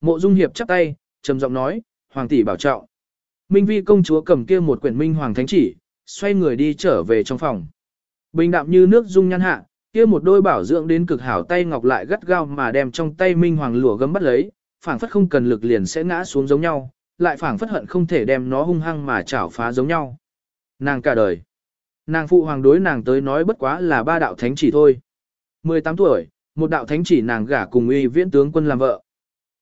Mộ Dung Hiệp chắp tay, trầm giọng nói, Hoàng tỷ bảo trọng. Minh Vi công chúa cầm kia một quyển Minh Hoàng Thánh chỉ, xoay người đi trở về trong phòng. Bình đạm như nước dung nhan hạ, kia một đôi bảo dưỡng đến cực hảo tay ngọc lại gắt gao mà đem trong tay Minh Hoàng lụa gấm bắt lấy, phảng phất không cần lực liền sẽ ngã xuống giống nhau, lại phảng phất hận không thể đem nó hung hăng mà chảo phá giống nhau. Nàng cả đời. Nàng phụ hoàng đối nàng tới nói bất quá là ba đạo thánh chỉ thôi. 18 tuổi, một đạo thánh chỉ nàng gả cùng uy viễn tướng quân làm vợ.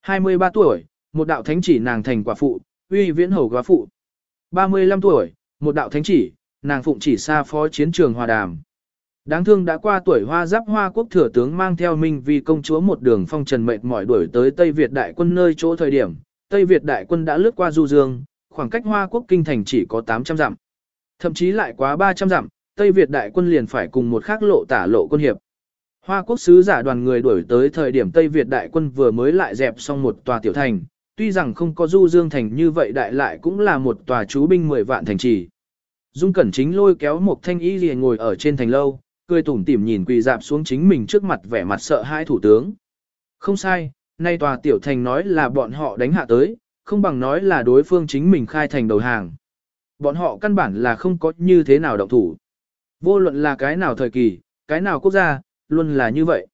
23 tuổi, một đạo thánh chỉ nàng thành quả phụ, uy viễn hầu góa phụ. 35 tuổi, một đạo thánh chỉ, nàng phụng chỉ xa phó chiến trường hòa đàm. Đáng thương đã qua tuổi hoa giáp hoa quốc thừa tướng mang theo minh vì công chúa một đường phong trần mệt mỏi đuổi tới Tây Việt đại quân nơi chỗ thời điểm, Tây Việt đại quân đã lướt qua Du Dương, khoảng cách hoa quốc kinh thành chỉ có 800 dặm. Thậm chí lại quá 300 dặm, Tây Việt đại quân liền phải cùng một khác lộ tả lộ quân hiệp. Hoa quốc sứ giả đoàn người đuổi tới thời điểm Tây Việt đại quân vừa mới lại dẹp xong một tòa tiểu thành, tuy rằng không có du dương thành như vậy đại lại cũng là một tòa chú binh 10 vạn thành trì. Dung Cẩn Chính lôi kéo một thanh y liền ngồi ở trên thành lâu, cười tủm tỉm nhìn quỳ dạp xuống chính mình trước mặt vẻ mặt sợ hai thủ tướng. Không sai, nay tòa tiểu thành nói là bọn họ đánh hạ tới, không bằng nói là đối phương chính mình khai thành đầu hàng. Bọn họ căn bản là không có như thế nào động thủ. Vô luận là cái nào thời kỳ, cái nào quốc gia, luôn là như vậy.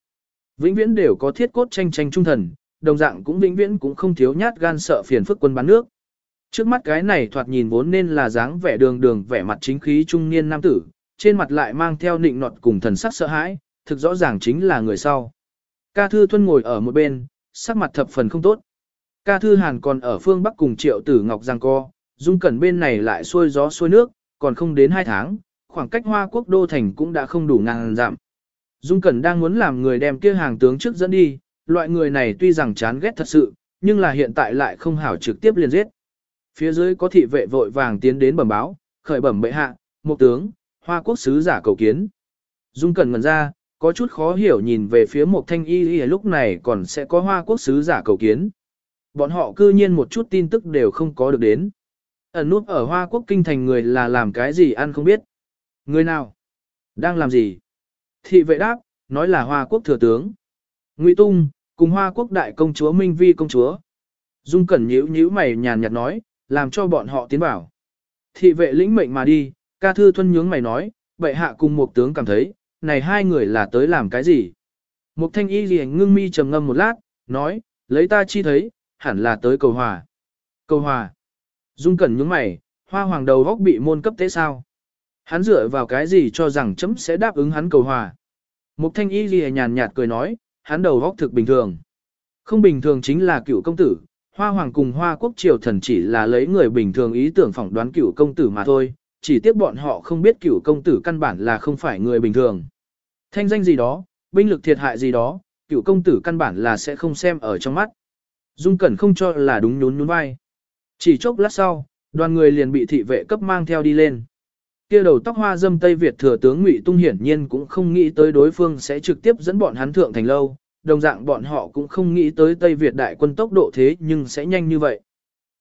Vĩnh viễn đều có thiết cốt tranh tranh trung thần, đồng dạng cũng vĩnh viễn cũng không thiếu nhát gan sợ phiền phức quân bán nước. Trước mắt cái này thoạt nhìn vốn nên là dáng vẻ đường đường vẻ mặt chính khí trung niên nam tử, trên mặt lại mang theo nịnh nọt cùng thần sắc sợ hãi, thực rõ ràng chính là người sau. Ca Thư Thuân ngồi ở một bên, sắc mặt thập phần không tốt. Ca Thư Hàn còn ở phương Bắc cùng Triệu Tử Ngọc giang co, Dung Cẩn bên này lại xuôi gió xuôi nước, còn không đến hai tháng, khoảng cách Hoa Quốc đô thành cũng đã không đủ ngàn dặm. Dung Cẩn đang muốn làm người đem kia hàng tướng trước dẫn đi, loại người này tuy rằng chán ghét thật sự, nhưng là hiện tại lại không hảo trực tiếp liền giết. Phía dưới có thị vệ vội vàng tiến đến bẩm báo, khởi bẩm bệ hạ, một tướng, hoa quốc sứ giả cầu kiến. Dung Cẩn ngần ra, có chút khó hiểu nhìn về phía một thanh y y lúc này còn sẽ có hoa quốc sứ giả cầu kiến. Bọn họ cư nhiên một chút tin tức đều không có được đến. Ẩn nút ở hoa quốc kinh thành người là làm cái gì ăn không biết. Người nào? Đang làm gì? Thị vệ đáp, nói là hoa quốc thừa tướng. Ngụy Tung, cùng hoa quốc đại công chúa Minh Vi công chúa. Dung Cẩn nhíu nhíu mày nhàn nhạt nói, làm cho bọn họ tiến vào. Thị vệ lĩnh mệnh mà đi, ca thư thuân nhướng mày nói, bệ hạ cùng một tướng cảm thấy, này hai người là tới làm cái gì? Một thanh y gì ngưng mi trầm ngâm một lát, nói, lấy ta chi thấy, hẳn là tới cầu hòa. Cầu hòa. Dung Cẩn nhướng mày, hoa hoàng đầu góc bị môn cấp thế sao? Hắn dựa vào cái gì cho rằng chấm sẽ đáp ứng hắn cầu hòa. Mục thanh y ghi nhàn nhạt cười nói, hắn đầu góc thực bình thường. Không bình thường chính là cựu công tử, hoa hoàng cùng hoa quốc triều thần chỉ là lấy người bình thường ý tưởng phỏng đoán cựu công tử mà thôi, chỉ tiếc bọn họ không biết cựu công tử căn bản là không phải người bình thường. Thanh danh gì đó, binh lực thiệt hại gì đó, cựu công tử căn bản là sẽ không xem ở trong mắt. Dung Cẩn không cho là đúng nhún nhún vai. Chỉ chốc lát sau, đoàn người liền bị thị vệ cấp mang theo đi lên. Kia đầu tóc hoa dâm Tây Việt thừa tướng Ngụy Tung hiển nhiên cũng không nghĩ tới đối phương sẽ trực tiếp dẫn bọn hắn thượng thành lâu, đồng dạng bọn họ cũng không nghĩ tới Tây Việt đại quân tốc độ thế nhưng sẽ nhanh như vậy.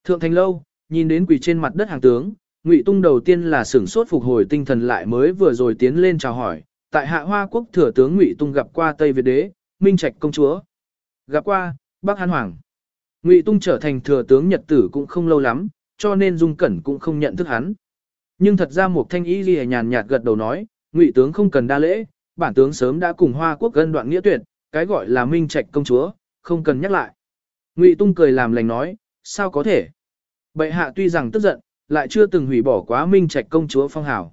Thượng thành lâu, nhìn đến quỳ trên mặt đất hàng tướng, Ngụy Tung đầu tiên là sửng sốt phục hồi tinh thần lại mới vừa rồi tiến lên chào hỏi, tại Hạ Hoa quốc thừa tướng Ngụy Tung gặp qua Tây Việt đế, Minh Trạch công chúa. Gặp qua, Bắc Hán Hoàng. Ngụy Tung trở thành thừa tướng Nhật tử cũng không lâu lắm, cho nên Dung Cẩn cũng không nhận thức hắn. Nhưng thật ra một thanh ý gì nhàn nhạt gật đầu nói, ngụy tướng không cần đa lễ, bản tướng sớm đã cùng hoa quốc gân đoạn nghĩa tuyệt, cái gọi là minh trạch công chúa, không cần nhắc lại. Ngụy tung cười làm lành nói, sao có thể? Bệ hạ tuy rằng tức giận, lại chưa từng hủy bỏ quá minh trạch công chúa phong hảo.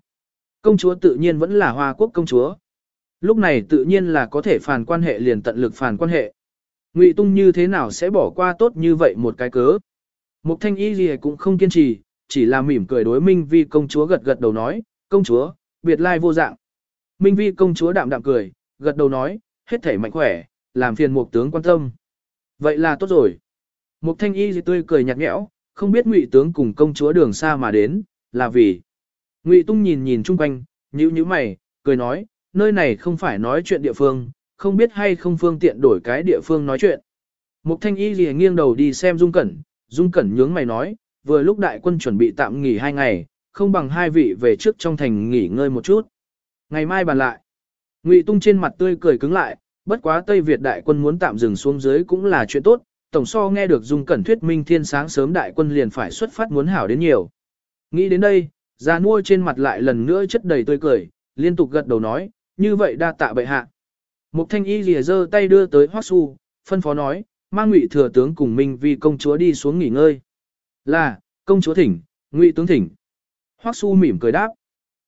Công chúa tự nhiên vẫn là hoa quốc công chúa. Lúc này tự nhiên là có thể phản quan hệ liền tận lực phản quan hệ. Ngụy tung như thế nào sẽ bỏ qua tốt như vậy một cái cớ? Mục thanh y gì cũng không kiên trì, chỉ là mỉm cười đối Minh Vi công chúa gật gật đầu nói, công chúa, biệt lai vô dạng. Minh Vi công chúa đạm đạm cười, gật đầu nói, hết thể mạnh khỏe, làm phiền một tướng quan tâm. Vậy là tốt rồi. Mục thanh y gì tươi cười nhạt nhẽo, không biết ngụy tướng cùng công chúa đường xa mà đến, là vì. Ngụy tung nhìn nhìn chung quanh, nhíu nhíu mày, cười nói, nơi này không phải nói chuyện địa phương, không biết hay không phương tiện đổi cái địa phương nói chuyện. Mục thanh y gì nghiêng đầu đi xem dung cẩn, dung cẩn nhướng mày nói, vừa lúc đại quân chuẩn bị tạm nghỉ hai ngày, không bằng hai vị về trước trong thành nghỉ ngơi một chút. Ngày mai bàn lại. Ngụy Tung trên mặt tươi cười cứng lại, bất quá Tây Việt đại quân muốn tạm dừng xuống dưới cũng là chuyện tốt, tổng so nghe được Dung Cẩn thuyết minh thiên sáng sớm đại quân liền phải xuất phát muốn hảo đến nhiều. Nghĩ đến đây, già nuôi trên mặt lại lần nữa chất đầy tươi cười, liên tục gật đầu nói, như vậy đa tạ bệ hạ. Mục thanh y lìa giơ tay đưa tới Hoắc Su, phân phó nói, mang ngụy thừa tướng cùng Minh Vi công chúa đi xuống nghỉ ngơi. Là, công chúa thỉnh, ngụy tướng thỉnh. Hoắc Su mỉm cười đáp.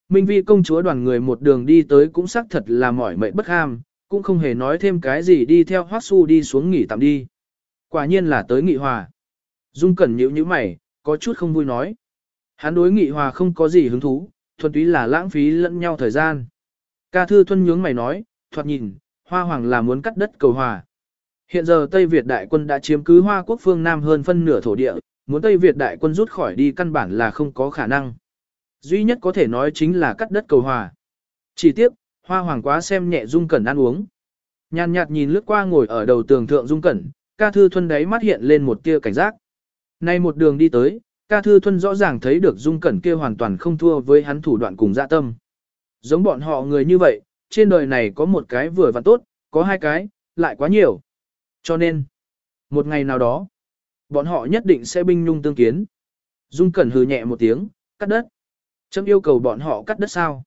Minh Vi công chúa đoàn người một đường đi tới cũng xác thật là mỏi mệt bất ham, cũng không hề nói thêm cái gì đi theo Hoắc Su đi xuống nghỉ tạm đi. Quả nhiên là tới nghị hòa. Dung Cẩn nhíu nhíu mày, có chút không vui nói. Hắn đối nghị hòa không có gì hứng thú, thuần túy là lãng phí lẫn nhau thời gian. Ca thư thuân nhướng mày nói, thoạt nhìn, Hoa Hoàng là muốn cắt đất cầu hòa. Hiện giờ Tây Việt đại quân đã chiếm cứ Hoa quốc phương Nam hơn phân nửa thổ địa, muốn Tây Việt đại quân rút khỏi đi căn bản là không có khả năng. Duy nhất có thể nói chính là cắt đất cầu hòa. Chỉ tiếc, Hoa Hoàng quá xem nhẹ Dung Cẩn ăn uống. Nhàn nhạt nhìn lướt qua ngồi ở đầu tường thượng Dung Cẩn, ca thư thuân đấy mắt hiện lên một tia cảnh giác. Nay một đường đi tới, ca thư thuân rõ ràng thấy được Dung Cẩn kia hoàn toàn không thua với hắn thủ đoạn cùng dạ tâm. Giống bọn họ người như vậy, trên đời này có một cái vừa và tốt, có hai cái, lại quá nhiều. Cho nên, một ngày nào đó, bọn họ nhất định sẽ binh nhung tương kiến. Dung Cẩn hừ nhẹ một tiếng, cắt đất. Chấm yêu cầu bọn họ cắt đất sao?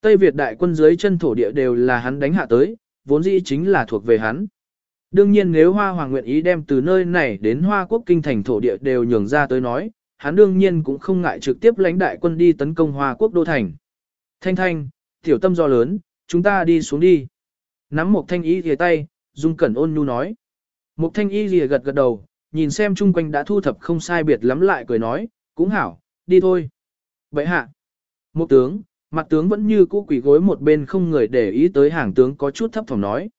Tây Việt đại quân dưới chân thổ địa đều là hắn đánh hạ tới, vốn dĩ chính là thuộc về hắn. Đương nhiên nếu Hoa Hoàng nguyện ý đem từ nơi này đến Hoa Quốc kinh thành thổ địa đều nhường ra tới nói, hắn đương nhiên cũng không ngại trực tiếp lãnh đại quân đi tấn công Hoa Quốc đô thành. Thanh thanh, tiểu tâm do lớn, chúng ta đi xuống đi. Nắm một thanh y rìa tay, Dung Cẩn ôn nhu nói. Một thanh y rìa gật gật đầu, nhìn xem chung quanh đã thu thập không sai biệt lắm lại cười nói, cũng hảo, đi thôi. Vậy hạ. Một tướng, mặt tướng vẫn như cũ quỷ gối một bên không người để ý tới hàng tướng có chút thấp thỏm nói.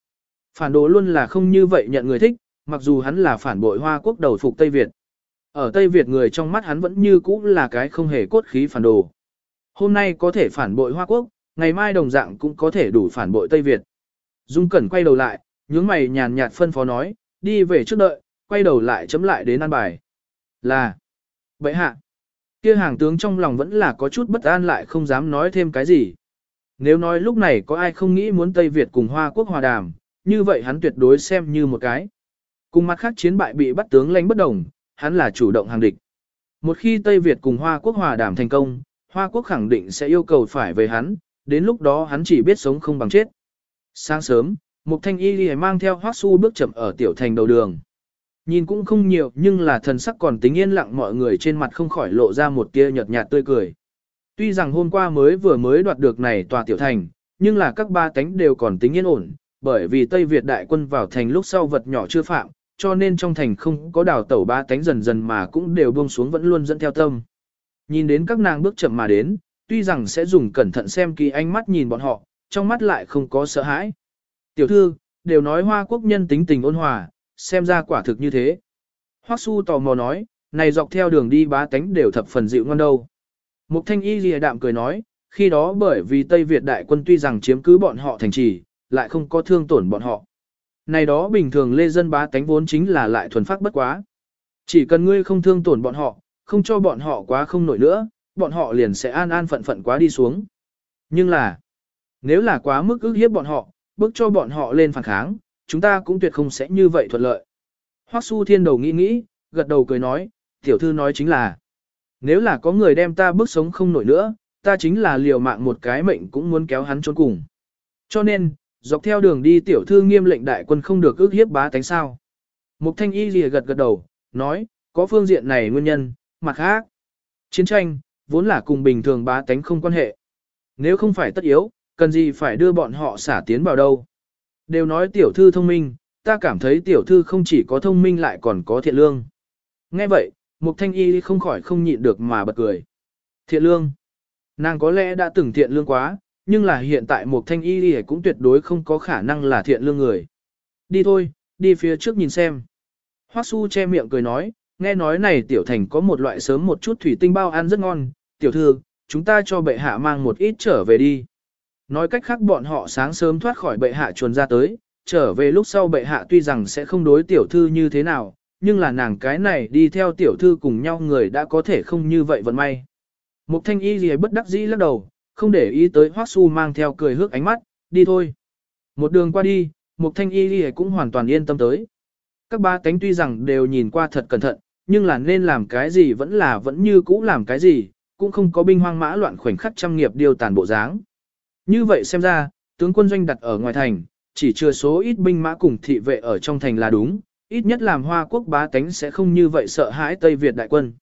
Phản đồ luôn là không như vậy nhận người thích, mặc dù hắn là phản bội Hoa quốc đầu phục Tây Việt. Ở Tây Việt người trong mắt hắn vẫn như cũ là cái không hề cốt khí phản đồ. Hôm nay có thể phản bội Hoa quốc, ngày mai đồng dạng cũng có thể đủ phản bội Tây Việt. Dung Cẩn quay đầu lại, nhướng mày nhàn nhạt phân phó nói, đi về trước đợi, quay đầu lại chấm lại đến ăn bài. Là, vậy hạ, kia hàng tướng trong lòng vẫn là có chút bất an lại không dám nói thêm cái gì. Nếu nói lúc này có ai không nghĩ muốn Tây Việt cùng Hoa quốc hòa đàm, như vậy hắn tuyệt đối xem như một cái. Cùng mặt khác chiến bại bị bắt tướng lãnh bất đồng, hắn là chủ động hàng địch. Một khi Tây Việt cùng Hoa quốc hòa đàm thành công, Hoa quốc khẳng định sẽ yêu cầu phải về hắn, đến lúc đó hắn chỉ biết sống không bằng chết. Sáng sớm, Mục Thanh Y Lì mang theo Hoắc Su bước chậm ở tiểu thành đầu đường. Nhìn cũng không nhiều nhưng là thần sắc còn tính yên lặng mọi người trên mặt không khỏi lộ ra một tia nhợt nhạt tươi cười. Tuy rằng hôm qua mới vừa mới đoạt được này tòa tiểu thành, nhưng là các ba tánh đều còn tính yên ổn, bởi vì Tây Việt đại quân vào thành lúc sau vật nhỏ chưa phạm, cho nên trong thành không có đào tẩu ba tánh dần dần mà cũng đều buông xuống vẫn luôn dẫn theo tâm. Nhìn đến các nàng bước chậm mà đến, tuy rằng sẽ dùng cẩn thận xem kỳ ánh mắt nhìn bọn họ, trong mắt lại không có sợ hãi. Tiểu thư, đều nói hoa quốc nhân tính tình ôn hòa, xem ra quả thực như thế. Hoắc su tò mò nói, này dọc theo đường đi bá tánh đều thập phần dịu ngon đâu. Mục thanh y lìa đạm cười nói, khi đó bởi vì Tây Việt đại quân tuy rằng chiếm cứ bọn họ thành trì, lại không có thương tổn bọn họ. Này đó bình thường lê dân bá tánh vốn chính là lại thuần phát bất quá. Chỉ cần ngươi không thương tổn bọn họ, không cho bọn họ quá không nổi nữa, bọn họ liền sẽ an an phận phận quá đi xuống. Nhưng là, nếu là quá mức ức hiếp bọn họ, bước cho bọn họ lên phản kháng, chúng ta cũng tuyệt không sẽ như vậy thuận lợi. Hoắc Su Thiên đầu nghĩ nghĩ, gật đầu cười nói, tiểu thư nói chính là, nếu là có người đem ta bước sống không nổi nữa, ta chính là liều mạng một cái mệnh cũng muốn kéo hắn trốn cùng. Cho nên, dọc theo đường đi tiểu thư nghiêm lệnh đại quân không được ước hiếp bá tánh sao. Mục thanh y lìa gật gật đầu, nói, có phương diện này nguyên nhân, mặt khác. Chiến tranh, vốn là cùng bình thường bá tánh không quan hệ. Nếu không phải tất yếu, cần gì phải đưa bọn họ xả tiến vào đâu. Đều nói tiểu thư thông minh, ta cảm thấy tiểu thư không chỉ có thông minh lại còn có thiện lương. Nghe vậy, Mục Thanh Y không khỏi không nhịn được mà bật cười. Thiện lương. Nàng có lẽ đã từng thiện lương quá, nhưng là hiện tại Mục Thanh Y cũng tuyệt đối không có khả năng là thiện lương người. Đi thôi, đi phía trước nhìn xem. Hoắc Su che miệng cười nói, nghe nói này tiểu thành có một loại sớm một chút thủy tinh bao ăn rất ngon, tiểu thư, chúng ta cho bệ hạ mang một ít trở về đi. Nói cách khác bọn họ sáng sớm thoát khỏi bệ hạ chuồn ra tới, trở về lúc sau bệ hạ tuy rằng sẽ không đối tiểu thư như thế nào, nhưng là nàng cái này đi theo tiểu thư cùng nhau người đã có thể không như vậy vận may. Mục thanh y gì bất đắc dĩ lắc đầu, không để ý tới hoắc su mang theo cười hước ánh mắt, đi thôi. Một đường qua đi, mục thanh y gì cũng hoàn toàn yên tâm tới. Các ba tánh tuy rằng đều nhìn qua thật cẩn thận, nhưng là nên làm cái gì vẫn là vẫn như cũ làm cái gì, cũng không có binh hoang mã loạn khoảnh khắc trăm nghiệp điều tàn bộ dáng. Như vậy xem ra, tướng quân doanh đặt ở ngoài thành, chỉ chưa số ít binh mã cùng thị vệ ở trong thành là đúng, ít nhất làm hoa quốc bá tánh sẽ không như vậy sợ hãi Tây Việt đại quân.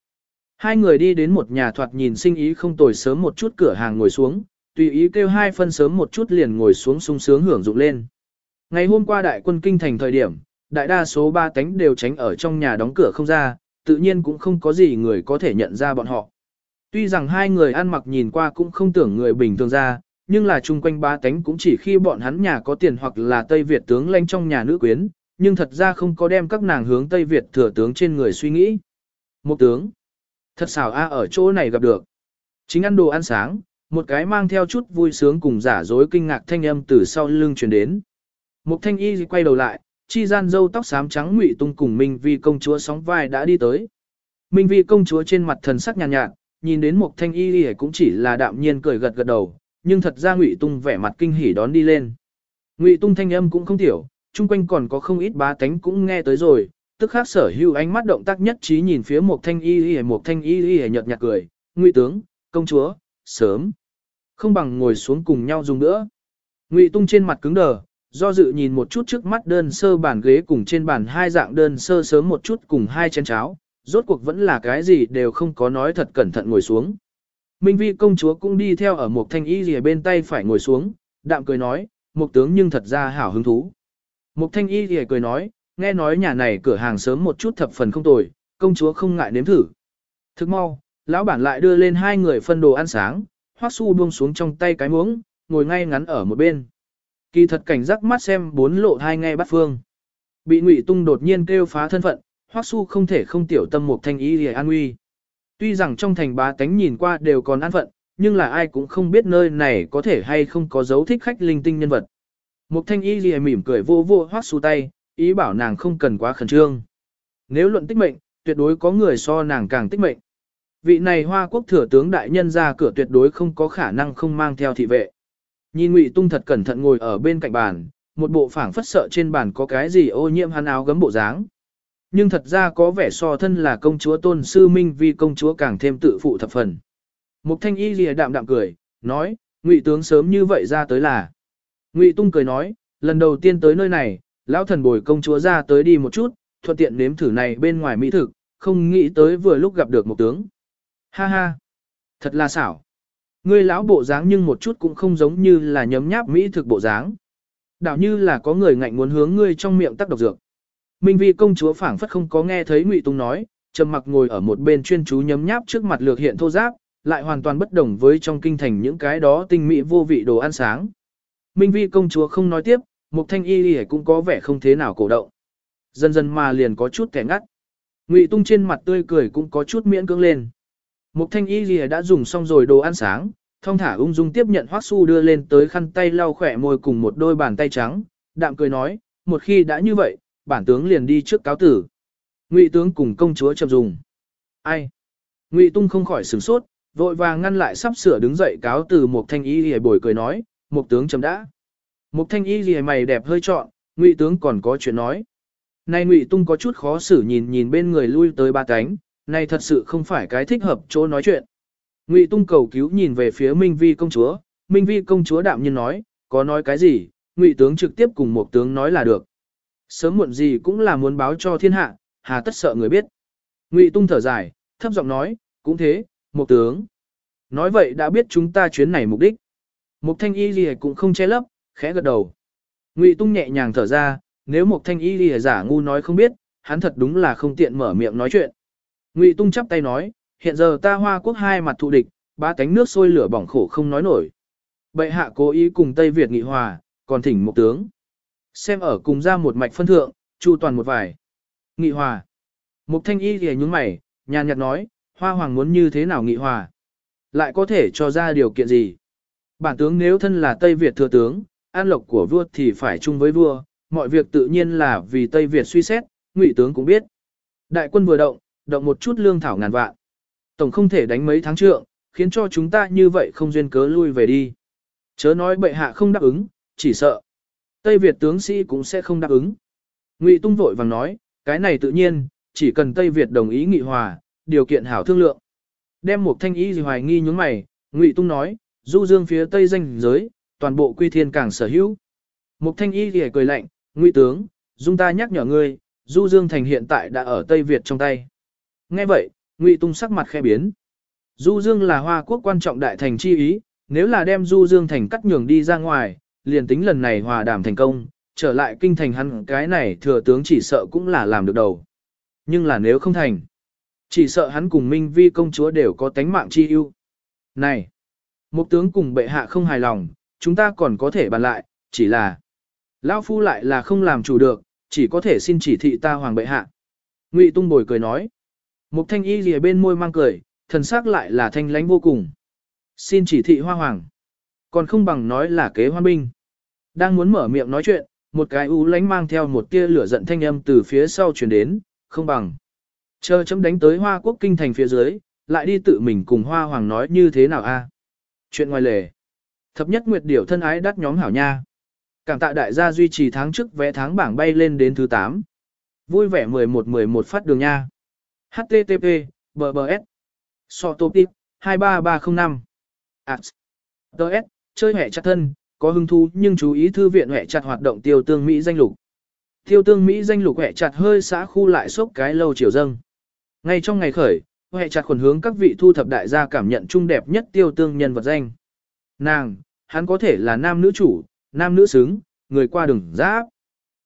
Hai người đi đến một nhà thoạt nhìn sinh ý không tồi sớm một chút cửa hàng ngồi xuống, tùy ý kêu hai phân sớm một chút liền ngồi xuống sung sướng hưởng dụng lên. Ngày hôm qua đại quân kinh thành thời điểm, đại đa số ba tánh đều tránh ở trong nhà đóng cửa không ra, tự nhiên cũng không có gì người có thể nhận ra bọn họ. Tuy rằng hai người ăn mặc nhìn qua cũng không tưởng người bình thường ra, nhưng là chung quanh ba tánh cũng chỉ khi bọn hắn nhà có tiền hoặc là Tây Việt tướng lãnh trong nhà nữ quyến, nhưng thật ra không có đem các nàng hướng Tây Việt thừa tướng trên người suy nghĩ. Một tướng, thật xảo a ở chỗ này gặp được. Chính ăn đồ ăn sáng, một cái mang theo chút vui sướng cùng giả dối kinh ngạc thanh âm từ sau lưng truyền đến. Một thanh y quay đầu lại, chi gian dâu tóc xám trắng ngụy tung cùng Minh Vi công chúa sóng vai đã đi tới. Minh Vi công chúa trên mặt thần sắc nhàn nhạt, nhạt, nhìn đến một thanh y y cũng chỉ là đạm nhiên cười gật gật đầu, nhưng thật ra ngụy tung vẻ mặt kinh hỉ đón đi lên. Ngụy tung thanh âm cũng không tiểu, chung quanh còn có không ít bá tánh cũng nghe tới rồi, tức khác sở hữu ánh mắt động tác nhất trí nhìn phía một thanh y y một thanh y y nhợt nhạt cười, ngụy tướng, công chúa, sớm. Không bằng ngồi xuống cùng nhau dùng nữa. Ngụy tung trên mặt cứng đờ, do dự nhìn một chút trước mắt đơn sơ bàn ghế cùng trên bàn hai dạng đơn sơ sớm một chút cùng hai chén cháo, rốt cuộc vẫn là cái gì đều không có nói thật cẩn thận ngồi xuống. Minh vi công chúa cũng đi theo ở một thanh y gì bên tay phải ngồi xuống, đạm cười nói, một tướng nhưng thật ra hảo hứng thú. Một thanh y gì cười nói, nghe nói nhà này cửa hàng sớm một chút thập phần không tồi, công chúa không ngại nếm thử. Thức mau, lão bản lại đưa lên hai người phân đồ ăn sáng, hoắc su buông xuống trong tay cái muỗng, ngồi ngay ngắn ở một bên. Kỳ thật cảnh giác mắt xem bốn lộ hai ngay bắt phương. Bị Ngụy Tung đột nhiên kêu phá thân phận, Hoắc Su không thể không tiểu tâm một thanh y gì an nguy. Tuy rằng trong thành bá tánh nhìn qua đều còn an phận, nhưng là ai cũng không biết nơi này có thể hay không có dấu thích khách linh tinh nhân vật. Mục thanh y gì mỉm cười vô vô hoác Su tay, ý bảo nàng không cần quá khẩn trương. Nếu luận tích mệnh, tuyệt đối có người so nàng càng tích mệnh. Vị này Hoa Quốc thừa tướng đại nhân ra cửa tuyệt đối không có khả năng không mang theo thị vệ. Nhìn Ngụy Tung thật cẩn thận ngồi ở bên cạnh bàn, một bộ phảng phất sợ trên bàn có cái gì ô nhiễm hắn áo gấm bộ dáng. Nhưng thật ra có vẻ so thân là công chúa tôn sư minh vì công chúa càng thêm tự phụ thập phần. Mục thanh y lìa đạm đạm cười, nói, ngụy tướng sớm như vậy ra tới là. Ngụy tung cười nói, lần đầu tiên tới nơi này, lão thần bồi công chúa ra tới đi một chút, thuận tiện nếm thử này bên ngoài mỹ thực, không nghĩ tới vừa lúc gặp được một tướng. Ha ha, thật là xảo. Ngươi lão bộ dáng nhưng một chút cũng không giống như là nhấm nháp mỹ thực bộ dáng. Đạo như là có người ngạnh muốn hướng ngươi trong miệng tác độc dược. Minh vi công chúa phảng phất không có nghe thấy Ngụy Tung nói, trầm mặc ngồi ở một bên chuyên chú nhấm nháp trước mặt lược hiện thô giáp, lại hoàn toàn bất đồng với trong kinh thành những cái đó tinh mỹ vô vị đồ ăn sáng. Minh vi công chúa không nói tiếp, Mục Thanh Y Y cũng có vẻ không thế nào cổ động. Dần dần mà liền có chút kẻ ngắt. Ngụy Tung trên mặt tươi cười cũng có chút miễn cưỡng lên. Mục Thanh Y Y đã dùng xong rồi đồ ăn sáng, thong thả ung dung tiếp nhận Hoắc Su đưa lên tới khăn tay lau khỏe môi cùng một đôi bàn tay trắng, đạm cười nói, một khi đã như vậy, bản tướng liền đi trước cáo tử. Ngụy tướng cùng công chúa chậm dùng. Ai? Ngụy Tung không khỏi sửng sốt, vội vàng ngăn lại sắp sửa đứng dậy cáo từ một thanh y lìa bồi cười nói, một tướng chậm đã. Một thanh y lìa mày đẹp hơi trọn, Ngụy tướng còn có chuyện nói. Nay Ngụy Tung có chút khó xử nhìn nhìn bên người lui tới ba cánh, nay thật sự không phải cái thích hợp chỗ nói chuyện. Ngụy Tung cầu cứu nhìn về phía Minh Vi công chúa, Minh Vi công chúa đạm nhiên nói, có nói cái gì, Ngụy tướng trực tiếp cùng một tướng nói là được. Sớm muộn gì cũng là muốn báo cho thiên hạ, hà tất sợ người biết. Ngụy Tung thở dài, thấp giọng nói, cũng thế, một tướng. Nói vậy đã biết chúng ta chuyến này mục đích. Mục thanh y gì cũng không che lấp, khẽ gật đầu. Ngụy Tung nhẹ nhàng thở ra, nếu Mục thanh y gì giả ngu nói không biết, hắn thật đúng là không tiện mở miệng nói chuyện. Ngụy Tung chắp tay nói, hiện giờ ta hoa quốc hai mặt thù địch, ba cánh nước sôi lửa bỏng khổ không nói nổi. Bệ hạ cố ý cùng Tây Việt nghị hòa, còn thỉnh một tướng. Xem ở cùng ra một mạch phân thượng, chu toàn một vài. Nghị hòa. Mục thanh y thì nhúng mày, nhàn nhạt nói, hoa hoàng muốn như thế nào nghị hòa. Lại có thể cho ra điều kiện gì. Bản tướng nếu thân là Tây Việt thừa tướng, an lộc của vua thì phải chung với vua, mọi việc tự nhiên là vì Tây Việt suy xét, ngụy tướng cũng biết. Đại quân vừa động, động một chút lương thảo ngàn vạn. Tổng không thể đánh mấy tháng trượng, khiến cho chúng ta như vậy không duyên cớ lui về đi. Chớ nói bệ hạ không đáp ứng, chỉ sợ. Tây Việt tướng sĩ cũng sẽ không đáp ứng. Ngụy Tung vội vàng nói, cái này tự nhiên, chỉ cần Tây Việt đồng ý nghị hòa, điều kiện hảo thương lượng. Đem một thanh ý gì hoài nghi nhướng mày, Ngụy Tung nói, du dương phía Tây danh giới, toàn bộ quy thiên càng sở hữu. Một thanh y thì cười lạnh, Ngụy tướng, dung ta nhắc nhở ngươi, du dương thành hiện tại đã ở Tây Việt trong tay. Nghe vậy, Ngụy Tung sắc mặt khẽ biến. Du Dương là Hoa quốc quan trọng đại thành chi ý, nếu là đem Du Dương thành cắt nhường đi ra ngoài, liền tính lần này hòa đàm thành công, trở lại kinh thành hắn cái này thừa tướng chỉ sợ cũng là làm được đầu. Nhưng là nếu không thành, chỉ sợ hắn cùng Minh Vi công chúa đều có tánh mạng chi ưu. Này, một tướng cùng bệ hạ không hài lòng, chúng ta còn có thể bàn lại, chỉ là Lão Phu lại là không làm chủ được, chỉ có thể xin chỉ thị ta hoàng bệ hạ. Ngụy Tung bồi cười nói. Mục thanh y lìa bên môi mang cười, thần sắc lại là thanh lãnh vô cùng. Xin chỉ thị hoa hoàng. Còn không bằng nói là kế hoan binh. Đang muốn mở miệng nói chuyện, một cái u lánh mang theo một tia lửa giận thanh âm từ phía sau truyền đến, không bằng. Chờ chấm đánh tới hoa quốc kinh thành phía dưới, lại đi tự mình cùng hoa hoàng nói như thế nào a? Chuyện ngoài lề. Thập nhất nguyệt điểu thân ái đắt nhóm hảo nha. Cảm tạ đại gia duy trì tháng trước vẽ tháng bảng bay lên đến thứ 8. Vui vẻ 11-11 phát đường nha. HTTP, BBS. Sotopip, 23305. Ats. DS, chơi hệ chặt thân, có hứng thú nhưng chú ý thư viện hệ chặt hoạt động tiêu tương Mỹ danh lục. Tiêu tương Mỹ danh lục hệ chặt hơi xã khu lại sốc cái lâu chiều dâng. Ngay trong ngày khởi, hệ chặt khuẩn hướng các vị thu thập đại gia cảm nhận trung đẹp nhất tiêu tương nhân vật danh. Nàng, hắn có thể là nam nữ chủ, nam nữ xứng, người qua đường giáp.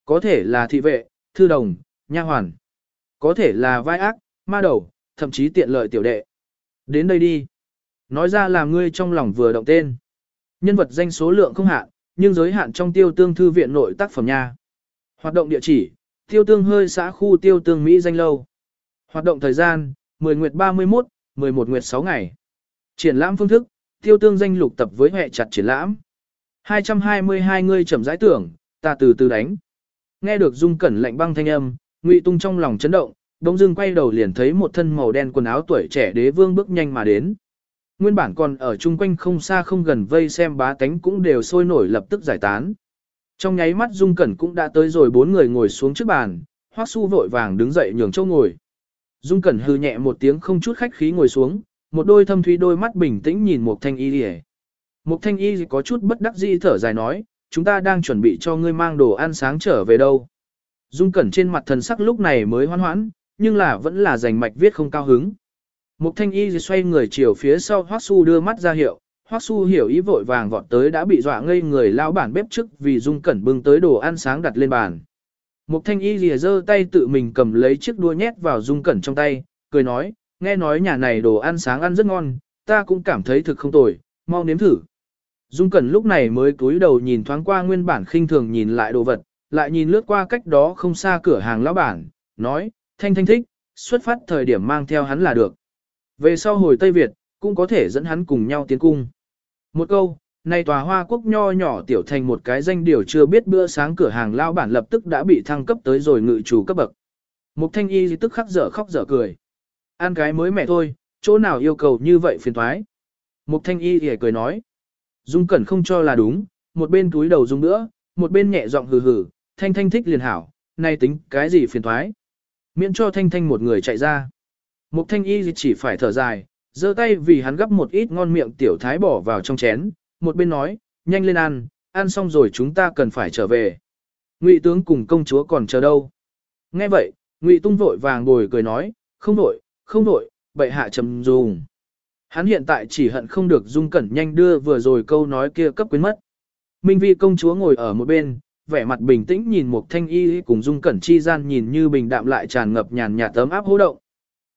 Có thể là thị vệ, thư đồng, nha hoàn. Có thể là vai ác, ma đầu, thậm chí tiện lợi tiểu đệ. Đến đây đi. Nói ra là ngươi trong lòng vừa động tên. Nhân vật danh số lượng không hạn, nhưng giới hạn trong tiêu tương thư viện nội tác phẩm nha. Hoạt động địa chỉ, tiêu tương hơi xã khu tiêu tương Mỹ danh lâu. Hoạt động thời gian, 10 nguyệt 31, 11 nguyệt 6 ngày. Triển lãm phương thức, tiêu tương danh lục tập với hệ chặt triển lãm. 222 ngươi chậm giải tưởng, ta từ từ đánh. Nghe được dung cẩn lạnh băng thanh âm, Ngụy Tung trong lòng chấn động, Đông dưng quay đầu liền thấy một thân màu đen quần áo tuổi trẻ đế vương bước nhanh mà đến. Nguyên bản còn ở chung quanh không xa không gần vây xem bá tánh cũng đều sôi nổi lập tức giải tán. Trong nháy mắt Dung Cẩn cũng đã tới rồi bốn người ngồi xuống trước bàn, Hoắc Su vội vàng đứng dậy nhường châu ngồi. Dung Cẩn hư nhẹ một tiếng không chút khách khí ngồi xuống, một đôi thâm thúy đôi mắt bình tĩnh nhìn Mục Thanh Y Lìa. Mục Thanh Y có chút bất đắc dĩ thở dài nói, chúng ta đang chuẩn bị cho ngươi mang đồ ăn sáng trở về đâu. Dung Cẩn trên mặt thần sắc lúc này mới hoan hoãn, nhưng là vẫn là giành mạch viết không cao hứng. Mục thanh y xoay người chiều phía sau Hoắc Su đưa mắt ra hiệu, Hoắc Su hiểu ý vội vàng vọt tới đã bị dọa ngây người lao bản bếp trước vì dung cẩn bưng tới đồ ăn sáng đặt lên bàn. Mục thanh y lìa giơ tay tự mình cầm lấy chiếc đua nhét vào dung cẩn trong tay, cười nói, nghe nói nhà này đồ ăn sáng ăn rất ngon, ta cũng cảm thấy thực không tồi, mau nếm thử. Dung cẩn lúc này mới cúi đầu nhìn thoáng qua nguyên bản khinh thường nhìn lại đồ vật, lại nhìn lướt qua cách đó không xa cửa hàng lão bản, nói, thanh thanh thích, xuất phát thời điểm mang theo hắn là được. Về sau hồi Tây Việt, cũng có thể dẫn hắn cùng nhau tiến cung. Một câu, này tòa hoa quốc nho nhỏ tiểu thành một cái danh điều chưa biết bữa sáng cửa hàng lao bản lập tức đã bị thăng cấp tới rồi ngự chủ cấp bậc. Mục thanh y tức khắc dở khóc dở cười. Ăn cái mới mẹ thôi, chỗ nào yêu cầu như vậy phiền thoái. Mục thanh y thì cười nói. Dung cẩn không cho là đúng, một bên túi đầu dung nữa, một bên nhẹ giọng hừ hừ, thanh thanh thích liền hảo, nay tính cái gì phiền thoái. Miễn cho Thanh Thanh một người chạy ra. Mục Thanh Y chỉ phải thở dài, giơ tay vì hắn gấp một ít ngon miệng tiểu thái bỏ vào trong chén, một bên nói, nhanh lên ăn, ăn xong rồi chúng ta cần phải trở về. Ngụy tướng cùng công chúa còn chờ đâu? Nghe vậy, Ngụy Tung vội vàng bồi cười nói, không vội, không vội, bệ hạ trầm dùng. Hắn hiện tại chỉ hận không được Dung Cẩn nhanh đưa vừa rồi câu nói kia cấp quyến mất. Minh Vi công chúa ngồi ở một bên, vẻ mặt bình tĩnh nhìn một thanh y cùng dung cẩn chi gian nhìn như bình đạm lại tràn ngập nhàn nhạt tấm áp hô động.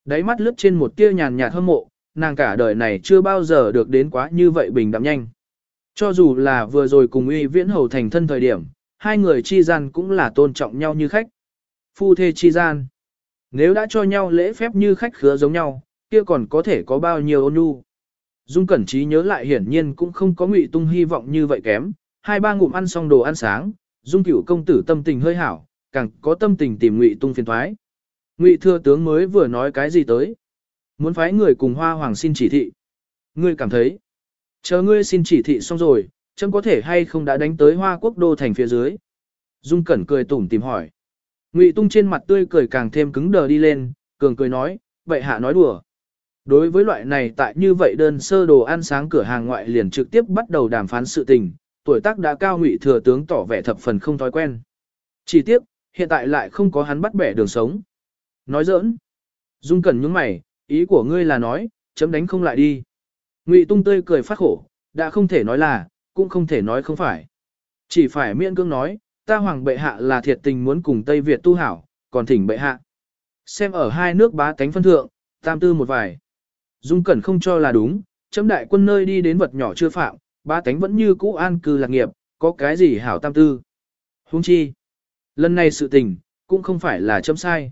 Đáy mắt lướt trên một tia nhàn nhạt hâm mộ, nàng cả đời này chưa bao giờ được đến quá như vậy bình đạm nhanh. Cho dù là vừa rồi cùng uy viễn hầu thành thân thời điểm, hai người chi gian cũng là tôn trọng nhau như khách. Phu thê chi gian. Nếu đã cho nhau lễ phép như khách khứa giống nhau, kia còn có thể có bao nhiêu ôn nhu. Dung Cẩn Trí nhớ lại hiển nhiên cũng không có ngụy tung hy vọng như vậy kém, hai ba ngụm ăn xong đồ ăn sáng, Dung cửu công tử tâm tình hơi hảo, càng có tâm tình tìm ngụy tung phiền thoái. Ngụy thừa tướng mới vừa nói cái gì tới? Muốn phái người cùng hoa hoàng xin chỉ thị. Ngươi cảm thấy, chờ ngươi xin chỉ thị xong rồi, chấm có thể hay không đã đánh tới hoa quốc đô thành phía dưới. Dung cẩn cười tủm tìm hỏi. Ngụy Tung trên mặt tươi cười càng thêm cứng đờ đi lên, cường cười nói, vậy hạ nói đùa. Đối với loại này tại như vậy đơn sơ đồ ăn sáng cửa hàng ngoại liền trực tiếp bắt đầu đàm phán sự tình, tuổi tác đã cao Ngụy thừa tướng tỏ vẻ thập phần không thói quen. Chỉ tiếc, hiện tại lại không có hắn bắt bẻ đường sống. Nói giỡn. Dung Cẩn nhướng mày, ý của ngươi là nói, chấm đánh không lại đi. Ngụy Tung tươi cười phát khổ, đã không thể nói là, cũng không thể nói không phải. Chỉ phải miễn cưỡng nói, ta hoàng bệ hạ là thiệt tình muốn cùng Tây Việt tu hảo, còn thỉnh bệ hạ. Xem ở hai nước bá tánh phân thượng, tam tư một vài. Dung Cẩn không cho là đúng, chấm đại quân nơi đi đến vật nhỏ chưa phạm, bá tánh vẫn như cũ an cư lạc nghiệp, có cái gì hảo tam tư. Huống chi. Lần này sự tình, cũng không phải là chấm sai.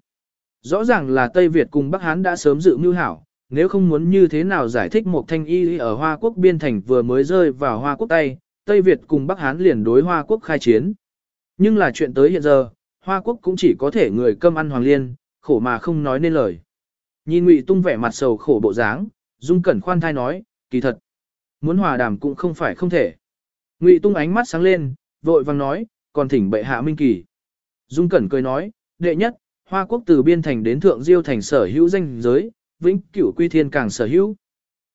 Rõ ràng là Tây Việt cùng Bắc Hán đã sớm dự mưu hảo, nếu không muốn như thế nào giải thích một thanh y ở Hoa Quốc biên thành vừa mới rơi vào Hoa Quốc tay, Tây Việt cùng Bắc Hán liền đối Hoa Quốc khai chiến. Nhưng là chuyện tới hiện giờ, Hoa Quốc cũng chỉ có thể người cơm ăn hoàng liên, khổ mà không nói nên lời. Nhìn Ngụy Tung vẻ mặt sầu khổ bộ dáng, Dung Cẩn khoan thai nói, kỳ thật, muốn hòa đàm cũng không phải không thể. Ngụy Tung ánh mắt sáng lên, vội vàng nói, còn thỉnh bệ hạ minh kỳ. Dung Cẩn cười nói, đệ nhất, Hoa Quốc từ biên thành đến thượng diêu thành sở hữu danh giới, vĩnh cửu quy thiên càng sở hữu.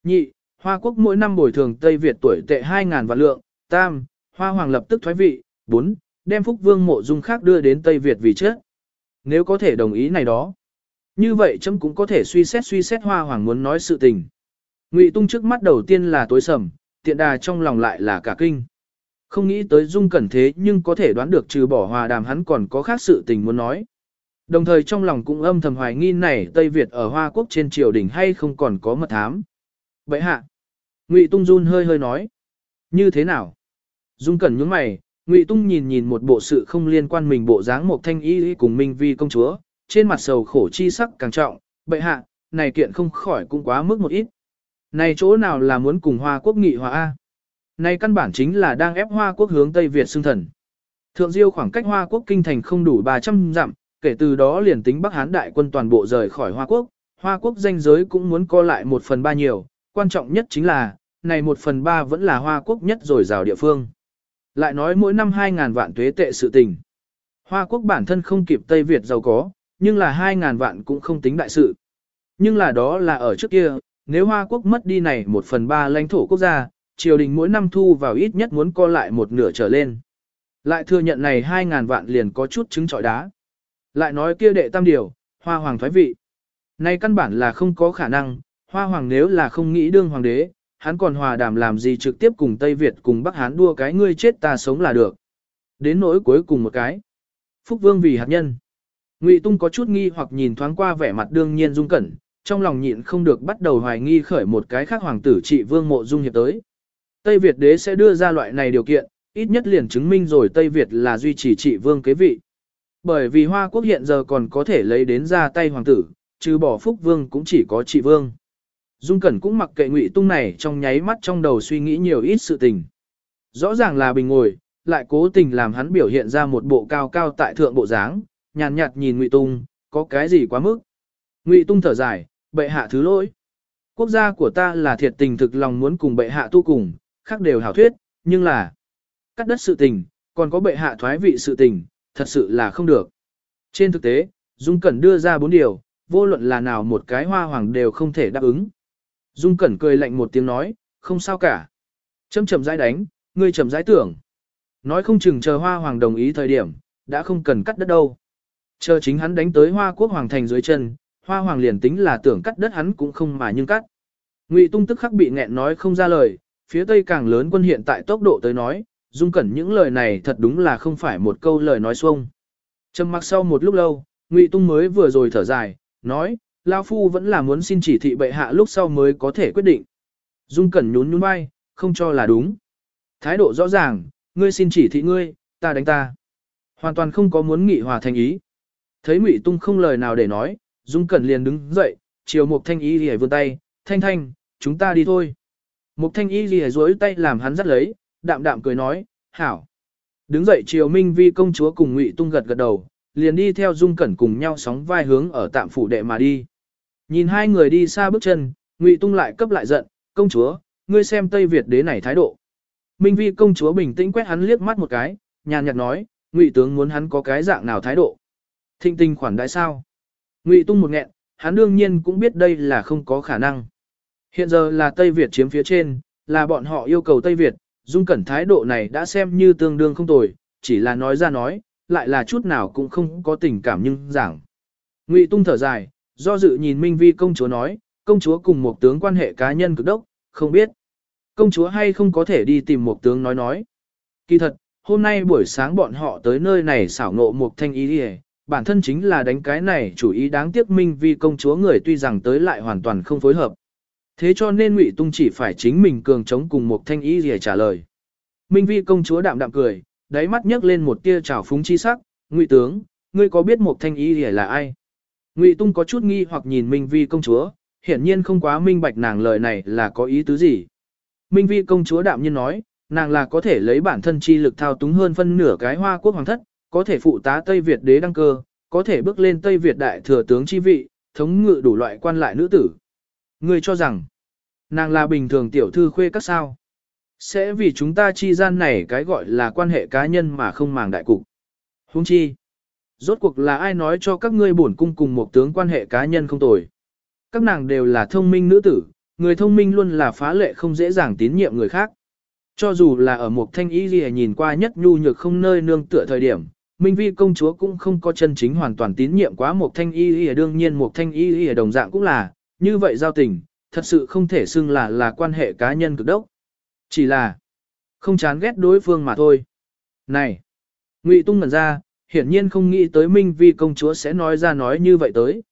Nhị, Hoa Quốc mỗi năm bồi thường Tây Việt tuổi tệ 2.000 vạn lượng. Tam, Hoa Hoàng lập tức thoái vị. Bốn, Đem Phúc Vương mộ dung khác đưa đến Tây Việt vì chết. Nếu có thể đồng ý này đó. Như vậy chấm cũng có thể suy xét suy xét Hoa Hoàng muốn nói sự tình. Ngụy Tung trước mắt đầu tiên là tối sầm, tiện đà trong lòng lại là cả kinh. Không nghĩ tới Dung Cẩn thế nhưng có thể đoán được trừ bỏ hòa đàm hắn còn có khác sự tình muốn nói. Đồng thời trong lòng cũng âm thầm hoài nghi này Tây Việt ở Hoa Quốc trên triều đình hay không còn có mật thám. Vậy hạ. Ngụy Tung run hơi hơi nói. Như thế nào? Dung Cẩn nhướng mày, Ngụy Tung nhìn nhìn một bộ sự không liên quan mình bộ dáng một thanh y cùng Minh Vi công chúa, trên mặt sầu khổ chi sắc càng trọng, bệ hạ, này kiện không khỏi cũng quá mức một ít. Này chỗ nào là muốn cùng Hoa Quốc nghị hòa A? Này căn bản chính là đang ép Hoa Quốc hướng Tây Việt xưng thần. Thượng Diêu khoảng cách Hoa Quốc kinh thành không đủ 300 dặm, kể từ đó liền tính Bắc Hán đại quân toàn bộ rời khỏi Hoa Quốc, Hoa Quốc danh giới cũng muốn co lại một phần ba nhiều, quan trọng nhất chính là, này một phần ba vẫn là Hoa Quốc nhất rồi rào địa phương. Lại nói mỗi năm 2.000 vạn tuế tệ sự tình. Hoa Quốc bản thân không kịp Tây Việt giàu có, nhưng là 2.000 vạn cũng không tính đại sự. Nhưng là đó là ở trước kia, nếu Hoa Quốc mất đi này một phần ba lãnh thổ quốc gia, triều đình mỗi năm thu vào ít nhất muốn co lại một nửa trở lên. Lại thừa nhận này 2.000 vạn liền có chút trứng trọi đá. Lại nói kia đệ tam điều, hoa hoàng thoái vị. Này căn bản là không có khả năng, hoa hoàng nếu là không nghĩ đương hoàng đế, hắn còn hòa đàm làm gì trực tiếp cùng Tây Việt cùng Bắc Hán đua cái ngươi chết ta sống là được. Đến nỗi cuối cùng một cái. Phúc Vương vì hạt nhân. Ngụy Tung có chút nghi hoặc nhìn thoáng qua vẻ mặt đương nhiên dung cẩn, trong lòng nhịn không được bắt đầu hoài nghi khởi một cái khác hoàng tử trị Vương Mộ Dung hiệp tới. Tây Việt đế sẽ đưa ra loại này điều kiện, ít nhất liền chứng minh rồi Tây Việt là duy trì trị Vương kế vị. Bởi vì Hoa Quốc hiện giờ còn có thể lấy đến ra tay hoàng tử, trừ bỏ Phúc Vương cũng chỉ có trị Vương. Dung Cẩn cũng mặc kệ Ngụy Tung này trong nháy mắt trong đầu suy nghĩ nhiều ít sự tình. Rõ ràng là bình ngồi, lại cố tình làm hắn biểu hiện ra một bộ cao cao tại thượng bộ dáng, nhàn nhạt nhìn Ngụy Tung, có cái gì quá mức. Ngụy Tung thở dài, bệ hạ thứ lỗi. Quốc gia của ta là thiệt tình thực lòng muốn cùng bệ hạ tu cùng, khác đều hảo thuyết, nhưng là cắt đất sự tình, còn có bệ hạ thoái vị sự tình, thật sự là không được. Trên thực tế, Dung Cẩn đưa ra bốn điều, vô luận là nào một cái hoa hoàng đều không thể đáp ứng. Dung Cẩn cười lạnh một tiếng nói, không sao cả. Châm chậm rãi đánh, ngươi chậm rãi tưởng. Nói không chừng chờ hoa hoàng đồng ý thời điểm, đã không cần cắt đất đâu. Chờ chính hắn đánh tới hoa quốc hoàng thành dưới chân, hoa hoàng liền tính là tưởng cắt đất hắn cũng không mà nhưng cắt. Ngụy tung tức khắc bị nghẹn nói không ra lời, phía tây càng lớn quân hiện tại tốc độ tới nói, dung cẩn những lời này thật đúng là không phải một câu lời nói xuông. Trầm mặc sau một lúc lâu, Ngụy tung mới vừa rồi thở dài, nói, Lao Phu vẫn là muốn xin chỉ thị bệ hạ lúc sau mới có thể quyết định. Dung Cẩn nhún nhún vai, không cho là đúng. Thái độ rõ ràng, ngươi xin chỉ thị ngươi, ta đánh ta. Hoàn toàn không có muốn nghị hòa thành ý. Thấy Ngụy Tung không lời nào để nói, Dung Cẩn liền đứng dậy, chiều Mục Thanh Y lìa vươn tay, thanh thanh, chúng ta đi thôi. Mục Thanh Y lìa duỗi tay làm hắn dắt lấy, đạm đạm cười nói, hảo. Đứng dậy chiều Minh Vi công chúa cùng Ngụy Tung gật gật đầu, liền đi theo Dung Cẩn cùng nhau sóng vai hướng ở tạm phủ đệ mà đi. Nhìn hai người đi xa bước chân, Ngụy Tung lại cấp lại giận, công chúa, ngươi xem Tây Việt đế này thái độ. Minh Vi công chúa bình tĩnh quét hắn liếc mắt một cái, nhàn nhạt nói, Ngụy tướng muốn hắn có cái dạng nào thái độ. Thịnh tình khoản đại sao? Ngụy Tung một nghẹn, hắn đương nhiên cũng biết đây là không có khả năng. Hiện giờ là Tây Việt chiếm phía trên, là bọn họ yêu cầu Tây Việt, dung cẩn thái độ này đã xem như tương đương không tồi, chỉ là nói ra nói, lại là chút nào cũng không có tình cảm nhưng giảng. Ngụy Tung thở dài, do dự nhìn Minh Vi công chúa nói, công chúa cùng một tướng quan hệ cá nhân cực đốc, không biết. Công chúa hay không có thể đi tìm một tướng nói nói. Kỳ thật, hôm nay buổi sáng bọn họ tới nơi này xảo ngộ một thanh ý đi bản thân chính là đánh cái này chủ ý đáng tiếc Minh Vi công chúa người tuy rằng tới lại hoàn toàn không phối hợp. Thế cho nên Ngụy Tung chỉ phải chính mình cường chống cùng một thanh ý để trả lời. Minh Vi công chúa đạm đạm cười, đáy mắt nhấc lên một tia trào phúng chi sắc, "Ngụy tướng, ngươi có biết một thanh ý gì là ai?" Ngụy Tung có chút nghi hoặc nhìn Minh Vi công chúa, hiển nhiên không quá minh bạch nàng lời này là có ý tứ gì. Minh Vi công chúa đạm nhiên nói, nàng là có thể lấy bản thân chi lực thao túng hơn phân nửa cái hoa quốc hoàng thất, có thể phụ tá Tây Việt đế đăng cơ, có thể bước lên Tây Việt đại thừa tướng chi vị, thống ngự đủ loại quan lại nữ tử. Ngươi cho rằng, nàng là bình thường tiểu thư khuê các sao. Sẽ vì chúng ta chi gian này cái gọi là quan hệ cá nhân mà không màng đại cục. Hung chi. Rốt cuộc là ai nói cho các ngươi bổn cung cùng một tướng quan hệ cá nhân không tồi. Các nàng đều là thông minh nữ tử, người thông minh luôn là phá lệ không dễ dàng tín nhiệm người khác. Cho dù là ở một thanh y gì nhìn qua nhất nhu nhược không nơi nương tựa thời điểm, Minh Vi công chúa cũng không có chân chính hoàn toàn tín nhiệm quá một thanh y y đương nhiên một thanh y y đồng dạng cũng là, như vậy giao tình, thật sự không thể xưng là là quan hệ cá nhân cực đốc. Chỉ là, không chán ghét đối phương mà thôi. Này, Ngụy Tung ngẩn ra, hiển nhiên không nghĩ tới Minh Vi công chúa sẽ nói ra nói như vậy tới.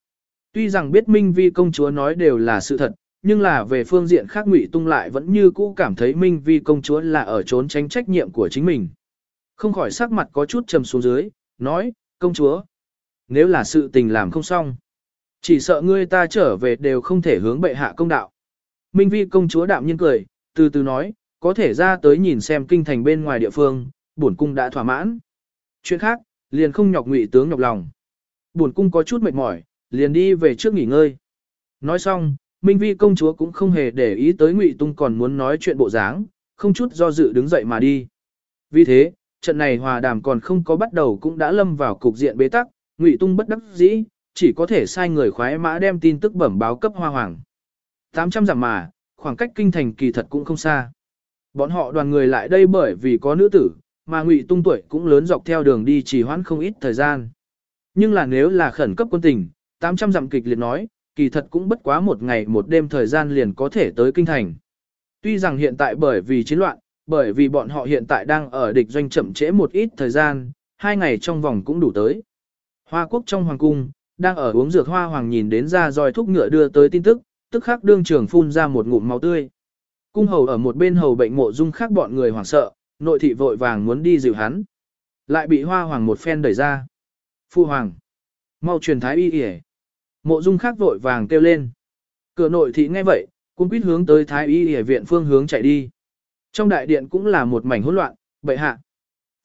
Tuy rằng biết Minh Vi công chúa nói đều là sự thật, nhưng là về phương diện khác Ngụy Tung lại vẫn như cũ cảm thấy Minh Vi công chúa là ở trốn tránh trách nhiệm của chính mình. Không khỏi sắc mặt có chút trầm xuống dưới, nói, công chúa, nếu là sự tình làm không xong, chỉ sợ ngươi ta trở về đều không thể hướng bệ hạ công đạo. Minh Vi công chúa đạm nhiên cười, từ từ nói, có thể ra tới nhìn xem kinh thành bên ngoài địa phương, bổn cung đã thỏa mãn. Chuyện khác, liền không nhọc ngụy tướng nhọc lòng. Bổn cung có chút mệt mỏi, liền đi về trước nghỉ ngơi. Nói xong, Minh Vi công chúa cũng không hề để ý tới Ngụy Tung còn muốn nói chuyện bộ dáng, không chút do dự đứng dậy mà đi. Vì thế, trận này hòa đàm còn không có bắt đầu cũng đã lâm vào cục diện bế tắc, Ngụy Tung bất đắc dĩ, chỉ có thể sai người khoái mã đem tin tức bẩm báo cấp Hoa Hoàng. 800 dặm mà, khoảng cách kinh thành kỳ thật cũng không xa. Bọn họ đoàn người lại đây bởi vì có nữ tử, mà Ngụy Tung tuổi cũng lớn dọc theo đường đi chỉ hoãn không ít thời gian. Nhưng là nếu là khẩn cấp quân tình, 800 dặm kịch liệt nói, kỳ thật cũng bất quá một ngày một đêm thời gian liền có thể tới kinh thành. Tuy rằng hiện tại bởi vì chiến loạn, bởi vì bọn họ hiện tại đang ở địch doanh chậm trễ một ít thời gian, hai ngày trong vòng cũng đủ tới. Hoa quốc trong hoàng cung, đang ở uống dược hoa hoàng nhìn đến ra roi thúc ngựa đưa tới tin tức, tức khắc đương trường phun ra một ngụm máu tươi. Cung hầu ở một bên hầu bệnh mộ dung khác bọn người hoảng sợ, nội thị vội vàng muốn đi dịu hắn. Lại bị hoa hoàng một phen đẩy ra. Phu hoàng. Mau truyền thái y yể. Mộ dung khác vội vàng kêu lên. Cửa nội thị nghe vậy, cũng quyết hướng tới thái y yể viện phương hướng chạy đi. Trong đại điện cũng là một mảnh hỗn loạn, bệ hạ.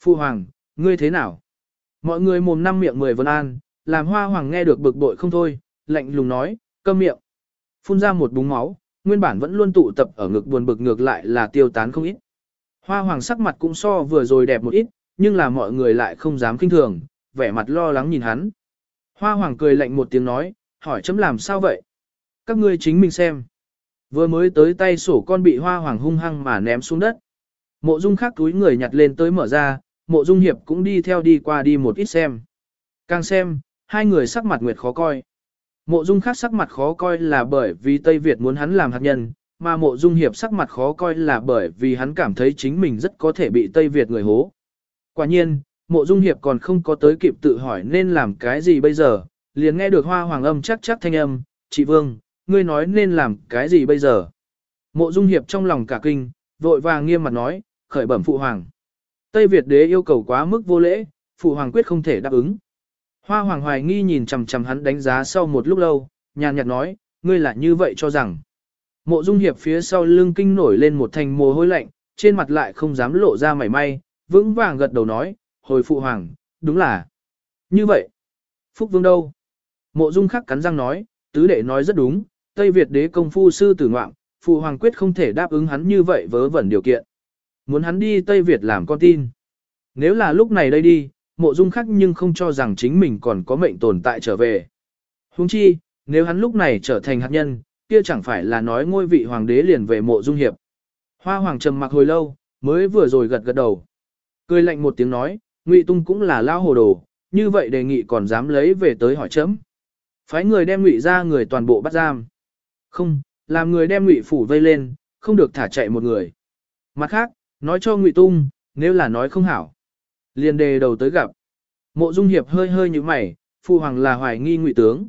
Phu hoàng, ngươi thế nào? Mọi người mồm năm miệng mười vân an, làm hoa hoàng nghe được bực bội không thôi, lạnh lùng nói, câm miệng. Phun ra một búng máu, nguyên bản vẫn luôn tụ tập ở ngực buồn bực ngược lại là tiêu tán không ít. Hoa hoàng sắc mặt cũng so vừa rồi đẹp một ít, nhưng là mọi người lại không dám kinh thường, vẻ mặt lo lắng nhìn hắn. Hoa hoàng cười lạnh một tiếng nói, hỏi chấm làm sao vậy? Các ngươi chính mình xem. Vừa mới tới tay sổ con bị hoa hoàng hung hăng mà ném xuống đất. Mộ dung khác túi người nhặt lên tới mở ra, mộ dung hiệp cũng đi theo đi qua đi một ít xem. Càng xem, hai người sắc mặt nguyệt khó coi. Mộ dung khác sắc mặt khó coi là bởi vì Tây Việt muốn hắn làm hạt nhân, mà mộ dung hiệp sắc mặt khó coi là bởi vì hắn cảm thấy chính mình rất có thể bị Tây Việt người hố. Quả nhiên, mộ dung hiệp còn không có tới kịp tự hỏi nên làm cái gì bây giờ, liền nghe được hoa hoàng âm chắc chắc thanh âm, chị Vương, ngươi nói nên làm cái gì bây giờ. Mộ dung hiệp trong lòng cả kinh, vội vàng nghiêm mặt nói, khởi bẩm phụ hoàng. Tây Việt đế yêu cầu quá mức vô lễ, phụ hoàng quyết không thể đáp ứng. Hoa hoàng hoài nghi nhìn chằm chằm hắn đánh giá sau một lúc lâu, nhàn nhạt nói, ngươi là như vậy cho rằng. Mộ dung hiệp phía sau lưng kinh nổi lên một thành mồ hôi lạnh, trên mặt lại không dám lộ ra mảy may, vững vàng gật đầu nói, hồi phụ hoàng, đúng là. Như vậy, Phúc Vương đâu? Mộ dung khắc cắn răng nói, tứ đệ nói rất đúng, Tây Việt đế công phu sư tử ngoạm, phụ hoàng quyết không thể đáp ứng hắn như vậy vớ vẩn điều kiện. Muốn hắn đi Tây Việt làm con tin. Nếu là lúc này đây đi, mộ dung khác nhưng không cho rằng chính mình còn có mệnh tồn tại trở về. Huống chi, nếu hắn lúc này trở thành hạt nhân, kia chẳng phải là nói ngôi vị hoàng đế liền về mộ dung hiệp. Hoa hoàng trầm mặc hồi lâu, mới vừa rồi gật gật đầu. Cười lạnh một tiếng nói, Ngụy Tung cũng là lao hồ đồ, như vậy đề nghị còn dám lấy về tới hỏi chấm. Phái người đem Ngụy ra người toàn bộ bắt giam. Không, làm người đem Ngụy phủ vây lên, không được thả chạy một người. Mặt khác, nói cho Ngụy Tung, nếu là nói không hảo. Liền đề đầu tới gặp. Mộ Dung Hiệp hơi hơi như mày, phụ hoàng là hoài nghi Ngụy tướng.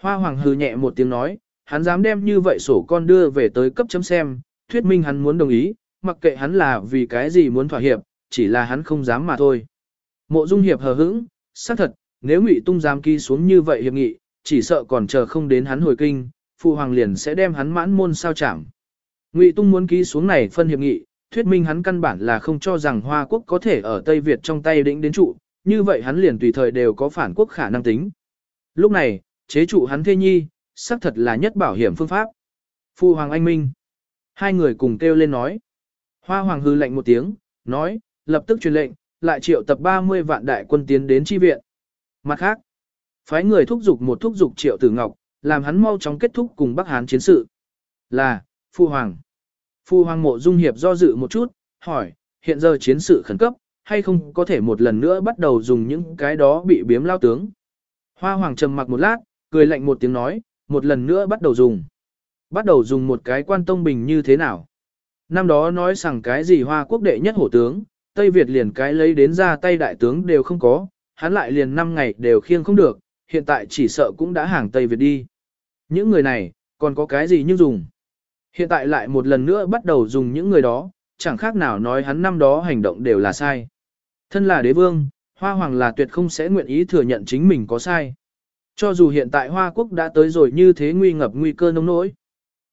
Hoa hoàng hừ nhẹ một tiếng nói, hắn dám đem như vậy sổ con đưa về tới cấp chấm xem, thuyết minh hắn muốn đồng ý, mặc kệ hắn là vì cái gì muốn thỏa hiệp, chỉ là hắn không dám mà thôi. Mộ Dung Hiệp hờ hững, xác thật, nếu Ngụy Tung dám ký xuống như vậy hiệp nghị, chỉ sợ còn chờ không đến hắn hồi kinh, phụ Hoàng liền sẽ đem hắn mãn môn sao chẳng. Ngụy Tung muốn ký xuống này phân hiệp nghị, thuyết minh hắn căn bản là không cho rằng Hoa Quốc có thể ở Tây Việt trong tay đĩnh đến trụ, như vậy hắn liền tùy thời đều có phản quốc khả năng tính. Lúc này, chế trụ hắn thê nhi, xác thật là nhất bảo hiểm phương pháp. Phu Hoàng Anh Minh. Hai người cùng kêu lên nói. Hoa Hoàng hư lệnh một tiếng, nói, lập tức truyền lệnh, lại triệu tập 30 vạn đại quân tiến đến chi viện. Mặt khác, phái người thúc giục một thúc giục triệu tử ngọc, làm hắn mau chóng kết thúc cùng Bắc Hán chiến sự. Là, Phu Hoàng. Phu Hoàng mộ dung hiệp do dự một chút, hỏi, hiện giờ chiến sự khẩn cấp, hay không có thể một lần nữa bắt đầu dùng những cái đó bị biếm lao tướng. Hoa Hoàng trầm mặc một lát, cười lạnh một tiếng nói, một lần nữa bắt đầu dùng. Bắt đầu dùng một cái quan tông bình như thế nào? Năm đó nói rằng cái gì hoa quốc đệ nhất hổ tướng, Tây Việt liền cái lấy đến ra tay đại tướng đều không có, hắn lại liền 5 ngày đều khiêng không được, hiện tại chỉ sợ cũng đã hàng Tây Việt đi. Những người này, còn có cái gì như dùng? Hiện tại lại một lần nữa bắt đầu dùng những người đó, chẳng khác nào nói hắn năm đó hành động đều là sai. Thân là đế vương, Hoa Hoàng là tuyệt không sẽ nguyện ý thừa nhận chính mình có sai. Cho dù hiện tại Hoa Quốc đã tới rồi như thế nguy ngập nguy cơ nông nỗi.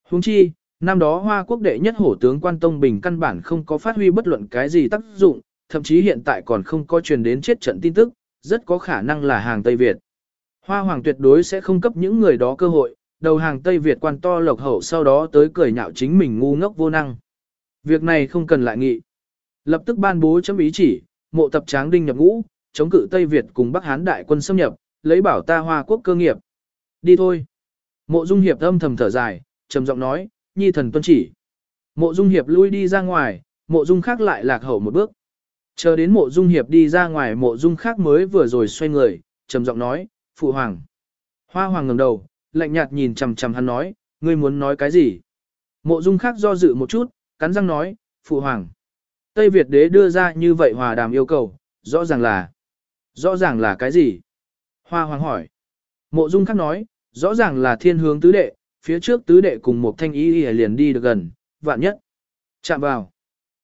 Huống chi, năm đó Hoa Quốc đệ nhất hổ tướng Quan Tông Bình căn bản không có phát huy bất luận cái gì tác dụng, thậm chí hiện tại còn không có truyền đến chết trận tin tức, rất có khả năng là hàng Tây Việt. Hoa Hoàng tuyệt đối sẽ không cấp những người đó cơ hội, đầu hàng Tây Việt quan to lộc hậu sau đó tới cười nhạo chính mình ngu ngốc vô năng. Việc này không cần lại nghị. Lập tức ban bố chấm ý chỉ, mộ tập tráng đinh nhập ngũ, chống cự Tây Việt cùng Bắc Hán đại quân xâm nhập, lấy bảo ta Hoa quốc cơ nghiệp. Đi thôi. Mộ Dung Hiệp âm thầm thở dài, trầm giọng nói, nhi thần tuân chỉ. Mộ Dung Hiệp lui đi ra ngoài, mộ Dung khác lại lạc hậu một bước. Chờ đến mộ Dung Hiệp đi ra ngoài mộ Dung khác mới vừa rồi xoay người, trầm giọng nói, phụ hoàng. Hoa hoàng ngẩng đầu, lạnh nhạt nhìn chằm chằm hắn nói, ngươi muốn nói cái gì? Mộ Dung khác do dự một chút, cắn răng nói, phụ hoàng. Tây Việt đế đưa ra như vậy hòa đàm yêu cầu, rõ ràng là, rõ ràng là cái gì? Hoa hoàng hỏi. Mộ Dung khác nói, rõ ràng là thiên hướng tứ đệ, phía trước tứ đệ cùng một thanh ý liền đi được gần, vạn nhất. Chạm vào.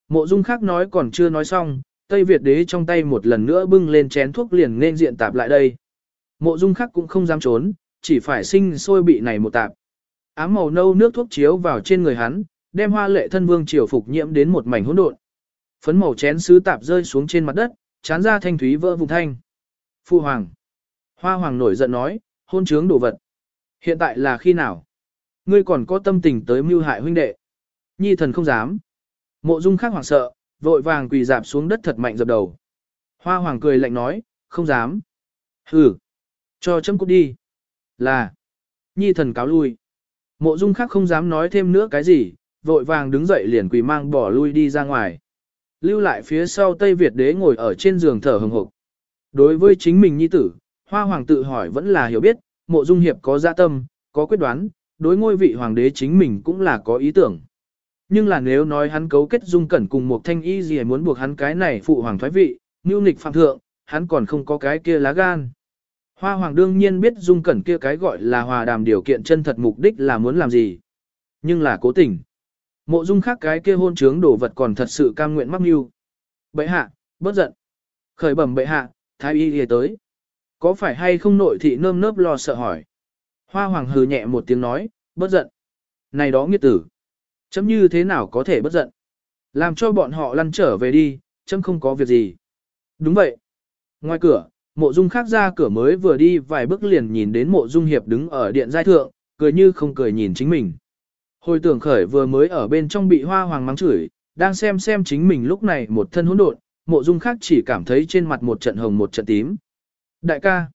Mộ Dung khác nói còn chưa nói xong, Tây Việt đế trong tay một lần nữa bưng lên chén thuốc liền nên diện tạp lại đây. Mộ Dung khác cũng không dám trốn, chỉ phải sinh sôi bị này một tạp. Ám màu nâu nước thuốc chiếu vào trên người hắn, đem hoa lệ thân vương triều phục nhiễm đến một mảnh hỗn độn. Phấn màu chén sứ tạp rơi xuống trên mặt đất, chán ra thanh thúy vỡ vùng thanh. Phu hoàng. Hoa hoàng nổi giận nói, hôn trướng đồ vật. Hiện tại là khi nào? Ngươi còn có tâm tình tới mưu hại huynh đệ. Nhi thần không dám. Mộ dung khác hoảng sợ, vội vàng quỳ dạp xuống đất thật mạnh dập đầu. Hoa hoàng cười lạnh nói, không dám. Hừ. Cho chấm cút đi. Là. Nhi thần cáo lui. Mộ dung khác không dám nói thêm nữa cái gì, vội vàng đứng dậy liền quỳ mang bỏ lui đi ra ngoài. Lưu lại phía sau Tây Việt đế ngồi ở trên giường thở hừng hực. Đối với chính mình nhi tử, Hoa Hoàng tự hỏi vẫn là hiểu biết, mộ dung hiệp có dạ tâm, có quyết đoán, đối ngôi vị hoàng đế chính mình cũng là có ý tưởng. Nhưng là nếu nói hắn cấu kết dung cẩn cùng một thanh y gì muốn buộc hắn cái này phụ hoàng thoái vị, mưu nghịch phạm thượng, hắn còn không có cái kia lá gan. Hoa hoàng đương nhiên biết dung cẩn kia cái gọi là hòa đàm điều kiện chân thật mục đích là muốn làm gì. Nhưng là cố tình. Mộ dung khác cái kia hôn trướng đổ vật còn thật sự cam nguyện mắc mưu. Bệ hạ, bớt giận. Khởi bẩm bệ hạ, thái y đi tới. Có phải hay không nội thị nơm nớp lo sợ hỏi. Hoa hoàng hừ nhẹ một tiếng nói, bớt giận. Này đó nghiệt tử. Chấm như thế nào có thể bất giận. Làm cho bọn họ lăn trở về đi, chấm không có việc gì. Đúng vậy. Ngoài cửa, mộ dung khác ra cửa mới vừa đi vài bước liền nhìn đến mộ dung hiệp đứng ở điện giai thượng, cười như không cười nhìn chính mình. Hồi tưởng khởi vừa mới ở bên trong bị hoa hoàng mắng chửi, đang xem xem chính mình lúc này một thân hỗn độn, mộ dung khác chỉ cảm thấy trên mặt một trận hồng một trận tím. Đại ca.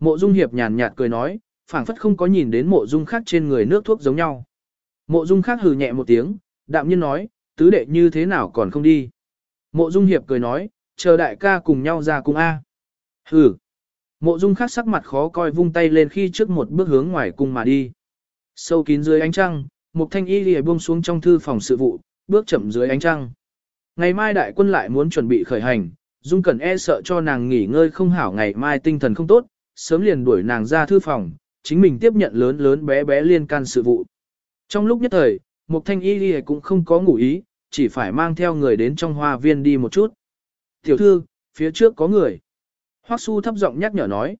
Mộ dung hiệp nhàn nhạt cười nói, phảng phất không có nhìn đến mộ dung khác trên người nước thuốc giống nhau. Mộ dung khác hừ nhẹ một tiếng, đạm nhiên nói, tứ đệ như thế nào còn không đi. Mộ dung hiệp cười nói, chờ đại ca cùng nhau ra cung A. Hừ. Mộ dung khác sắc mặt khó coi vung tay lên khi trước một bước hướng ngoài cung mà đi. Sâu kín dưới ánh trăng, mục thanh y lìa buông xuống trong thư phòng sự vụ, bước chậm dưới ánh trăng. Ngày mai đại quân lại muốn chuẩn bị khởi hành, Dung Cẩn e sợ cho nàng nghỉ ngơi không hảo ngày mai tinh thần không tốt, sớm liền đuổi nàng ra thư phòng, chính mình tiếp nhận lớn lớn bé bé liên can sự vụ. Trong lúc nhất thời, Mục Thanh Y lìa cũng không có ngủ ý, chỉ phải mang theo người đến trong hoa viên đi một chút. Tiểu thư, phía trước có người. Hoắc Su thấp giọng nhắc nhở nói.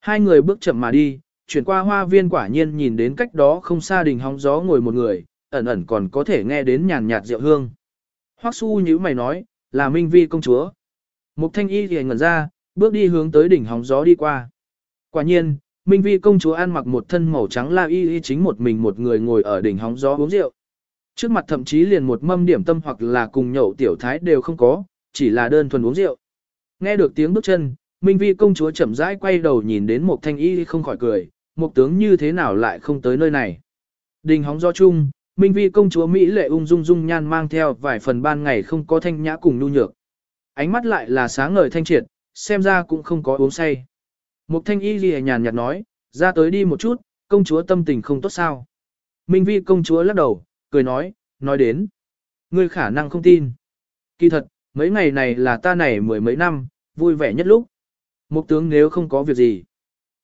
Hai người bước chậm mà đi, chuyển qua hoa viên quả nhiên nhìn đến cách đó không xa đình hóng gió ngồi một người, ẩn ẩn còn có thể nghe đến nhàn nhạt rượu hương. Hoắc Su nhíu mày nói, là Minh Vi công chúa. Mục Thanh Y liền ngẩn ra, bước đi hướng tới đỉnh hóng gió đi qua. Quả nhiên, Minh Vi công chúa ăn mặc một thân màu trắng la y y chính một mình một người ngồi ở đỉnh hóng gió uống rượu. Trước mặt thậm chí liền một mâm điểm tâm hoặc là cùng nhậu tiểu thái đều không có, chỉ là đơn thuần uống rượu. Nghe được tiếng bước chân, Minh Vi công chúa chậm rãi quay đầu nhìn đến một thanh y không khỏi cười, một tướng như thế nào lại không tới nơi này. Đình hóng Do chung, Minh Vi công chúa Mỹ lệ ung dung dung nhan mang theo vài phần ban ngày không có thanh nhã cùng nhu nhược. Ánh mắt lại là sáng ngời thanh triệt, xem ra cũng không có uống say. Một thanh y ghi nhàn nhạt nói, ra tới đi một chút, công chúa tâm tình không tốt sao. Minh Vi công chúa lắc đầu, cười nói, nói đến. Ngươi khả năng không tin. Kỳ thật, mấy ngày này là ta này mười mấy năm, vui vẻ nhất lúc. Mục tướng nếu không có việc gì,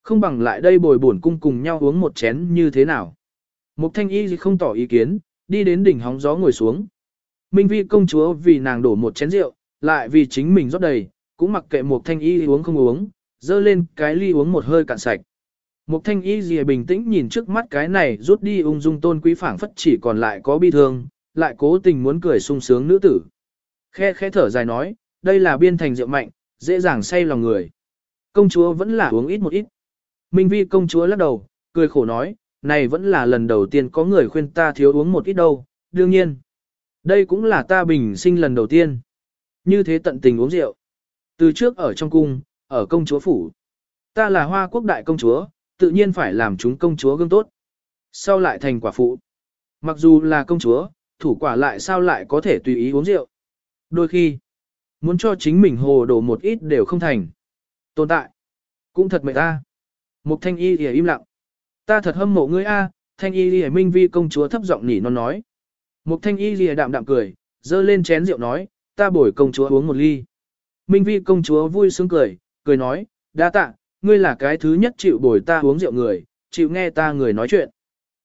không bằng lại đây bồi bổn cung cùng nhau uống một chén như thế nào. Mục thanh y không tỏ ý kiến, đi đến đỉnh hóng gió ngồi xuống. Minh vi công chúa vì nàng đổ một chén rượu, lại vì chính mình rót đầy, cũng mặc kệ mục thanh y uống không uống, dơ lên cái ly uống một hơi cạn sạch. Mục thanh y gì bình tĩnh nhìn trước mắt cái này rút đi ung dung tôn quý phảng phất chỉ còn lại có bi thương, lại cố tình muốn cười sung sướng nữ tử. Khe khẽ thở dài nói, đây là biên thành rượu mạnh, dễ dàng say lòng người. Công chúa vẫn là uống ít một ít. Minh vi công chúa lắc đầu, cười khổ nói, này vẫn là lần đầu tiên có người khuyên ta thiếu uống một ít đâu, đương nhiên. Đây cũng là ta bình sinh lần đầu tiên. Như thế tận tình uống rượu. Từ trước ở trong cung, ở công chúa phủ. Ta là hoa quốc đại công chúa, tự nhiên phải làm chúng công chúa gương tốt. Sau lại thành quả phụ. Mặc dù là công chúa, thủ quả lại sao lại có thể tùy ý uống rượu. Đôi khi, muốn cho chính mình hồ đổ một ít đều không thành. Tồn tại. Cũng thật mệt ta. Mục thanh y thì im lặng. Ta thật hâm mộ ngươi a, thanh y lìa minh vi công chúa thấp giọng nỉ non nói. Mục thanh y lìa đạm đạm cười, dơ lên chén rượu nói, ta bồi công chúa uống một ly. Minh vi công chúa vui sướng cười, cười nói, đa tạ, ngươi là cái thứ nhất chịu bồi ta uống rượu người, chịu nghe ta người nói chuyện.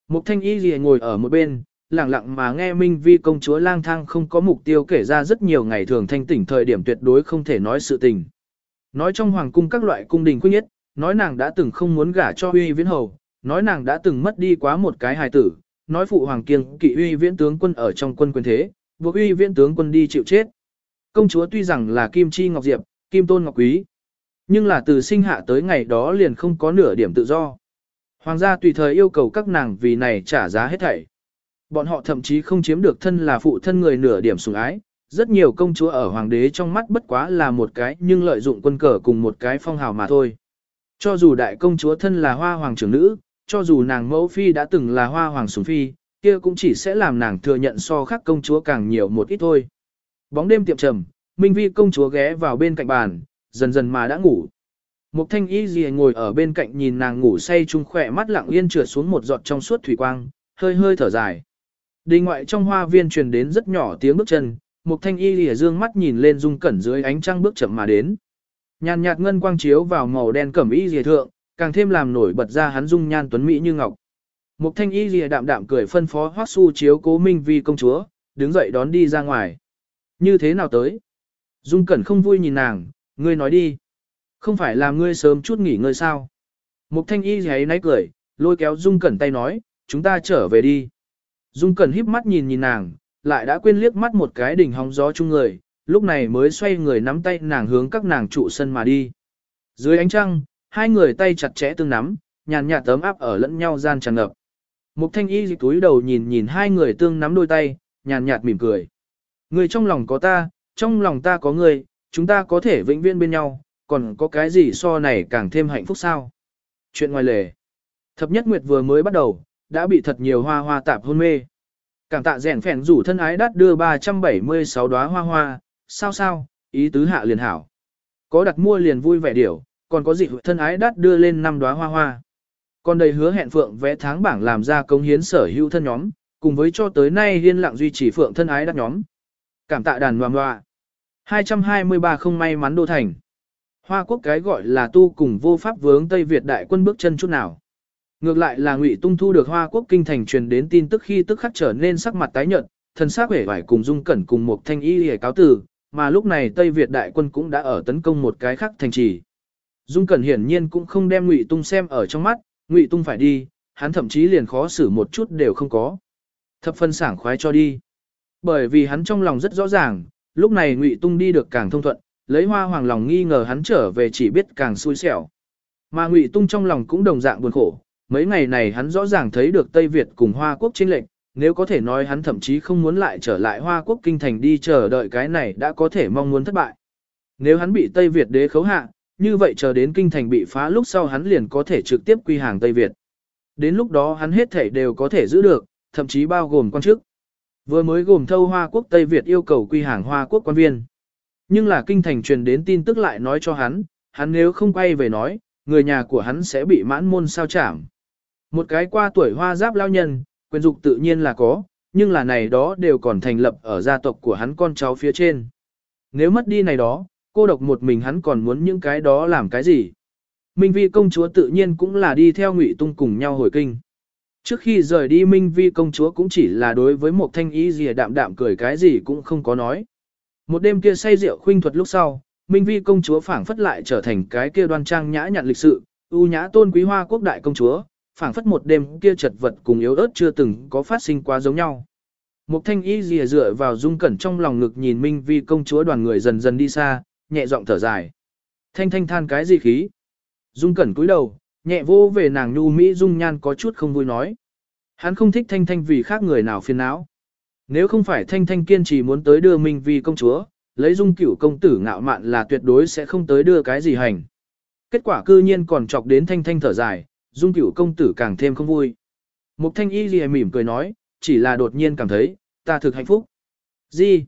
Mục thanh y lìa ngồi ở một bên, lặng lặng mà nghe Minh vi công chúa lang thang không có mục tiêu kể ra rất nhiều ngày thường thanh tỉnh thời điểm tuyệt đối không thể nói sự tình. Nói trong hoàng cung các loại cung đình khuyết nhất, nói nàng đã từng không muốn gả cho uy viễn hầu, nói nàng đã từng mất đi quá một cái hài tử, nói phụ hoàng kiêng kỵ uy viễn tướng quân ở trong quân quyền thế, buộc uy viễn tướng quân đi chịu chết. Công chúa tuy rằng là Kim Chi Ngọc Diệp, Kim Tôn Ngọc Quý, nhưng là từ sinh hạ tới ngày đó liền không có nửa điểm tự do. Hoàng gia tùy thời yêu cầu các nàng vì này trả giá hết thảy. Bọn họ thậm chí không chiếm được thân là phụ thân người nửa điểm sủng ái. Rất nhiều công chúa ở hoàng đế trong mắt bất quá là một cái nhưng lợi dụng quân cờ cùng một cái phong hào mà thôi. Cho dù đại công chúa thân là hoa hoàng trưởng nữ, cho dù nàng mẫu phi đã từng là hoa hoàng sủng phi, kia cũng chỉ sẽ làm nàng thừa nhận so khác công chúa càng nhiều một ít thôi. Bóng đêm tiệm trầm, Minh Vi công chúa ghé vào bên cạnh bàn, dần dần mà đã ngủ. Mục thanh y gì ngồi ở bên cạnh nhìn nàng ngủ say chung khỏe mắt lặng yên trượt xuống một giọt trong suốt thủy quang, hơi hơi thở dài. đi ngoại trong hoa viên truyền đến rất nhỏ tiếng bước chân, mục thanh y lìa dương mắt nhìn lên dung cẩn dưới ánh trăng bước chậm mà đến. Nhàn nhạt ngân quang chiếu vào màu đen cẩm y lìa thượng, càng thêm làm nổi bật ra hắn dung nhan tuấn mỹ như ngọc. Mục thanh y lìa đạm đạm cười phân phó hoắc su chiếu cố minh vi công chúa, đứng dậy đón đi ra ngoài. Như thế nào tới? Dung cẩn không vui nhìn nàng, ngươi nói đi. Không phải là ngươi sớm chút nghỉ ngơi sao? Mục thanh y ấy náy cười, lôi kéo Dung cẩn tay nói, chúng ta trở về đi. Dung cẩn híp mắt nhìn nhìn nàng, lại đã quên liếc mắt một cái đỉnh hóng gió chung người, lúc này mới xoay người nắm tay nàng hướng các nàng trụ sân mà đi. Dưới ánh trăng, hai người tay chặt chẽ tương nắm, nhàn nhạt tấm áp ở lẫn nhau gian tràn ngập. Mục thanh y dịch túi đầu nhìn nhìn hai người tương nắm đôi tay, nhàn nhạt mỉm cười. Người trong lòng có ta, trong lòng ta có người, chúng ta có thể vĩnh viễn bên nhau, còn có cái gì so này càng thêm hạnh phúc sao? Chuyện ngoài lề. Thập nhất nguyệt vừa mới bắt đầu, đã bị thật nhiều hoa hoa tạp hôn mê. Cảm tạ rèn phèn rủ thân ái đắt đưa 376 đóa hoa hoa, sao sao, ý tứ hạ liền hảo. Có đặt mua liền vui vẻ điểu, còn có dịch thân ái đắt đưa lên 5 đóa hoa hoa. Còn đầy hứa hẹn phượng vẽ tháng bảng làm ra công hiến sở hữu thân nhóm, cùng với cho tới nay liên lặng duy trì phượng thân ái đắt nhóm. Cảm tạ đàn hoa hoa. 223 không may mắn đô thành. Hoa quốc cái gọi là tu cùng vô pháp vướng Tây Việt đại quân bước chân chút nào. Ngược lại là Ngụy Tung thu được Hoa quốc kinh thành truyền đến tin tức khi tức khắc trở nên sắc mặt tái nhợt, thân xác vẻ vải cùng dung cẩn cùng một thanh y hề cáo tử, mà lúc này Tây Việt đại quân cũng đã ở tấn công một cái khác thành trì. Dung cẩn hiển nhiên cũng không đem Ngụy Tung xem ở trong mắt, Ngụy Tung phải đi, hắn thậm chí liền khó xử một chút đều không có. Thập phân sảng khoái cho đi. Bởi vì hắn trong lòng rất rõ ràng, lúc này Ngụy Tung đi được càng thông thuận, lấy hoa hoàng lòng nghi ngờ hắn trở về chỉ biết càng xui xẻo. Mà Ngụy Tung trong lòng cũng đồng dạng buồn khổ, mấy ngày này hắn rõ ràng thấy được Tây Việt cùng Hoa Quốc chênh lệnh, nếu có thể nói hắn thậm chí không muốn lại trở lại Hoa Quốc kinh thành đi chờ đợi cái này đã có thể mong muốn thất bại. Nếu hắn bị Tây Việt đế khấu hạ, như vậy chờ đến kinh thành bị phá lúc sau hắn liền có thể trực tiếp quy hàng Tây Việt. Đến lúc đó hắn hết thể đều có thể giữ được, thậm chí bao gồm quan chức. Vừa mới gồm thâu Hoa Quốc Tây Việt yêu cầu quy hàng Hoa Quốc quan viên. Nhưng là kinh thành truyền đến tin tức lại nói cho hắn, hắn nếu không quay về nói, người nhà của hắn sẽ bị mãn môn sao chảm. Một cái qua tuổi hoa giáp lao nhân, quyền dục tự nhiên là có, nhưng là này đó đều còn thành lập ở gia tộc của hắn con cháu phía trên. Nếu mất đi này đó, cô độc một mình hắn còn muốn những cái đó làm cái gì? Minh Vi công chúa tự nhiên cũng là đi theo Ngụy Tung cùng nhau hồi kinh. Trước khi rời đi Minh Vi công chúa cũng chỉ là đối với một thanh ý gì đạm đạm cười cái gì cũng không có nói. Một đêm kia say rượu khuynh thuật lúc sau, Minh Vi công chúa phảng phất lại trở thành cái kia đoan trang nhã nhặn lịch sự, ưu nhã tôn quý hoa quốc đại công chúa, phảng phất một đêm kia chật vật cùng yếu ớt chưa từng có phát sinh quá giống nhau. Mục thanh y dìa dựa vào dung cẩn trong lòng ngực nhìn Minh Vi công chúa đoàn người dần dần đi xa, nhẹ giọng thở dài. Thanh thanh than cái gì khí? Dung cẩn cúi đầu, nhẹ vô về nàng nhu mỹ dung nhan có chút không vui nói. Hắn không thích thanh thanh vì khác người nào phiền não. Nếu không phải thanh thanh kiên trì muốn tới đưa Minh Vi công chúa, lấy dung cửu công tử ngạo mạn là tuyệt đối sẽ không tới đưa cái gì hành. Kết quả cư nhiên còn chọc đến thanh thanh thở dài, dung cửu công tử càng thêm không vui. Mục thanh y gì mỉm cười nói, chỉ là đột nhiên cảm thấy, ta thực hạnh phúc. Gì?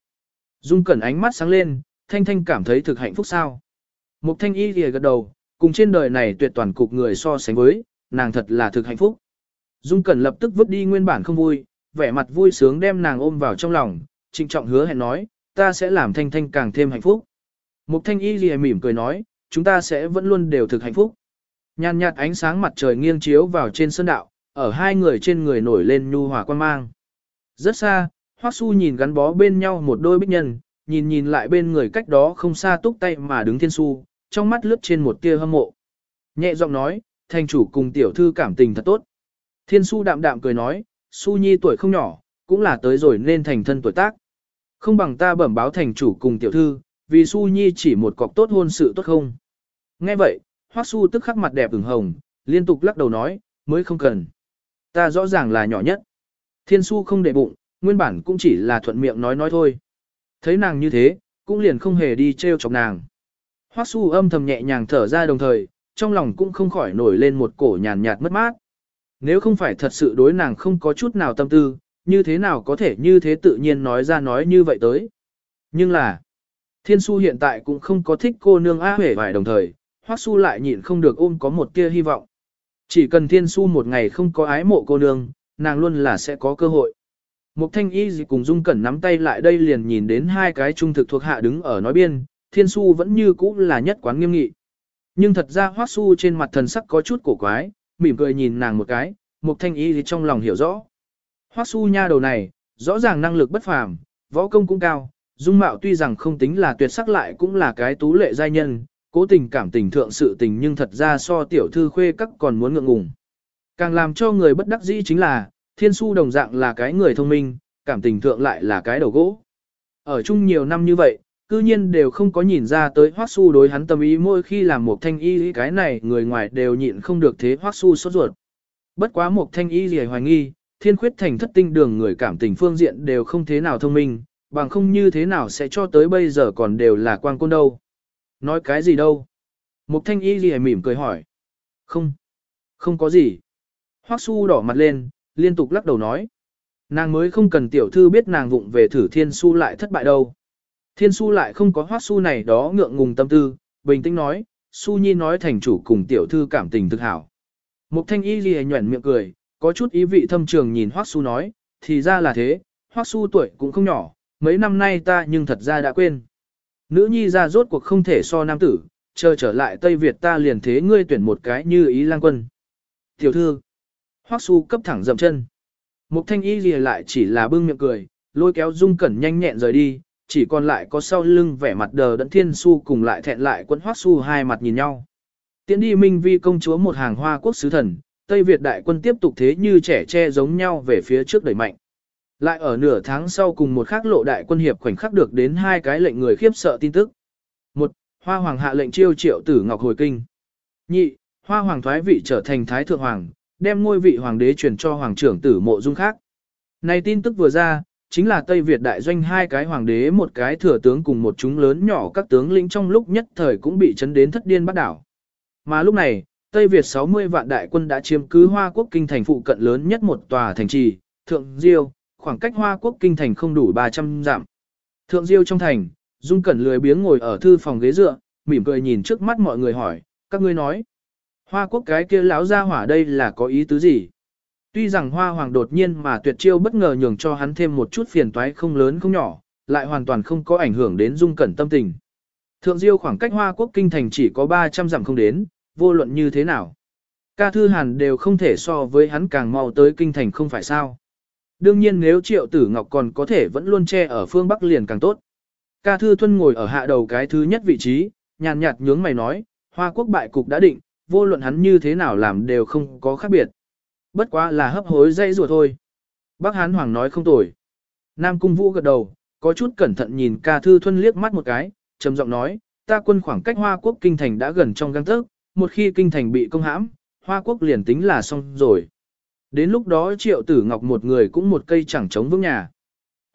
Dung cẩn ánh mắt sáng lên, thanh thanh cảm thấy thực hạnh phúc sao? Mục thanh y gì gật đầu, cùng trên đời này tuyệt toàn cục người so sánh với, nàng thật là thực hạnh phúc. Dung cẩn lập tức vứt đi nguyên bản không vui, vẻ mặt vui sướng đem nàng ôm vào trong lòng, trịnh trọng hứa hẹn nói, ta sẽ làm thanh thanh càng thêm hạnh phúc. Mục thanh y gì mỉm cười nói, chúng ta sẽ vẫn luôn đều thực hạnh phúc. Nhàn nhạt ánh sáng mặt trời nghiêng chiếu vào trên sơn đạo, ở hai người trên người nổi lên nhu hòa quan mang. Rất xa, Hoắc Su nhìn gắn bó bên nhau một đôi bích nhân, nhìn nhìn lại bên người cách đó không xa túc tay mà đứng Thiên Su, trong mắt lướt trên một tia hâm mộ. Nhẹ giọng nói, thành chủ cùng tiểu thư cảm tình thật tốt. Thiên Su đạm đạm cười nói, Su Nhi tuổi không nhỏ, cũng là tới rồi nên thành thân tuổi tác. Không bằng ta bẩm báo thành chủ cùng tiểu thư, vì Su Nhi chỉ một cọc tốt hôn sự tốt không. Nghe vậy, Hoắc Su tức khắc mặt đẹp ửng hồng, liên tục lắc đầu nói, mới không cần. Ta rõ ràng là nhỏ nhất. Thiên Su không để bụng, nguyên bản cũng chỉ là thuận miệng nói nói thôi. Thấy nàng như thế, cũng liền không hề đi treo chọc nàng. Hoắc Su âm thầm nhẹ nhàng thở ra đồng thời, trong lòng cũng không khỏi nổi lên một cổ nhàn nhạt mất mát. Nếu không phải thật sự đối nàng không có chút nào tâm tư, như thế nào có thể như thế tự nhiên nói ra nói như vậy tới. Nhưng là, Thiên Su hiện tại cũng không có thích cô nương A Huệ vài đồng thời, Hoắc Su lại nhịn không được ôm có một tia hy vọng. Chỉ cần Thiên Su một ngày không có ái mộ cô nương, nàng luôn là sẽ có cơ hội. Mục Thanh Y gì cùng Dung Cẩn nắm tay lại đây liền nhìn đến hai cái trung thực thuộc hạ đứng ở nói biên, Thiên Su vẫn như cũ là nhất quán nghiêm nghị. Nhưng thật ra Hoắc Su trên mặt thần sắc có chút cổ quái, mỉm cười nhìn nàng một cái, Mục Thanh Y thì trong lòng hiểu rõ. Hoắc Su nha đầu này, rõ ràng năng lực bất phàm, võ công cũng cao, dung mạo tuy rằng không tính là tuyệt sắc lại cũng là cái tú lệ giai nhân, cố tình cảm tình thượng sự tình nhưng thật ra so tiểu thư khuê các còn muốn ngượng ngùng. Càng làm cho người bất đắc dĩ chính là, thiên su đồng dạng là cái người thông minh, cảm tình thượng lại là cái đầu gỗ. Ở chung nhiều năm như vậy, cư nhiên đều không có nhìn ra tới hoác su đối hắn tâm ý mỗi khi làm một thanh y cái này người ngoài đều nhịn không được thế hoác su sốt ruột. Bất quá một thanh y gì hoài nghi, thiên khuyết thành thất tinh đường người cảm tình phương diện đều không thế nào thông minh, bằng không như thế nào sẽ cho tới bây giờ còn đều là quang côn đâu. Nói cái gì đâu? Mục thanh y gì mỉm cười hỏi. Không, không có gì. Hoắc su đỏ mặt lên, liên tục lắc đầu nói. Nàng mới không cần tiểu thư biết nàng vụng về thử thiên su lại thất bại đâu. Thiên su lại không có Hoắc su này đó ngượng ngùng tâm tư, bình tĩnh nói, su nhi nói thành chủ cùng tiểu thư cảm tình thực hảo. Mục thanh y gì nhuẩn miệng cười, có chút ý vị thâm trường nhìn Hoắc su nói, thì ra là thế, Hoắc su tuổi cũng không nhỏ, mấy năm nay ta nhưng thật ra đã quên. Nữ nhi ra rốt cuộc không thể so nam tử, chờ trở lại Tây Việt ta liền thế ngươi tuyển một cái như ý lang quân. Tiểu thư, Hoắc su cấp thẳng dậm chân. Mục thanh y lìa lại chỉ là bưng miệng cười, lôi kéo dung cẩn nhanh nhẹn rời đi, chỉ còn lại có sau lưng vẻ mặt đờ đẫn thiên su cùng lại thẹn lại quân Hoắc su hai mặt nhìn nhau. Tiến đi minh vi công chúa một hàng hoa quốc sứ thần, Tây Việt đại quân tiếp tục thế như trẻ tre giống nhau về phía trước đẩy mạnh. Lại ở nửa tháng sau cùng một khắc lộ đại quân hiệp khoảnh khắc được đến hai cái lệnh người khiếp sợ tin tức. Một, Hoa Hoàng hạ lệnh chiêu triệu tử Ngọc hồi kinh. Nhị, Hoa Hoàng thoái vị trở thành Thái Thượng Hoàng, đem ngôi vị Hoàng đế truyền cho Hoàng trưởng tử mộ dung khác. Này tin tức vừa ra, chính là Tây Việt đại doanh hai cái Hoàng đế một cái thừa tướng cùng một chúng lớn nhỏ các tướng lĩnh trong lúc nhất thời cũng bị chấn đến thất điên bắt đảo. Mà lúc này, Tây Việt 60 vạn đại quân đã chiếm cứ Hoa Quốc kinh thành phụ cận lớn nhất một tòa thành trì, Thượng Diêu, khoảng cách Hoa Quốc kinh thành không đủ 300 dặm. Thượng Diêu trong thành, Dung Cẩn lười biếng ngồi ở thư phòng ghế dựa, mỉm cười nhìn trước mắt mọi người hỏi, các ngươi nói, Hoa Quốc cái kia lão gia hỏa đây là có ý tứ gì? Tuy rằng Hoa Hoàng đột nhiên mà tuyệt chiêu bất ngờ nhường cho hắn thêm một chút phiền toái không lớn không nhỏ, lại hoàn toàn không có ảnh hưởng đến Dung Cẩn tâm tình. Thượng Diêu khoảng cách Hoa Quốc kinh thành chỉ có 300 dặm không đến, vô luận như thế nào. Ca Thư Hàn đều không thể so với hắn càng mau tới kinh thành không phải sao. Đương nhiên nếu Triệu Tử Ngọc còn có thể vẫn luôn che ở phương Bắc liền càng tốt. Ca Thư Thuân ngồi ở hạ đầu cái thứ nhất vị trí, nhàn nhạt nhướng mày nói, Hoa Quốc bại cục đã định, vô luận hắn như thế nào làm đều không có khác biệt. Bất quá là hấp hối dây rùa thôi. Bác Hán Hoàng nói không tồi. Nam Cung Vũ gật đầu, có chút cẩn thận nhìn ca thư thuân liếc mắt một cái, trầm giọng nói, ta quân khoảng cách Hoa Quốc kinh thành đã gần trong găng tấc, một khi kinh thành bị công hãm, Hoa Quốc liền tính là xong rồi. Đến lúc đó Triệu Tử Ngọc một người cũng một cây chẳng chống vững nhà.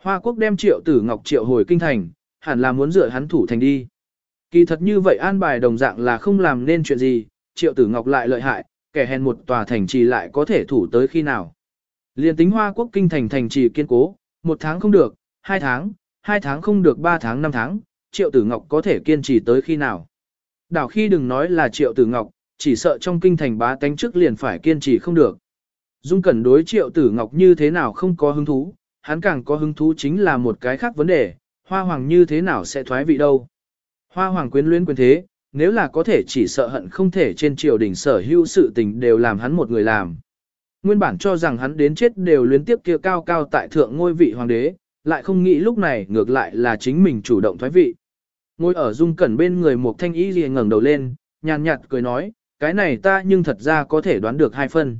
Hoa Quốc đem Triệu Tử Ngọc triệu hồi kinh thành, hẳn là muốn dựa hắn thủ thành đi. Kỳ thật như vậy an bài đồng dạng là không làm nên chuyện gì, Triệu Tử Ngọc lại lợi hại, kẻ hèn một tòa thành trì lại có thể thủ tới khi nào. Liên tính Hoa Quốc kinh thành thành trì kiên cố, một tháng không được, hai tháng, hai tháng không được ba tháng năm tháng, Triệu Tử Ngọc có thể kiên trì tới khi nào. Đảo khi đừng nói là Triệu Tử Ngọc, chỉ sợ trong kinh thành bá tánh trước liền phải kiên trì không được. Dung Cẩn đối Triệu Tử Ngọc như thế nào không có hứng thú, hắn càng có hứng thú chính là một cái khác vấn đề, Hoa Hoàng như thế nào sẽ thoái vị đâu. Hoa Hoàng quyến luyến quyền thế, nếu là có thể chỉ sợ hận không thể trên triều đình sở hữu sự tình đều làm hắn một người làm. Nguyên bản cho rằng hắn đến chết đều luyến tiếp kia cao cao tại thượng ngôi vị hoàng đế, lại không nghĩ lúc này ngược lại là chính mình chủ động thoái vị. Ngồi ở dung cẩn bên người một thanh y liền ngẩng đầu lên, nhàn nhạt cười nói, cái này ta nhưng thật ra có thể đoán được hai phân.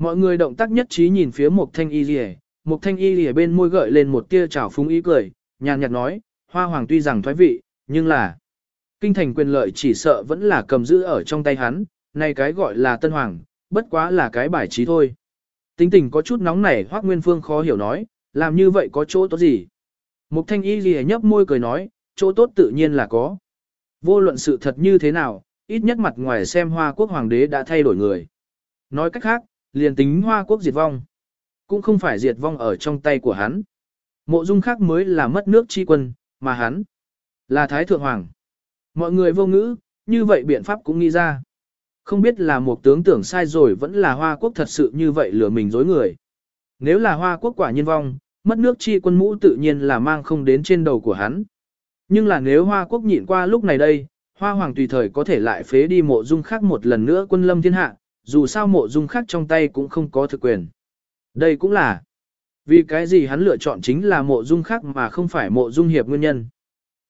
Mọi người động tác nhất trí nhìn phía một thanh y lìa, một thanh y lìa bên môi gợi lên một tia trào phúng ý cười, nhàn nhạt nói, hoa hoàng tuy rằng thoái vị, nhưng là kinh thành quyền lợi chỉ sợ vẫn là cầm giữ ở trong tay hắn, này cái gọi là tân hoàng, bất quá là cái bài trí thôi. Tính tình có chút nóng nảy Hoắc Nguyên Phương khó hiểu nói, làm như vậy có chỗ tốt gì? Mục thanh y lìa nhấp môi cười nói, chỗ tốt tự nhiên là có. Vô luận sự thật như thế nào, ít nhất mặt ngoài xem hoa quốc hoàng đế đã thay đổi người. Nói cách khác, liền tính hoa quốc diệt vong. Cũng không phải diệt vong ở trong tay của hắn. Mộ dung khác mới là mất nước chi quân, mà hắn là thái thượng hoàng. Mọi người vô ngữ, như vậy biện pháp cũng nghĩ ra. Không biết là một tướng tưởng sai rồi vẫn là Hoa Quốc thật sự như vậy lừa mình dối người. Nếu là Hoa Quốc quả nhiên vong, mất nước chi quân mũ tự nhiên là mang không đến trên đầu của hắn. Nhưng là nếu Hoa Quốc nhịn qua lúc này đây, Hoa Hoàng tùy thời có thể lại phế đi mộ dung khác một lần nữa quân lâm thiên hạ, dù sao mộ dung khác trong tay cũng không có thực quyền. Đây cũng là vì cái gì hắn lựa chọn chính là mộ dung khác mà không phải mộ dung hiệp nguyên nhân.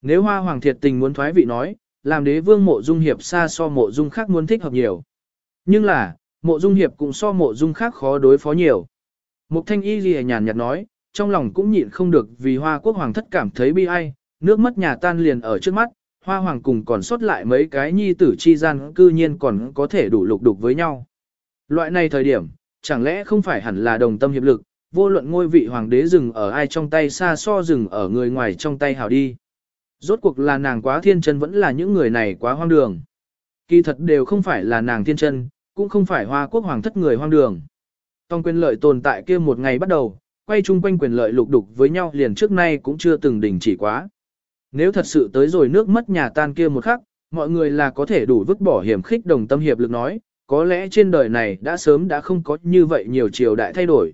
Nếu hoa hoàng thiệt tình muốn thoái vị nói, làm đế vương mộ dung hiệp xa so mộ dung khác muốn thích hợp nhiều. Nhưng là, mộ dung hiệp cũng so mộ dung khác khó đối phó nhiều. Mục thanh y ghi nhàn nhạt nói, trong lòng cũng nhịn không được vì hoa quốc hoàng thất cảm thấy bi ai, nước mất nhà tan liền ở trước mắt, hoa hoàng cùng còn sót lại mấy cái nhi tử chi gian cư nhiên còn có thể đủ lục đục với nhau. Loại này thời điểm, chẳng lẽ không phải hẳn là đồng tâm hiệp lực, vô luận ngôi vị hoàng đế rừng ở ai trong tay xa so rừng ở người ngoài trong tay hảo đi. Rốt cuộc là nàng quá thiên chân vẫn là những người này quá hoang đường. Kỳ thật đều không phải là nàng thiên chân, cũng không phải hoa quốc hoàng thất người hoang đường. Tòng quyền lợi tồn tại kia một ngày bắt đầu, quay chung quanh quyền lợi lục đục với nhau liền trước nay cũng chưa từng đình chỉ quá. Nếu thật sự tới rồi nước mất nhà tan kia một khắc, mọi người là có thể đủ vứt bỏ hiểm khích đồng tâm hiệp lực nói, có lẽ trên đời này đã sớm đã không có như vậy nhiều triều đại thay đổi.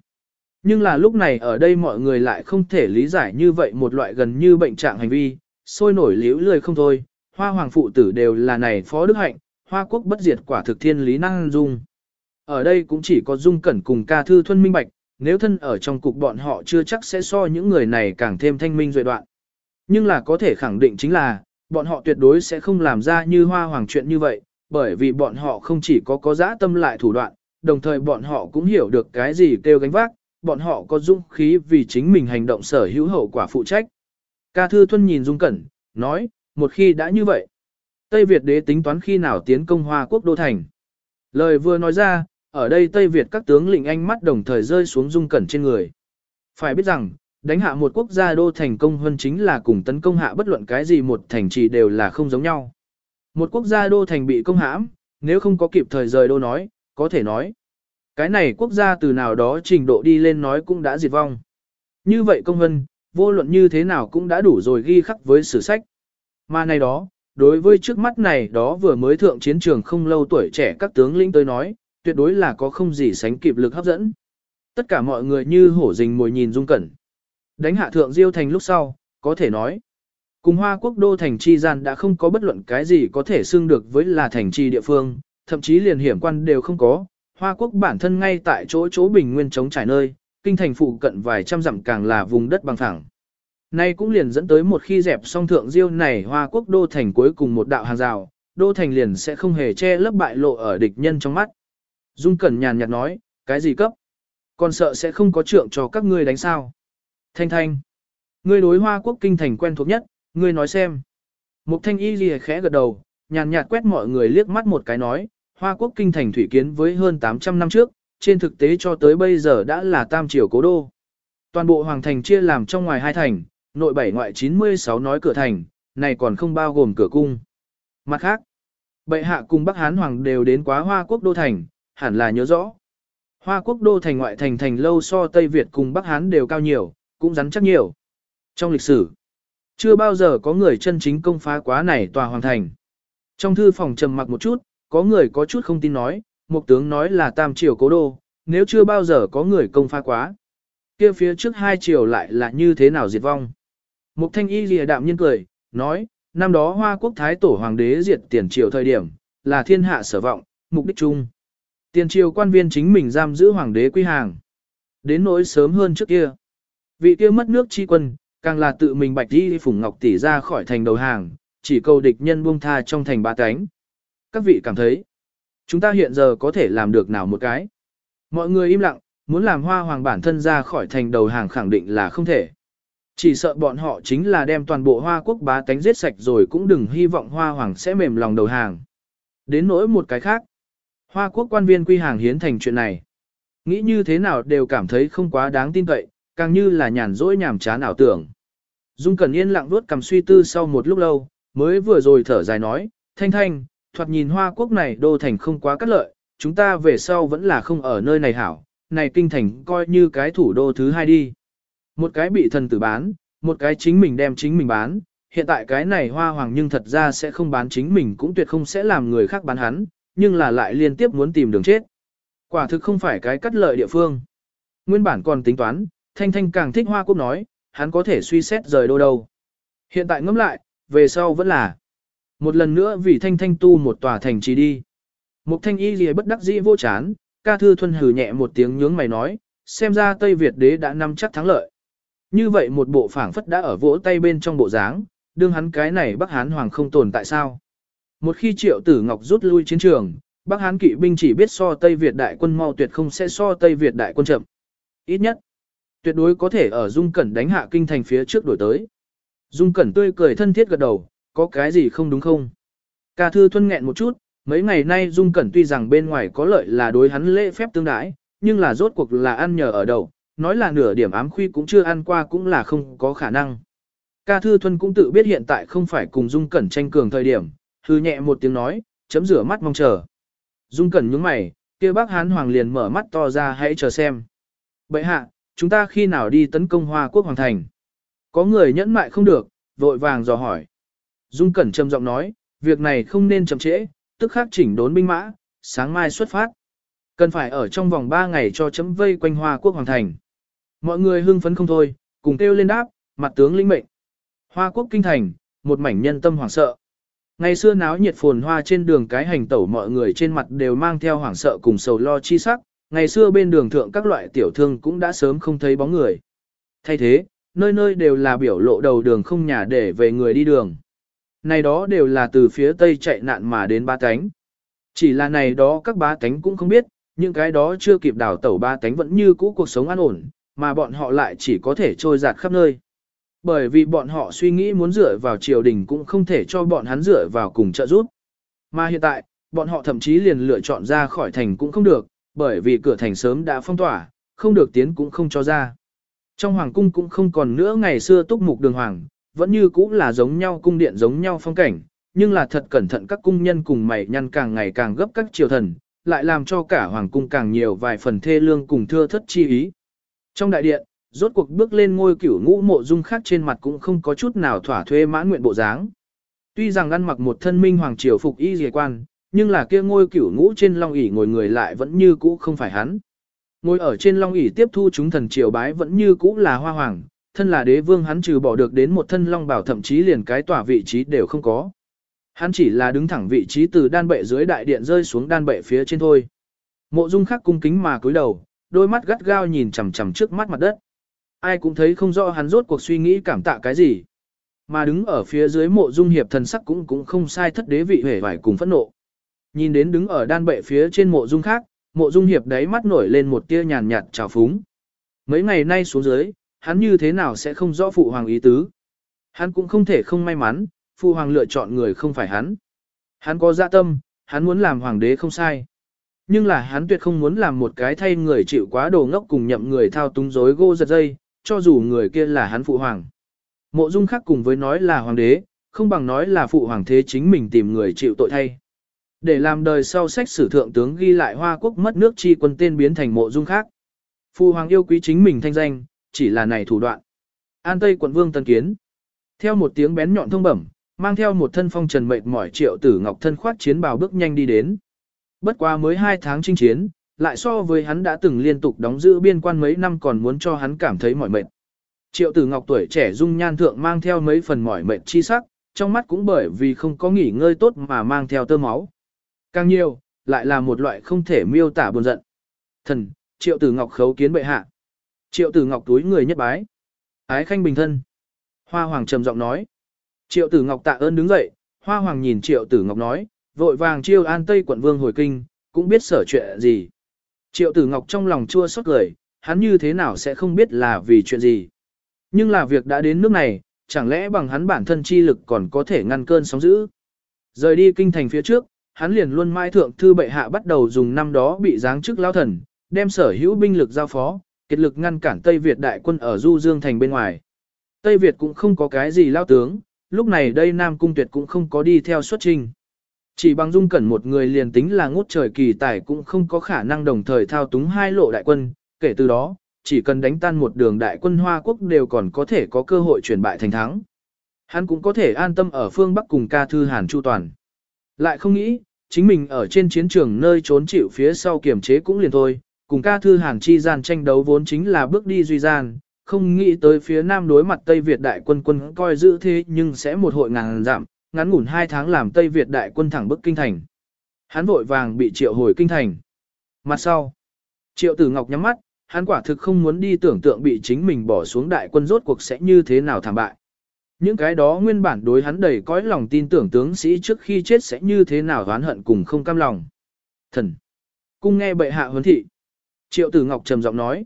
Nhưng là lúc này ở đây mọi người lại không thể lý giải như vậy một loại gần như bệnh trạng hành vi, sôi nổi liễu lười không thôi, hoa hoàng phụ tử đều là này phó đức hạnh, hoa quốc bất diệt quả thực thiên lý năng dung. Ở đây cũng chỉ có dung cẩn cùng ca thư thuân minh bạch, nếu thân ở trong cục bọn họ chưa chắc sẽ so những người này càng thêm thanh minh duệ đoạn. Nhưng là có thể khẳng định chính là, bọn họ tuyệt đối sẽ không làm ra như hoa hoàng chuyện như vậy, bởi vì bọn họ không chỉ có có dã tâm lại thủ đoạn, đồng thời bọn họ cũng hiểu được cái gì kêu gánh vác, bọn họ có dũng khí vì chính mình hành động sở hữu hậu quả phụ trách. Ca Thư Thuân nhìn Dung Cẩn, nói, một khi đã như vậy, Tây Việt đế tính toán khi nào tiến công Hoa quốc đô thành. Lời vừa nói ra, ở đây Tây Việt các tướng lĩnh ánh mắt đồng thời rơi xuống Dung Cẩn trên người. Phải biết rằng, đánh hạ một quốc gia đô thành công hơn chính là cùng tấn công hạ bất luận cái gì một thành trì đều là không giống nhau. Một quốc gia đô thành bị công hãm, nếu không có kịp thời rời đô nói, có thể nói. Cái này quốc gia từ nào đó trình độ đi lên nói cũng đã diệt vong. Như vậy công vân, vô luận như thế nào cũng đã đủ rồi ghi khắc với sử sách. Mà này đó, đối với trước mắt này đó vừa mới thượng chiến trường không lâu tuổi trẻ các tướng lĩnh tới nói, tuyệt đối là có không gì sánh kịp lực hấp dẫn. Tất cả mọi người như hổ rình mồi nhìn dung cẩn. Đánh hạ thượng diêu thành lúc sau, có thể nói. Cùng hoa quốc đô thành chi gian đã không có bất luận cái gì có thể xưng được với là thành trì địa phương, thậm chí liền hiểm quan đều không có. Hoa quốc bản thân ngay tại chỗ chỗ bình nguyên chống trải nơi, kinh thành phụ cận vài trăm dặm càng là vùng đất bằng phẳng. Nay cũng liền dẫn tới một khi dẹp xong thượng diêu này hoa quốc đô thành cuối cùng một đạo hàng rào, đô thành liền sẽ không hề che lấp bại lộ ở địch nhân trong mắt. Dung Cẩn nhàn nhạt nói, cái gì cấp? Còn sợ sẽ không có trượng cho các ngươi đánh sao? Thanh thanh. Ngươi đối hoa quốc kinh thành quen thuộc nhất, ngươi nói xem. Mục thanh y lìa khẽ gật đầu, nhàn nhạt quét mọi người liếc mắt một cái nói, hoa quốc kinh thành thủy kiến với hơn 800 năm trước, trên thực tế cho tới bây giờ đã là tam triều cố đô. Toàn bộ hoàng thành chia làm trong ngoài hai thành, nội bảy ngoại 96 nói cửa thành, này còn không bao gồm cửa cung. Mặt khác, bệ hạ cùng Bắc Hán Hoàng đều đến quá Hoa Quốc Đô Thành, hẳn là nhớ rõ. Hoa Quốc Đô Thành ngoại thành thành lâu so Tây Việt cùng Bắc Hán đều cao nhiều, cũng rắn chắc nhiều. Trong lịch sử, chưa bao giờ có người chân chính công phá quá này tòa hoàng thành. Trong thư phòng trầm mặc một chút, có người có chút không tin nói, một tướng nói là tam triều cố đô, nếu chưa bao giờ có người công phá quá. kia phía trước hai triều lại là như thế nào diệt vong. Mục thanh y lìa đạm nhiên cười, nói, năm đó hoa quốc thái tổ hoàng đế diệt tiền triều thời điểm, là thiên hạ sở vọng, mục đích chung. Tiền triều quan viên chính mình giam giữ hoàng đế quy hàng. Đến nỗi sớm hơn trước kia. Vị kia mất nước chi quân, càng là tự mình bạch đi phủng ngọc tỷ ra khỏi thành đầu hàng, chỉ cầu địch nhân buông tha trong thành ba cánh. Các vị cảm thấy, chúng ta hiện giờ có thể làm được nào một cái. Mọi người im lặng, muốn làm hoa hoàng bản thân ra khỏi thành đầu hàng khẳng định là không thể. Chỉ sợ bọn họ chính là đem toàn bộ hoa quốc bá tánh giết sạch rồi cũng đừng hy vọng hoa hoàng sẽ mềm lòng đầu hàng. Đến nỗi một cái khác, hoa quốc quan viên quy hàng hiến thành chuyện này. Nghĩ như thế nào đều cảm thấy không quá đáng tin cậy, càng như là nhàn rỗi nhàm chán ảo tưởng. Dung Cẩn yên lặng vuốt cầm suy tư sau một lúc lâu, mới vừa rồi thở dài nói, thanh thanh, thoạt nhìn hoa quốc này đô thành không quá cắt lợi, chúng ta về sau vẫn là không ở nơi này hảo, này kinh thành coi như cái thủ đô thứ hai đi. Một cái bị thần tử bán, một cái chính mình đem chính mình bán, hiện tại cái này hoa hoàng nhưng thật ra sẽ không bán chính mình cũng tuyệt không sẽ làm người khác bán hắn, nhưng là lại liên tiếp muốn tìm đường chết. Quả thực không phải cái cắt lợi địa phương. Nguyên bản còn tính toán, Thanh Thanh càng thích hoa quốc nói, hắn có thể suy xét rời đô đâu. Hiện tại ngẫm lại, về sau vẫn là. Một lần nữa vì Thanh Thanh tu một tòa thành trì đi. Mục Thanh Y lìa bất đắc dĩ vô chán, ca thư thuần hừ nhẹ một tiếng nhướng mày nói, xem ra Tây Việt đế đã nắm chắc thắng lợi. Như vậy một bộ phảng phất đã ở vỗ tay bên trong bộ dáng, đương hắn cái này Bắc Hán Hoàng không tồn tại sao. Một khi triệu tử Ngọc rút lui chiến trường, Bắc Hán kỵ binh chỉ biết so Tây Việt đại quân mau tuyệt không sẽ so Tây Việt đại quân chậm. Ít nhất, tuyệt đối có thể ở Dung Cẩn đánh hạ kinh thành phía trước đổi tới. Dung Cẩn tươi cười thân thiết gật đầu, có cái gì không đúng không? Ca thư thuân nghẹn một chút, mấy ngày nay Dung Cẩn tuy rằng bên ngoài có lợi là đối hắn lễ phép tương đãi, nhưng là rốt cuộc là ăn nhờ ở đầu, nói là nửa điểm ám khuy cũng chưa ăn qua cũng là không có khả năng. Ca Thư Thuân cũng tự biết hiện tại không phải cùng Dung Cẩn tranh cường thời điểm, hư nhẹ một tiếng nói, chấm rửa mắt mong chờ. Dung Cẩn nhướng mày, kia bác Hán Hoàng liền mở mắt to ra hãy chờ xem. Bậy hạ, chúng ta khi nào đi tấn công Hoa Quốc Hoàng Thành? Có người nhẫn mại không được, vội vàng dò hỏi. Dung Cẩn trầm giọng nói, việc này không nên chậm trễ, tức khắc chỉnh đốn binh mã, sáng mai xuất phát. Cần phải ở trong vòng 3 ngày cho chấm vây quanh Hoa Quốc Hoàng Thành. Mọi người hưng phấn không thôi, cùng kêu lên đáp, mặt tướng linh mệnh. Hoa Quốc Kinh Thành, một mảnh nhân tâm hoảng sợ. Ngày xưa náo nhiệt phồn hoa trên đường cái hành tẩu mọi người trên mặt đều mang theo hoảng sợ cùng sầu lo chi sắc, ngày xưa bên đường thượng các loại tiểu thương cũng đã sớm không thấy bóng người. Thay thế, nơi nơi đều là biểu lộ đầu đường không nhà để về người đi đường. Này đó đều là từ phía tây chạy nạn mà đến ba cánh. Chỉ là này đó các ba cánh cũng không biết, những cái đó chưa kịp đảo tẩu ba cánh vẫn như cũ cuộc sống an ổn, mà bọn họ lại chỉ có thể trôi giạt khắp nơi. Bởi vì bọn họ suy nghĩ muốn dựa vào triều đình cũng không thể cho bọn hắn dựa vào cùng trợ giúp. Mà hiện tại, bọn họ thậm chí liền lựa chọn ra khỏi thành cũng không được, bởi vì cửa thành sớm đã phong tỏa, không được tiến cũng không cho ra. Trong hoàng cung cũng không còn nữa ngày xưa túc mục đường hoàng, vẫn như cũ là giống nhau cung điện giống nhau phong cảnh, nhưng là thật cẩn thận các cung nhân cùng mày nhăn càng ngày càng gấp các triều thần, lại làm cho cả hoàng cung càng nhiều vài phần thê lương cùng thưa thất chi ý. Trong đại điện, rốt cuộc bước lên ngôi cửu ngũ mộ dung khác trên mặt cũng không có chút nào thỏa thuê mãn nguyện bộ dáng. Tuy rằng ăn mặc một thân minh hoàng triều phục y dề quan, nhưng là kia ngôi cửu ngũ trên long ỷ ngồi người lại vẫn như cũ không phải hắn. Ngồi ở trên long ỷ tiếp thu chúng thần triều bái vẫn như cũ là hoa hoàng, thân là đế vương hắn trừ bỏ được đến một thân long bảo thậm chí liền cái tỏa vị trí đều không có. Hắn chỉ là đứng thẳng vị trí từ đan bệ dưới đại điện rơi xuống đan bệ phía trên thôi. Mộ dung khắc cung kính mà cúi đầu, đôi mắt gắt gao nhìn chằm chằm trước mắt mặt đất. Ai cũng thấy không rõ hắn rốt cuộc suy nghĩ cảm tạ cái gì. Mà đứng ở phía dưới mộ dung hiệp thần sắc cũng cũng không sai thất đế vị hề vải cùng phẫn nộ. Nhìn đến đứng ở đan bệ phía trên mộ dung khác, mộ dung hiệp đáy mắt nổi lên một tia nhàn nhạt trào phúng. Mấy ngày nay xuống dưới, hắn như thế nào sẽ không rõ phụ hoàng ý tứ. Hắn cũng không thể không may mắn, phụ hoàng lựa chọn người không phải hắn. Hắn có dạ tâm, hắn muốn làm hoàng đế không sai. Nhưng là hắn tuyệt không muốn làm một cái thay người chịu quá đồ ngốc cùng nhậm người thao túng rối gô giật dây, cho dù người kia là hắn phụ hoàng. Mộ dung khác cùng với nói là hoàng đế, không bằng nói là phụ hoàng thế chính mình tìm người chịu tội thay. Để làm đời sau sách sử thượng tướng ghi lại hoa quốc mất nước chi quân tên biến thành mộ dung khác. Phu hoàng yêu quý chính mình thanh danh, chỉ là này thủ đoạn. An Tây quận vương tân kiến. Theo một tiếng bén nhọn thông bẩm, mang theo một thân phong trần mệt mỏi triệu tử ngọc thân khoát chiến bào bước nhanh đi đến. Bất quá mới hai tháng chinh chiến, lại so với hắn đã từng liên tục đóng giữ biên quan mấy năm còn muốn cho hắn cảm thấy mỏi mệt. Triệu tử ngọc tuổi trẻ dung nhan thượng mang theo mấy phần mỏi mệt chi sắc, trong mắt cũng bởi vì không có nghỉ ngơi tốt mà mang theo tơ máu. Càng nhiều, lại là một loại không thể miêu tả buồn giận. Thần, triệu tử ngọc khấu kiến bệ hạ. Triệu tử ngọc túi người nhất bái. Ái khanh bình thân. Hoa hoàng trầm giọng nói. Triệu tử ngọc tạ ơn đứng dậy, hoa hoàng nhìn triệu tử ngọc nói, vội vàng chiêu an tây quận vương hồi kinh, cũng biết sở chuyện gì. Triệu tử ngọc trong lòng chua xót cười, hắn như thế nào sẽ không biết là vì chuyện gì. Nhưng là việc đã đến nước này, chẳng lẽ bằng hắn bản thân chi lực còn có thể ngăn cơn sóng dữ. Rời đi kinh thành phía trước, hắn liền luôn mai thượng thư bệ hạ bắt đầu dùng năm đó bị giáng chức lao thần, đem sở hữu binh lực giao phó, kết lực ngăn cản Tây Việt đại quân ở Du Dương thành bên ngoài. Tây Việt cũng không có cái gì lao tướng, lúc này đây Nam Cung Tuyệt cũng không có đi theo xuất trình. Chỉ bằng dung cẩn một người liền tính là ngút trời kỳ tài cũng không có khả năng đồng thời thao túng hai lộ đại quân, kể từ đó, chỉ cần đánh tan một đường đại quân Hoa Quốc đều còn có thể có cơ hội chuyển bại thành thắng. Hắn cũng có thể an tâm ở phương Bắc cùng ca thư Hàn Chu Toàn. Lại không nghĩ, chính mình ở trên chiến trường nơi trốn chịu phía sau kiểm chế cũng liền thôi, cùng ca thư Hàn chi gian tranh đấu vốn chính là bước đi duy gian, không nghĩ tới phía Nam đối mặt Tây Việt đại quân quân coi giữ thế nhưng sẽ một hội ngàn giảm, ngắn ngủn hai tháng làm Tây Việt đại quân thẳng bức kinh thành. Hắn vội vàng bị triệu hồi kinh thành. Mặt sau, triệu tử ngọc nhắm mắt, hắn quả thực không muốn đi tưởng tượng bị chính mình bỏ xuống đại quân rốt cuộc sẽ như thế nào thảm bại. Những cái đó nguyên bản đối hắn đầy cõi lòng tin tưởng tướng sĩ trước khi chết sẽ như thế nào oán hận cùng không cam lòng. Thần! Cung nghe bệ hạ huấn thị. Triệu tử ngọc trầm giọng nói.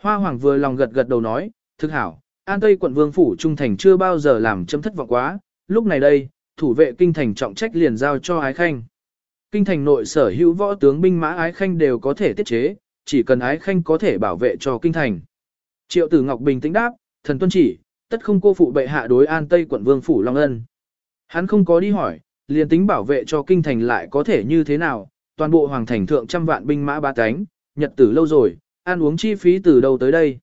Hoa hoàng vừa lòng gật gật đầu nói, thực hảo, an tây quận vương phủ trung thành chưa bao giờ làm châm thất vọng quá, lúc này đây, thủ vệ kinh thành trọng trách liền giao cho ái khanh. Kinh thành nội sở hữu võ tướng binh mã ái khanh đều có thể tiết chế, chỉ cần ái khanh có thể bảo vệ cho kinh thành. Triệu tử Ngọc bình tĩnh đáp, thần tuân chỉ, tất không cô phụ bệ hạ đối an Tây quận vương phủ Long Ân. Hắn không có đi hỏi, liền tính bảo vệ cho kinh thành lại có thể như thế nào, toàn bộ hoàng thành thượng trăm vạn binh mã ba cánh, nhật tử lâu rồi, ăn uống chi phí từ đâu tới đây.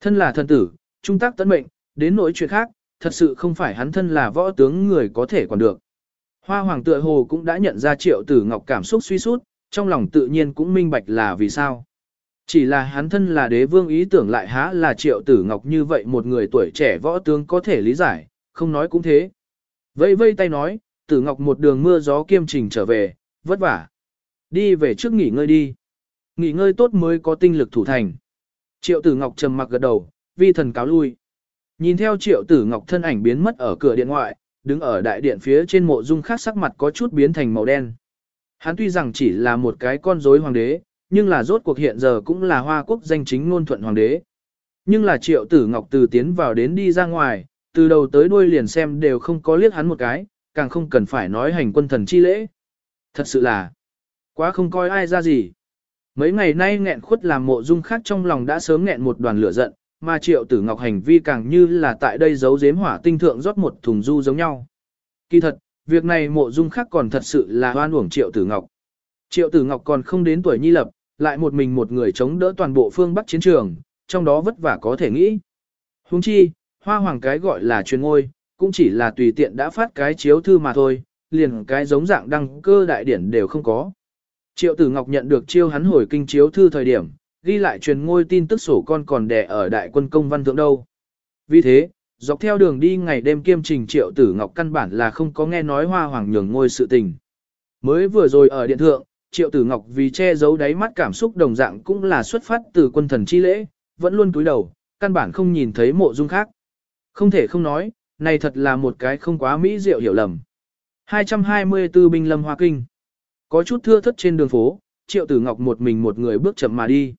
Thân là thần tử, trung tác tấn mệnh, đến nỗi chuyện khác, thật sự không phải hắn thân là võ tướng người có thể quản được. Hoa hoàng tựa hồ cũng đã nhận ra triệu tử ngọc cảm xúc suy sút, trong lòng tự nhiên cũng minh bạch là vì sao. Chỉ là hắn thân là đế vương ý tưởng lại há là triệu tử ngọc như vậy một người tuổi trẻ võ tướng có thể lý giải, không nói cũng thế. Vây vây tay nói, tử ngọc một đường mưa gió kiêm trình trở về, vất vả. Đi về trước nghỉ ngơi đi. Nghỉ ngơi tốt mới có tinh lực thủ thành. Triệu tử ngọc trầm mặc gật đầu, vi thần cáo lui. Nhìn theo triệu tử ngọc thân ảnh biến mất ở cửa điện ngoại, đứng ở đại điện phía trên mộ dung khác sắc mặt có chút biến thành màu đen. Hắn tuy rằng chỉ là một cái con rối hoàng đế, nhưng là rốt cuộc hiện giờ cũng là hoa quốc danh chính ngôn thuận hoàng đế. Nhưng là triệu tử ngọc từ tiến vào đến đi ra ngoài, từ đầu tới đuôi liền xem đều không có liếc hắn một cái, càng không cần phải nói hành quân thần chi lễ. Thật sự là, quá không coi ai ra gì. Mấy ngày nay nghẹn khuất làm mộ dung khác trong lòng đã sớm nghẹn một đoàn lửa giận, mà triệu tử ngọc hành vi càng như là tại đây giấu giếm hỏa tinh thượng rót một thùng du giống nhau. Kỳ thật, việc này mộ dung khác còn thật sự là hoan uổng triệu tử ngọc. Triệu tử ngọc còn không đến tuổi nhi lập, lại một mình một người chống đỡ toàn bộ phương Bắc chiến trường, trong đó vất vả có thể nghĩ. Huống chi, hoa hoàng cái gọi là truyền ngôi, cũng chỉ là tùy tiện đã phát cái chiếu thư mà thôi, liền cái giống dạng đăng cơ đại điển đều không có. Triệu tử ngọc nhận được chiêu hắn hồi kinh chiếu thư thời điểm, ghi lại truyền ngôi tin tức sổ con còn đẻ ở đại quân công văn thượng đâu. Vì thế, dọc theo đường đi ngày đêm kiêm trình triệu tử ngọc căn bản là không có nghe nói hoa hoàng nhường ngôi sự tình. Mới vừa rồi ở điện thượng, triệu tử ngọc vì che giấu đáy mắt cảm xúc đồng dạng cũng là xuất phát từ quân thần chi lễ, vẫn luôn cúi đầu, căn bản không nhìn thấy mộ dung khác. Không thể không nói, này thật là một cái không quá mỹ diệu hiểu lầm. 224 binh lâm hoa kinh. Có chút thưa thất trên đường phố, triệu tử ngọc một mình một người bước chậm mà đi.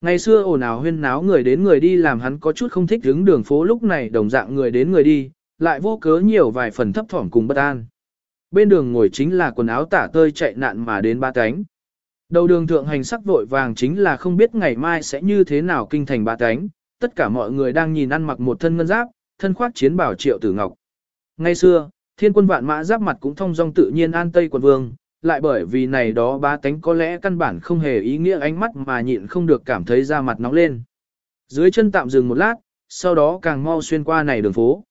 Ngày xưa ồn ào huyên náo người đến người đi làm hắn có chút không thích đứng đường phố lúc này đồng dạng người đến người đi, lại vô cớ nhiều vài phần thấp thỏm cùng bất an. Bên đường ngồi chính là quần áo tả tơi chạy nạn mà đến ba cánh. Đầu đường thượng hành sắc vội vàng chính là không biết ngày mai sẽ như thế nào kinh thành ba cánh, tất cả mọi người đang nhìn ăn mặc một thân ngân giáp, thân khoác chiến bảo triệu tử ngọc. Ngày xưa, thiên quân vạn mã giáp mặt cũng thông dong tự nhiên an tây quận vương, lại bởi vì này đó ba tánh có lẽ căn bản không hề ý nghĩa ánh mắt mà nhịn không được cảm thấy da mặt nóng lên. Dưới chân tạm dừng một lát, sau đó càng mau xuyên qua này đường phố.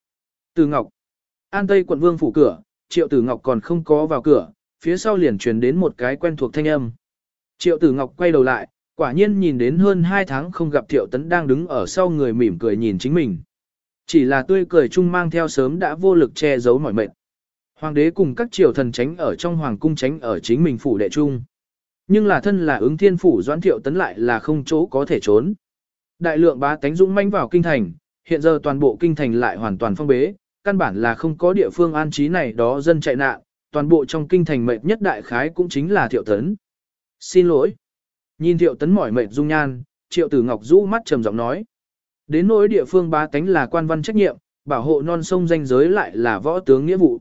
Từ Ngọc, An Tây quận vương phủ cửa, Triệu Tử Ngọc còn không có vào cửa, phía sau liền truyền đến một cái quen thuộc thanh âm. Triệu Tử Ngọc quay đầu lại, quả nhiên nhìn đến hơn 2 tháng không gặp Thiệu Tấn đang đứng ở sau người mỉm cười nhìn chính mình. Chỉ là tươi cười chung mang theo sớm đã vô lực che giấu mỏi mệt. Hoàng đế cùng các triều thần tránh ở trong hoàng cung tránh ở chính mình phủ đệ trung. Nhưng là thân là ứng thiên phủ doãn thiệu tấn lại là không chỗ có thể trốn. Đại lượng bá tánh dũng manh vào kinh thành, hiện giờ toàn bộ kinh thành lại hoàn toàn phong bế, căn bản là không có địa phương an trí này đó dân chạy nạn, toàn bộ trong kinh thành mệt nhất đại khái cũng chính là thiệu tấn. Xin lỗi. Nhìn thiệu tấn mỏi mệt dung nhan, triệu tử ngọc rũ mắt trầm giọng nói. Đến nỗi địa phương ba tánh là quan văn trách nhiệm, bảo hộ non sông danh giới lại là võ tướng nghĩa vụ.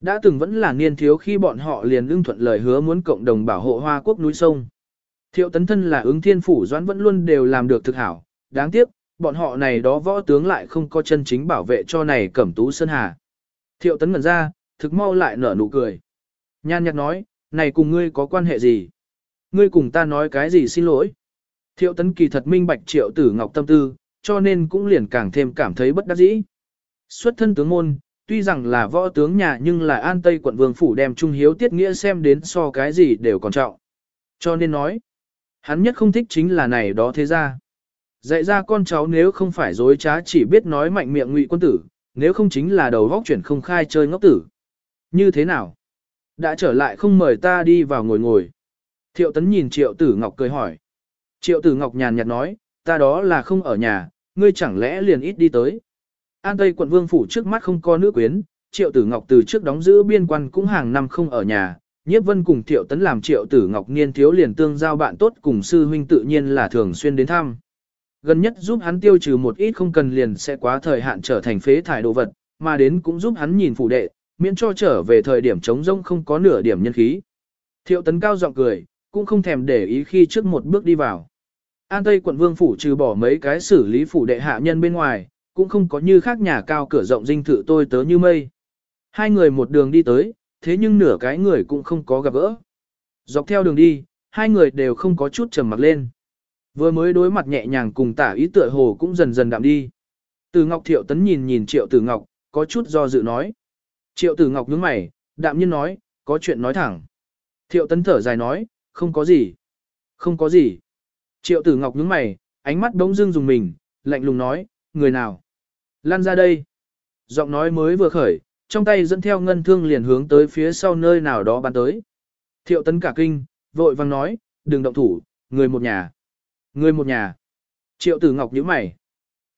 Đã từng vẫn là niên thiếu khi bọn họ liền ưng thuận lời hứa muốn cộng đồng bảo hộ hoa quốc núi sông. Thiệu tấn thân là ứng thiên phủ doãn vẫn luôn đều làm được thực hảo, đáng tiếc, bọn họ này đó võ tướng lại không có chân chính bảo vệ cho này cẩm tú sơn hà. Thiệu tấn ngẩn ra, thực mau lại nở nụ cười. Nhan nhạt nói, này cùng ngươi có quan hệ gì? Ngươi cùng ta nói cái gì xin lỗi? Thiệu tấn kỳ thật minh bạch triệu tử ngọc tâm tư, cho nên cũng liền càng thêm cảm thấy bất đắc dĩ. Xuất thân tướng môn, tuy rằng là võ tướng nhà nhưng là an tây quận vương phủ đem trung hiếu tiết nghĩa xem đến so cái gì đều còn trọng. Cho nên nói, hắn nhất không thích chính là này đó thế ra. Dạy ra con cháu nếu không phải dối trá chỉ biết nói mạnh miệng ngụy quân tử, nếu không chính là đầu vóc chuyển không khai chơi ngốc tử. Như thế nào? Đã trở lại không mời ta đi vào ngồi ngồi. Thiệu tấn nhìn triệu tử ngọc cười hỏi. Triệu tử ngọc nhàn nhạt nói, ta đó là không ở nhà, ngươi chẳng lẽ liền ít đi tới. An Tây quận vương phủ trước mắt không có nữ quyến, Triệu Tử Ngọc từ trước đóng giữ biên quan cũng hàng năm không ở nhà, Nhiếp Vân cùng Triệu Tấn làm Triệu Tử Ngọc niên thiếu liền tương giao bạn tốt cùng sư huynh tự nhiên là thường xuyên đến thăm. Gần nhất giúp hắn tiêu trừ một ít không cần liền sẽ quá thời hạn trở thành phế thải đồ vật, mà đến cũng giúp hắn nhìn phủ đệ, miễn cho trở về thời điểm trống rông không có nửa điểm nhân khí. Thiệu Tấn cao giọng cười, cũng không thèm để ý khi trước một bước đi vào. An Tây quận vương phủ trừ bỏ mấy cái xử lý phủ đệ hạ nhân bên ngoài, cũng không có như khác nhà cao cửa rộng dinh thự tôi tớ như mây. Hai người một đường đi tới, thế nhưng nửa cái người cũng không có gặp gỡ. Dọc theo đường đi, hai người đều không có chút trầm mặc lên. Vừa mới đối mặt nhẹ nhàng cùng tả ý tựa hồ cũng dần dần đạm đi. Từ Ngọc Thiệu Tấn nhìn nhìn Triệu Tử Ngọc, có chút do dự nói. Triệu Tử Ngọc nhướng mày, đạm nhiên nói, có chuyện nói thẳng. Thiệu Tấn thở dài nói, không có gì. Không có gì. Triệu Tử Ngọc nhướng mày, ánh mắt bỗng dưng dùng mình, lạnh lùng nói, người nào? Lan ra đây. Giọng nói mới vừa khởi, trong tay dẫn theo ngân thương liền hướng tới phía sau nơi nào đó bắn tới. Thiệu Tấn cả kinh, vội vang nói, đừng động thủ, người một nhà. Người một nhà. Triệu Tử Ngọc nhíu mày.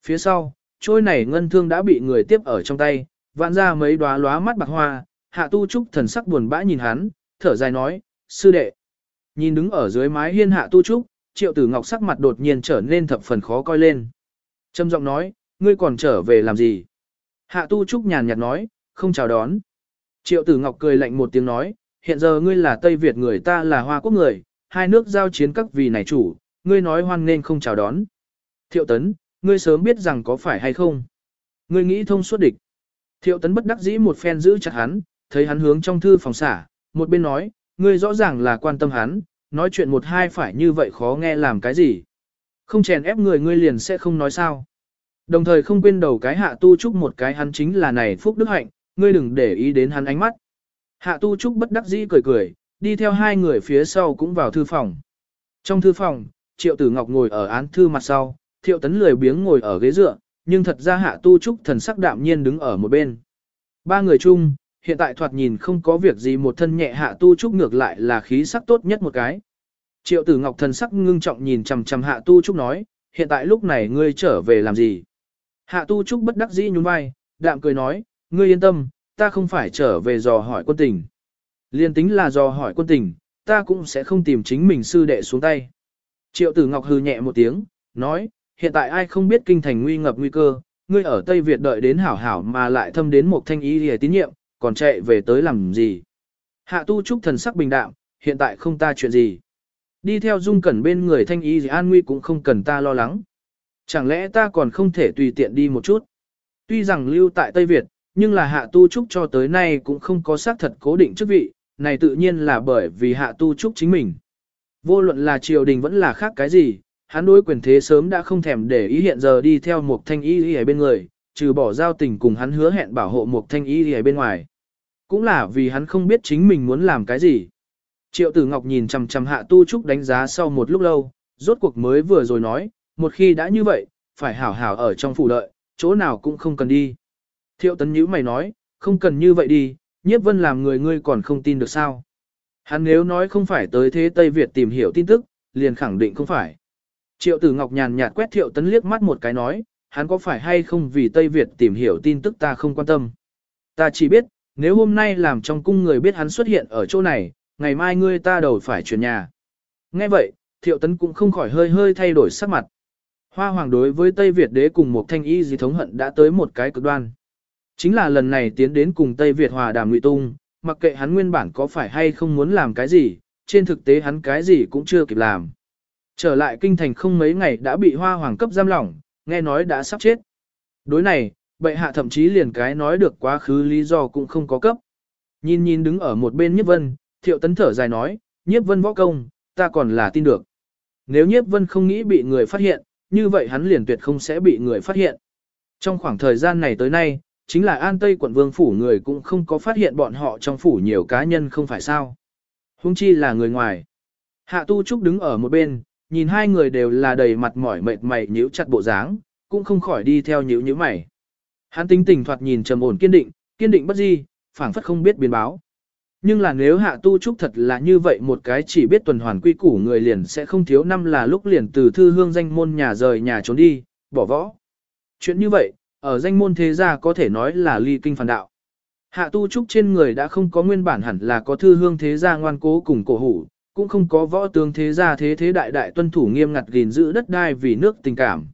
Phía sau, trôi này ngân thương đã bị người tiếp ở trong tay, vạn ra mấy đóa lóa mắt bạc hoa, hạ tu trúc thần sắc buồn bã nhìn hắn, thở dài nói, sư đệ. Nhìn đứng ở dưới mái hiên hạ tu trúc, triệu tử ngọc sắc mặt đột nhiên trở nên thập phần khó coi lên. Trâm giọng nói, ngươi còn trở về làm gì? Hạ tu trúc nhàn nhạt nói, không chào đón. Triệu tử ngọc cười lạnh một tiếng nói, hiện giờ ngươi là Tây Việt người ta là Hoa Quốc người, hai nước giao chiến các vì này chủ, ngươi nói hoan nên không chào đón. Thiệu tấn, ngươi sớm biết rằng có phải hay không. Ngươi nghĩ thông suốt địch. Thiệu tấn bất đắc dĩ một phen giữ chặt hắn, thấy hắn hướng trong thư phòng xả, một bên nói, ngươi rõ ràng là quan tâm hắn, nói chuyện một hai phải như vậy khó nghe làm cái gì. Không chèn ép người ngươi liền sẽ không nói sao. Đồng thời không quên đầu cái hạ tu trúc một cái hắn chính là này phúc đức hạnh, ngươi đừng để ý đến hắn ánh mắt. Hạ tu trúc bất đắc dĩ cười cười, đi theo hai người phía sau cũng vào thư phòng. Trong thư phòng, triệu tử ngọc ngồi ở án thư mặt sau, thiệu tấn lười biếng ngồi ở ghế dựa, nhưng thật ra hạ tu trúc thần sắc đạm nhiên đứng ở một bên. Ba người chung, hiện tại thoạt nhìn không có việc gì một thân nhẹ hạ tu trúc ngược lại là khí sắc tốt nhất một cái. Triệu tử ngọc thần sắc ngưng trọng nhìn chằm chằm hạ tu trúc nói, hiện tại lúc này ngươi trở về làm gì? Hạ tu trúc bất đắc dĩ nhún vai, đạm cười nói, ngươi yên tâm, ta không phải trở về dò hỏi quân tình. Liên tính là dò hỏi quân tình, ta cũng sẽ không tìm chính mình sư đệ xuống tay. Triệu tử ngọc hừ nhẹ một tiếng, nói, hiện tại ai không biết kinh thành nguy ngập nguy cơ, ngươi ở Tây Việt đợi đến hảo hảo mà lại thâm đến một thanh ý hề tín nhiệm, còn chạy về tới làm gì. Hạ tu trúc thần sắc bình đạm, hiện tại không ta chuyện gì. Đi theo dung cẩn bên người thanh ý gì an nguy cũng không cần ta lo lắng. Chẳng lẽ ta còn không thể tùy tiện đi một chút. Tuy rằng lưu tại Tây Việt, nhưng là hạ tu trúc cho tới nay cũng không có xác thật cố định chức vị, này tự nhiên là bởi vì hạ tu trúc chính mình. Vô luận là triều đình vẫn là khác cái gì, hắn đối quyền thế sớm đã không thèm để ý hiện giờ đi theo một thanh y ở bên người, trừ bỏ giao tình cùng hắn hứa hẹn bảo hộ một thanh y ở bên ngoài. Cũng là vì hắn không biết chính mình muốn làm cái gì. Triệu tử ngọc nhìn chằm chằm hạ tu trúc đánh giá sau một lúc lâu, rốt cuộc mới vừa rồi nói, một khi đã như vậy, phải hảo hảo ở trong phủ đợi, chỗ nào cũng không cần đi. Thiệu tấn nhữ mày nói, không cần như vậy đi, nhiếp vân làm người ngươi còn không tin được sao. Hắn nếu nói không phải tới thế Tây Việt tìm hiểu tin tức, liền khẳng định không phải. Triệu tử Ngọc nhàn nhạt quét thiệu tấn liếc mắt một cái nói, hắn có phải hay không vì Tây Việt tìm hiểu tin tức ta không quan tâm. Ta chỉ biết, nếu hôm nay làm trong cung người biết hắn xuất hiện ở chỗ này, ngày mai ngươi ta đầu phải chuyển nhà. Nghe vậy, thiệu tấn cũng không khỏi hơi hơi thay đổi sắc mặt. Hoa hoàng đối với Tây Việt đế cùng một thanh y gì thống hận đã tới một cái cực đoan. Chính là lần này tiến đến cùng Tây Việt hòa đàm ngụy tung, mặc kệ hắn nguyên bản có phải hay không muốn làm cái gì, trên thực tế hắn cái gì cũng chưa kịp làm. Trở lại kinh thành không mấy ngày đã bị hoa hoàng cấp giam lỏng, nghe nói đã sắp chết. Đối này, bệ hạ thậm chí liền cái nói được quá khứ lý do cũng không có cấp. Nhìn nhìn đứng ở một bên nhiếp vân, thiệu tấn thở dài nói, nhiếp vân võ công, ta còn là tin được. Nếu nhiếp vân không nghĩ bị người phát hiện, như vậy hắn liền tuyệt không sẽ bị người phát hiện. Trong khoảng thời gian này tới nay, chính là An Tây quận vương phủ người cũng không có phát hiện bọn họ trong phủ nhiều cá nhân không phải sao. Hung chi là người ngoài. Hạ Tu Trúc đứng ở một bên, nhìn hai người đều là đầy mặt mỏi mệt mày nhíu chặt bộ dáng, cũng không khỏi đi theo nhíu nhíu mày. Hắn tính tình thoạt nhìn trầm ổn kiên định, kiên định bất di, phảng phất không biết biến báo. Nhưng là nếu hạ tu trúc thật là như vậy một cái chỉ biết tuần hoàn quy củ người liền sẽ không thiếu năm là lúc liền từ thư hương danh môn nhà rời nhà trốn đi, bỏ võ. Chuyện như vậy, ở danh môn thế gia có thể nói là ly kinh phản đạo. Hạ tu trúc trên người đã không có nguyên bản hẳn là có thư hương thế gia ngoan cố cùng cổ hủ, cũng không có võ tướng thế gia thế thế đại đại tuân thủ nghiêm ngặt gìn giữ đất đai vì nước tình cảm.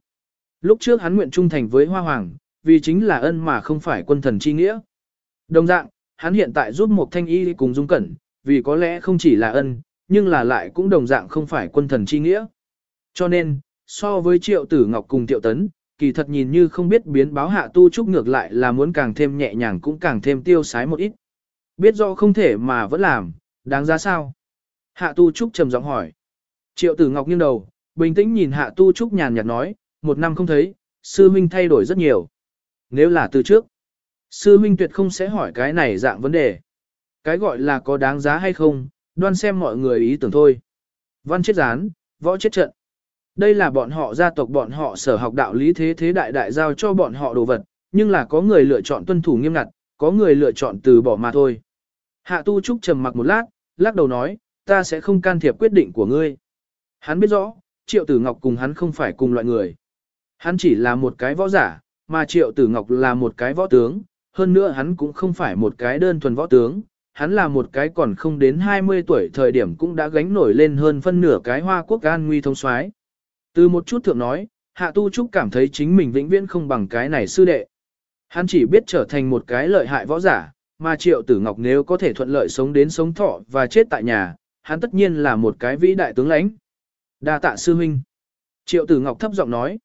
Lúc trước hắn nguyện trung thành với Hoa Hoàng, vì chính là ân mà không phải quân thần chi nghĩa. Đồng dạng, hắn hiện tại giúp một thanh y cùng dung cẩn, vì có lẽ không chỉ là ân, nhưng là lại cũng đồng dạng không phải quân thần chi nghĩa. Cho nên, So với triệu tử ngọc cùng tiệu tấn, kỳ thật nhìn như không biết biến báo hạ tu trúc ngược lại là muốn càng thêm nhẹ nhàng cũng càng thêm tiêu sái một ít. Biết rõ không thể mà vẫn làm, đáng giá sao? Hạ tu trúc trầm giọng hỏi. Triệu tử ngọc nghiêng đầu, bình tĩnh nhìn hạ tu trúc nhàn nhạt nói, một năm không thấy, sư huynh thay đổi rất nhiều. Nếu là từ trước, sư huynh tuyệt không sẽ hỏi cái này dạng vấn đề. Cái gọi là có đáng giá hay không, đoan xem mọi người ý tưởng thôi. Văn chết gián, võ chết trận. Đây là bọn họ gia tộc bọn họ sở học đạo lý thế thế đại đại giao cho bọn họ đồ vật, nhưng là có người lựa chọn tuân thủ nghiêm ngặt, có người lựa chọn từ bỏ mà thôi. Hạ Tu Trúc trầm mặc một lát, lắc đầu nói, ta sẽ không can thiệp quyết định của ngươi. Hắn biết rõ, Triệu Tử Ngọc cùng hắn không phải cùng loại người. Hắn chỉ là một cái võ giả, mà Triệu Tử Ngọc là một cái võ tướng, hơn nữa hắn cũng không phải một cái đơn thuần võ tướng, hắn là một cái còn không đến 20 tuổi thời điểm cũng đã gánh nổi lên hơn phân nửa cái hoa quốc an nguy thông soái. Từ một chút thượng nói, Hạ Tu Trúc cảm thấy chính mình vĩnh viễn không bằng cái này sư đệ. Hắn chỉ biết trở thành một cái lợi hại võ giả, mà Triệu Tử Ngọc nếu có thể thuận lợi sống đến sống thọ và chết tại nhà, hắn tất nhiên là một cái vĩ đại tướng lãnh. Đa tạ sư huynh. Triệu Tử Ngọc thấp giọng nói.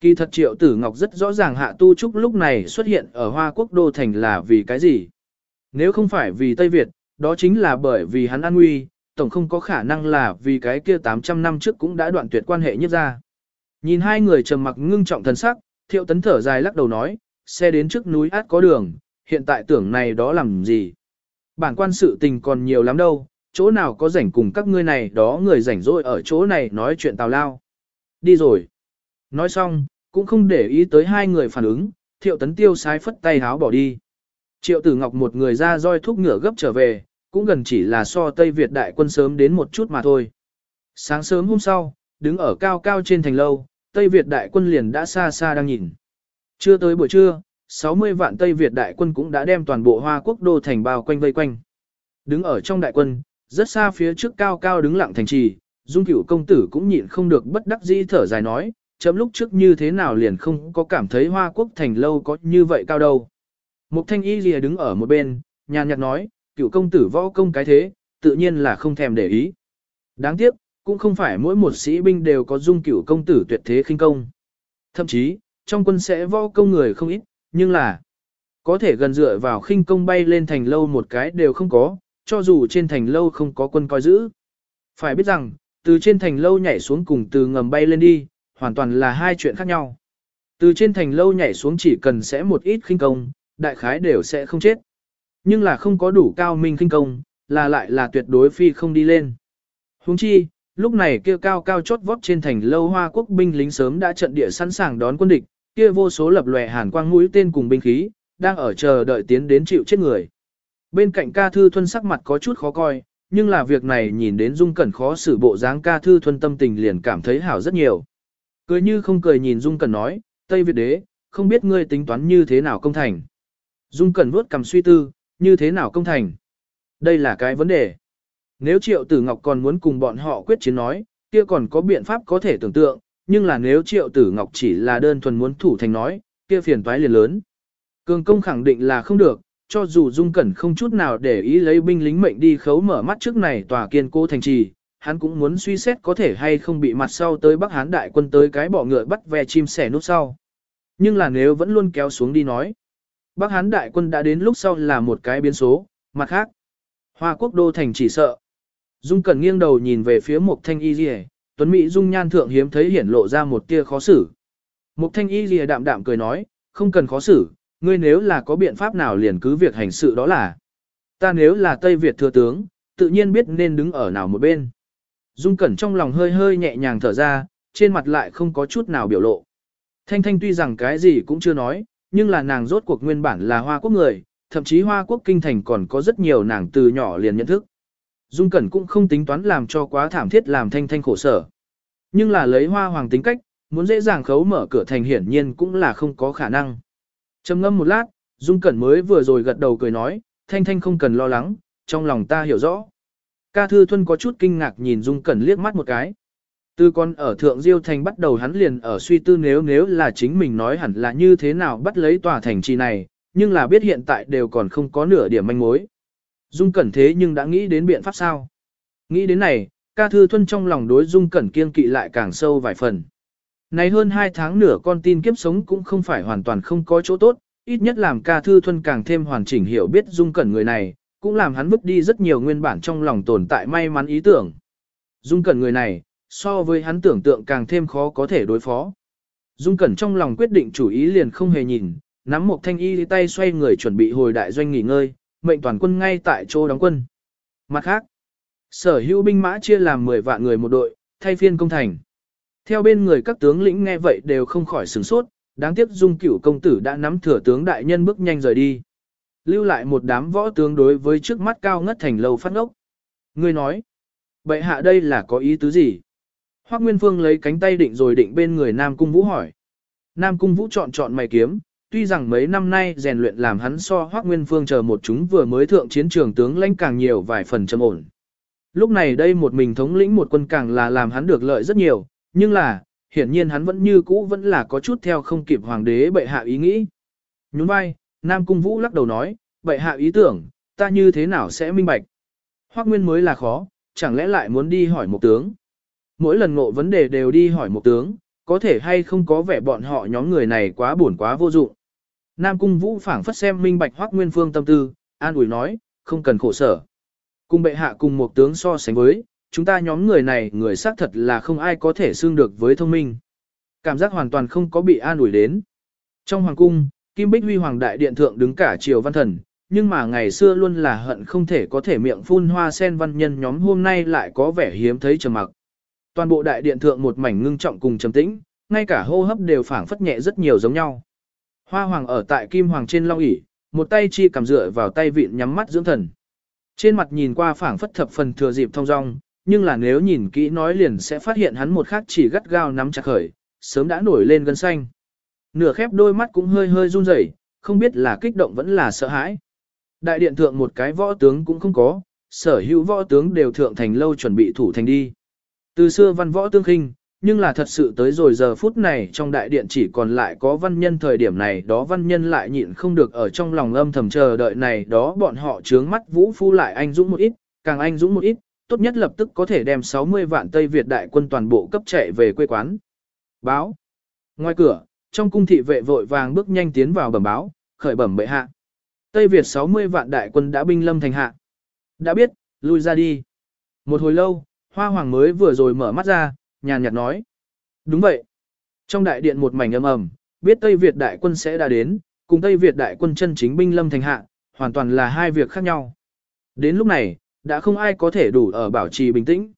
Kỳ thật Triệu Tử Ngọc rất rõ ràng Hạ Tu Trúc lúc này xuất hiện ở Hoa Quốc Đô Thành là vì cái gì. Nếu không phải vì Tây Việt, đó chính là bởi vì hắn an nguy, tổng không có khả năng là vì cái kia 800 năm trước cũng đã đoạn tuyệt quan hệ nhất ra. Nhìn hai người trầm mặc ngưng trọng thần sắc, thiệu tấn thở dài lắc đầu nói, xe đến trước núi át có đường, hiện tại tưởng này đó làm gì. Bản quan sự tình còn nhiều lắm đâu, chỗ nào có rảnh cùng các ngươi này đó người rảnh rỗi ở chỗ này nói chuyện tào lao. Đi rồi. Nói xong, cũng không để ý tới hai người phản ứng, thiệu tấn tiêu sái phất tay háo bỏ đi. Triệu tử ngọc một người ra roi thúc ngựa gấp trở về, cũng gần chỉ là so Tây Việt đại quân sớm đến một chút mà thôi. Sáng sớm hôm sau, đứng ở cao cao trên thành lâu, Tây Việt đại quân liền đã xa xa đang nhìn. Chưa tới buổi trưa, 60 vạn Tây Việt đại quân cũng đã đem toàn bộ Hoa Quốc đô thành bao quanh vây quanh. Đứng ở trong đại quân, rất xa phía trước cao cao đứng lặng thành trì, Dung Cửu công tử cũng nhịn không được bất đắc dĩ thở dài nói, chấm lúc trước như thế nào liền không có cảm thấy Hoa Quốc thành lâu có như vậy cao đâu. Mục Thanh Y lìa đứng ở một bên, nhàn nhạt nói, cựu công tử võ công cái thế, tự nhiên là không thèm để ý. Đáng tiếc, cũng không phải mỗi một sĩ binh đều có dung cựu công tử tuyệt thế khinh công. Thậm chí, trong quân sẽ võ công người không ít, nhưng là có thể gần dựa vào khinh công bay lên thành lâu một cái đều không có, cho dù trên thành lâu không có quân coi giữ. Phải biết rằng, từ trên thành lâu nhảy xuống cùng từ ngầm bay lên đi, hoàn toàn là hai chuyện khác nhau. Từ trên thành lâu nhảy xuống chỉ cần sẽ một ít khinh công, đại khái đều sẽ không chết. Nhưng là không có đủ cao minh kinh công, là lại là tuyệt đối phi không đi lên. Huống chi, lúc này kia cao cao chót vót trên thành lâu hoa quốc binh lính sớm đã trận địa sẵn sàng đón quân địch, kia vô số lập lòe hàn quang mũi tên cùng binh khí, đang ở chờ đợi tiến đến chịu chết người. Bên cạnh ca thư thuân sắc mặt có chút khó coi, nhưng là việc này nhìn đến dung cẩn khó xử bộ dáng ca thư thuân tâm tình liền cảm thấy hảo rất nhiều. Cười như không cười nhìn dung cẩn nói, Tây Việt đế, không biết ngươi tính toán như thế nào công thành. Dung cẩn vuốt cầm suy tư, như thế nào công thành? Đây là cái vấn đề. Nếu Triệu Tử Ngọc còn muốn cùng bọn họ quyết chiến nói, kia còn có biện pháp có thể tưởng tượng, nhưng là nếu Triệu Tử Ngọc chỉ là đơn thuần muốn thủ thành nói, kia phiền toái liền lớn. Cường công khẳng định là không được, cho dù Dung Cẩn không chút nào để ý lấy binh lính mệnh đi khấu mở mắt trước này tòa kiên cố thành trì, hắn cũng muốn suy xét có thể hay không bị mặt sau tới Bắc Hán đại quân tới cái bỏ ngựa bắt ve chim sẻ nút sau. Nhưng là nếu vẫn luôn kéo xuống đi nói, Bắc Hán đại quân đã đến lúc sau là một cái biến số, mặt khác. Hoa quốc đô thành chỉ sợ. Dung Cẩn nghiêng đầu nhìn về phía Mục Thanh Y Lìa, Tuấn Mỹ Dung nhan thượng hiếm thấy hiển lộ ra một tia khó xử. Mục Thanh Y Lìa đạm đạm cười nói, không cần khó xử, ngươi nếu là có biện pháp nào liền cứ việc hành sự đó là. Ta nếu là Tây Việt thừa tướng, tự nhiên biết nên đứng ở nào một bên. Dung Cẩn trong lòng hơi hơi nhẹ nhàng thở ra, trên mặt lại không có chút nào biểu lộ. Thanh Thanh tuy rằng cái gì cũng chưa nói, nhưng là nàng rốt cuộc nguyên bản là hoa quốc người, thậm chí hoa quốc kinh thành còn có rất nhiều nàng từ nhỏ liền nhận thức. Dung Cẩn cũng không tính toán làm cho quá thảm thiết làm thanh thanh khổ sở. Nhưng là lấy hoa hoàng tính cách, muốn dễ dàng khấu mở cửa thành hiển nhiên cũng là không có khả năng. trầm ngâm một lát, Dung Cẩn mới vừa rồi gật đầu cười nói, thanh thanh không cần lo lắng, trong lòng ta hiểu rõ. Ca Thư Thuân có chút kinh ngạc nhìn Dung Cẩn liếc mắt một cái. Từ con ở Thượng Diêu Thành bắt đầu hắn liền ở suy tư nếu nếu là chính mình nói hẳn là như thế nào bắt lấy tòa thành trì này, nhưng là biết hiện tại đều còn không có nửa điểm manh mối. Dung Cẩn thế nhưng đã nghĩ đến biện pháp sao? Nghĩ đến này, ca thư thuân trong lòng đối Dung Cẩn kiên kỵ lại càng sâu vài phần. Này hơn 2 tháng nửa con tin kiếp sống cũng không phải hoàn toàn không có chỗ tốt, ít nhất làm ca thư thuân càng thêm hoàn chỉnh hiểu biết dung cẩn người này, cũng làm hắn vứt đi rất nhiều nguyên bản trong lòng tồn tại may mắn ý tưởng. Dung cẩn người này, so với hắn tưởng tượng càng thêm khó có thể đối phó. Dung cẩn trong lòng quyết định chủ ý liền không hề nhìn, nắm một thanh y tay xoay người chuẩn bị hồi đại doanh nghỉ ngơi, mệnh toàn quân ngay tại chỗ đóng quân. Mặt khác, sở hữu binh mã chia làm 10 vạn người một đội, thay phiên công thành. Theo bên người các tướng lĩnh nghe vậy đều không khỏi sửng sốt, đáng tiếc dung cửu công tử đã nắm thừa tướng đại nhân bước nhanh rời đi. Lưu lại một đám võ tướng đối với trước mắt cao ngất thành lâu phát ngốc. Người nói, bệ hạ đây là có ý tứ gì? Hoác Nguyên Phương lấy cánh tay định rồi định bên người Nam Cung Vũ hỏi. Nam Cung Vũ chọn chọn mày kiếm, tuy rằng mấy năm nay rèn luyện làm hắn so Hoác Nguyên Phương chờ một chúng vừa mới thượng chiến trường tướng lãnh càng nhiều vài phần trầm ổn. Lúc này đây một mình thống lĩnh một quân càng là làm hắn được lợi rất nhiều, nhưng là, hiển nhiên hắn vẫn như cũ vẫn là có chút theo không kịp hoàng đế bệ hạ ý nghĩ. Nhún vai, Nam Cung Vũ lắc đầu nói, bệ hạ ý tưởng, ta như thế nào sẽ minh bạch. Hoác Nguyên mới là khó, chẳng lẽ lại muốn đi hỏi một tướng. Mỗi lần ngộ vấn đề đều đi hỏi một tướng, có thể hay không có vẻ bọn họ nhóm người này quá buồn quá vô dụng. Nam Cung Vũ phảng phất xem minh bạch hoắc Nguyên Phương tâm tư, an ủi nói, không cần khổ sở. Cung bệ hạ cùng một tướng so sánh với, chúng ta nhóm người này người xác thật là không ai có thể xương được với thông minh. Cảm giác hoàn toàn không có bị an ủi đến. Trong hoàng cung, Kim Bích Huy Hoàng Đại Điện Thượng đứng cả triều văn thần, nhưng mà ngày xưa luôn là hận không thể có thể miệng phun hoa sen văn nhân nhóm hôm nay lại có vẻ hiếm thấy trầm mặc. Toàn bộ đại điện thượng một mảnh ngưng trọng cùng trầm tĩnh, ngay cả hô hấp đều phảng phất nhẹ rất nhiều giống nhau. Hoa hoàng ở tại kim hoàng trên long ỷ, một tay chi cầm dựa vào tay vịn nhắm mắt dưỡng thần. Trên mặt nhìn qua phảng phất thập phần thừa dịp thông dong, nhưng là nếu nhìn kỹ nói liền sẽ phát hiện hắn một khắc chỉ gắt gao nắm chặt khởi, sớm đã nổi lên gân xanh. Nửa khép đôi mắt cũng hơi hơi run rẩy, không biết là kích động vẫn là sợ hãi. Đại điện thượng một cái võ tướng cũng không có, sở hữu võ tướng đều thượng thành lâu chuẩn bị thủ thành đi. Từ xưa văn võ tương khinh, nhưng là thật sự tới rồi giờ phút này trong đại điện chỉ còn lại có văn nhân thời điểm này đó văn nhân lại nhịn không được ở trong lòng âm thầm chờ đợi này đó bọn họ trướng mắt vũ phu lại anh dũng một ít, càng anh dũng một ít, tốt nhất lập tức có thể đem 60 vạn Tây Việt đại quân toàn bộ cấp chạy về quê quán. Báo. Ngoài cửa, trong cung thị vệ vội vàng bước nhanh tiến vào bẩm báo, khởi bẩm bệ hạ. Tây Việt 60 vạn đại quân đã binh lâm thành hạ. Đã biết, lui ra đi. Một hồi lâu, Hoa Hoàng mới vừa rồi mở mắt ra, nhàn nhạt nói. Đúng vậy. Trong đại điện một mảnh âm ầm, biết Tây Việt đại quân sẽ đã đến, cùng Tây Việt đại quân chân chính binh lâm thành hạ, hoàn toàn là hai việc khác nhau. Đến lúc này, đã không ai có thể đủ ở bảo trì bình tĩnh.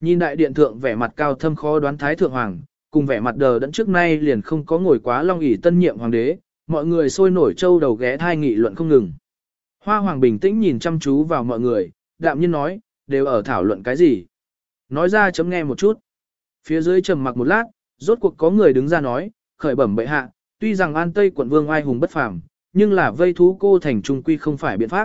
Nhìn đại điện thượng vẻ mặt cao thâm khó đoán thái thượng hoàng, cùng vẻ mặt đờ đẫn trước nay liền không có ngồi quá long ỷ tân nhiệm hoàng đế, mọi người sôi nổi trâu đầu ghé thai nghị luận không ngừng. Hoa hoàng bình tĩnh nhìn chăm chú vào mọi người, đạm nhiên nói, đều ở thảo luận cái gì. Nói ra chấm nghe một chút. Phía dưới trầm mặc một lát, rốt cuộc có người đứng ra nói, khởi bẩm bệ hạ, tuy rằng an tây quận vương ai hùng bất phàm, nhưng là vây thú cô thành trung quy không phải biện pháp.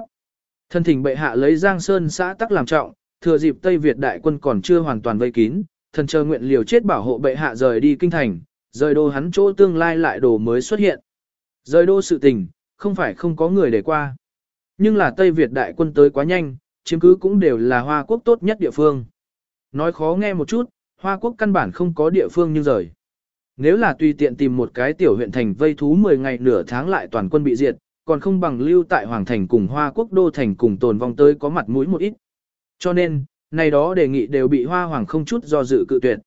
Thân thỉnh bệ hạ lấy Giang Sơn xã tắc làm trọng, thừa dịp Tây Việt đại quân còn chưa hoàn toàn vây kín, thần chờ nguyện liều chết bảo hộ bệ hạ rời đi kinh thành, rời đô hắn chỗ tương lai lại đồ mới xuất hiện. Rời đô sự tình, không phải không có người để qua. Nhưng là Tây Việt đại quân tới quá nhanh, chiếm cứ cũng đều là hoa quốc tốt nhất địa phương. Nói khó nghe một chút, hoa quốc căn bản không có địa phương như rời. Nếu là tùy tiện tìm một cái tiểu huyện thành vây thú 10 ngày nửa tháng lại toàn quân bị diệt, còn không bằng lưu tại Hoàng Thành cùng Hoa Quốc Đô Thành cùng tồn vong tới có mặt mũi một ít. Cho nên, này đó đề nghị đều bị Hoa Hoàng không chút do dự cự tuyệt.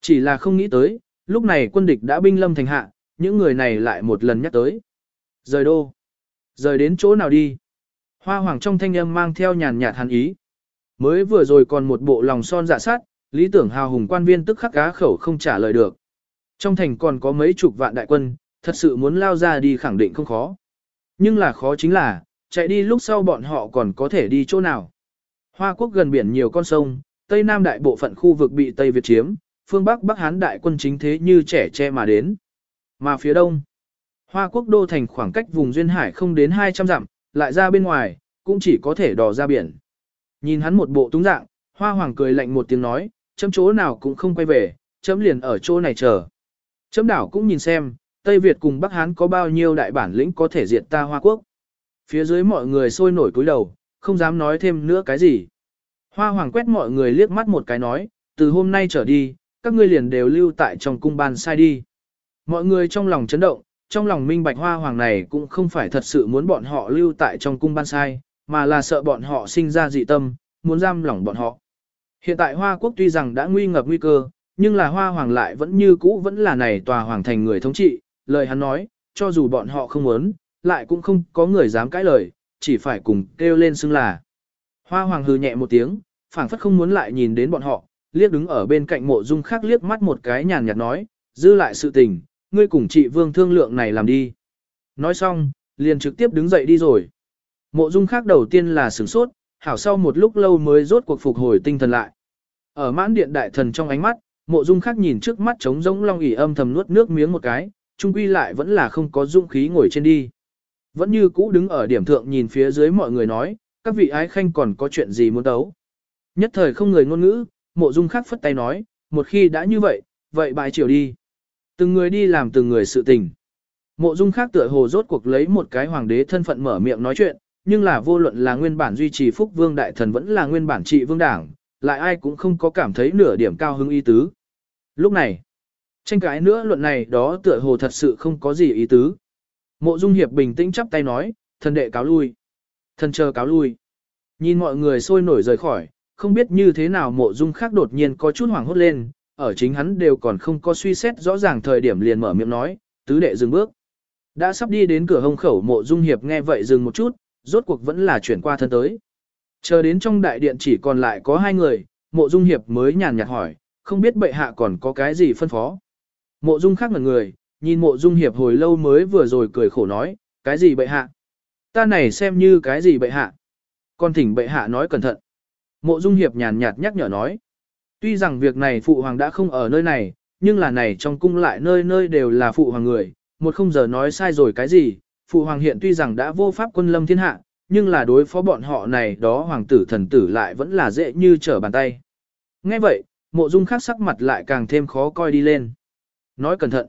Chỉ là không nghĩ tới, lúc này quân địch đã binh lâm thành hạ, những người này lại một lần nhắc tới. Rời đô. Rời đến chỗ nào đi? Hoa Hoàng trong thanh âm mang theo nhàn nhạt hàn ý. Mới vừa rồi còn một bộ lòng son dạ sát, lý tưởng hào hùng quan viên tức khắc cá khẩu không trả lời được. Trong thành còn có mấy chục vạn đại quân, thật sự muốn lao ra đi khẳng định không khó. Nhưng là khó chính là, chạy đi lúc sau bọn họ còn có thể đi chỗ nào. Hoa quốc gần biển nhiều con sông, Tây Nam đại bộ phận khu vực bị Tây Việt chiếm, phương Bắc Bắc Hán đại quân chính thế như trẻ che mà đến. Mà phía đông, Hoa quốc đô thành khoảng cách vùng duyên hải không đến 200 dặm, lại ra bên ngoài, cũng chỉ có thể đò ra biển. Nhìn hắn một bộ túng dạng, Hoa Hoàng cười lạnh một tiếng nói, chấm chỗ nào cũng không quay về, chấm liền ở chỗ này chờ. Chấm đảo cũng nhìn xem, Tây Việt cùng Bắc Hán có bao nhiêu đại bản lĩnh có thể diệt ta Hoa Quốc. Phía dưới mọi người sôi nổi cúi đầu, không dám nói thêm nữa cái gì. Hoa Hoàng quét mọi người liếc mắt một cái nói, từ hôm nay trở đi, các ngươi liền đều lưu tại trong cung ban sai đi. Mọi người trong lòng chấn động, trong lòng minh bạch hoa hoàng này cũng không phải thật sự muốn bọn họ lưu tại trong cung ban sai, mà là sợ bọn họ sinh ra dị tâm, muốn giam lỏng bọn họ. Hiện tại Hoa Quốc tuy rằng đã nguy ngập nguy cơ, nhưng là Hoa Hoàng lại vẫn như cũ vẫn là này tòa hoàng thành người thống trị, lời hắn nói, cho dù bọn họ không muốn, lại cũng không có người dám cãi lời, chỉ phải cùng kêu lên xưng là. Hoa Hoàng hừ nhẹ một tiếng, phảng phất không muốn lại nhìn đến bọn họ, liếc đứng ở bên cạnh mộ dung khác liếc mắt một cái nhàn nhạt nói, dư lại sự tình, ngươi cùng chị Vương thương lượng này làm đi. Nói xong, liền trực tiếp đứng dậy đi rồi. Mộ dung khác đầu tiên là sửng sốt, hảo sau một lúc lâu mới rốt cuộc phục hồi tinh thần lại. Ở mãn điện đại thần trong ánh mắt, mộ dung khác nhìn trước mắt trống rỗng long ỉ âm thầm nuốt nước miếng một cái, trung quy lại vẫn là không có dung khí ngồi trên đi. Vẫn như cũ đứng ở điểm thượng nhìn phía dưới mọi người nói, các vị ái khanh còn có chuyện gì muốn đấu. Nhất thời không người ngôn ngữ, mộ dung khác phất tay nói, một khi đã như vậy, vậy bài chiều đi. Từng người đi làm từng người sự tình. Mộ dung khác tựa hồ rốt cuộc lấy một cái hoàng đế thân phận mở miệng nói chuyện, nhưng là vô luận là nguyên bản duy trì phúc vương đại thần vẫn là nguyên bản trị vương đảng, lại ai cũng không có cảm thấy nửa điểm cao hứng ý tứ. Lúc này, tranh cãi nữa luận này đó tựa hồ thật sự không có gì ý tứ. Mộ Dung Hiệp bình tĩnh chắp tay nói, thần đệ cáo lui. Thần chờ cáo lui. Nhìn mọi người sôi nổi rời khỏi, không biết như thế nào mộ Dung khác đột nhiên có chút hoảng hốt lên, ở chính hắn đều còn không có suy xét rõ ràng thời điểm liền mở miệng nói, tứ đệ dừng bước. Đã sắp đi đến cửa hông khẩu mộ Dung Hiệp nghe vậy dừng một chút, rốt cuộc vẫn là chuyển qua thân tới. Chờ đến trong đại điện chỉ còn lại có hai người, mộ dung hiệp mới nhàn nhạt hỏi, không biết bệ hạ còn có cái gì phân phó. Mộ dung khác ngần người, nhìn mộ dung hiệp hồi lâu mới vừa rồi cười khổ nói, cái gì bệ hạ? Ta này xem như cái gì bệ hạ? Con thỉnh bệ hạ nói cẩn thận. Mộ dung hiệp nhàn nhạt nhắc nhở nói. Tuy rằng việc này phụ hoàng đã không ở nơi này, nhưng là này trong cung lại nơi nơi đều là phụ hoàng người, một không giờ nói sai rồi cái gì, phụ hoàng hiện tuy rằng đã vô pháp quân lâm thiên hạ, nhưng là đối phó bọn họ này đó hoàng tử thần tử lại vẫn là dễ như trở bàn tay. Nghe vậy, mộ dung khác sắc mặt lại càng thêm khó coi đi lên. Nói cẩn thận.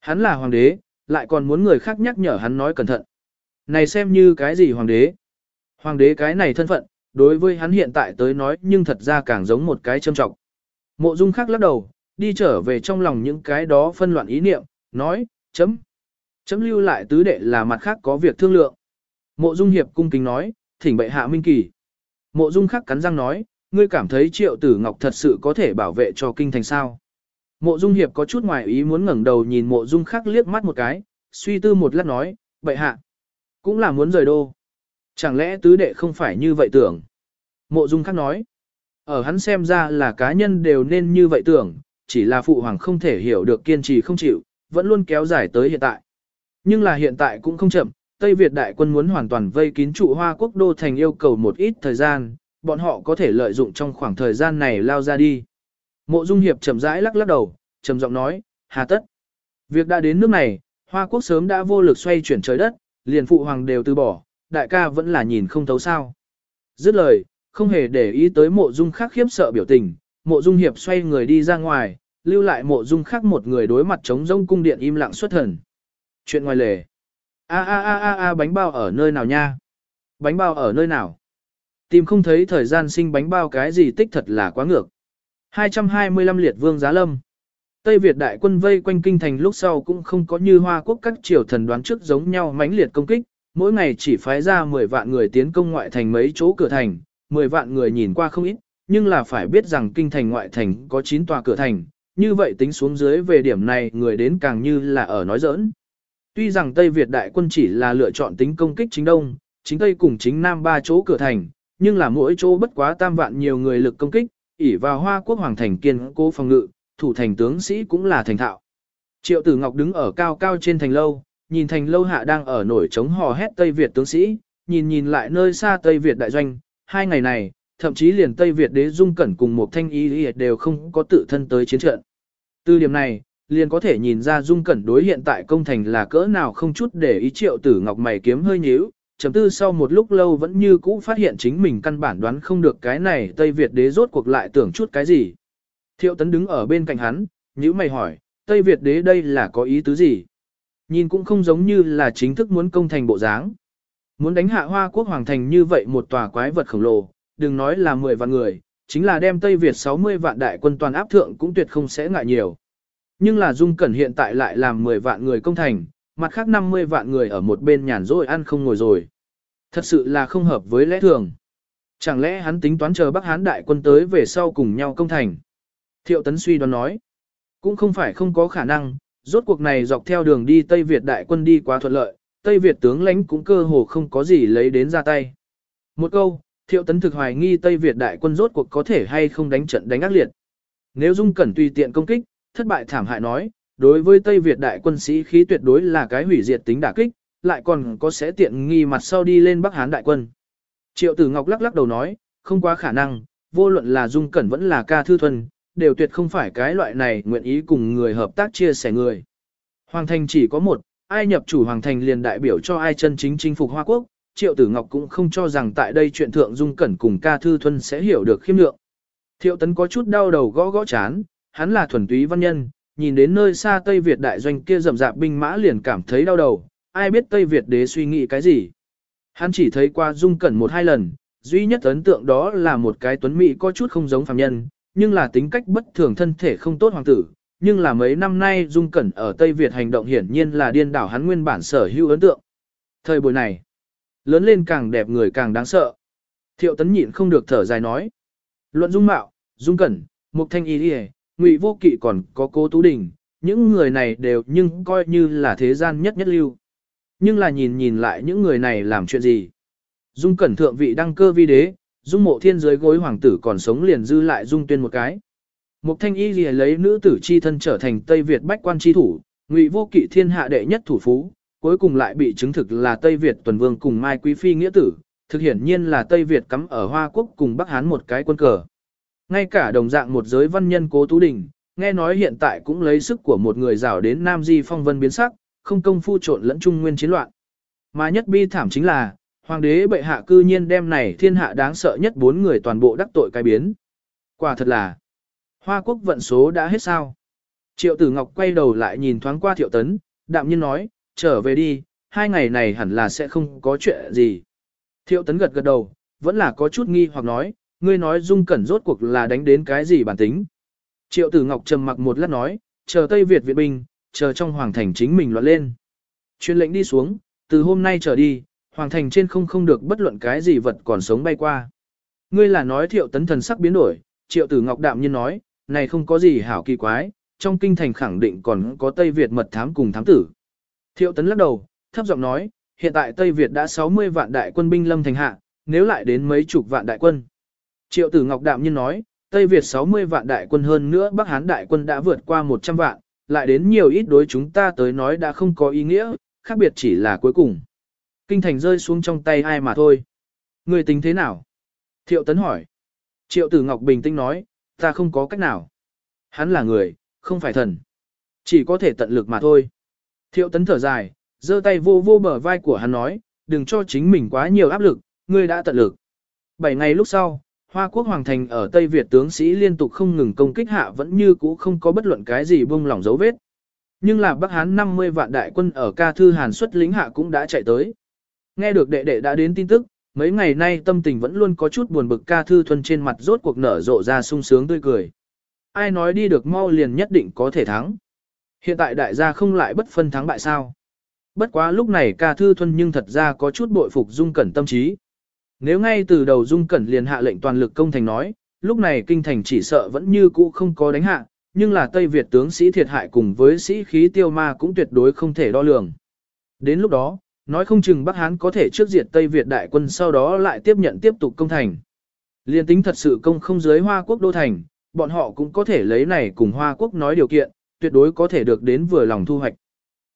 Hắn là hoàng đế, lại còn muốn người khác nhắc nhở hắn nói cẩn thận. Này xem như cái gì hoàng đế? Hoàng đế cái này thân phận, đối với hắn hiện tại tới nói nhưng thật ra càng giống một cái châm trọng. Mộ dung khác lắc đầu, đi trở về trong lòng những cái đó phân loạn ý niệm, nói, chấm. Chấm lưu lại tứ đệ là mặt khác có việc thương lượng. Mộ Dung Hiệp cung kính nói, thỉnh bệ hạ minh kỳ. Mộ Dung khắc cắn răng nói, ngươi cảm thấy triệu tử ngọc thật sự có thể bảo vệ cho kinh thành sao. Mộ Dung Hiệp có chút ngoài ý muốn ngẩng đầu nhìn mộ Dung khắc liếc mắt một cái, suy tư một lát nói, bệ hạ, cũng là muốn rời đô. Chẳng lẽ tứ đệ không phải như vậy tưởng? Mộ Dung khắc nói, ở hắn xem ra là cá nhân đều nên như vậy tưởng, chỉ là phụ hoàng không thể hiểu được kiên trì không chịu, vẫn luôn kéo dài tới hiện tại. Nhưng là hiện tại cũng không chậm, Tây Việt đại quân muốn hoàn toàn vây kín trụ Hoa quốc đô thành yêu cầu một ít thời gian, bọn họ có thể lợi dụng trong khoảng thời gian này lao ra đi. Mộ Dung Hiệp chậm rãi lắc lắc đầu, trầm giọng nói, hà tất. Việc đã đến nước này, Hoa quốc sớm đã vô lực xoay chuyển trời đất, liền phụ hoàng đều từ bỏ, đại ca vẫn là nhìn không thấu sao. Dứt lời, không hề để ý tới mộ dung khác khiếp sợ biểu tình, mộ dung hiệp xoay người đi ra ngoài, lưu lại mộ dung khác một người đối mặt chống rông cung điện im lặng xuất thần. Chuyện ngoài lề. A a a a a bánh bao ở nơi nào nha? Bánh bao ở nơi nào? Tìm không thấy thời gian sinh bánh bao cái gì tích thật là quá ngược. 225 liệt vương giá lâm. Tây Việt đại quân vây quanh kinh thành lúc sau cũng không có như Hoa quốc các triều thần đoán trước giống nhau mãnh liệt công kích, mỗi ngày chỉ phái ra 10 vạn người tiến công ngoại thành mấy chỗ cửa thành, 10 vạn người nhìn qua không ít, nhưng là phải biết rằng kinh thành ngoại thành có 9 tòa cửa thành, như vậy tính xuống dưới về điểm này người đến càng như là ở nói giỡn. Tuy rằng Tây Việt đại quân chỉ là lựa chọn tính công kích chính đông, chính tây cùng chính nam ba chỗ cửa thành, nhưng là mỗi chỗ bất quá tam vạn nhiều người lực công kích, ỉ vào hoa quốc hoàng thành kiên cố phòng ngự, thủ thành tướng sĩ cũng là thành thạo. Triệu Tử Ngọc đứng ở cao cao trên thành lâu, nhìn thành lâu hạ đang ở nổi chống hò hét Tây Việt tướng sĩ, nhìn nhìn lại nơi xa Tây Việt đại doanh, hai ngày này, thậm chí liền Tây Việt đế dung cẩn cùng một thanh y đều không có tự thân tới chiến trận. Từ điểm này, liền có thể nhìn ra dung cẩn đối hiện tại công thành là cỡ nào không chút để ý triệu tử ngọc mày kiếm hơi nhíu, chấm tư sau một lúc lâu vẫn như cũ phát hiện chính mình căn bản đoán không được cái này Tây Việt đế rốt cuộc lại tưởng chút cái gì. Thiệu tấn đứng ở bên cạnh hắn, nhữ mày hỏi, Tây Việt đế đây là có ý tứ gì? Nhìn cũng không giống như là chính thức muốn công thành bộ dáng. Muốn đánh hạ hoa quốc hoàng thành như vậy một tòa quái vật khổng lồ, đừng nói là 10 vạn người, chính là đem Tây Việt 60 vạn đại quân toàn áp thượng cũng tuyệt không sẽ ngại nhiều. Nhưng là Dung Cẩn hiện tại lại làm 10 vạn người công thành, mặt khác 50 vạn người ở một bên nhàn rỗi ăn không ngồi rồi. Thật sự là không hợp với lẽ thường. Chẳng lẽ hắn tính toán chờ Bắc Hán đại quân tới về sau cùng nhau công thành? Thiệu Tấn suy đoán nói. Cũng không phải không có khả năng, rốt cuộc này dọc theo đường đi Tây Việt đại quân đi quá thuận lợi, Tây Việt tướng lãnh cũng cơ hồ không có gì lấy đến ra tay. Một câu, Thiệu Tấn thực hoài nghi Tây Việt đại quân rốt cuộc có thể hay không đánh trận đánh ác liệt. Nếu Dung Cẩn tùy tiện công kích, thất bại thảm hại nói, đối với Tây Việt đại quân sĩ khí tuyệt đối là cái hủy diệt tính đả kích, lại còn có sẽ tiện nghi mặt sau đi lên Bắc Hán đại quân. Triệu Tử Ngọc lắc lắc đầu nói, không quá khả năng, vô luận là Dung Cẩn vẫn là ca thư thuần, đều tuyệt không phải cái loại này nguyện ý cùng người hợp tác chia sẻ người. Hoàng thành chỉ có một, ai nhập chủ hoàng thành liền đại biểu cho ai chân chính chinh phục Hoa Quốc, Triệu Tử Ngọc cũng không cho rằng tại đây chuyện thượng Dung Cẩn cùng ca thư thuần sẽ hiểu được khiêm lượng. Thiệu Tấn có chút đau đầu gõ gõ chán, hắn là thuần túy văn nhân, nhìn đến nơi xa Tây Việt đại doanh kia rầm rạp binh mã liền cảm thấy đau đầu, ai biết Tây Việt đế suy nghĩ cái gì. Hắn chỉ thấy qua dung cẩn một hai lần, duy nhất ấn tượng đó là một cái tuấn mỹ có chút không giống phàm nhân, nhưng là tính cách bất thường thân thể không tốt hoàng tử. Nhưng là mấy năm nay dung cẩn ở Tây Việt hành động hiển nhiên là điên đảo hắn nguyên bản sở hữu ấn tượng. Thời buổi này, lớn lên càng đẹp người càng đáng sợ. Thiệu tấn nhịn không được thở dài nói. Luận dung mạo, dung cẩn, mục thanh y đi ngụy vô kỵ còn có cố tú đình, những người này đều nhưng coi như là thế gian nhất nhất lưu. Nhưng là nhìn nhìn lại những người này làm chuyện gì. Dung cẩn thượng vị đăng cơ vi đế, dung mộ thiên giới gối hoàng tử còn sống liền dư lại dung tuyên một cái. Mục thanh y lìa lấy nữ tử chi thân trở thành Tây Việt bách quan chi thủ, ngụy vô kỵ thiên hạ đệ nhất thủ phú, cuối cùng lại bị chứng thực là Tây Việt tuần vương cùng Mai Quý Phi nghĩa tử, thực hiển nhiên là Tây Việt cắm ở Hoa Quốc cùng Bắc Hán một cái quân cờ. Ngay cả đồng dạng một giới văn nhân cố tú đình, nghe nói hiện tại cũng lấy sức của một người rào đến Nam Di phong vân biến sắc, không công phu trộn lẫn trung nguyên chiến loạn. Mà nhất bi thảm chính là, hoàng đế bệ hạ cư nhiên đem này thiên hạ đáng sợ nhất bốn người toàn bộ đắc tội cái biến. Quả thật là, hoa quốc vận số đã hết sao. Triệu tử ngọc quay đầu lại nhìn thoáng qua thiệu tấn, đạm nhiên nói, trở về đi, hai ngày này hẳn là sẽ không có chuyện gì. Thiệu tấn gật gật đầu, vẫn là có chút nghi hoặc nói, ngươi nói dung cẩn rốt cuộc là đánh đến cái gì bản tính. Triệu tử ngọc trầm mặc một lát nói, chờ Tây Việt viện binh, chờ trong hoàng thành chính mình loạn lên. Chuyên lệnh đi xuống, từ hôm nay trở đi, hoàng thành trên không không được bất luận cái gì vật còn sống bay qua. Ngươi là nói thiệu tấn thần sắc biến đổi, triệu tử ngọc đạm nhiên nói, này không có gì hảo kỳ quái, trong kinh thành khẳng định còn có Tây Việt mật thám cùng thám tử. Thiệu tấn lắc đầu, thấp giọng nói, hiện tại Tây Việt đã 60 vạn đại quân binh lâm thành hạ, nếu lại đến mấy chục vạn đại quân. Triệu tử ngọc đạm nhân nói, Tây Việt 60 vạn đại quân hơn nữa Bắc Hán đại quân đã vượt qua 100 vạn, lại đến nhiều ít đối chúng ta tới nói đã không có ý nghĩa, khác biệt chỉ là cuối cùng. Kinh thành rơi xuống trong tay ai mà thôi. Người tính thế nào? Thiệu Tấn hỏi. Triệu Tử Ngọc bình tĩnh nói, ta không có cách nào. Hắn là người, không phải thần. Chỉ có thể tận lực mà thôi. Thiệu Tấn thở dài, giơ tay vô vô bờ vai của hắn nói, đừng cho chính mình quá nhiều áp lực, ngươi đã tận lực. Bảy ngày lúc sau, Hoa quốc hoàng thành ở Tây Việt tướng sĩ liên tục không ngừng công kích hạ vẫn như cũ không có bất luận cái gì buông lỏng dấu vết. Nhưng là Bắc Hán 50 vạn đại quân ở ca thư Hàn xuất lính hạ cũng đã chạy tới. Nghe được đệ đệ đã đến tin tức, mấy ngày nay tâm tình vẫn luôn có chút buồn bực ca thư thuần trên mặt rốt cuộc nở rộ ra sung sướng tươi cười. Ai nói đi được mau liền nhất định có thể thắng. Hiện tại đại gia không lại bất phân thắng bại sao. Bất quá lúc này ca thư thuần nhưng thật ra có chút bội phục dung cẩn tâm trí. Nếu ngay từ đầu Dung Cẩn liền hạ lệnh toàn lực công thành nói, lúc này kinh thành chỉ sợ vẫn như cũ không có đánh hạ, nhưng là Tây Việt tướng sĩ thiệt hại cùng với sĩ khí tiêu ma cũng tuyệt đối không thể đo lường. Đến lúc đó, nói không chừng Bắc Hán có thể trước diệt Tây Việt đại quân sau đó lại tiếp nhận tiếp tục công thành. Liên tính thật sự công không dưới Hoa Quốc đô thành, bọn họ cũng có thể lấy này cùng Hoa Quốc nói điều kiện, tuyệt đối có thể được đến vừa lòng thu hoạch.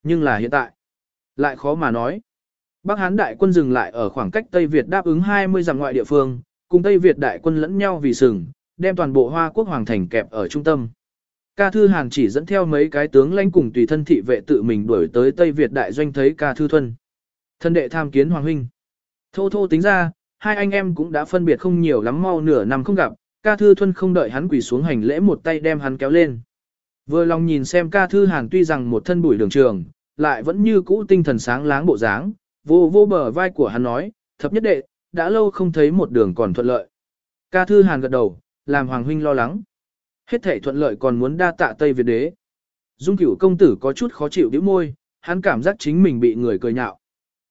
Nhưng là hiện tại, lại khó mà nói. Bắc Hán đại quân dừng lại ở khoảng cách Tây Việt đáp ứng 20 dặm ngoại địa phương, cùng Tây Việt đại quân lẫn nhau vì sừng, đem toàn bộ Hoa quốc hoàng thành kẹp ở trung tâm. Ca Thư Hàn chỉ dẫn theo mấy cái tướng lãnh cùng tùy thân thị vệ tự mình đuổi tới Tây Việt đại doanh thấy Ca Thư thuần, Thân đệ tham kiến hoàng huynh. Thô thô tính ra, hai anh em cũng đã phân biệt không nhiều lắm mau nửa năm không gặp, Ca Thư thuần không đợi hắn quỳ xuống hành lễ một tay đem hắn kéo lên. Vừa lòng nhìn xem Ca Thư Hàn tuy rằng một thân bụi đường trường, lại vẫn như cũ tinh thần sáng láng bộ dáng, Vô vô bờ vai của hắn nói, thập nhất đệ, đã lâu không thấy một đường còn thuận lợi. Ca Thư Hàn gật đầu, làm Hoàng Huynh lo lắng. Hết thể thuận lợi còn muốn đa tạ Tây Việt đế. Dung cửu công tử có chút khó chịu đĩu môi, hắn cảm giác chính mình bị người cười nhạo.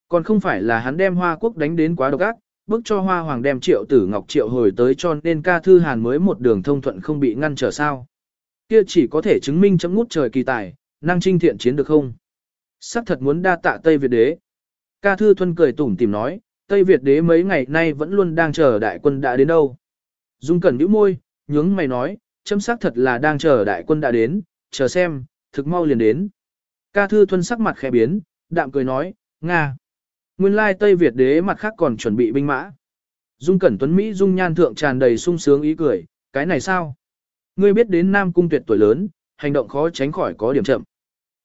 Còn không phải là hắn đem hoa quốc đánh đến quá độc ác, bức cho hoa hoàng đem triệu tử ngọc triệu hồi tới cho nên ca thư hàn mới một đường thông thuận không bị ngăn trở sao. Kia chỉ có thể chứng minh chấm ngút trời kỳ tài, năng trinh thiện chiến được không? Sắc thật muốn đa tạ Tây Việt đế. Ca thư thuân cười tủm tìm nói, Tây Việt đế mấy ngày nay vẫn luôn đang chờ đại quân đã đến đâu. Dung cẩn nhíu môi, nhướng mày nói, chấm sắc thật là đang chờ đại quân đã đến, chờ xem, thực mau liền đến. Ca thư thuân sắc mặt khẽ biến, đạm cười nói, Nga. Nguyên lai Tây Việt đế mặt khác còn chuẩn bị binh mã. Dung Cẩn Tuấn Mỹ dung nhan thượng tràn đầy sung sướng ý cười, cái này sao? Ngươi biết đến Nam Cung tuyệt tuổi lớn, hành động khó tránh khỏi có điểm chậm.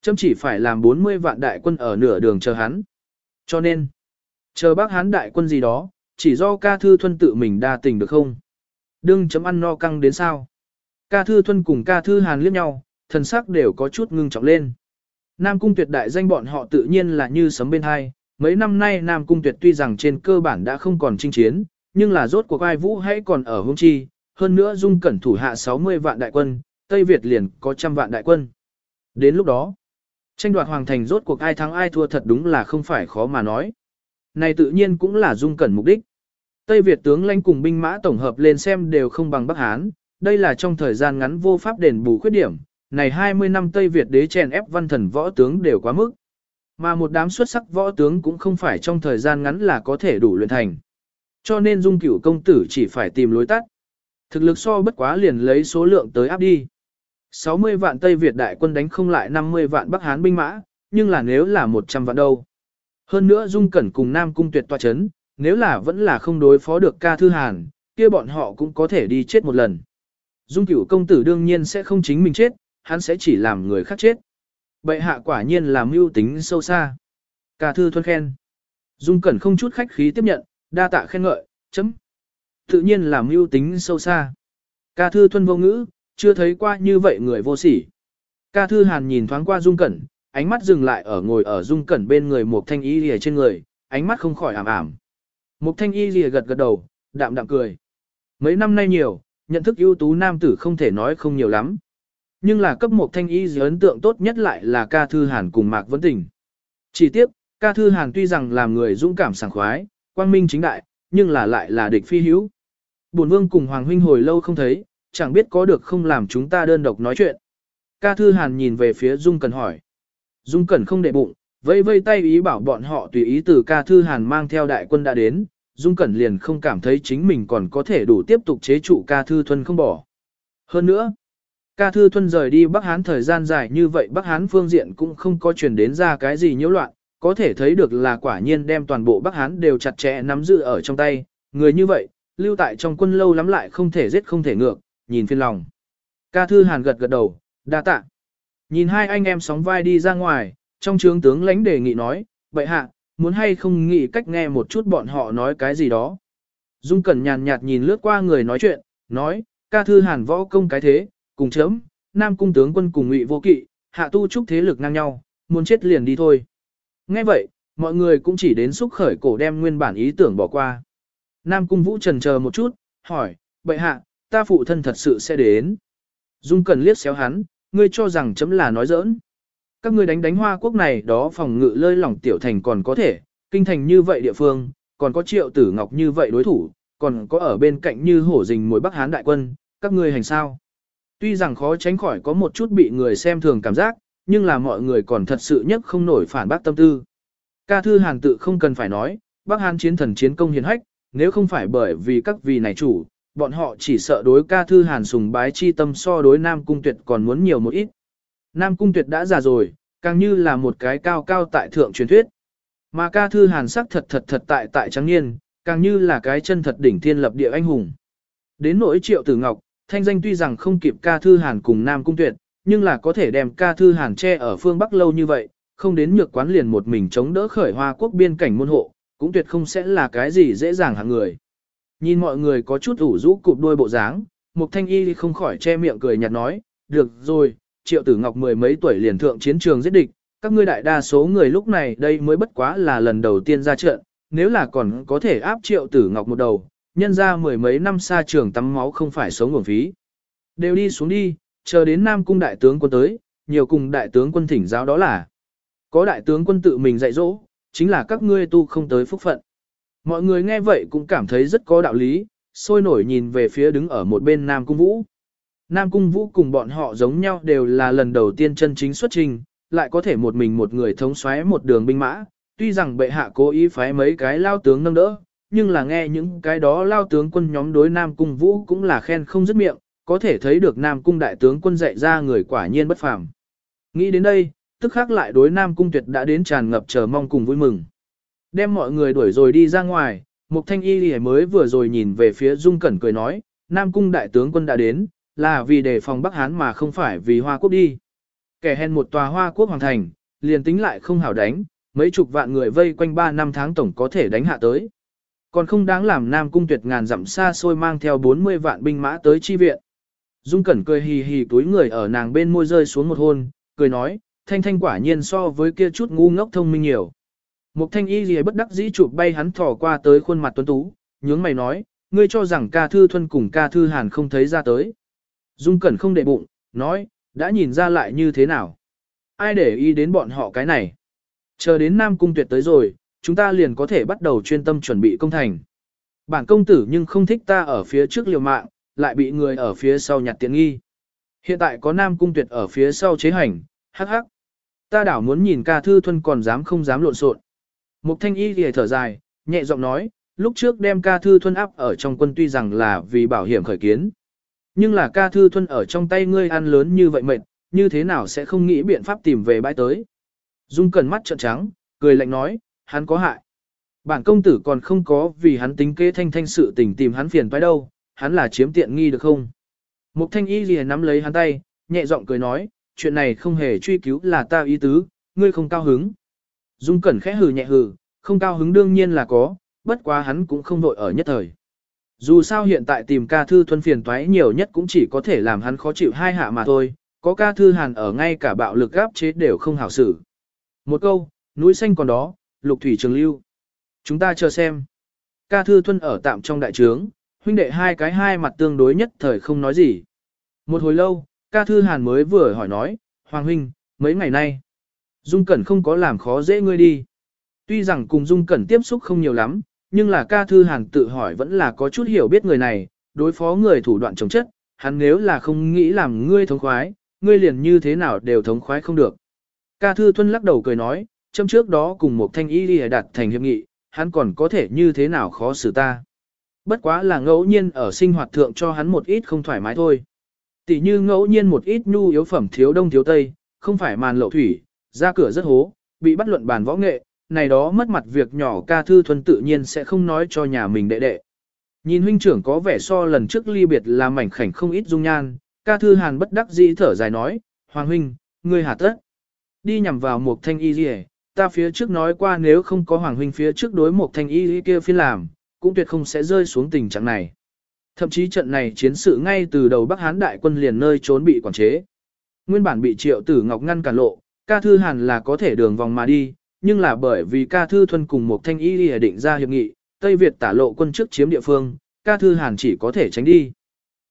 Chấm chỉ phải làm 40 vạn đại quân ở nửa đường chờ hắn. Cho nên, chờ bác hán đại quân gì đó, chỉ do ca thư thuân tự mình đa tình được không? Đừng chấm ăn no căng đến sao? Ca thư thuân cùng ca thư hàn liếc nhau, thần sắc đều có chút ngưng trọng lên. Nam cung tuyệt đại danh bọn họ tự nhiên là như sấm bên hai, mấy năm nay Nam cung tuyệt tuy rằng trên cơ bản đã không còn chinh chiến, nhưng là rốt cuộc ai vũ hãy còn ở hung chi, hơn nữa dung cẩn thủ hạ 60 vạn đại quân, Tây Việt liền có trăm vạn đại quân. Đến lúc đó, tranh đoạt hoàng thành rốt cuộc ai thắng ai thua thật đúng là không phải khó mà nói. Này tự nhiên cũng là dung cẩn mục đích. Tây Việt tướng lãnh cùng binh mã tổng hợp lên xem đều không bằng Bắc Hán, đây là trong thời gian ngắn vô pháp đền bù khuyết điểm, này 20 năm Tây Việt đế chèn ép văn thần võ tướng đều quá mức. Mà một đám xuất sắc võ tướng cũng không phải trong thời gian ngắn là có thể đủ luyện thành. Cho nên dung cửu công tử chỉ phải tìm lối tắt. Thực lực so bất quá liền lấy số lượng tới áp đi. 60 vạn Tây Việt đại quân đánh không lại 50 vạn Bắc Hán binh mã, nhưng là nếu là 100 vạn đâu. Hơn nữa dung cẩn cùng Nam cung tuyệt tòa chấn, nếu là vẫn là không đối phó được ca thư hàn, kia bọn họ cũng có thể đi chết một lần. Dung cửu công tử đương nhiên sẽ không chính mình chết, hắn sẽ chỉ làm người khác chết. Bệ hạ quả nhiên là mưu tính sâu xa. Ca thư thuân khen. Dung cẩn không chút khách khí tiếp nhận, đa tạ khen ngợi, chấm. Tự nhiên là mưu tính sâu xa. Ca thư thuân vô ngữ, chưa thấy qua như vậy người vô sỉ. Ca thư hàn nhìn thoáng qua dung cẩn, ánh mắt dừng lại ở ngồi ở dung cẩn bên người một thanh y lìa trên người, ánh mắt không khỏi ảm ảm. Một thanh y lìa gật gật đầu, đạm đạm cười. Mấy năm nay nhiều, nhận thức ưu tú nam tử không thể nói không nhiều lắm. Nhưng là cấp một thanh y ấn tượng tốt nhất lại là ca thư hàn cùng Mạc Vấn Tình. Chỉ tiếp, ca thư hàn tuy rằng làm người dũng cảm sảng khoái, quang minh chính đại, nhưng là lại là địch phi hữu. Bổn vương cùng Hoàng huynh hồi lâu không thấy, chẳng biết có được không làm chúng ta đơn độc nói chuyện. Ca thư hàn nhìn về phía Dung Cẩn hỏi. Dung Cẩn không để bụng, vây vây tay ý bảo bọn họ tùy ý từ ca thư hàn mang theo đại quân đã đến, Dung Cẩn liền không cảm thấy chính mình còn có thể đủ tiếp tục chế trụ ca thư thuần không bỏ. Hơn nữa, ca thư thuần rời đi Bắc Hán thời gian dài như vậy Bắc Hán phương diện cũng không có truyền đến ra cái gì nhiễu loạn, có thể thấy được là quả nhiên đem toàn bộ Bắc Hán đều chặt chẽ nắm giữ ở trong tay, người như vậy, lưu tại trong quân lâu lắm lại không thể giết không thể ngược, nhìn phiên lòng. Ca thư hàn gật gật đầu, đa tạ. Nhìn hai anh em sóng vai đi ra ngoài, trong trướng tướng lãnh đề nghị nói, vậy hạ, muốn hay không nghĩ cách nghe một chút bọn họ nói cái gì đó. Dung Cẩn nhàn nhạt nhìn lướt qua người nói chuyện, nói, ca thư hàn võ công cái thế, cùng chấm, nam cung tướng quân cùng ngụy vô kỵ, hạ tu trúc thế lực ngang nhau, muốn chết liền đi thôi. Nghe vậy, mọi người cũng chỉ đến xúc khởi cổ đem nguyên bản ý tưởng bỏ qua. Nam cung vũ trần chờ một chút, hỏi, bệ hạ, ta phụ thân thật sự sẽ đến. Dung cần liếc xéo hắn, ngươi cho rằng chấm là nói giỡn. Các ngươi đánh đánh hoa quốc này đó phòng ngự lơi lỏng tiểu thành còn có thể, kinh thành như vậy địa phương, còn có triệu tử ngọc như vậy đối thủ, còn có ở bên cạnh như hổ rình mối Bắc Hán đại quân, các ngươi hành sao. Tuy rằng khó tránh khỏi có một chút bị người xem thường cảm giác, nhưng là mọi người còn thật sự nhất không nổi phản bác tâm tư. Ca thư hàn tự không cần phải nói, Bắc Hán chiến thần chiến công hiền hách, nếu không phải bởi vì các vị này chủ, bọn họ chỉ sợ đối ca thư hàn sùng bái chi tâm so đối Nam Cung Tuyệt còn muốn nhiều một ít. Nam Cung Tuyệt đã già rồi, càng như là một cái cao cao tại thượng truyền thuyết. Mà ca thư hàn sắc thật thật thật tại tại trắng niên, càng như là cái chân thật đỉnh thiên lập địa anh hùng. Đến nỗi triệu tử ngọc, thanh danh tuy rằng không kịp ca thư hàn cùng Nam Cung Tuyệt, nhưng là có thể đem ca thư hàn che ở phương Bắc lâu như vậy, không đến nhược quán liền một mình chống đỡ khởi hoa quốc biên cảnh môn hộ, cũng tuyệt không sẽ là cái gì dễ dàng hạng người. Nhìn mọi người có chút ủ rũ cụp đôi bộ dáng, Mục Thanh Y không khỏi che miệng cười nhạt nói, được rồi, triệu tử ngọc mười mấy tuổi liền thượng chiến trường giết địch, các ngươi đại đa số người lúc này đây mới bất quá là lần đầu tiên ra trận, nếu là còn có thể áp triệu tử ngọc một đầu, nhân ra mười mấy năm xa trường tắm máu không phải sống nguồn phí. Đều đi xuống đi, chờ đến Nam Cung đại tướng quân tới, nhiều cùng đại tướng quân thỉnh giáo đó là. Có đại tướng quân tự mình dạy dỗ, chính là các ngươi tu không tới phúc phận. Mọi người nghe vậy cũng cảm thấy rất có đạo lý, sôi nổi nhìn về phía đứng ở một bên Nam Cung Vũ. Nam Cung Vũ cùng bọn họ giống nhau đều là lần đầu tiên chân chính xuất trình, lại có thể một mình một người thống xoáy một đường binh mã, tuy rằng bệ hạ cố ý phái mấy cái lao tướng nâng đỡ, nhưng là nghe những cái đó lao tướng quân nhóm đối Nam Cung Vũ cũng là khen không dứt miệng, có thể thấy được Nam Cung đại tướng quân dạy ra người quả nhiên bất phàm. Nghĩ đến đây, tức khắc lại đối Nam Cung Tuyệt đã đến tràn ngập chờ mong cùng vui mừng. Đem mọi người đuổi rồi đi ra ngoài, Mục Thanh Y Lì mới vừa rồi nhìn về phía Dung Cẩn cười nói, Nam Cung đại tướng quân đã đến, là vì đề phòng Bắc Hán mà không phải vì Hoa Quốc đi. Kẻ hèn một tòa Hoa Quốc hoàng thành, liền tính lại không hảo đánh, mấy chục vạn người vây quanh 3 năm tháng tổng có thể đánh hạ tới. Còn không đáng làm Nam Cung tuyệt ngàn dặm xa xôi mang theo 40 vạn binh mã tới chi viện. Dung Cẩn cười hì hì túi người ở nàng bên môi rơi xuống một hôn, cười nói, thanh thanh quả nhiên so với kia chút ngu ngốc thông minh nhiều. Mục thanh y gì bất đắc dĩ chụp bay hắn thò qua tới khuôn mặt tuấn tú, nhướng mày nói, ngươi cho rằng ca thư thuần cùng ca thư hàn không thấy ra tới. Dung Cẩn không để bụng, nói, đã nhìn ra lại như thế nào. Ai để ý đến bọn họ cái này. Chờ đến Nam Cung tuyệt tới rồi, chúng ta liền có thể bắt đầu chuyên tâm chuẩn bị công thành. Bản công tử nhưng không thích ta ở phía trước liều mạng, lại bị người ở phía sau nhặt tiện nghi. Hiện tại có Nam Cung tuyệt ở phía sau chế hành, hắc hắc. Ta đảo muốn nhìn ca thư thuần còn dám không dám lộn xộn. Mục thanh y thì thở dài, nhẹ giọng nói, lúc trước đem ca thư Thuân áp ở trong quân tuy rằng là vì bảo hiểm khởi kiến. Nhưng là ca thư Thuân ở trong tay ngươi ăn lớn như vậy mệt, như thế nào sẽ không nghĩ biện pháp tìm về bãi tới. Dung cần mắt trợn trắng, cười lạnh nói, hắn có hại. Bản công tử còn không có vì hắn tính kế thanh thanh sự tình tìm hắn phiền phải đâu, hắn là chiếm tiện nghi được không? Mục thanh y lìa nắm lấy hắn tay, nhẹ giọng cười nói, chuyện này không hề truy cứu là ta ý tứ, ngươi không cao hứng. Dung cẩn khẽ hừ nhẹ hừ, không cao hứng đương nhiên là có, bất quá hắn cũng không vội ở nhất thời. Dù sao hiện tại tìm ca thư thuần phiền toái nhiều nhất cũng chỉ có thể làm hắn khó chịu hai hạ mà thôi, có ca thư hàn ở ngay cả bạo lực gáp chế đều không hảo xử. Một câu, núi xanh còn đó, lục thủy trường lưu. Chúng ta chờ xem. Ca thư thuần ở tạm trong đại trướng, huynh đệ hai cái hai mặt tương đối nhất thời không nói gì. Một hồi lâu, ca thư hàn mới vừa hỏi nói, Hoàng huynh, mấy ngày nay, Dung Cẩn không có làm khó dễ ngươi đi. Tuy rằng cùng Dung Cẩn tiếp xúc không nhiều lắm, nhưng là ca thư hàng tự hỏi vẫn là có chút hiểu biết người này, đối phó người thủ đoạn chống chất, hắn nếu là không nghĩ làm ngươi thống khoái, ngươi liền như thế nào đều thống khoái không được. Ca thư thuân lắc đầu cười nói, châm trước đó cùng một thanh y đi đạt thành hiệp nghị, hắn còn có thể như thế nào khó xử ta. Bất quá là ngẫu nhiên ở sinh hoạt thượng cho hắn một ít không thoải mái thôi. Tỷ như ngẫu nhiên một ít nhu yếu phẩm thiếu đông thiếu tây, không phải màn lậu thủy, ra cửa rất hố, bị bắt luận bàn võ nghệ, này đó mất mặt việc nhỏ ca thư thuần tự nhiên sẽ không nói cho nhà mình đệ đệ. Nhìn huynh trưởng có vẻ so lần trước ly biệt là mảnh khảnh không ít dung nhan, ca thư hàn bất đắc dĩ thở dài nói, Hoàng huynh, ngươi hà tất. Đi nhằm vào một thanh y gì ta phía trước nói qua nếu không có Hoàng huynh phía trước đối một thanh y kia phiên làm, cũng tuyệt không sẽ rơi xuống tình trạng này. Thậm chí trận này chiến sự ngay từ đầu Bắc Hán đại quân liền nơi trốn bị quản chế. Nguyên bản bị triệu tử ngọc ngăn cản lộ, ca thư hàn là có thể đường vòng mà đi, nhưng là bởi vì ca thư thuần cùng một thanh y lìa định ra hiệp nghị, Tây Việt tả lộ quân trước chiếm địa phương, ca thư hàn chỉ có thể tránh đi.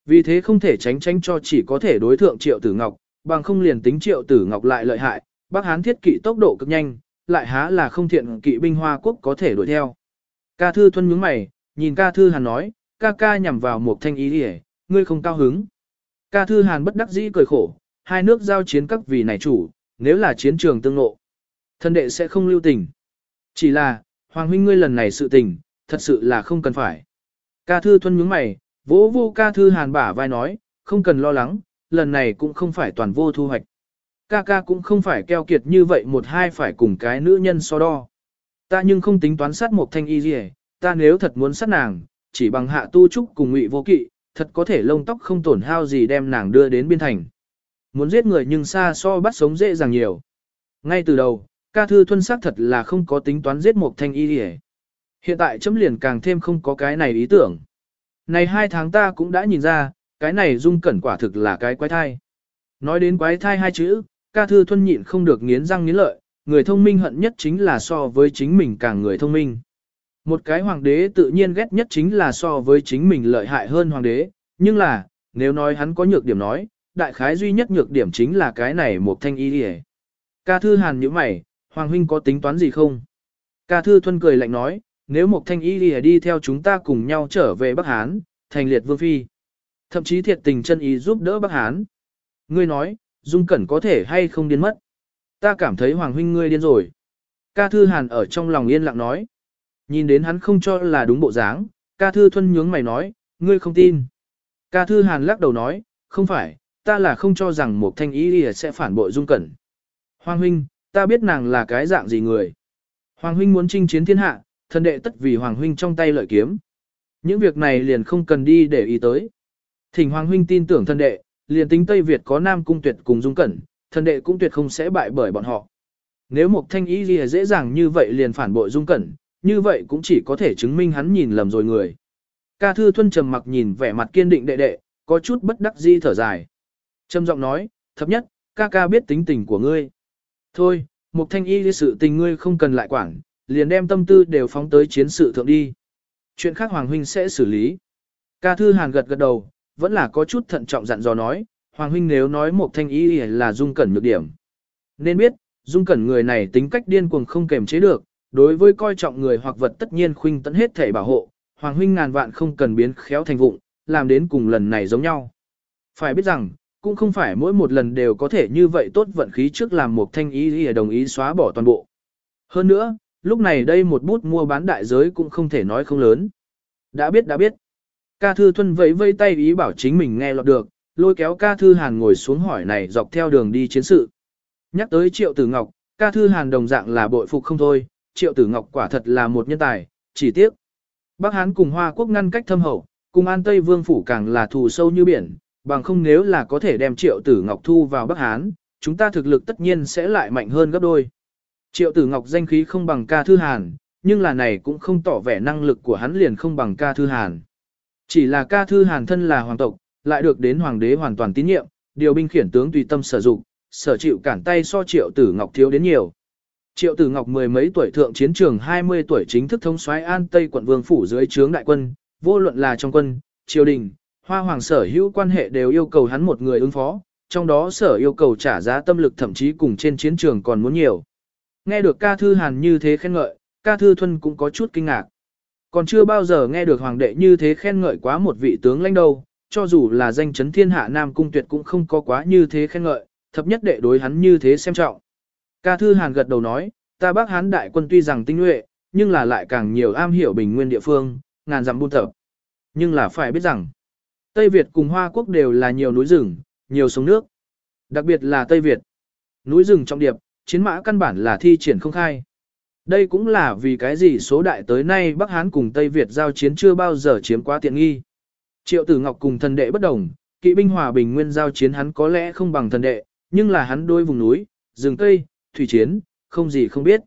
Vì thế không thể tránh tránh cho chỉ có thể đối thượng triệu tử ngọc, bằng không liền tính triệu tử ngọc lại lợi hại, Bắc Hán thiết kỵ tốc độ cực nhanh, lại há là không thiện kỵ binh Hoa Quốc có thể đuổi theo. Ca thư thuần nhướng mày, nhìn ca thư hàn nói, ca ca nhằm vào một thanh ý lìa, ngươi không cao hứng. Ca thư hàn bất đắc dĩ cười khổ, hai nước giao chiến các vì này chủ, nếu là chiến trường tương nộ. Thân đệ sẽ không lưu tình. Chỉ là, Hoàng huynh ngươi lần này sự tình, thật sự là không cần phải. Ca thư thuân nhướng mày, vỗ vô ca thư hàn bả vai nói, không cần lo lắng, lần này cũng không phải toàn vô thu hoạch. Ca ca cũng không phải keo kiệt như vậy một hai phải cùng cái nữ nhân so đo. Ta nhưng không tính toán sát một thanh y gì ta nếu thật muốn sát nàng, chỉ bằng hạ tu trúc cùng ngụy vô kỵ, thật có thể lông tóc không tổn hao gì đem nàng đưa đến biên thành. Muốn giết người nhưng xa so bắt sống dễ dàng nhiều. Ngay từ đầu, ca thư thuân xác thật là không có tính toán giết một thanh y hề. Hiện tại chấm liền càng thêm không có cái này ý tưởng. Này hai tháng ta cũng đã nhìn ra, cái này dung cẩn quả thực là cái quái thai. Nói đến quái thai hai chữ, ca thư thuân nhịn không được nghiến răng nghiến lợi, người thông minh hận nhất chính là so với chính mình càng người thông minh. Một cái hoàng đế tự nhiên ghét nhất chính là so với chính mình lợi hại hơn hoàng đế, nhưng là, nếu nói hắn có nhược điểm nói, đại khái duy nhất nhược điểm chính là cái này một thanh y đi Ca thư hàn như mày, hoàng huynh có tính toán gì không? Ca thư thuân cười lạnh nói, nếu một thanh y đi đi theo chúng ta cùng nhau trở về Bắc Hán, thành liệt vương phi. Thậm chí thiệt tình chân ý giúp đỡ Bắc Hán. Ngươi nói, Dung Cẩn có thể hay không điên mất? Ta cảm thấy Hoàng huynh ngươi điên rồi. Ca Thư Hàn ở trong lòng yên lặng nói. Nhìn đến hắn không cho là đúng bộ dáng, Ca Thư Thuân nhướng mày nói, ngươi không tin. Ca Thư Hàn lắc đầu nói, không phải, ta là không cho rằng một thanh ý sẽ phản bội Dung Cẩn. Hoàng huynh, ta biết nàng là cái dạng gì người. Hoàng huynh muốn chinh chiến thiên hạ, thần đệ tất vì Hoàng huynh trong tay lợi kiếm. Những việc này liền không cần đi để ý tới. Thỉnh Hoàng huynh tin tưởng thần đệ, liền tính Tây Việt có Nam Cung Tuyệt cùng Dung Cẩn, thần đệ cũng tuyệt không sẽ bại bởi bọn họ. Nếu một thanh ý gì dễ dàng như vậy liền phản bội Dung Cẩn, như vậy cũng chỉ có thể chứng minh hắn nhìn lầm rồi người. Ca Thư Thuân trầm mặc nhìn vẻ mặt kiên định đệ đệ, có chút bất đắc dĩ thở dài. Trầm giọng nói, thấp nhất, ca ca biết tính tình của ngươi. Thôi, một thanh y sự tình ngươi không cần lại quản, liền đem tâm tư đều phóng tới chiến sự thượng đi. Chuyện khác Hoàng Huynh sẽ xử lý. Ca Thư Hàn gật gật đầu, vẫn là có chút thận trọng dặn dò nói, Hoàng huynh nếu nói một thanh y là dung cẩn nhược điểm. Nên biết, dung cẩn người này tính cách điên cuồng không kềm chế được, đối với coi trọng người hoặc vật tất nhiên khuynh tận hết thể bảo hộ, Hoàng huynh ngàn vạn không cần biến khéo thành vụng, làm đến cùng lần này giống nhau. Phải biết rằng, cũng không phải mỗi một lần đều có thể như vậy tốt vận khí trước làm một thanh ý đồng ý xóa bỏ toàn bộ. Hơn nữa, lúc này đây một bút mua bán đại giới cũng không thể nói không lớn. Đã biết đã biết. Ca Thư Thuân vẫy vây tay ý bảo chính mình nghe lọt được, lôi kéo Ca Thư Hàn ngồi xuống hỏi này dọc theo đường đi chiến sự. Nhắc tới Triệu Tử Ngọc, Ca Thư Hàn đồng dạng là bội phục không thôi, Triệu Tử Ngọc quả thật là một nhân tài, chỉ tiếc. Bắc Hán cùng Hoa Quốc ngăn cách thâm hậu, cùng An Tây Vương Phủ càng là thù sâu như biển, bằng không nếu là có thể đem Triệu Tử Ngọc thu vào Bắc Hán, chúng ta thực lực tất nhiên sẽ lại mạnh hơn gấp đôi. Triệu Tử Ngọc danh khí không bằng Ca Thư Hàn, nhưng là này cũng không tỏ vẻ năng lực của hắn liền không bằng Ca Thư Hàn. Chỉ là ca thư hàn thân là hoàng tộc, lại được đến hoàng đế hoàn toàn tín nhiệm, điều binh khiển tướng tùy tâm sử dụng, sở chịu cản tay so triệu tử ngọc thiếu đến nhiều. Triệu tử ngọc mười mấy tuổi thượng chiến trường 20 tuổi chính thức thống soái an tây quận vương phủ dưới trướng đại quân, vô luận là trong quân, triều đình, hoa hoàng sở hữu quan hệ đều yêu cầu hắn một người ứng phó, trong đó sở yêu cầu trả giá tâm lực thậm chí cùng trên chiến trường còn muốn nhiều. Nghe được ca thư hàn như thế khen ngợi, ca thư thuân cũng có chút kinh ngạc. Còn chưa bao giờ nghe được hoàng đệ như thế khen ngợi quá một vị tướng lãnh đâu, cho dù là danh chấn thiên hạ Nam Cung Tuyệt cũng không có quá như thế khen ngợi, thập nhất đệ đối hắn như thế xem trọng. Ca Thư Hàn gật đầu nói, ta bác hán đại quân tuy rằng tinh nhuệ, nhưng là lại càng nhiều am hiểu bình nguyên địa phương, ngàn dặm buôn tập. Nhưng là phải biết rằng, Tây Việt cùng Hoa Quốc đều là nhiều núi rừng, nhiều sông nước. Đặc biệt là Tây Việt. Núi rừng trọng điệp, chiến mã căn bản là thi triển không khai. Đây cũng là vì cái gì số đại tới nay Bắc Hán cùng Tây Việt giao chiến chưa bao giờ chiếm quá tiện nghi. Triệu Tử Ngọc cùng thần đệ bất đồng, kỵ binh hòa bình nguyên giao chiến hắn có lẽ không bằng thần đệ, nhưng là hắn đôi vùng núi, rừng cây, thủy chiến, không gì không biết.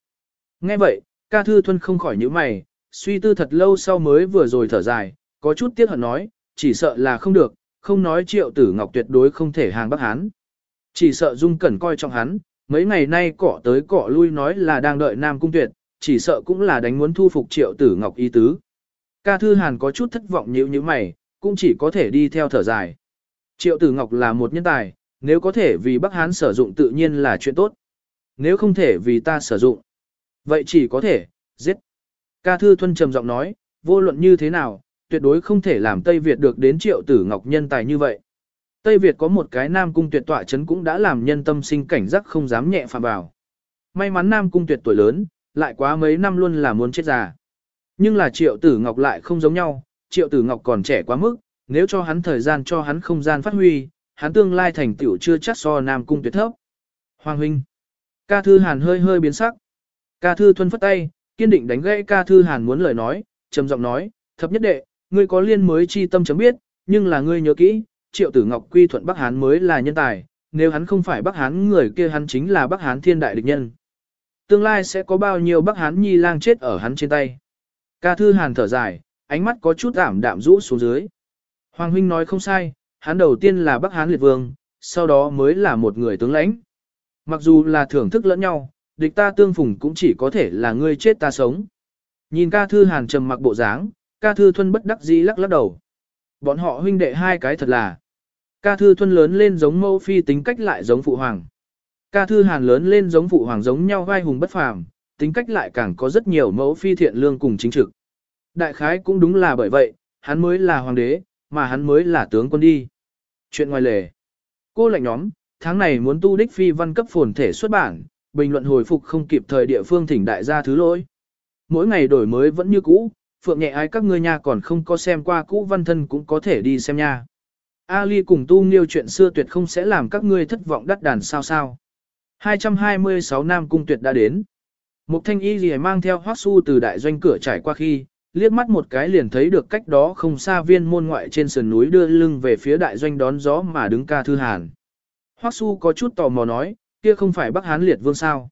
Nghe vậy, ca thư thuân không khỏi nhíu mày, suy tư thật lâu sau mới vừa rồi thở dài, có chút tiếc hận nói, chỉ sợ là không được, không nói Triệu Tử Ngọc tuyệt đối không thể hàng Bắc Hán. Chỉ sợ Dung Cẩn coi trọng hắn, mấy ngày nay cọ tới cọ lui nói là đang đợi Nam Cung Tuyệt, chỉ sợ cũng là đánh muốn thu phục triệu tử ngọc ý tứ. Ca Thư Hàn có chút thất vọng nhíu như mày, cũng chỉ có thể đi theo thở dài. Triệu tử ngọc là một nhân tài, nếu có thể vì Bắc Hán sử dụng tự nhiên là chuyện tốt. Nếu không thể vì ta sử dụng, vậy chỉ có thể, giết. Ca Thư Thuân trầm giọng nói, vô luận như thế nào, tuyệt đối không thể làm Tây Việt được đến triệu tử ngọc nhân tài như vậy. Tây Việt có một cái Nam Cung tuyệt tọa chấn cũng đã làm nhân tâm sinh cảnh giác không dám nhẹ phạm vào. May mắn Nam Cung tuyệt tuổi lớn, lại quá mấy năm luôn là muốn chết già. Nhưng là Triệu Tử Ngọc lại không giống nhau, Triệu Tử Ngọc còn trẻ quá mức, nếu cho hắn thời gian cho hắn không gian phát huy, hắn tương lai thành tựu chưa chắc so Nam Cung tuyệt thấp. Hoàng huynh. Ca Thư Hàn hơi hơi biến sắc. Ca Thư Thuân phất tay, kiên định đánh gãy Ca Thư Hàn muốn lời nói, trầm giọng nói, thập nhất đệ, ngươi có liên mới chi tâm chấm biết, nhưng là ngươi nhớ kỹ, Triệu Tử Ngọc quy thuận Bắc Hán mới là nhân tài, nếu hắn không phải Bắc Hán người kia hắn chính là Bắc Hán thiên đại địch nhân. Tương lai sẽ có bao nhiêu Bắc Hán nhi lang chết ở hắn trên tay. Ca Thư Hàn thở dài, ánh mắt có chút ảm đạm rũ xuống dưới. Hoàng huynh nói không sai, hắn đầu tiên là Bắc Hán liệt vương, sau đó mới là một người tướng lãnh. Mặc dù là thưởng thức lẫn nhau, địch ta tương phùng cũng chỉ có thể là ngươi chết ta sống. Nhìn ca thư hàn trầm mặc bộ dáng, ca thư thuân bất đắc dĩ lắc lắc đầu. Bọn họ huynh đệ hai cái thật là. Ca thư thuân lớn lên giống mẫu phi tính cách lại giống phụ hoàng. Ca thư hàn lớn lên giống phụ hoàng giống nhau vai hùng bất phàm, tính cách lại càng có rất nhiều mẫu phi thiện lương cùng chính trực. Đại khái cũng đúng là bởi vậy, hắn mới là hoàng đế, mà hắn mới là tướng quân đi. Chuyện ngoài lề. Cô lệnh nhóm, tháng này muốn tu đích phi văn cấp phồn thể xuất bản, bình luận hồi phục không kịp thời địa phương thỉnh đại gia thứ lỗi. Mỗi ngày đổi mới vẫn như cũ, phượng nhẹ ai các ngươi nha còn không có xem qua cũ văn thân cũng có thể đi xem nha. Ali cùng tu nghiêu chuyện xưa tuyệt không sẽ làm các ngươi thất vọng đắt đàn sao sao. 226 Nam Cung Tuyệt đã đến. Mục thanh y gì mang theo hoác su từ đại doanh cửa trải qua khi, liếc mắt một cái liền thấy được cách đó không xa viên môn ngoại trên sườn núi đưa lưng về phía đại doanh đón gió mà đứng ca thư hàn. Hoác Su có chút tò mò nói, kia không phải Bắc Hán liệt vương sao.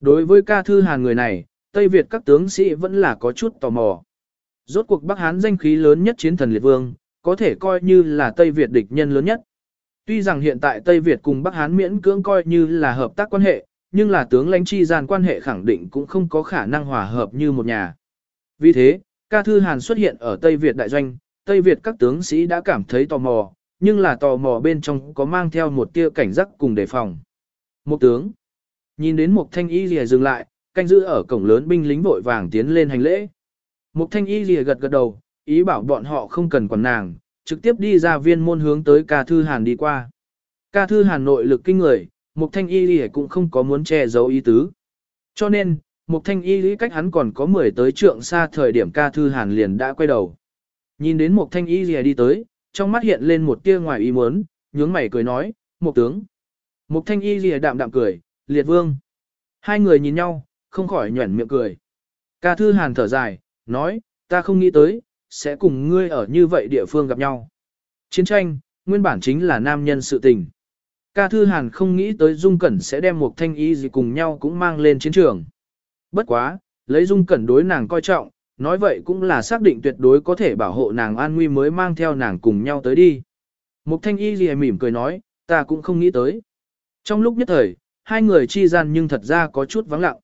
Đối với ca thư hàn người này, Tây Việt các tướng sĩ vẫn là có chút tò mò. Rốt cuộc Bắc Hán danh khí lớn nhất chiến thần liệt vương, có thể coi như là Tây Việt địch nhân lớn nhất. Tuy rằng hiện tại Tây Việt cùng Bắc Hán miễn cưỡng coi như là hợp tác quan hệ, nhưng là tướng lãnh chi gian quan hệ khẳng định cũng không có khả năng hòa hợp như một nhà. Vì thế, ca thư Hàn xuất hiện ở Tây Việt đại doanh, Tây Việt các tướng sĩ đã cảm thấy tò mò, nhưng là tò mò bên trong có mang theo một tia cảnh giác cùng đề phòng. Một tướng, nhìn đến một thanh y lìa dừng lại, canh giữ ở cổng lớn binh lính vội vàng tiến lên hành lễ. Mục thanh y lìa gật gật đầu, ý bảo bọn họ không cần quản nàng, trực tiếp đi ra viên môn hướng tới ca thư Hàn đi qua. Ca thư Hàn nội lực kinh người, Mục thanh y lìa cũng không có muốn che giấu ý tứ. Cho nên, Mục thanh y lý cách hắn còn có 10 tới trượng xa thời điểm ca thư hàn liền đã quay đầu. Nhìn đến Mục thanh y lìa đi tới, trong mắt hiện lên một tia ngoài ý muốn, nhướng mày cười nói, Mục tướng. Mục thanh y lìa đạm đạm cười, liệt vương. Hai người nhìn nhau, không khỏi nhuẩn miệng cười. Ca thư hàn thở dài, nói, ta không nghĩ tới, sẽ cùng ngươi ở như vậy địa phương gặp nhau. Chiến tranh, nguyên bản chính là nam nhân sự tình. Ca Thư Hàn không nghĩ tới Dung Cẩn sẽ đem một thanh y gì cùng nhau cũng mang lên chiến trường. Bất quá, lấy Dung Cẩn đối nàng coi trọng, nói vậy cũng là xác định tuyệt đối có thể bảo hộ nàng an nguy mới mang theo nàng cùng nhau tới đi. Mục thanh y gì mỉm cười nói, ta cũng không nghĩ tới. Trong lúc nhất thời, hai người chi gian nhưng thật ra có chút vắng lặng.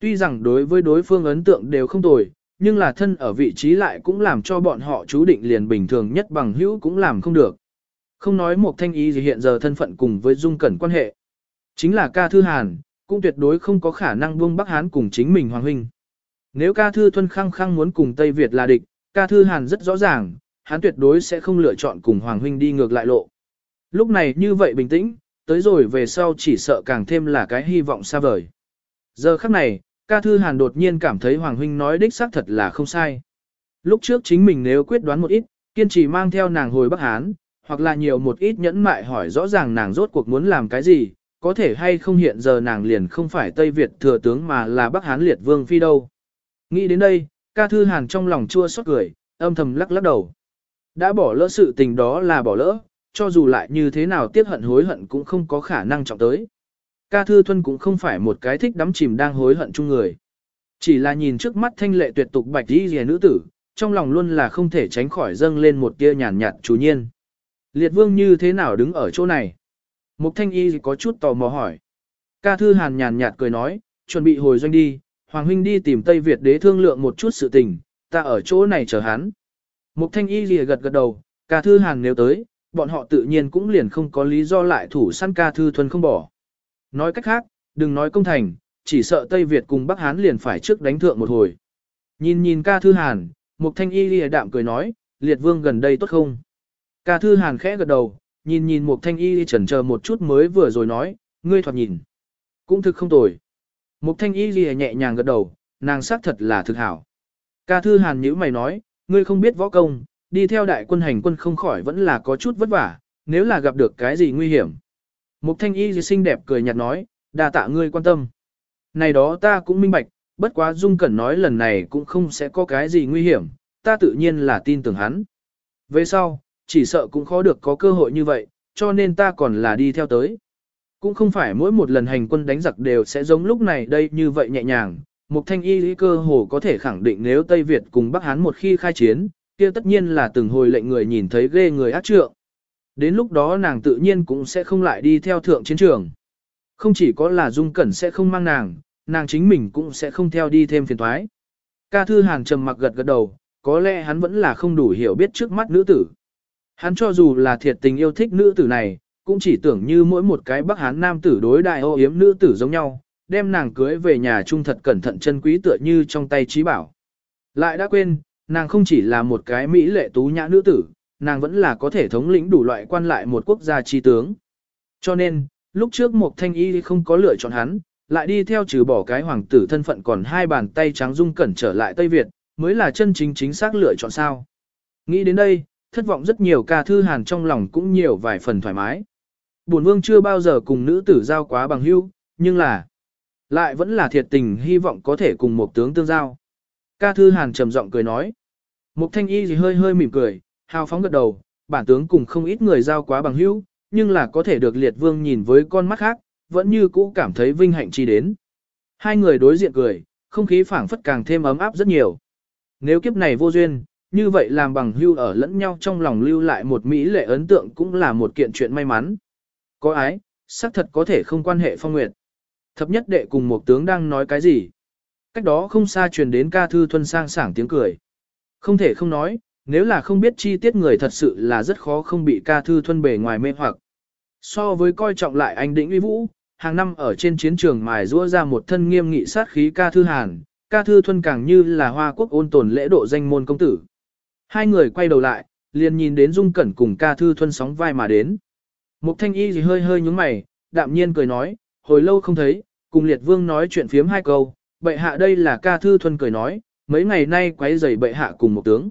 Tuy rằng đối với đối phương ấn tượng đều không tồi, nhưng là thân ở vị trí lại cũng làm cho bọn họ chú định liền bình thường nhất bằng hữu cũng làm không được. Không nói một thanh ý gì hiện giờ thân phận cùng với dung cẩn quan hệ. Chính là ca thư hàn, cũng tuyệt đối không có khả năng buông Bắc Hán cùng chính mình Hoàng Huynh. Nếu ca thư thuân khăng khăng muốn cùng Tây Việt là địch, ca thư hàn rất rõ ràng, hắn tuyệt đối sẽ không lựa chọn cùng Hoàng Huynh đi ngược lại lộ. Lúc này như vậy bình tĩnh, tới rồi về sau chỉ sợ càng thêm là cái hy vọng xa vời. Giờ khắc này, ca thư hàn đột nhiên cảm thấy Hoàng Huynh nói đích xác thật là không sai. Lúc trước chính mình nếu quyết đoán một ít, kiên trì mang theo nàng hồi Bắc Hán, hoặc là nhiều một ít nhẫn mại hỏi rõ ràng nàng rốt cuộc muốn làm cái gì, có thể hay không hiện giờ nàng liền không phải Tây Việt thừa tướng mà là Bắc Hán liệt vương phi đâu. Nghĩ đến đây, ca thư hàn trong lòng chua xót cười, âm thầm lắc lắc đầu. Đã bỏ lỡ sự tình đó là bỏ lỡ, cho dù lại như thế nào tiếc hận hối hận cũng không có khả năng trọng tới. Ca thư thuân cũng không phải một cái thích đắm chìm đang hối hận chung người. Chỉ là nhìn trước mắt thanh lệ tuyệt tục bạch đi rìa nữ tử, trong lòng luôn là không thể tránh khỏi dâng lên một tia nhàn nhạt chủ nhiên. Liệt vương như thế nào đứng ở chỗ này? Mục thanh y có chút tò mò hỏi. Ca thư hàn nhàn nhạt cười nói, chuẩn bị hồi doanh đi, Hoàng huynh đi tìm Tây Việt đế thương lượng một chút sự tình, ta ở chỗ này chờ hắn. Mục thanh y lìa gật gật đầu, ca thư hàn nếu tới, bọn họ tự nhiên cũng liền không có lý do lại thủ săn ca thư thuần không bỏ. Nói cách khác, đừng nói công thành, chỉ sợ Tây Việt cùng Bắc Hán liền phải trước đánh thượng một hồi. Nhìn nhìn ca thư hàn, mục thanh y lìa đạm cười nói, liệt vương gần đây tốt không? Ca thư hàn khẽ gật đầu, nhìn nhìn một thanh y chần chờ một chút mới vừa rồi nói, ngươi thoạt nhìn. Cũng thực không tồi. Một thanh y lìa nhẹ nhàng gật đầu, nàng xác thật là thực hảo. Ca thư hàn nhữ mày nói, ngươi không biết võ công, đi theo đại quân hành quân không khỏi vẫn là có chút vất vả, nếu là gặp được cái gì nguy hiểm. Một thanh y gì xinh đẹp cười nhạt nói, đa tạ ngươi quan tâm. Này đó ta cũng minh bạch, bất quá Dung Cẩn nói lần này cũng không sẽ có cái gì nguy hiểm, ta tự nhiên là tin tưởng hắn. Về sau, chỉ sợ cũng khó được có cơ hội như vậy, cho nên ta còn là đi theo tới. Cũng không phải mỗi một lần hành quân đánh giặc đều sẽ giống lúc này đây như vậy nhẹ nhàng, Mục thanh y lý cơ hồ có thể khẳng định nếu Tây Việt cùng Bắc Hán một khi khai chiến, kia tất nhiên là từng hồi lệnh người nhìn thấy ghê người ác trượng. Đến lúc đó nàng tự nhiên cũng sẽ không lại đi theo thượng chiến trường. Không chỉ có là Dung Cẩn sẽ không mang nàng, nàng chính mình cũng sẽ không theo đi thêm phiền thoái. Ca thư hàn trầm mặc gật gật đầu, có lẽ hắn vẫn là không đủ hiểu biết trước mắt nữ tử. Hắn cho dù là thiệt tình yêu thích nữ tử này, cũng chỉ tưởng như mỗi một cái bắc hán nam tử đối đại ô yếm nữ tử giống nhau, đem nàng cưới về nhà trung thật cẩn thận chân quý tựa như trong tay trí bảo. Lại đã quên, nàng không chỉ là một cái mỹ lệ tú nhã nữ tử, nàng vẫn là có thể thống lĩnh đủ loại quan lại một quốc gia chi tướng. Cho nên, lúc trước một thanh y không có lựa chọn hắn, lại đi theo trừ bỏ cái hoàng tử thân phận còn hai bàn tay trắng dung cẩn trở lại Tây Việt, mới là chân chính chính xác lựa chọn sao. Nghĩ đến đây, thất vọng rất nhiều ca thư hàn trong lòng cũng nhiều vài phần thoải mái. Bổn vương chưa bao giờ cùng nữ tử giao quá bằng hữu, nhưng là lại vẫn là thiệt tình hy vọng có thể cùng một tướng tương giao. Ca thư hàn trầm giọng cười nói. Mục thanh y gì hơi hơi mỉm cười, hào phóng gật đầu, bản tướng cùng không ít người giao quá bằng hữu, nhưng là có thể được liệt vương nhìn với con mắt khác, vẫn như cũ cảm thấy vinh hạnh chi đến. Hai người đối diện cười, không khí phảng phất càng thêm ấm áp rất nhiều. Nếu kiếp này vô duyên, như vậy làm bằng hưu ở lẫn nhau trong lòng lưu lại một mỹ lệ ấn tượng cũng là một kiện chuyện may mắn. Có ái, xác thật có thể không quan hệ phong nguyệt. Thập nhất đệ cùng một tướng đang nói cái gì? Cách đó không xa truyền đến ca thư thuần sang sảng tiếng cười. Không thể không nói, nếu là không biết chi tiết người thật sự là rất khó không bị ca thư thuân bề ngoài mê hoặc. So với coi trọng lại anh Đĩnh uy vũ, hàng năm ở trên chiến trường mài rũa ra một thân nghiêm nghị sát khí ca thư hàn, ca thư thuân càng như là hoa quốc ôn tồn lễ độ danh môn công tử. Hai người quay đầu lại, liền nhìn đến Dung Cẩn cùng ca thư thuân sóng vai mà đến. Mục thanh y gì hơi hơi nhúng mày, đạm nhiên cười nói, hồi lâu không thấy, cùng liệt vương nói chuyện phiếm hai câu, bệ hạ đây là ca thư thuân cười nói, mấy ngày nay quấy rầy bệ hạ cùng một tướng.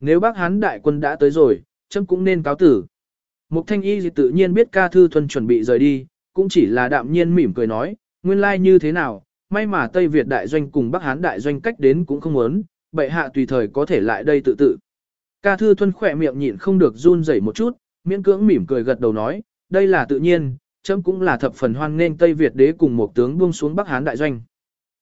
Nếu bác hán đại quân đã tới rồi, chấm cũng nên cáo tử. Mục thanh y thì tự nhiên biết ca thư thuần chuẩn bị rời đi, cũng chỉ là đạm nhiên mỉm cười nói, nguyên lai like như thế nào, may mà Tây Việt đại doanh cùng Bắc Hán đại doanh cách đến cũng không muốn, bệ hạ tùy thời có thể lại đây tự tự. Ca thư thuần khỏe miệng nhịn không được run rẩy một chút, miễn cưỡng mỉm cười gật đầu nói, đây là tự nhiên, chấm cũng là thập phần hoan nên Tây Việt đế cùng một tướng buông xuống Bắc Hán đại doanh.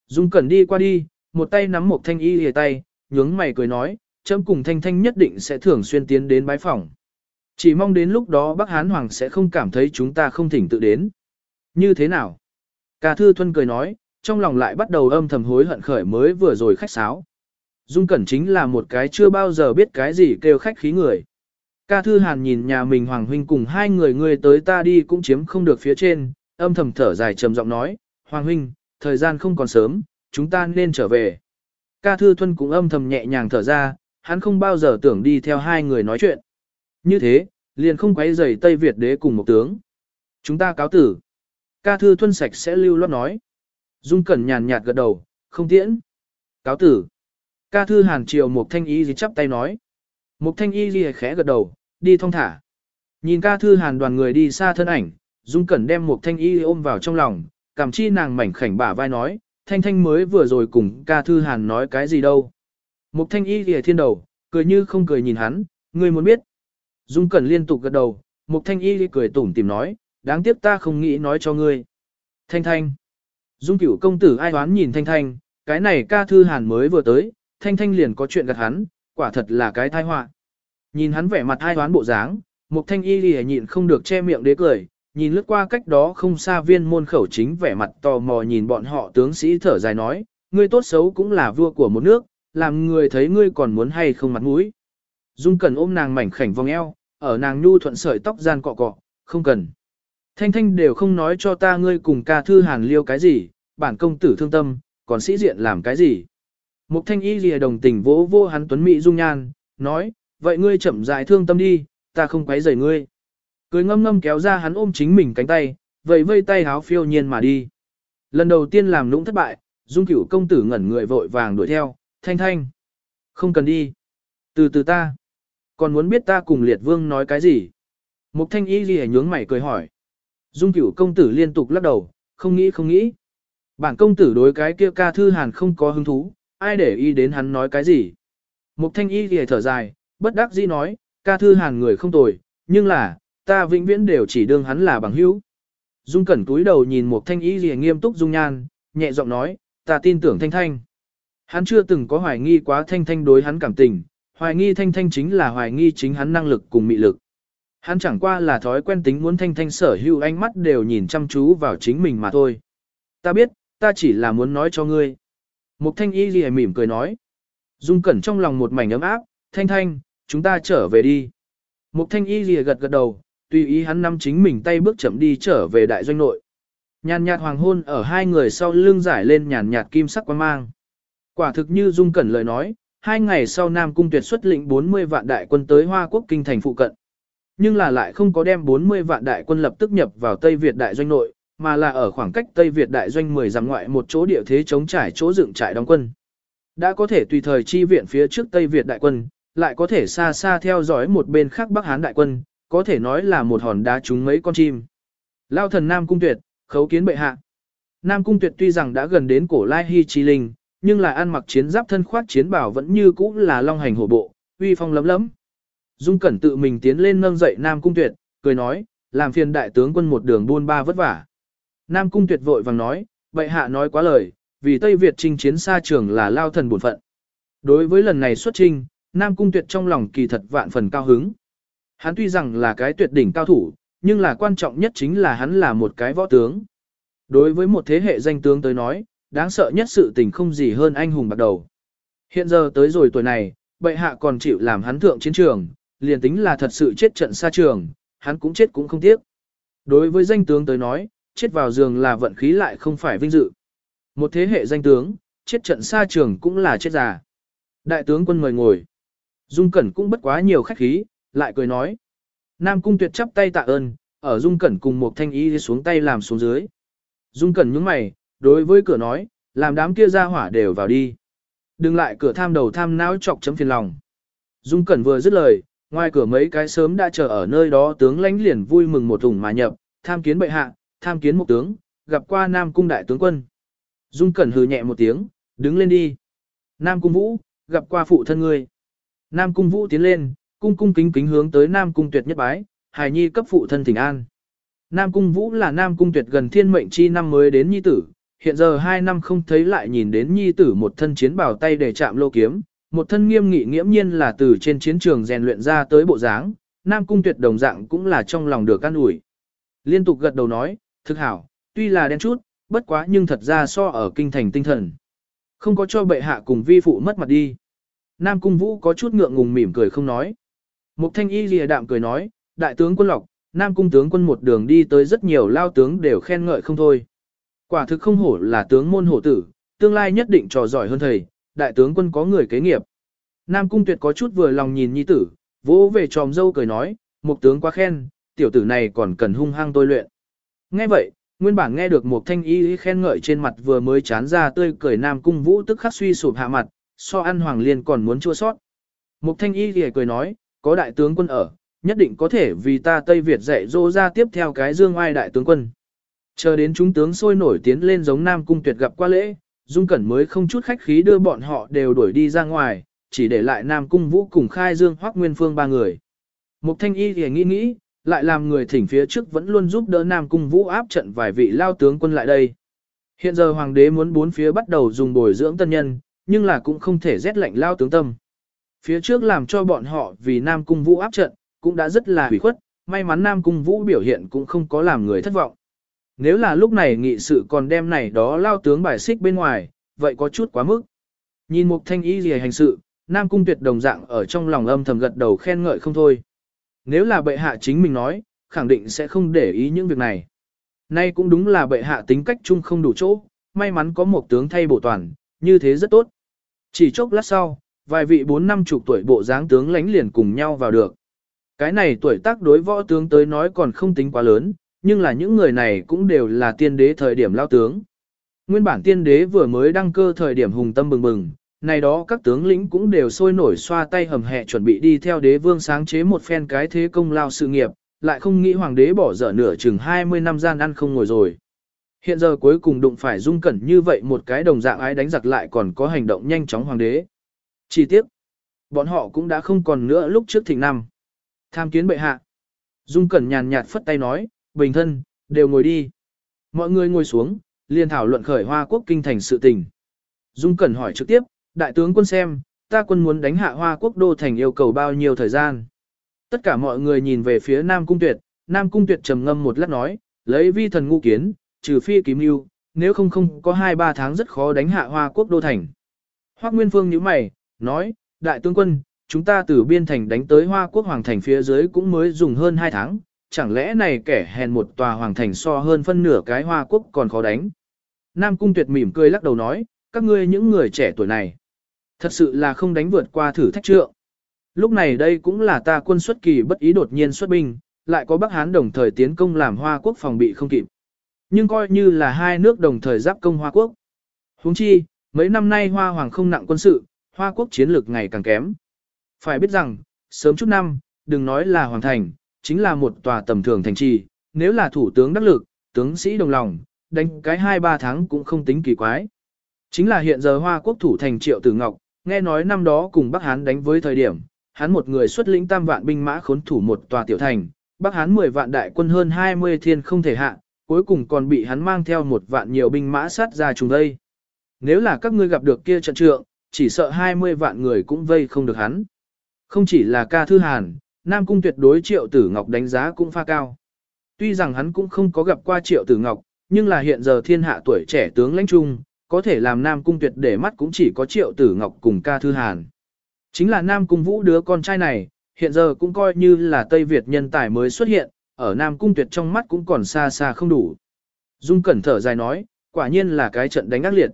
Dung Cẩn đi qua đi, một tay nắm một thanh y hề tay, nhướng mày cười nói, chấm cùng thanh thanh nhất định sẽ thường xuyên tiến đến bái phỏng. Chỉ mong đến lúc đó Bắc Hán Hoàng sẽ không cảm thấy chúng ta không thỉnh tự đến. Như thế nào? Ca Thư Thuân cười nói, trong lòng lại bắt đầu âm thầm hối hận khởi mới vừa rồi khách sáo. Dung Cẩn chính là một cái chưa bao giờ biết cái gì kêu khách khí người. Ca Thư Hàn nhìn nhà mình Hoàng Huynh cùng hai người người tới ta đi cũng chiếm không được phía trên, âm thầm thở dài trầm giọng nói, Hoàng Huynh, thời gian không còn sớm, chúng ta nên trở về. Ca Thư Thuân cũng âm thầm nhẹ nhàng thở ra, hắn không bao giờ tưởng đi theo hai người nói chuyện. Như thế, liền không quấy rầy Tây Việt đế cùng một tướng. Chúng ta cáo tử. Ca Thư Thuân sạch sẽ lưu loát nói. Dung Cẩn nhàn nhạt gật đầu, không tiễn. Cáo tử. Ca Thư Hàn Triều một thanh y gì chắp tay nói. Một thanh y gì khẽ gật đầu, đi thong thả. Nhìn ca thư hàn đoàn người đi xa thân ảnh, Dung Cẩn đem một thanh y ôm vào trong lòng, cảm chi nàng mảnh khảnh bả vai nói, thanh thanh mới vừa rồi cùng ca thư hàn nói cái gì đâu. Mục thanh y lìa thiên đầu, cười như không cười nhìn hắn, ngươi muốn biết. Dung Cẩn liên tục gật đầu, Mục thanh y cười tủm tìm nói, đáng tiếc ta không nghĩ nói cho ngươi. Thanh thanh. Dung cửu công tử ai đoán nhìn thanh thanh, cái này ca thư hàn mới vừa tới, thanh thanh liền có chuyện gặt hắn, quả thật là cái tai họa. Nhìn hắn vẻ mặt Ai đoán bộ dáng, Mục Thanh Y lìa nhịn không được che miệng đế cười, nhìn lướt qua cách đó không xa viên môn khẩu chính vẻ mặt tò mò nhìn bọn họ tướng sĩ thở dài nói, ngươi tốt xấu cũng là vua của một nước, làm người thấy ngươi còn muốn hay không mặt mũi. Dung cần ôm nàng mảnh khảnh vòng eo, ở nàng nhu thuận sợi tóc gian cọ cọ, không cần. Thanh thanh đều không nói cho ta ngươi cùng ca thư hàn liêu cái gì, bản công tử thương tâm, còn sĩ diện làm cái gì. Mục thanh y lìa đồng tình vỗ vô hắn tuấn mỹ dung nhan, nói, vậy ngươi chậm rãi thương tâm đi, ta không quấy rầy ngươi. Cười ngâm ngâm kéo ra hắn ôm chính mình cánh tay, vậy vây tay háo phiêu nhiên mà đi. Lần đầu tiên làm nũng thất bại, dung cửu công tử ngẩn người vội vàng đuổi theo, thanh thanh. Không cần đi. Từ từ ta. Còn muốn biết ta cùng liệt vương nói cái gì? Mục thanh y ghi nhướng mày cười hỏi. Dung cửu công tử liên tục lắc đầu, không nghĩ không nghĩ. Bản công tử đối cái kia ca thư hàn không có hứng thú, ai để ý đến hắn nói cái gì. Mục thanh y ghi thở dài, bất đắc dĩ nói, ca thư hàn người không tồi, nhưng là, ta vĩnh viễn đều chỉ đương hắn là bằng hữu. Dung cẩn túi đầu nhìn Mục thanh y ghi nghiêm túc dung nhan, nhẹ giọng nói, ta tin tưởng thanh thanh. Hắn chưa từng có hoài nghi quá thanh thanh đối hắn cảm tình, hoài nghi thanh thanh chính là hoài nghi chính hắn năng lực cùng mị lực. Hắn chẳng qua là thói quen tính muốn thanh thanh sở hữu ánh mắt đều nhìn chăm chú vào chính mình mà thôi. Ta biết, ta chỉ là muốn nói cho ngươi. Mục thanh y gì mỉm cười nói. Dung cẩn trong lòng một mảnh ấm áp, thanh thanh, chúng ta trở về đi. Mục thanh y gì gật gật đầu, tùy ý hắn nắm chính mình tay bước chậm đi trở về đại doanh nội. Nhàn nhạt hoàng hôn ở hai người sau lưng giải lên nhàn nhạt kim sắc quan mang. Quả thực như Dung Cẩn lời nói, hai ngày sau Nam Cung tuyệt xuất lĩnh 40 vạn đại quân tới Hoa Quốc kinh thành phụ cận. Nhưng là lại không có đem 40 vạn đại quân lập tức nhập vào Tây Việt đại doanh nội, mà là ở khoảng cách Tây Việt đại doanh 10 dặm ngoại một chỗ địa thế chống trải chỗ dựng trại đóng quân. Đã có thể tùy thời chi viện phía trước Tây Việt đại quân, lại có thể xa xa theo dõi một bên khác Bắc Hán đại quân, có thể nói là một hòn đá trúng mấy con chim. Lao thần Nam Cung Tuyệt, khấu kiến bệ hạ. Nam Cung Tuyệt tuy rằng đã gần đến cổ Lai Hy Chi Linh, nhưng lại ăn mặc chiến giáp thân khoát chiến bảo vẫn như cũ là long hành hổ bộ, uy phong lấm lấm. Dung Cẩn tự mình tiến lên nâng dậy Nam Cung Tuyệt, cười nói, làm phiền đại tướng quân một đường buôn ba vất vả. Nam Cung Tuyệt vội vàng nói, bệ hạ nói quá lời, vì Tây Việt chinh chiến xa trường là lao thần bổn phận. Đối với lần này xuất trinh, Nam Cung Tuyệt trong lòng kỳ thật vạn phần cao hứng. Hắn tuy rằng là cái tuyệt đỉnh cao thủ, nhưng là quan trọng nhất chính là hắn là một cái võ tướng. Đối với một thế hệ danh tướng tới nói, đáng sợ nhất sự tình không gì hơn anh hùng bắt đầu. Hiện giờ tới rồi tuổi này, bệ hạ còn chịu làm hắn thượng chiến trường, liền tính là thật sự chết trận xa trường, hắn cũng chết cũng không tiếc. Đối với danh tướng tới nói, chết vào giường là vận khí lại không phải vinh dự. Một thế hệ danh tướng, chết trận xa trường cũng là chết già. Đại tướng quân mời ngồi. Dung Cẩn cũng bất quá nhiều khách khí, lại cười nói. Nam Cung Tuyệt chắp tay tạ ơn, ở Dung Cẩn cùng một thanh y xuống tay làm xuống dưới. Dung Cẩn nhướng mày, đối với cửa nói, làm đám kia ra hỏa đều vào đi. Đừng lại cửa tham đầu tham não chọc chấm phiền lòng. Dung Cẩn vừa dứt lời, ngoài cửa mấy cái sớm đã chờ ở nơi đó tướng lãnh liền vui mừng một thùng mà nhập, tham kiến bệ hạ, tham kiến một tướng, gặp qua Nam Cung đại tướng quân. Dung Cẩn hừ nhẹ một tiếng, đứng lên đi. Nam Cung Vũ, gặp qua phụ thân ngươi. Nam Cung Vũ tiến lên, cung cung kính kính hướng tới Nam Cung Tuyệt nhất bái, hài nhi cấp phụ thân thỉnh an. Nam Cung Vũ là Nam Cung Tuyệt gần thiên mệnh chi năm mới đến nhi tử, hiện giờ hai năm không thấy lại nhìn đến nhi tử một thân chiến bảo tay để chạm lô kiếm, một thân nghiêm nghị nghiễm nhiên là từ trên chiến trường rèn luyện ra tới bộ dáng, Nam Cung Tuyệt đồng dạng cũng là trong lòng được an ủi. Liên tục gật đầu nói, thực hảo, tuy là đen chút, bất quá nhưng thật ra so ở kinh thành tinh thần. Không có cho bệ hạ cùng vi phụ mất mặt đi. Nam Cung Vũ có chút ngượng ngùng mỉm cười không nói. Mục Thanh Y lìa đạm cười nói, đại tướng quân lộc, Nam Cung tướng quân một đường đi tới rất nhiều lao tướng đều khen ngợi không thôi. Quả thực không hổ là tướng môn hổ tử, tương lai nhất định trò giỏi hơn thầy, đại tướng quân có người kế nghiệp. Nam Cung Tuyệt có chút vừa lòng nhìn nhi tử, vỗ về tròm dâu cười nói, một tướng quá khen, tiểu tử này còn cần hung hăng tôi luyện. Nghe vậy, nguyên bản nghe được một thanh y khen ngợi trên mặt vừa mới chán ra tươi cười Nam Cung Vũ tức khắc suy sụp hạ mặt, so ăn hoàng liên còn muốn chua sót. Mục thanh y thì cười nói, có đại tướng quân ở, nhất định có thể vì ta Tây Việt dạy dỗ ra tiếp theo cái dương ai đại tướng quân. Chờ đến chúng tướng sôi nổi tiến lên giống Nam Cung Tuyệt gặp qua lễ, Dung Cẩn mới không chút khách khí đưa bọn họ đều đuổi đi ra ngoài, chỉ để lại Nam Cung Vũ cùng Khai Dương Hoắc Nguyên Phương ba người. Mục Thanh Y thì nghĩ nghĩ, lại làm người thỉnh phía trước vẫn luôn giúp đỡ Nam Cung Vũ áp trận vài vị lao tướng quân lại đây. Hiện giờ hoàng đế muốn bốn phía bắt đầu dùng bồi dưỡng tân nhân, nhưng là cũng không thể rét lạnh lao tướng tâm. Phía trước làm cho bọn họ vì Nam Cung Vũ áp trận, cũng đã rất là hủy khuất, may mắn Nam Cung Vũ biểu hiện cũng không có làm người thất vọng. Nếu là lúc này nghị sự còn đem này đó lao tướng bài xích bên ngoài, vậy có chút quá mức. Nhìn mục thanh y gì hành sự, Nam Cung tuyệt đồng dạng ở trong lòng âm thầm gật đầu khen ngợi không thôi. Nếu là bệ hạ chính mình nói, khẳng định sẽ không để ý những việc này. Nay cũng đúng là bệ hạ tính cách chung không đủ chỗ, may mắn có một tướng thay bổ toàn, như thế rất tốt. Chỉ chốc lát sau, vài vị bốn năm chục tuổi bộ dáng tướng lãnh liền cùng nhau vào được. Cái này tuổi tác đối võ tướng tới nói còn không tính quá lớn, nhưng là những người này cũng đều là tiên đế thời điểm lao tướng. Nguyên bản tiên đế vừa mới đăng cơ thời điểm hùng tâm bừng bừng, này đó các tướng lĩnh cũng đều sôi nổi xoa tay hầm hẹ chuẩn bị đi theo đế vương sáng chế một phen cái thế công lao sự nghiệp, lại không nghĩ hoàng đế bỏ dở nửa chừng 20 năm gian ăn không ngồi rồi. Hiện giờ cuối cùng đụng phải dung cẩn như vậy một cái đồng dạng ái đánh giặc lại còn có hành động nhanh chóng hoàng đế. Chi tiết, bọn họ cũng đã không còn nữa lúc trước thịnh năm. Tham kiến bệ hạ. Dung cẩn nhàn nhạt phất tay nói, bình thân, đều ngồi đi. Mọi người ngồi xuống, liền thảo luận khởi hoa quốc kinh thành sự tình. Dung cẩn hỏi trực tiếp, đại tướng quân xem, ta quân muốn đánh hạ hoa quốc đô thành yêu cầu bao nhiêu thời gian. Tất cả mọi người nhìn về phía Nam Cung Tuyệt, Nam Cung Tuyệt trầm ngâm một lát nói, lấy vi thần ngu kiến, trừ phi kiếm lưu, nếu không không có 2-3 tháng rất khó đánh hạ Hoa quốc đô thành. Hoắc Nguyên Phương nhíu mày, nói, đại tướng quân, chúng ta từ biên thành đánh tới Hoa quốc hoàng thành phía dưới cũng mới dùng hơn 2 tháng, chẳng lẽ này kẻ hèn một tòa hoàng thành so hơn phân nửa cái Hoa quốc còn khó đánh. Nam Cung Tuyệt mỉm cười lắc đầu nói, các ngươi những người trẻ tuổi này, thật sự là không đánh vượt qua thử thách trượng. Lúc này đây cũng là ta quân xuất kỳ bất ý đột nhiên xuất binh, lại có Bắc Hán đồng thời tiến công làm Hoa quốc phòng bị không kịp. Nhưng coi như là hai nước đồng thời giáp công Hoa quốc. Huống chi, mấy năm nay Hoa Hoàng không nặng quân sự, Hoa quốc chiến lược ngày càng kém. Phải biết rằng, sớm chút năm, đừng nói là Hoàng thành, chính là một tòa tầm thường thành trì, nếu là thủ tướng đắc lực, tướng sĩ đồng lòng, đánh cái 2-3 tháng cũng không tính kỳ quái. Chính là hiện giờ Hoa quốc thủ thành Triệu Tử Ngọc, nghe nói năm đó cùng Bắc Hán đánh với thời điểm, hắn một người xuất lĩnh tam vạn binh mã khốn thủ một tòa tiểu thành, Bắc Hán 10 vạn đại quân hơn 20 thiên không thể hạ, cuối cùng còn bị hắn mang theo một vạn nhiều binh mã sát ra trùng đây. Nếu là các ngươi gặp được kia trận trượng, chỉ sợ 20 vạn người cũng vây không được hắn. Không chỉ là ca thư hàn, Nam Cung tuyệt đối triệu tử ngọc đánh giá cũng pha cao. Tuy rằng hắn cũng không có gặp qua triệu tử ngọc, nhưng là hiện giờ thiên hạ tuổi trẻ tướng lãnh trung, có thể làm Nam Cung tuyệt để mắt cũng chỉ có triệu tử ngọc cùng ca thư hàn. Chính là Nam Cung vũ đứa con trai này, hiện giờ cũng coi như là Tây Việt nhân tài mới xuất hiện, ở Nam Cung tuyệt trong mắt cũng còn xa xa không đủ. Dung Cẩn thở dài nói, quả nhiên là cái trận đánh ác liệt.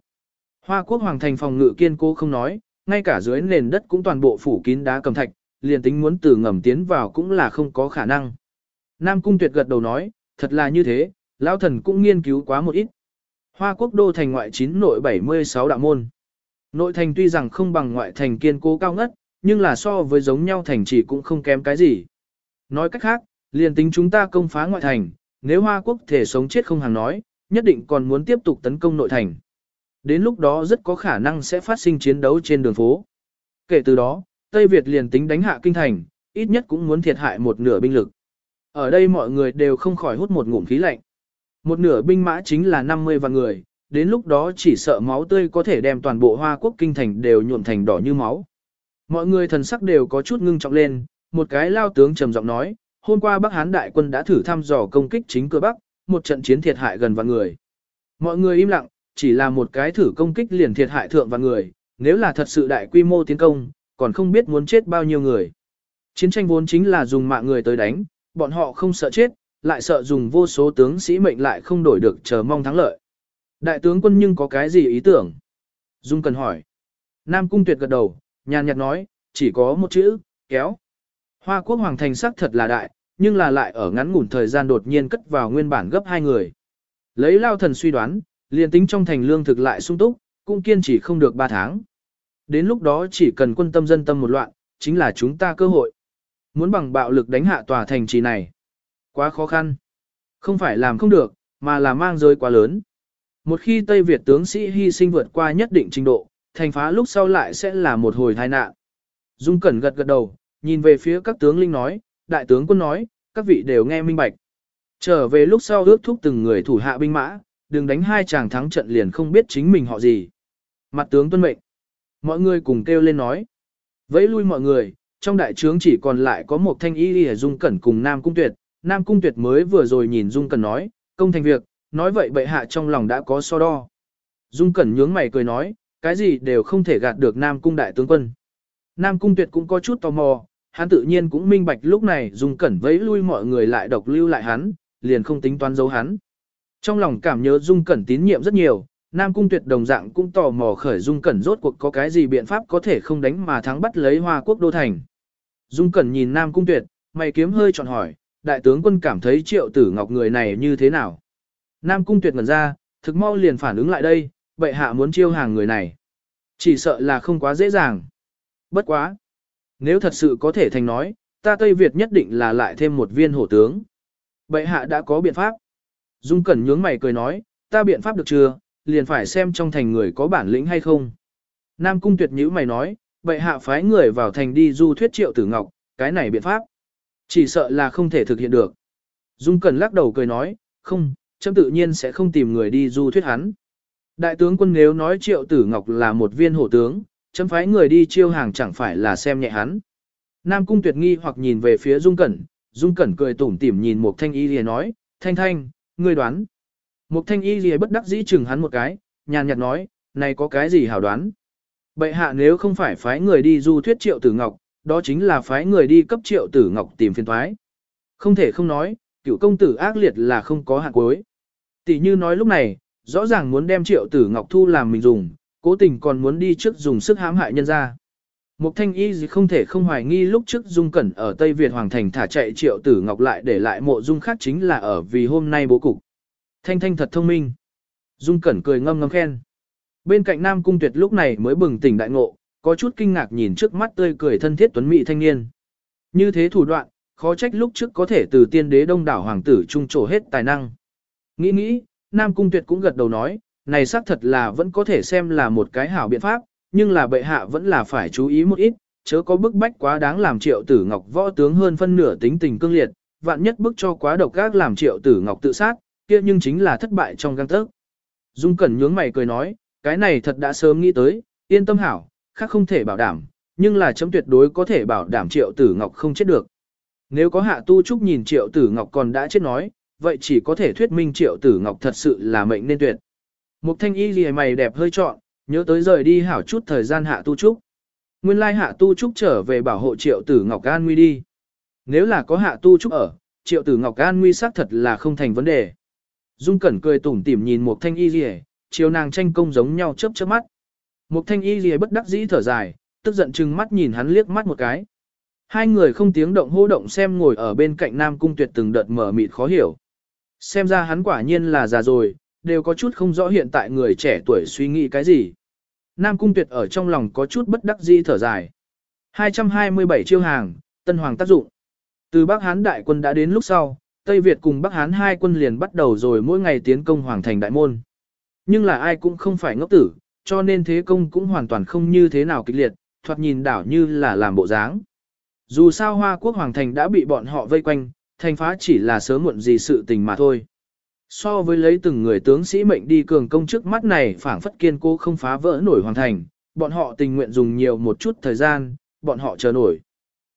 Hoa quốc hoàng thành phòng ngự kiên cố không nói, ngay cả dưới nền đất cũng toàn bộ phủ kín đá cầm thạch, liền tính muốn từ ngầm tiến vào cũng là không có khả năng. Nam Cung Tuyệt gật đầu nói, thật là như thế, lão thần cũng nghiên cứu quá một ít. Hoa quốc đô thành ngoại 9 nội 76 đạo môn. Nội thành tuy rằng không bằng ngoại thành kiên cố cao ngất, nhưng là so với giống nhau thành chỉ cũng không kém cái gì. Nói cách khác, liền tính chúng ta công phá ngoại thành, nếu Hoa quốc thể sống chết không hàng nói, nhất định còn muốn tiếp tục tấn công nội thành. Đến lúc đó rất có khả năng sẽ phát sinh chiến đấu trên đường phố. Kể từ đó, Tây Việt liền tính đánh hạ kinh thành, ít nhất cũng muốn thiệt hại một nửa binh lực. Ở đây mọi người đều không khỏi hút một ngụm khí lạnh. Một nửa binh mã chính là 50 vạn người, đến lúc đó chỉ sợ máu tươi có thể đem toàn bộ Hoa Quốc kinh thành đều nhuộm thành đỏ như máu. Mọi người thần sắc đều có chút ngưng trọng lên, một cái lao tướng trầm giọng nói, hôm qua Bắc Hán đại quân đã thử thăm dò công kích chính cửa Bắc, một trận chiến thiệt hại gần vạn người. Mọi người im lặng, chỉ là một cái thử công kích liền thiệt hại thượng vạn người, nếu là thật sự đại quy mô tiến công, còn không biết muốn chết bao nhiêu người. Chiến tranh vốn chính là dùng mạng người tới đánh, bọn họ không sợ chết, lại sợ dùng vô số tướng sĩ mệnh lại không đổi được chờ mong thắng lợi. Đại tướng quân nhưng có cái gì ý tưởng? Dung cần hỏi. Nam Cung Tuyệt gật đầu, nhàn nhạt nói, chỉ có một chữ, kéo. Hoa quốc hoàng thành sắc thật là đại, nhưng là lại ở ngắn ngủn thời gian đột nhiên cất vào nguyên bản gấp hai người. Lấy lao thần suy đoán, liền tính trong thành lương thực lại sung túc, cũng kiên trì không được ba tháng. Đến lúc đó chỉ cần quân tâm dân tâm một loạn, chính là chúng ta cơ hội. Muốn bằng bạo lực đánh hạ tòa thành trì này. Quá khó khăn. Không phải làm không được, mà là mang rơi quá lớn. Một khi Tây Việt tướng sĩ hy sinh vượt qua nhất định trình độ, thành phá lúc sau lại sẽ là một hồi tai nạn. Dung Cẩn gật gật đầu, nhìn về phía các tướng linh nói, đại tướng quân nói, các vị đều nghe minh bạch. Trở về lúc sau ước thúc từng người thủ hạ binh mã, đừng đánh hai chàng thắng trận liền không biết chính mình họ gì. Mặt tướng tuân mệnh. Mọi người cùng kêu lên nói. Vẫy lui mọi người, trong đại trướng chỉ còn lại có một thanh y y dung cẩn cùng Nam Cung Tuyệt. Nam Cung Tuyệt mới vừa rồi nhìn Dung Cẩn nói, công thành việc, nói vậy bệ hạ trong lòng đã có so đo. Dung Cẩn nhướng mày cười nói, cái gì đều không thể gạt được Nam Cung đại tướng quân. Nam Cung Tuyệt cũng có chút tò mò, hắn tự nhiên cũng minh bạch lúc này Dung Cẩn vẫy lui mọi người lại độc lưu lại hắn, liền không tính toán giấu hắn. Trong lòng cảm nhớ Dung Cẩn tín nhiệm rất nhiều, Nam Cung Tuyệt đồng dạng cũng tò mò khởi Dung Cẩn rốt cuộc có cái gì biện pháp có thể không đánh mà thắng bắt lấy Hoa Quốc đô thành. Dung Cẩn nhìn Nam Cung Tuyệt, mày kiếm hơi chọn hỏi, đại tướng quân cảm thấy triệu tử ngọc người này như thế nào? Nam Cung Tuyệt ngẩn ra, thực mau liền phản ứng lại đây, bệ hạ muốn chiêu hàng người này. Chỉ sợ là không quá dễ dàng. Bất quá. Nếu thật sự có thể thành nói, ta Tây Việt nhất định là lại thêm một viên hổ tướng. Bệ hạ đã có biện pháp. Dung Cẩn nhướng mày cười nói, ta biện pháp được chưa, liền phải xem trong thành người có bản lĩnh hay không. Nam Cung tuyệt nhữ mày nói, bệ hạ phái người vào thành đi du thuyết triệu tử ngọc, cái này biện pháp. Chỉ sợ là không thể thực hiện được. Dung Cẩn lắc đầu cười nói, không, chấm tự nhiên sẽ không tìm người đi du thuyết hắn. Đại tướng quân nếu nói triệu tử ngọc là một viên hổ tướng, chấm phái người đi chiêu hàng chẳng phải là xem nhẹ hắn. Nam Cung tuyệt nghi hoặc nhìn về phía Dung Cẩn, Dung Cẩn cười tủm tỉm nhìn một thanh y liền nói, thanh thanh, ngươi đoán. Mục thanh y gì bất đắc dĩ chừng hắn một cái, nhàn nhạt nói, này có cái gì hảo đoán. Bệ hạ nếu không phải phái người đi du thuyết triệu tử ngọc, đó chính là phái người đi cấp triệu tử ngọc tìm phiền thoái. Không thể không nói, cựu công tử ác liệt là không có hạn cuối. Tỷ như nói lúc này, rõ ràng muốn đem triệu tử ngọc thu làm mình dùng, cố tình còn muốn đi trước dùng sức hãm hại nhân ra. Mục thanh y gì không thể không hoài nghi lúc trước dung cẩn ở Tây Việt Hoàng Thành thả chạy triệu tử ngọc lại để lại mộ dung khác chính là ở vì hôm nay bố cục. Thanh thanh thật thông minh. Dung cẩn cười ngâm ngâm khen. Bên cạnh Nam Cung Tuyệt lúc này mới bừng tỉnh đại ngộ, có chút kinh ngạc nhìn trước mắt tươi cười thân thiết tuấn mỹ thanh niên. Như thế thủ đoạn, khó trách lúc trước có thể từ tiên đế đông đảo hoàng tử trung trổ hết tài năng. Nghĩ nghĩ, Nam Cung Tuyệt cũng gật đầu nói, này xác thật là vẫn có thể xem là một cái hảo biện pháp, nhưng là bệ hạ vẫn là phải chú ý một ít, chớ có bức bách quá đáng làm triệu tử ngọc võ tướng hơn phân nửa tính tình cương liệt, vạn nhất bức cho quá độc ác làm triệu tử ngọc tự sát, kia nhưng chính là thất bại trong găng tớc. Dung Cẩn nhướng mày cười nói, cái này thật đã sớm nghĩ tới, yên tâm hảo, khác không thể bảo đảm, nhưng là chấm tuyệt đối có thể bảo đảm triệu tử ngọc không chết được. Nếu có hạ tu trúc nhìn triệu tử ngọc còn đã chết nói, vậy chỉ có thể thuyết minh triệu tử ngọc thật sự là mệnh nên tuyệt. Mục thanh y gì mày đẹp hơi trọn, nhớ tới rời đi hảo chút thời gian hạ tu trúc. Nguyên lai hạ tu trúc trở về bảo hộ triệu tử ngọc an nguy đi. Nếu là có hạ tu trúc ở, triệu tử ngọc an nguy xác thật là không thành vấn đề. Dung Cẩn cười tủm tỉm nhìn Mục Thanh Y Lìa, chiều nàng tranh công giống nhau chớp chớp mắt. Mục Thanh Y Lìa bất đắc dĩ thở dài, tức giận chừng mắt nhìn hắn liếc mắt một cái. Hai người không tiếng động hô động xem ngồi ở bên cạnh Nam Cung Tuyệt từng đợt mở mịt khó hiểu. Xem ra hắn quả nhiên là già rồi, đều có chút không rõ hiện tại người trẻ tuổi suy nghĩ cái gì. Nam Cung Tuyệt ở trong lòng có chút bất đắc dĩ thở dài. 227 chiêu hàng, Tân Hoàng tác dụng. Từ Bắc Hán đại quân đã đến lúc sau, Tây Việt cùng Bắc Hán hai quân liền bắt đầu rồi mỗi ngày tiến công Hoàng thành đại môn. Nhưng là ai cũng không phải ngốc tử, cho nên thế công cũng hoàn toàn không như thế nào kịch liệt, thoạt nhìn đảo như là làm bộ dáng. Dù sao Hoa Quốc Hoàng thành đã bị bọn họ vây quanh, thành phá chỉ là sớm muộn gì sự tình mà thôi. So với lấy từng người tướng sĩ mệnh đi cường công trước mắt này phảng phất kiên cố không phá vỡ nổi Hoàng thành, bọn họ tình nguyện dùng nhiều một chút thời gian, bọn họ chờ nổi.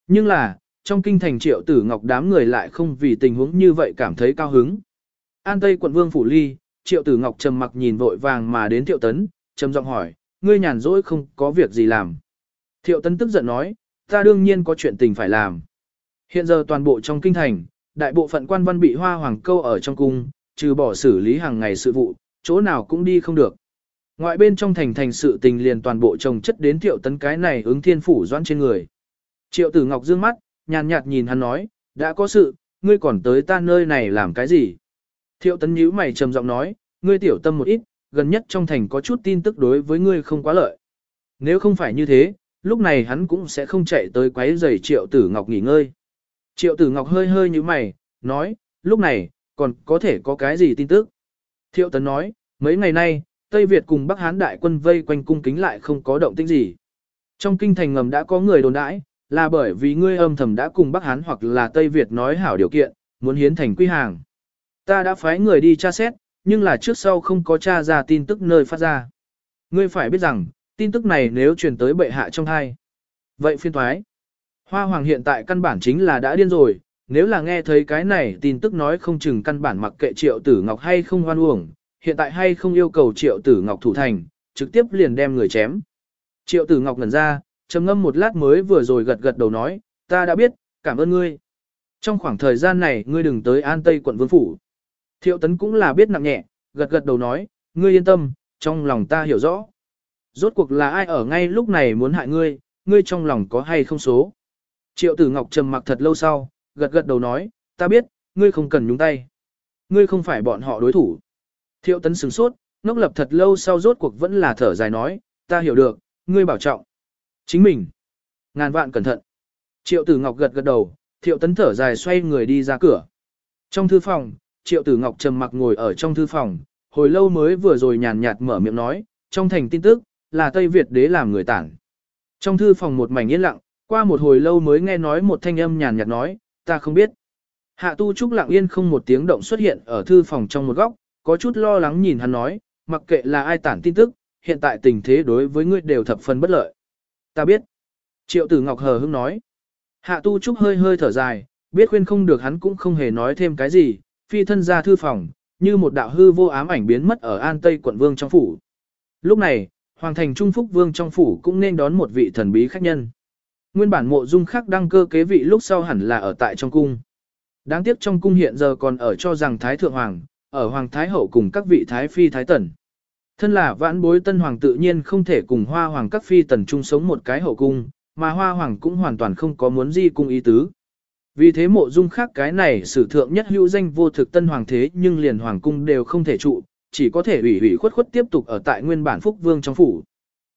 Nhưng là, trong kinh thành triệu tử ngọc đám người lại không vì tình huống như vậy cảm thấy cao hứng. An Tây quận vương phủ ly, triệu tử ngọc trầm mặc nhìn vội vàng mà đến thiệu tấn, trầm giọng hỏi, ngươi nhàn rỗi không có việc gì làm. Thiệu tấn tức giận nói, ta đương nhiên có chuyện tình phải làm. Hiện giờ toàn bộ trong kinh thành, đại bộ phận quan văn bị hoa hoàng câu ở trong cung, trừ bỏ xử lý hàng ngày sự vụ, chỗ nào cũng đi không được. Ngoại bên trong thành thành sự tình liền toàn bộ trồng chất đến thiệu tấn cái này ứng thiên phủ doãn trên người. Triệu tử ngọc dương mắt, nhàn nhạt nhìn hắn nói, đã có sự, ngươi còn tới ta nơi này làm cái gì? Thiệu tấn nhíu mày trầm giọng nói, ngươi tiểu tâm một ít, gần nhất trong thành có chút tin tức đối với ngươi không quá lợi. Nếu không phải như thế, lúc này hắn cũng sẽ không chạy tới quấy rầy triệu tử ngọc nghỉ ngơi. Triệu tử ngọc hơi hơi như mày, nói, lúc này, còn có thể có cái gì tin tức? Thiệu tấn nói, mấy ngày nay, Tây Việt cùng Bắc Hán đại quân vây quanh cung kính lại không có động tĩnh gì. Trong kinh thành ngầm đã có người đồn đãi, là bởi vì ngươi âm thầm đã cùng Bắc Hán hoặc là Tây Việt nói hảo điều kiện, muốn hiến thành quy hàng. Ta đã phái người đi tra xét, nhưng là trước sau không có tra ra tin tức nơi phát ra. Ngươi phải biết rằng, tin tức này nếu truyền tới bệ hạ trong hai. Vậy phiên thoái. Hoa Hoàng hiện tại căn bản chính là đã điên rồi, nếu là nghe thấy cái này tin tức nói không chừng căn bản mặc kệ triệu tử ngọc hay không hoan uổng, hiện tại hay không yêu cầu triệu tử ngọc thủ thành, trực tiếp liền đem người chém. Triệu tử ngọc ngẩn ra, trầm ngâm một lát mới vừa rồi gật gật đầu nói, ta đã biết, cảm ơn ngươi. Trong khoảng thời gian này ngươi đừng tới An Tây quận Vương Phủ. Thiệu tấn cũng là biết nặng nhẹ, gật gật đầu nói, ngươi yên tâm, trong lòng ta hiểu rõ. Rốt cuộc là ai ở ngay lúc này muốn hại ngươi, ngươi trong lòng có hay không số. Triệu tử Ngọc trầm mặc thật lâu sau, gật gật đầu nói, ta biết, ngươi không cần nhúng tay. Ngươi không phải bọn họ đối thủ. Thiệu tấn sửng sốt, ngốc lập thật lâu sau rốt cuộc vẫn là thở dài nói, ta hiểu được, ngươi bảo trọng. Chính mình. Ngàn vạn cẩn thận. Triệu tử Ngọc gật gật đầu, thiệu tấn thở dài xoay người đi ra cửa. Trong thư phòng, triệu tử Ngọc trầm mặc ngồi ở trong thư phòng, hồi lâu mới vừa rồi nhàn nhạt mở miệng nói, trong thành tin tức, là Tây Việt đế làm người tản. Trong thư phòng một mảnh yên lặng, qua một hồi lâu mới nghe nói một thanh âm nhàn nhạt nói, ta không biết. Hạ tu trúc lặng yên không một tiếng động xuất hiện ở thư phòng trong một góc, có chút lo lắng nhìn hắn nói, mặc kệ là ai tản tin tức, hiện tại tình thế đối với ngươi đều thập phần bất lợi. Ta biết. Triệu tử Ngọc hờ hững nói. Hạ tu trúc hơi hơi thở dài, biết khuyên không được hắn cũng không hề nói thêm cái gì, phi thân ra thư phòng, như một đạo hư vô ám ảnh biến mất ở An Tây quận vương trong phủ. Lúc này, Hoàng thành Trung Phúc vương trong phủ cũng nên đón một vị thần bí khách nhân. Nguyên bản mộ dung khác đăng cơ kế vị lúc sau hẳn là ở tại trong cung. Đáng tiếc trong cung hiện giờ còn ở cho rằng Thái Thượng Hoàng, ở Hoàng Thái Hậu cùng các vị Thái Phi Thái Tần. Thân là vãn bối tân hoàng tự nhiên không thể cùng hoa hoàng các phi tần chung sống một cái hậu cung, mà hoa hoàng cũng hoàn toàn không có muốn gì cung ý tứ. Vì thế mộ dung khác cái này sử thượng nhất hữu danh vô thực tân hoàng thế nhưng liền hoàng cung đều không thể trụ, chỉ có thể ủy ủy khuất khuất tiếp tục ở tại nguyên bản phúc vương trong phủ.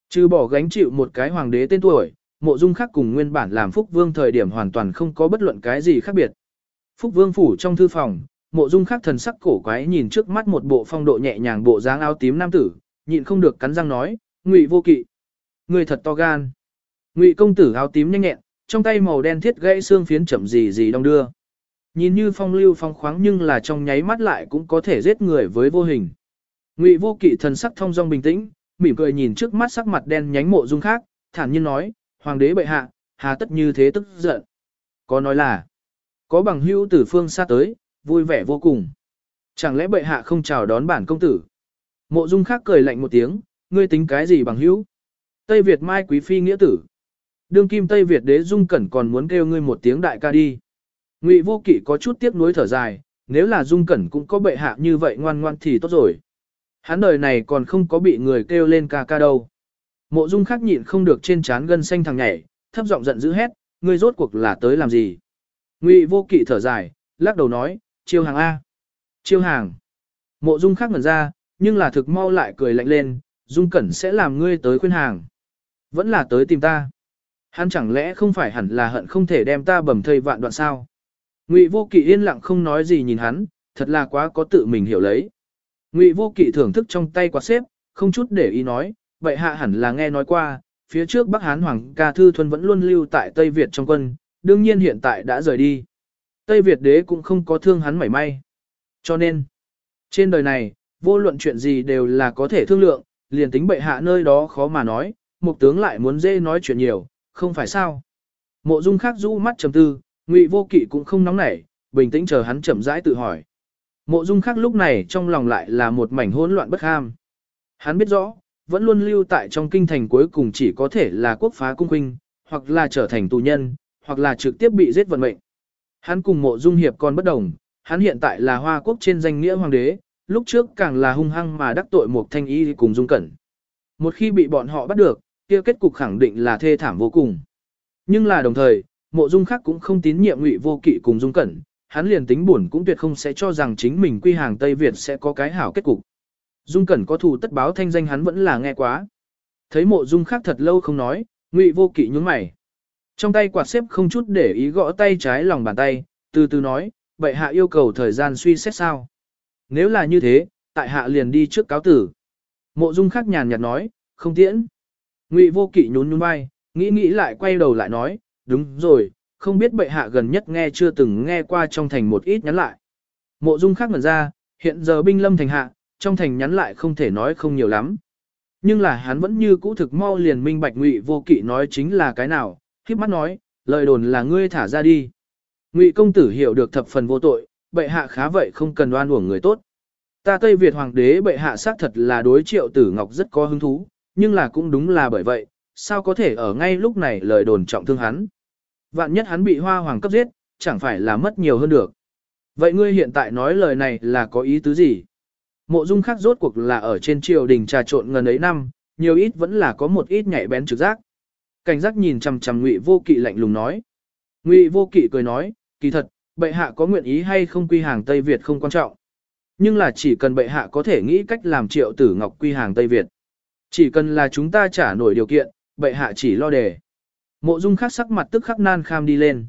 Trừ bỏ gánh chịu một cái hoàng đế tên tuổi, mộ dung khác cùng nguyên bản làm phúc vương thời điểm hoàn toàn không có bất luận cái gì khác biệt. Phúc vương phủ trong thư phòng, mộ dung khác thần sắc cổ quái nhìn trước mắt một bộ phong độ nhẹ nhàng bộ dáng áo tím nam tử, nhịn không được cắn răng nói, ngụy vô kỵ. Người thật to gan. Ngụy công tử áo tím nhanh nhẹn, trong tay màu đen thiết gãy xương phiến chậm gì gì đong đưa. Nhìn như phong lưu phong khoáng nhưng là trong nháy mắt lại cũng có thể giết người với vô hình. Ngụy vô kỵ thần sắc thông dong bình tĩnh, mỉm cười nhìn trước mắt sắc mặt đen nhánh mộ dung khác, thản nhiên nói, hoàng đế bệ hạ, hà tất như thế tức giận. Có nói là, có bằng hữu từ phương xa tới, vui vẻ vô cùng. Chẳng lẽ bệ hạ không chào đón bản công tử? Mộ dung khác cười lạnh một tiếng, ngươi tính cái gì bằng hữu? Tây Việt mai quý phi nghĩa tử. Đương kim Tây Việt đế dung cẩn còn muốn kêu ngươi một tiếng đại ca đi. Ngụy vô kỵ có chút tiếc nuối thở dài, nếu là dung cẩn cũng có bệ hạ như vậy ngoan ngoan thì tốt rồi. Hắn đời này còn không có bị người kêu lên ca ca đâu. Mộ dung khắc nhịn không được trên trán gân xanh thằng nhảy, thấp giọng giận dữ hét, ngươi rốt cuộc là tới làm gì? Ngụy vô kỵ thở dài, lắc đầu nói, chiêu hàng A. Chiêu hàng. Mộ dung khác ngẩn ra, nhưng là thực mau lại cười lạnh lên, dung cẩn sẽ làm ngươi tới khuyên hàng. Vẫn là tới tìm ta. Hắn chẳng lẽ không phải hẳn là hận không thể đem ta bầm thây vạn đoạn sao? Ngụy vô kỵ yên lặng không nói gì nhìn hắn, thật là quá có tự mình hiểu lấy. Ngụy vô kỵ thưởng thức trong tay quạt xếp, không chút để ý nói, vậy hạ hẳn là nghe nói qua, phía trước Bắc Hán Hoàng ca thư thuần vẫn luôn lưu tại Tây Việt trong quân, đương nhiên hiện tại đã rời đi. Tây Việt đế cũng không có thương hắn mảy may. Cho nên, trên đời này, vô luận chuyện gì đều là có thể thương lượng, liền tính bệ hạ nơi đó khó mà nói, một tướng lại muốn dễ nói chuyện nhiều, không phải sao. Mộ dung khác rũ mắt trầm tư, ngụy vô kỵ cũng không nóng nảy, bình tĩnh chờ hắn chậm rãi tự hỏi. Mộ dung khác lúc này trong lòng lại là một mảnh hỗn loạn bất ham. Hắn biết rõ, vẫn luôn lưu tại trong kinh thành cuối cùng chỉ có thể là quốc phá cung huynh, hoặc là trở thành tù nhân, hoặc là trực tiếp bị giết vận mệnh. Hắn cùng mộ dung hiệp còn bất đồng, hắn hiện tại là hoa quốc trên danh nghĩa hoàng đế, lúc trước càng là hung hăng mà đắc tội một thanh y cùng dung cẩn. Một khi bị bọn họ bắt được, kia kết cục khẳng định là thê thảm vô cùng. Nhưng là đồng thời, mộ dung khác cũng không tín nhiệm ngụy vô kỵ cùng dung cẩn, hắn liền tính buồn cũng tuyệt không sẽ cho rằng chính mình quy hàng Tây Việt sẽ có cái hảo kết cục. Dung cẩn có thù tất báo thanh danh hắn vẫn là nghe quá. Thấy mộ dung khác thật lâu không nói, ngụy vô kỵ nhún mày. Trong tay quạt xếp không chút để ý gõ tay trái lòng bàn tay, từ từ nói, bệ hạ yêu cầu thời gian suy xét sao. Nếu là như thế, tại hạ liền đi trước cáo tử. Mộ dung khắc nhàn nhạt nói, không tiễn. Ngụy vô kỵ nhún nhún vai, nghĩ nghĩ lại quay đầu lại nói, đúng rồi, không biết bệ hạ gần nhất nghe chưa từng nghe qua trong thành một ít nhắn lại. Mộ dung khắc ngẩn ra, hiện giờ binh lâm thành hạ, trong thành nhắn lại không thể nói không nhiều lắm. Nhưng là hắn vẫn như cũ thực mau liền minh bạch ngụy vô kỵ nói chính là cái nào, khiếp mắt nói, lời đồn là ngươi thả ra đi. Ngụy công tử hiểu được thập phần vô tội, bệ hạ khá vậy không cần đoan uổng người tốt. Ta Tây Việt hoàng đế bệ hạ xác thật là đối triệu tử ngọc rất có hứng thú, nhưng là cũng đúng là bởi vậy, sao có thể ở ngay lúc này lời đồn trọng thương hắn. Vạn nhất hắn bị hoa hoàng cấp giết, chẳng phải là mất nhiều hơn được. Vậy ngươi hiện tại nói lời này là có ý tứ gì? Mộ dung khác rốt cuộc là ở trên triều đình trà trộn ngần ấy năm, nhiều ít vẫn là có một ít nhạy bén trực giác. Cảnh giác nhìn chằm chằm ngụy vô kỵ lạnh lùng nói. Ngụy vô kỵ cười nói, kỳ thật, bệ hạ có nguyện ý hay không quy hàng Tây Việt không quan trọng. Nhưng là chỉ cần bệ hạ có thể nghĩ cách làm triệu tử ngọc quy hàng Tây Việt. Chỉ cần là chúng ta trả nổi điều kiện, bệ hạ chỉ lo đề. Mộ dung khắc sắc mặt tức khắc nan kham đi lên.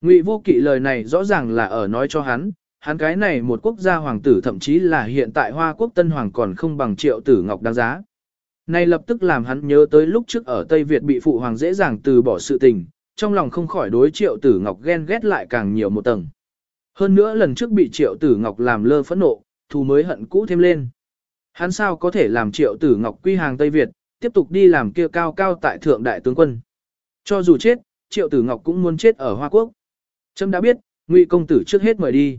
Ngụy vô kỵ lời này rõ ràng là ở nói cho hắn, hắn cái này một quốc gia hoàng tử thậm chí là hiện tại Hoa quốc Tân Hoàng còn không bằng triệu tử ngọc đáng giá. Này lập tức làm hắn nhớ tới lúc trước ở Tây Việt bị phụ hoàng dễ dàng từ bỏ sự tình, trong lòng không khỏi đối triệu tử ngọc ghen ghét lại càng nhiều một tầng. Hơn nữa lần trước bị triệu tử ngọc làm lơ phẫn nộ, thù mới hận cũ thêm lên. Hắn sao có thể làm triệu tử ngọc quy hàng Tây Việt, tiếp tục đi làm kia cao cao tại thượng đại tướng quân. Cho dù chết, triệu tử ngọc cũng muốn chết ở Hoa Quốc. Trâm đã biết, ngụy công tử trước hết mời đi.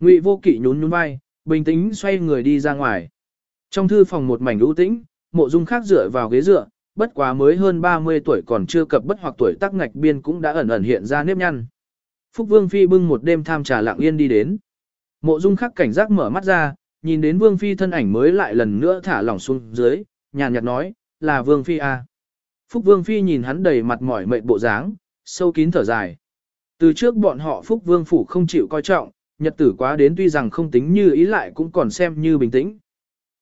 Ngụy vô kỵ nhún nhún vai, bình tĩnh xoay người đi ra ngoài. Trong thư phòng một mảnh ưu tĩnh, mộ dung khác dựa vào ghế dựa, bất quá mới hơn 30 tuổi còn chưa cập bất hoặc tuổi tác ngạch biên cũng đã ẩn ẩn hiện ra nếp nhăn. Phúc Vương Phi bưng một đêm tham trà lặng yên đi đến. Mộ dung khắc cảnh giác mở mắt ra, nhìn đến Vương Phi thân ảnh mới lại lần nữa thả lỏng xuống dưới, nhàn nhạt nói, là Vương Phi à. Phúc Vương Phi nhìn hắn đầy mặt mỏi mệt bộ dáng, sâu kín thở dài. Từ trước bọn họ Phúc Vương Phủ không chịu coi trọng, nhật tử quá đến tuy rằng không tính như ý lại cũng còn xem như bình tĩnh.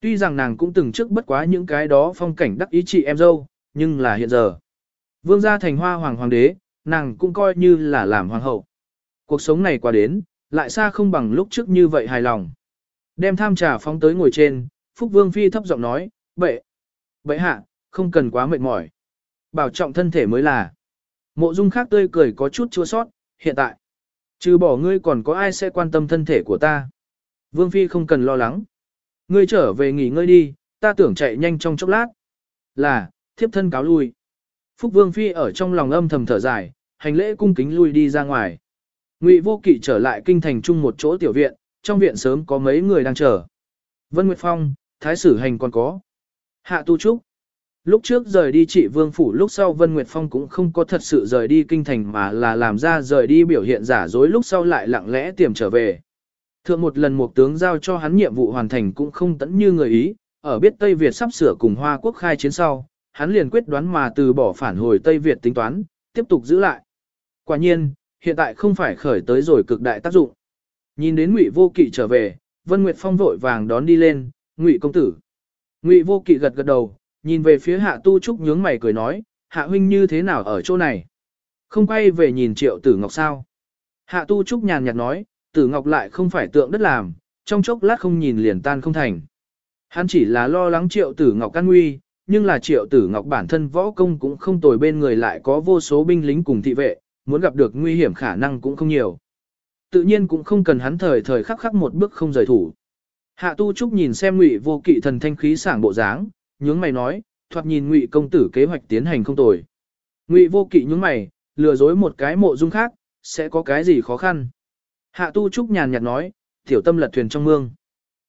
Tuy rằng nàng cũng từng trước bất quá những cái đó phong cảnh đắc ý chị em dâu, nhưng là hiện giờ. Vương gia thành hoa hoàng hoàng đế, nàng cũng coi như là làm hoàng hậu. Cuộc sống này qua đến, lại xa không bằng lúc trước như vậy hài lòng. Đem tham trà phóng tới ngồi trên, Phúc Vương Phi thấp giọng nói, bệ, bệ hạ, không cần quá mệt mỏi. Bảo trọng thân thể mới là. Mộ dung khác tươi cười có chút chua sót, hiện tại. Trừ bỏ ngươi còn có ai sẽ quan tâm thân thể của ta. Vương Phi không cần lo lắng. Ngươi trở về nghỉ ngơi đi, ta tưởng chạy nhanh trong chốc lát. Là, thiếp thân cáo lui. Phúc Vương Phi ở trong lòng âm thầm thở dài, hành lễ cung kính lui đi ra ngoài. Ngụy Vô Kỵ trở lại kinh thành chung một chỗ tiểu viện, trong viện sớm có mấy người đang chờ. Vân Nguyệt Phong, Thái Sử Hành còn có. Hạ Tu Trúc. Lúc trước rời đi trị vương phủ lúc sau Vân Nguyệt Phong cũng không có thật sự rời đi kinh thành mà là làm ra rời đi biểu hiện giả dối lúc sau lại lặng lẽ tiềm trở về. Thượng một lần một tướng giao cho hắn nhiệm vụ hoàn thành cũng không tẫn như người ý, ở biết Tây Việt sắp sửa cùng Hoa Quốc khai chiến sau, hắn liền quyết đoán mà từ bỏ phản hồi Tây Việt tính toán, tiếp tục giữ lại. Quả nhiên, hiện tại không phải khởi tới rồi cực đại tác dụng. Nhìn đến Ngụy Vô Kỵ trở về, Vân Nguyệt Phong vội vàng đón đi lên, "Ngụy công tử." Ngụy Vô Kỵ gật gật đầu, nhìn về phía Hạ Tu Trúc nhướng mày cười nói, "Hạ huynh như thế nào ở chỗ này?" Không quay về nhìn Triệu Tử Ngọc sao? Hạ Tu Trúc nhàn nhạt nói, Tử Ngọc lại không phải tượng đất làm, trong chốc lát không nhìn liền tan không thành. Hắn chỉ là lo lắng Triệu Tử Ngọc can nguy, nhưng là Triệu Tử Ngọc bản thân võ công cũng không tồi bên người lại có vô số binh lính cùng thị vệ, muốn gặp được nguy hiểm khả năng cũng không nhiều. Tự nhiên cũng không cần hắn thời thời khắc khắc một bước không rời thủ. Hạ Tu Trúc nhìn xem Ngụy Vô Kỵ thần thanh khí sảng bộ dáng, nhướng mày nói, thoạt nhìn Ngụy công tử kế hoạch tiến hành không tồi. Ngụy Vô Kỵ nhướng mày, lừa dối một cái mộ dung khác, sẽ có cái gì khó khăn. Hạ Tu Trúc nhàn nhạt nói, tiểu tâm lật thuyền trong mương.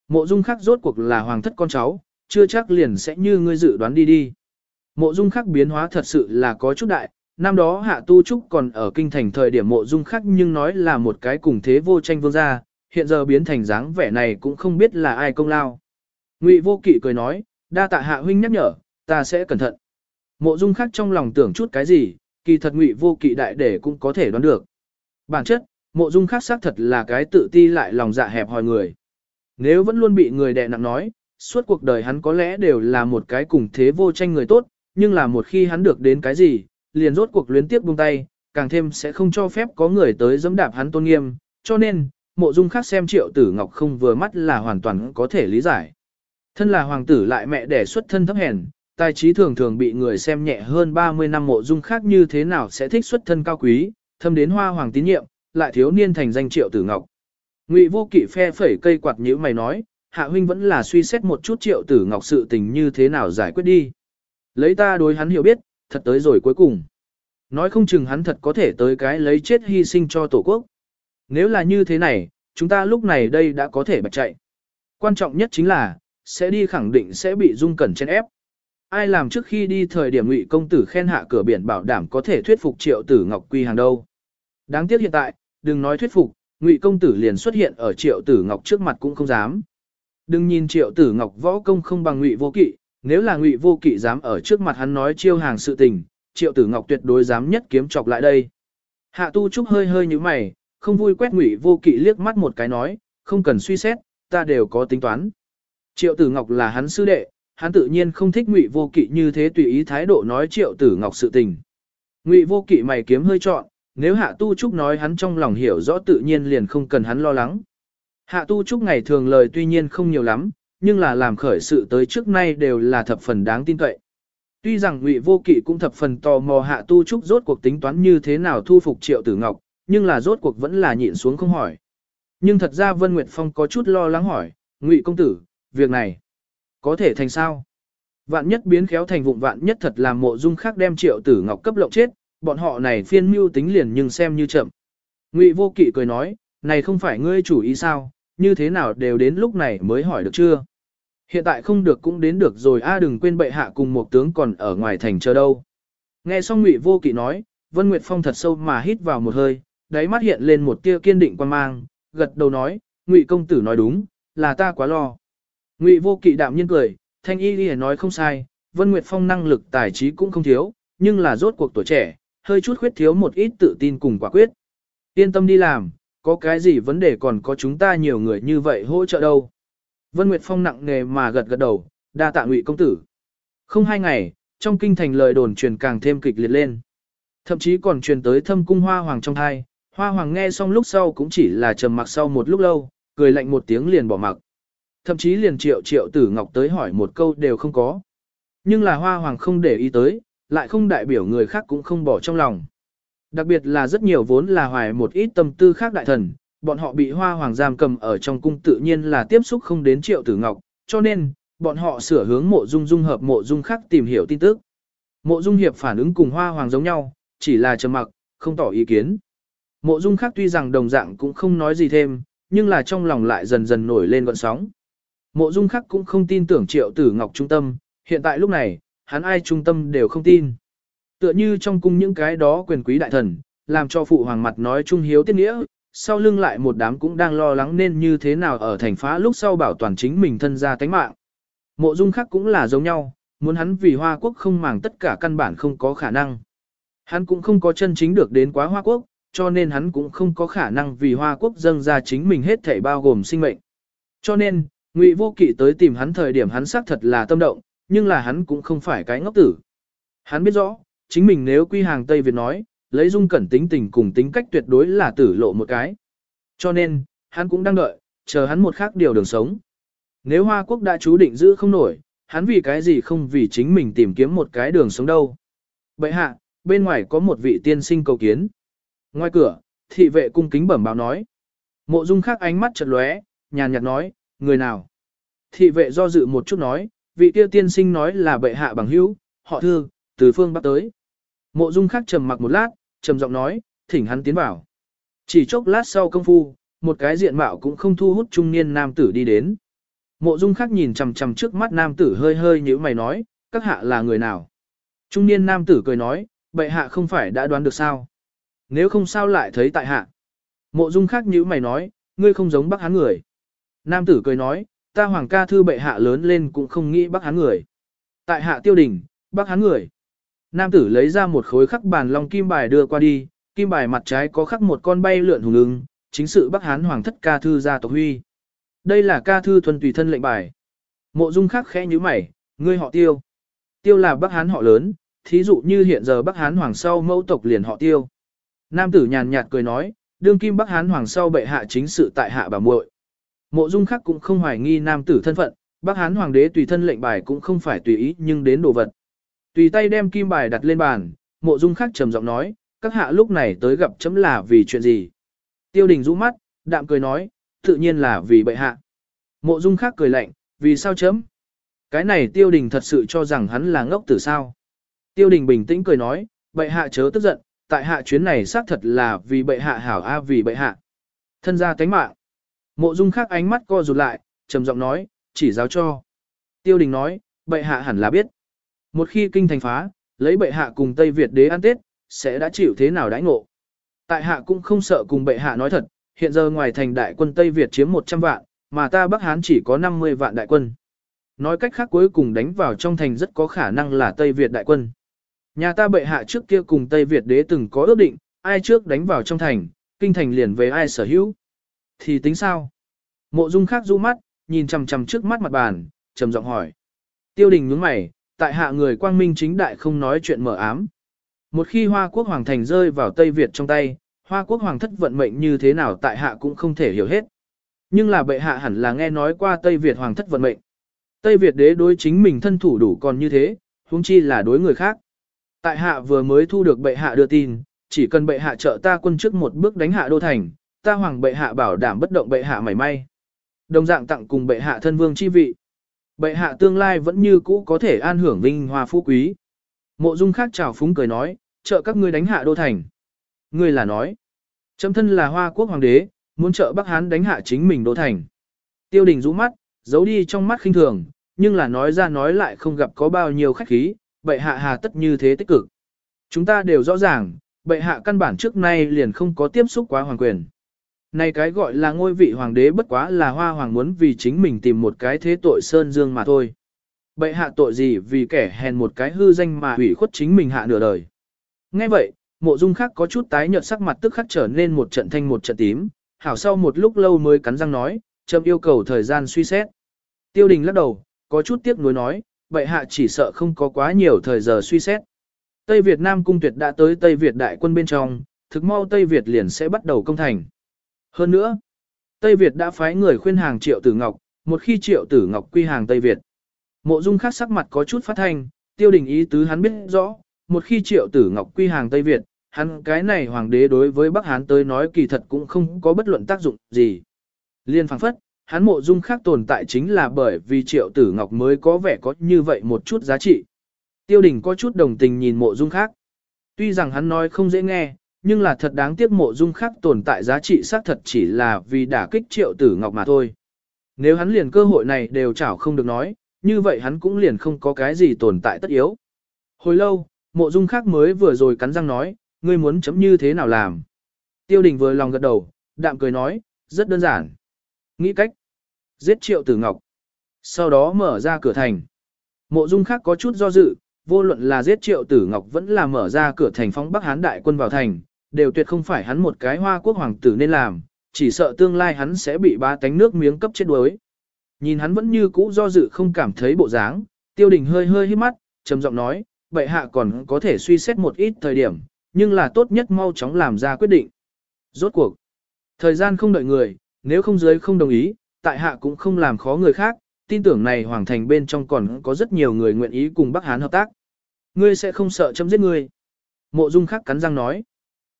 Mộ dung Khắc rốt cuộc là hoàng thất con cháu, chưa chắc liền sẽ như ngươi dự đoán đi đi. Mộ dung Khắc biến hóa thật sự là có chút đại, năm đó Hạ Tu Trúc còn ở kinh thành thời điểm mộ dung Khắc nhưng nói là một cái cùng thế vô tranh vương gia, hiện giờ biến thành dáng vẻ này cũng không biết là ai công lao. Ngụy vô kỵ cười nói, đa tạ Hạ huynh nhắc nhở, ta sẽ cẩn thận. Mộ dung Khắc trong lòng tưởng chút cái gì, kỳ thật ngụy vô kỵ đại để cũng có thể đoán được. Bản chất, mộ dung khác xác thật là cái tự ti lại lòng dạ hẹp hòi người. Nếu vẫn luôn bị người đè nặng nói, suốt cuộc đời hắn có lẽ đều là một cái cùng thế vô tranh người tốt, nhưng là một khi hắn được đến cái gì, liền rốt cuộc luyến tiếp buông tay, càng thêm sẽ không cho phép có người tới dẫm đạp hắn tôn nghiêm, cho nên, mộ dung khác xem triệu tử ngọc không vừa mắt là hoàn toàn có thể lý giải. Thân là hoàng tử lại mẹ đẻ xuất thân thấp hèn, tài trí thường thường bị người xem nhẹ hơn 30 năm mộ dung khác như thế nào sẽ thích xuất thân cao quý, thâm đến hoa hoàng tín nhiệm, lại thiếu niên thành danh triệu tử ngọc. Ngụy vô kỵ phe phẩy cây quạt nhữ mày nói, hạ huynh vẫn là suy xét một chút triệu tử ngọc sự tình như thế nào giải quyết đi. Lấy ta đối hắn hiểu biết, thật tới rồi cuối cùng. Nói không chừng hắn thật có thể tới cái lấy chết hy sinh cho tổ quốc. Nếu là như thế này, chúng ta lúc này đây đã có thể bạch chạy. Quan trọng nhất chính là, sẽ đi khẳng định sẽ bị dung cẩn chen ép. Ai làm trước khi đi thời điểm ngụy công tử khen hạ cửa biển bảo đảm có thể thuyết phục triệu tử ngọc quy hàng đâu. Đáng tiếc hiện tại, đừng nói thuyết phục, ngụy công tử liền xuất hiện ở triệu tử ngọc trước mặt cũng không dám. Đừng nhìn triệu tử ngọc võ công không bằng ngụy vô kỵ, nếu là ngụy vô kỵ dám ở trước mặt hắn nói chiêu hàng sự tình, triệu tử ngọc tuyệt đối dám nhất kiếm chọc lại đây. Hạ tu trúc hơi hơi như mày, không vui quét ngụy vô kỵ liếc mắt một cái nói, không cần suy xét, ta đều có tính toán. Triệu tử ngọc là hắn sư đệ, hắn tự nhiên không thích ngụy vô kỵ như thế tùy ý thái độ nói triệu tử ngọc sự tình. Ngụy vô kỵ mày kiếm hơi trọn, nếu hạ tu trúc nói hắn trong lòng hiểu rõ tự nhiên liền không cần hắn lo lắng. Hạ tu trúc ngày thường lời tuy nhiên không nhiều lắm, nhưng là làm khởi sự tới trước nay đều là thập phần đáng tin cậy. Tuy rằng Ngụy Vô Kỵ cũng thập phần tò mò Hạ Tu Trúc rốt cuộc tính toán như thế nào thu phục Triệu Tử Ngọc, nhưng là rốt cuộc vẫn là nhịn xuống không hỏi. Nhưng thật ra Vân Nguyệt Phong có chút lo lắng hỏi, Ngụy công tử, việc này có thể thành sao? Vạn nhất biến khéo thành vụng vạn nhất thật làm mộ dung khác đem Triệu Tử Ngọc cấp lộng chết, bọn họ này phiên mưu tính liền nhưng xem như chậm. Ngụy Vô Kỵ cười nói, này không phải ngươi chủ ý sao? như thế nào đều đến lúc này mới hỏi được chưa. Hiện tại không được cũng đến được rồi a đừng quên bệ hạ cùng một tướng còn ở ngoài thành chờ đâu. Nghe xong Ngụy Vô Kỵ nói, Vân Nguyệt Phong thật sâu mà hít vào một hơi, đáy mắt hiện lên một tia kiên định quan mang, gật đầu nói, Ngụy công tử nói đúng, là ta quá lo. Ngụy Vô Kỵ đạm nhiên cười, thanh y lìa nói không sai, Vân Nguyệt Phong năng lực tài trí cũng không thiếu, nhưng là rốt cuộc tuổi trẻ, hơi chút khuyết thiếu một ít tự tin cùng quả quyết. Yên tâm đi làm, có cái gì vấn đề còn có chúng ta nhiều người như vậy hỗ trợ đâu. Vân Nguyệt Phong nặng nề mà gật gật đầu, đa tạ ngụy công tử. Không hai ngày, trong kinh thành lời đồn truyền càng thêm kịch liệt lên. Thậm chí còn truyền tới thâm cung hoa hoàng trong thai, hoa hoàng nghe xong lúc sau cũng chỉ là trầm mặc sau một lúc lâu, cười lạnh một tiếng liền bỏ mặc. Thậm chí liền triệu triệu tử ngọc tới hỏi một câu đều không có. Nhưng là hoa hoàng không để ý tới, lại không đại biểu người khác cũng không bỏ trong lòng. Đặc biệt là rất nhiều vốn là hoài một ít tâm tư khác đại thần, bọn họ bị hoa hoàng giam cầm ở trong cung tự nhiên là tiếp xúc không đến triệu tử ngọc, cho nên, bọn họ sửa hướng mộ dung dung hợp mộ dung khác tìm hiểu tin tức. Mộ dung hiệp phản ứng cùng hoa hoàng giống nhau, chỉ là trầm mặc, không tỏ ý kiến. Mộ dung khác tuy rằng đồng dạng cũng không nói gì thêm, nhưng là trong lòng lại dần dần nổi lên gọn sóng. Mộ dung khác cũng không tin tưởng triệu tử ngọc trung tâm, hiện tại lúc này, hắn ai trung tâm đều không tin. Tựa như trong cung những cái đó quyền quý đại thần, làm cho phụ hoàng mặt nói trung hiếu tiết nghĩa, sau lưng lại một đám cũng đang lo lắng nên như thế nào ở thành phá lúc sau bảo toàn chính mình thân ra tánh mạng. Mộ dung khác cũng là giống nhau, muốn hắn vì Hoa Quốc không màng tất cả căn bản không có khả năng. Hắn cũng không có chân chính được đến quá Hoa Quốc, cho nên hắn cũng không có khả năng vì Hoa Quốc dâng ra chính mình hết thể bao gồm sinh mệnh. Cho nên, Ngụy Vô Kỵ tới tìm hắn thời điểm hắn xác thật là tâm động, nhưng là hắn cũng không phải cái ngốc tử. Hắn biết rõ, chính mình nếu quy hàng Tây Việt nói, lấy dung cẩn tính tình cùng tính cách tuyệt đối là tử lộ một cái. Cho nên, hắn cũng đang đợi, chờ hắn một khác điều đường sống. Nếu Hoa Quốc đã chú định giữ không nổi, hắn vì cái gì không vì chính mình tìm kiếm một cái đường sống đâu. Bậy hạ, bên ngoài có một vị tiên sinh cầu kiến. Ngoài cửa, thị vệ cung kính bẩm báo nói. Mộ dung khác ánh mắt chật lóe, nhàn nhạt nói, người nào? Thị vệ do dự một chút nói, vị kia tiên sinh nói là bệ hạ bằng hữu, họ thư, từ phương bắc tới. Mộ dung Khắc trầm mặc một lát, trầm giọng nói, thỉnh hắn tiến vào. Chỉ chốc lát sau công phu, một cái diện mạo cũng không thu hút trung niên nam tử đi đến. Mộ dung Khắc nhìn chằm chằm trước mắt nam tử hơi hơi như mày nói, các hạ là người nào? Trung niên nam tử cười nói, bệ hạ không phải đã đoán được sao? Nếu không sao lại thấy tại hạ. Mộ dung Khắc như mày nói, ngươi không giống bác hán người. Nam tử cười nói, ta hoàng ca thư bệ hạ lớn lên cũng không nghĩ bác hán người. Tại hạ tiêu đình, bác hán người. Nam tử lấy ra một khối khắc bàn long kim bài đưa qua đi, kim bài mặt trái có khắc một con bay lượn hùng ứng, chính sự Bắc Hán Hoàng thất ca thư gia tộc huy. Đây là ca thư thuần tùy thân lệnh bài. Mộ Dung khắc khẽ như mày, ngươi họ Tiêu. Tiêu là Bắc Hán họ lớn, thí dụ như hiện giờ bác Hán Hoàng sau mẫu tộc liền họ Tiêu. Nam tử nhàn nhạt cười nói, đương kim Bắc Hán Hoàng sau bệ hạ chính sự tại hạ bà muội. Mộ Dung khắc cũng không hoài nghi nam tử thân phận, Bắc Hán Hoàng đế tùy thân lệnh bài cũng không phải tùy ý nhưng đến đồ vật. Tùy tay đem kim bài đặt lên bàn, mộ dung khắc trầm giọng nói, các hạ lúc này tới gặp chấm là vì chuyện gì. Tiêu đình rũ mắt, đạm cười nói, tự nhiên là vì bệ hạ. Mộ dung khắc cười lạnh, vì sao chấm? Cái này tiêu đình thật sự cho rằng hắn là ngốc tử sao. Tiêu đình bình tĩnh cười nói, bệ hạ chớ tức giận, tại hạ chuyến này xác thật là vì bệ hạ hảo a vì bệ hạ. Thân gia tánh mạng. Mộ dung khắc ánh mắt co rụt lại, trầm giọng nói, chỉ giáo cho. Tiêu đình nói, bệ hạ hẳn là biết. Một khi kinh thành phá, lấy bệ hạ cùng Tây Việt đế ăn tết, sẽ đã chịu thế nào đãi ngộ. Tại hạ cũng không sợ cùng bệ hạ nói thật, hiện giờ ngoài thành đại quân Tây Việt chiếm 100 vạn, mà ta Bắc Hán chỉ có 50 vạn đại quân. Nói cách khác cuối cùng đánh vào trong thành rất có khả năng là Tây Việt đại quân. Nhà ta bệ hạ trước kia cùng Tây Việt đế từng có ước định, ai trước đánh vào trong thành, kinh thành liền về ai sở hữu. Thì tính sao? Mộ Dung khác du mắt, nhìn chằm chằm trước mắt mặt bàn, trầm giọng hỏi. Tiêu đình nhướng mày, tại hạ người quang minh chính đại không nói chuyện mở ám. Một khi Hoa quốc hoàng thành rơi vào Tây Việt trong tay, Hoa quốc hoàng thất vận mệnh như thế nào tại hạ cũng không thể hiểu hết. Nhưng là bệ hạ hẳn là nghe nói qua Tây Việt hoàng thất vận mệnh. Tây Việt đế đối chính mình thân thủ đủ còn như thế, huống chi là đối người khác. Tại hạ vừa mới thu được bệ hạ đưa tin, chỉ cần bệ hạ trợ ta quân trước một bước đánh hạ đô thành, ta hoàng bệ hạ bảo đảm bất động bệ hạ mảy may. Đồng dạng tặng cùng bệ hạ thân vương chi vị. Bệ hạ tương lai vẫn như cũ có thể an hưởng vinh hoa phú quý. Mộ dung khác chào phúng cười nói, trợ các ngươi đánh hạ đô thành. Ngươi là nói, chấm thân là hoa quốc hoàng đế, muốn trợ Bắc Hán đánh hạ chính mình đô thành. Tiêu đình rũ mắt, giấu đi trong mắt khinh thường, nhưng là nói ra nói lại không gặp có bao nhiêu khách khí, bệ hạ hà tất như thế tích cực. Chúng ta đều rõ ràng, bệ hạ căn bản trước nay liền không có tiếp xúc quá hoàng quyền. Này cái gọi là ngôi vị hoàng đế bất quá là hoa hoàng muốn vì chính mình tìm một cái thế tội sơn dương mà thôi. Bệ hạ tội gì vì kẻ hèn một cái hư danh mà hủy khuất chính mình hạ nửa đời. Nghe vậy, mộ dung khác có chút tái nhợt sắc mặt tức khắc trở nên một trận thanh một trận tím, hảo sau một lúc lâu mới cắn răng nói, châm yêu cầu thời gian suy xét. Tiêu đình lắc đầu, có chút tiếc nuối nói, bệ hạ chỉ sợ không có quá nhiều thời giờ suy xét. Tây Việt Nam cung tuyệt đã tới Tây Việt đại quân bên trong, thực mau Tây Việt liền sẽ bắt đầu công thành. Hơn nữa, Tây Việt đã phái người khuyên hàng Triệu Tử Ngọc, một khi Triệu Tử Ngọc quy hàng Tây Việt. Mộ Dung khác sắc mặt có chút phát thanh, tiêu đình ý tứ hắn biết rõ, một khi Triệu Tử Ngọc quy hàng Tây Việt, hắn cái này hoàng đế đối với Bắc Hán tới nói kỳ thật cũng không có bất luận tác dụng gì. Liên phảng phất, hắn mộ dung khác tồn tại chính là bởi vì Triệu Tử Ngọc mới có vẻ có như vậy một chút giá trị. Tiêu đình có chút đồng tình nhìn mộ dung khác. Tuy rằng hắn nói không dễ nghe, nhưng là thật đáng tiếc mộ dung khác tồn tại giá trị xác thật chỉ là vì đả kích triệu tử ngọc mà thôi. Nếu hắn liền cơ hội này đều chảo không được nói, như vậy hắn cũng liền không có cái gì tồn tại tất yếu. Hồi lâu, mộ dung khác mới vừa rồi cắn răng nói, ngươi muốn chấm như thế nào làm. Tiêu đình vừa lòng gật đầu, đạm cười nói, rất đơn giản. Nghĩ cách. Giết triệu tử ngọc. Sau đó mở ra cửa thành. Mộ dung khác có chút do dự, vô luận là giết triệu tử ngọc vẫn là mở ra cửa thành phóng Bắc Hán đại quân vào thành, đều tuyệt không phải hắn một cái hoa quốc hoàng tử nên làm, chỉ sợ tương lai hắn sẽ bị ba tánh nước miếng cấp chết đuối. Nhìn hắn vẫn như cũ do dự không cảm thấy bộ dáng, tiêu đình hơi hơi hít mắt, trầm giọng nói, bệ hạ còn có thể suy xét một ít thời điểm, nhưng là tốt nhất mau chóng làm ra quyết định. Rốt cuộc, thời gian không đợi người, nếu không giới không đồng ý, tại hạ cũng không làm khó người khác, tin tưởng này hoàng thành bên trong còn có rất nhiều người nguyện ý cùng Bắc Hán hợp tác. Ngươi sẽ không sợ chấm giết ngươi. Mộ Dung Khắc cắn răng nói.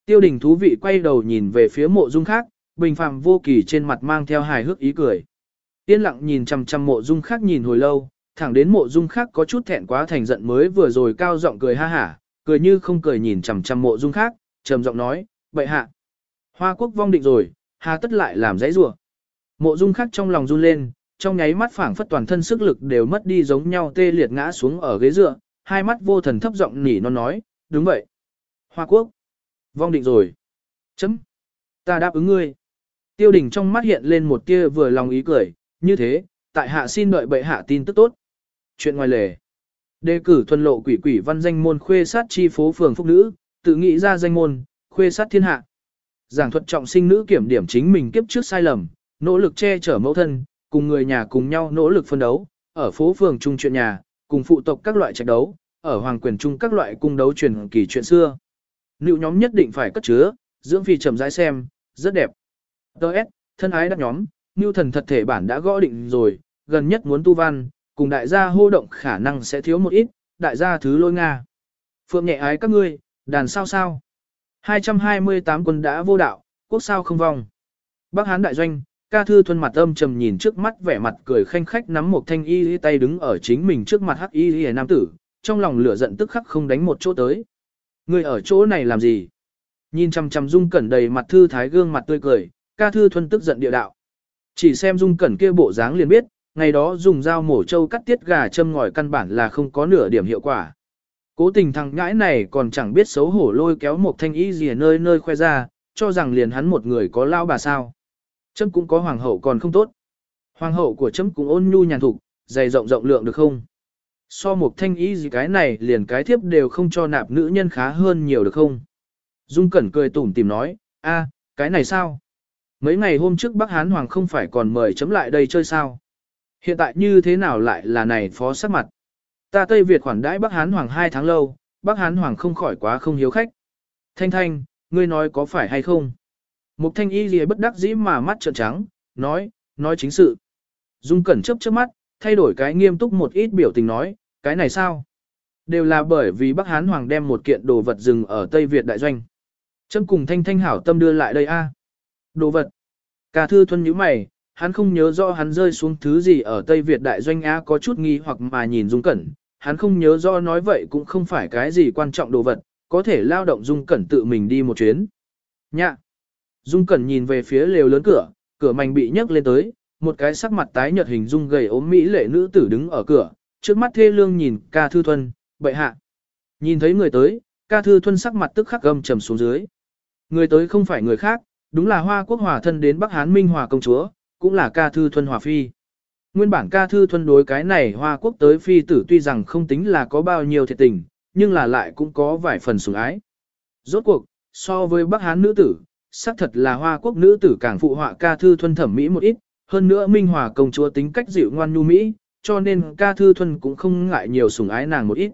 Tiêu đình thú vị quay đầu nhìn về phía mộ Dung khác, bình phàm vô kỳ trên mặt mang theo hài hước ý cười. Yên lặng nhìn chằm chằm mộ Dung khác nhìn hồi lâu, thẳng đến mộ Dung khác có chút thẹn quá thành giận mới vừa rồi cao giọng cười ha hả, cười như không cười nhìn chằm chằm mộ Dung khác, trầm giọng nói, vậy hạ. Hoa quốc vong định rồi, hà tất lại làm dãy rủa. Mộ Dung khác trong lòng run lên, trong nháy mắt phảng phất toàn thân sức lực đều mất đi giống nhau tê liệt ngã xuống ở ghế dựa, hai mắt vô thần thấp giọng nỉ non nói, đúng vậy. Hoa quốc. Vong định rồi. Chấm. Ta đáp ứng ngươi. Tiêu đình trong mắt hiện lên một tia vừa lòng ý cười, như thế, tại hạ xin đợi bệ hạ tin tức tốt. Chuyện ngoài lề. Đề cử thuần lộ quỷ quỷ văn danh môn khuê sát chi phố phường phúc nữ, tự nghĩ ra danh môn, khuê sát thiên hạ. Giảng thuật trọng sinh nữ kiểm điểm chính mình kiếp trước sai lầm, nỗ lực che chở mẫu thân, cùng người nhà cùng nhau nỗ lực phân đấu, ở phố phường chung chuyện nhà, cùng phụ tộc các loại trạch đấu, ở hoàng quyền chung các loại cung đấu truyền kỳ chuyện xưa. Nữ nhóm nhất định phải cất chứa, dưỡng phi trầm rãi xem, rất đẹp. Đợt, thân ái đắc nhóm, Nưu thần thật thể bản đã gõ định rồi, gần nhất muốn tu văn, cùng đại gia hô động khả năng sẽ thiếu một ít, đại gia thứ lôi Nga. Phượng nhẹ ái các ngươi, đàn sao sao. 228 quân đã vô đạo, quốc sao không vong. Bắc Hán đại doanh, Ca thư thuần mặt âm trầm nhìn trước mắt vẻ mặt cười khanh khách nắm một thanh y tay đứng ở chính mình trước mặt hắc y y nam tử, trong lòng lửa giận tức khắc không đánh một chỗ tới. Người ở chỗ này làm gì? Nhìn chăm chăm dung cẩn đầy mặt thư thái gương mặt tươi cười, ca thư thuần tức giận địa đạo. Chỉ xem dung cẩn kia bộ dáng liền biết, ngày đó dùng dao mổ trâu cắt tiết gà châm ngòi căn bản là không có nửa điểm hiệu quả. Cố tình thằng ngãi này còn chẳng biết xấu hổ lôi kéo một thanh y gì nơi nơi khoe ra, cho rằng liền hắn một người có lao bà sao. Chấm cũng có hoàng hậu còn không tốt. Hoàng hậu của chấm cũng ôn nhu nhàn thục, dày rộng rộng lượng được không? So một thanh ý gì cái này liền cái thiếp đều không cho nạp nữ nhân khá hơn nhiều được không? Dung Cẩn cười tủm tìm nói, a, cái này sao? Mấy ngày hôm trước Bắc Hán Hoàng không phải còn mời chấm lại đây chơi sao? Hiện tại như thế nào lại là này phó sắc mặt? Ta Tây Việt khoản đãi Bắc Hán Hoàng hai tháng lâu, Bắc Hán Hoàng không khỏi quá không hiếu khách. Thanh Thanh, ngươi nói có phải hay không? Mục thanh y gì bất đắc dĩ mà mắt trợn trắng, nói, nói chính sự. Dung cẩn chớp chớp mắt, thay đổi cái nghiêm túc một ít biểu tình nói, cái này sao? Đều là bởi vì Bắc Hán Hoàng đem một kiện đồ vật dừng ở Tây Việt đại doanh. Châm cùng thanh thanh hảo tâm đưa lại đây a. Đồ vật. Cả thư thuân nhíu mày, hắn không nhớ rõ hắn rơi xuống thứ gì ở Tây Việt đại doanh a có chút nghi hoặc mà nhìn Dung Cẩn, hắn không nhớ rõ nói vậy cũng không phải cái gì quan trọng đồ vật, có thể lao động Dung Cẩn tự mình đi một chuyến. Nhạ. Dung Cẩn nhìn về phía lều lớn cửa, cửa mảnh bị nhấc lên tới, một cái sắc mặt tái nhợt hình dung gầy ốm mỹ lệ nữ tử đứng ở cửa, trước mắt thê lương nhìn ca thư thuần, bệ hạ. Nhìn thấy người tới, ca thư thuần sắc mặt tức khắc gầm trầm xuống dưới. Người tới không phải người khác, đúng là hoa quốc hòa thân đến Bắc Hán Minh Hòa công chúa, cũng là ca thư thuần hòa phi. Nguyên bản ca thư thuần đối cái này hoa quốc tới phi tử tuy rằng không tính là có bao nhiêu thiệt tình, nhưng là lại cũng có vài phần sủng ái. Rốt cuộc, so với Bắc Hán nữ tử, xác thật là hoa quốc nữ tử càng phụ họa ca thư thuần thẩm mỹ một ít, hơn nữa Minh Hòa công chúa tính cách dịu ngoan nhu mỹ, cho nên ca thư thuần cũng không ngại nhiều sủng ái nàng một ít.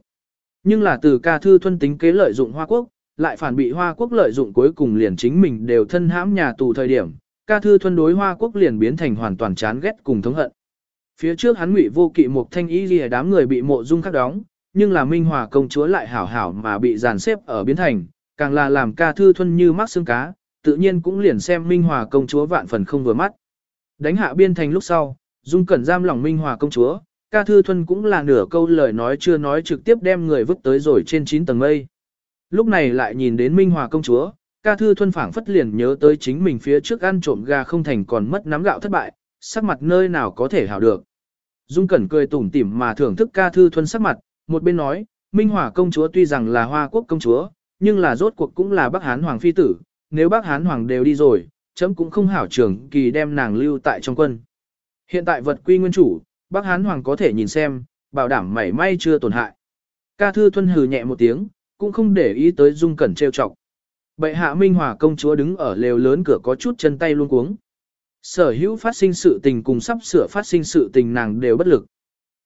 Nhưng là từ ca thư thuần tính kế lợi dụng hoa quốc, lại phản bị hoa quốc lợi dụng cuối cùng liền chính mình đều thân hãm nhà tù thời điểm, ca thư thuần đối hoa quốc liền biến thành hoàn toàn chán ghét cùng thống hận. Phía trước hắn ngụy vô kỵ một thanh ý gì đám người bị mộ dung khắc đóng, nhưng là Minh Hòa công chúa lại hảo hảo mà bị dàn xếp ở biến thành, càng là làm ca thư thuần như mắc xương cá, tự nhiên cũng liền xem Minh Hòa công chúa vạn phần không vừa mắt. Đánh hạ biên thành lúc sau, Dung Cẩn giam lòng Minh Hòa công chúa, ca thư thuần cũng là nửa câu lời nói chưa nói trực tiếp đem người vứt tới rồi trên 9 tầng mây. Lúc này lại nhìn đến Minh Hòa công chúa, ca thư thuần phảng phất liền nhớ tới chính mình phía trước ăn trộm gà không thành còn mất nắm gạo thất bại, sắc mặt nơi nào có thể hảo được. Dung Cẩn cười tủm tỉm mà thưởng thức ca thư thuần sắc mặt, một bên nói, Minh Hòa công chúa tuy rằng là hoa quốc công chúa, nhưng là rốt cuộc cũng là Bắc Hán Hoàng phi tử, nếu Bắc Hán Hoàng đều đi rồi, chấm cũng không hảo trưởng kỳ đem nàng lưu tại trong quân. Hiện tại vật quy nguyên chủ, Bắc Hán Hoàng có thể nhìn xem, bảo đảm mảy may chưa tổn hại. Ca thư thuân hừ nhẹ một tiếng, cũng không để ý tới dung cẩn trêu chọc. Bệ hạ Minh Hòa công chúa đứng ở lều lớn cửa có chút chân tay luôn cuống. Sở hữu phát sinh sự tình cùng sắp sửa phát sinh sự tình nàng đều bất lực.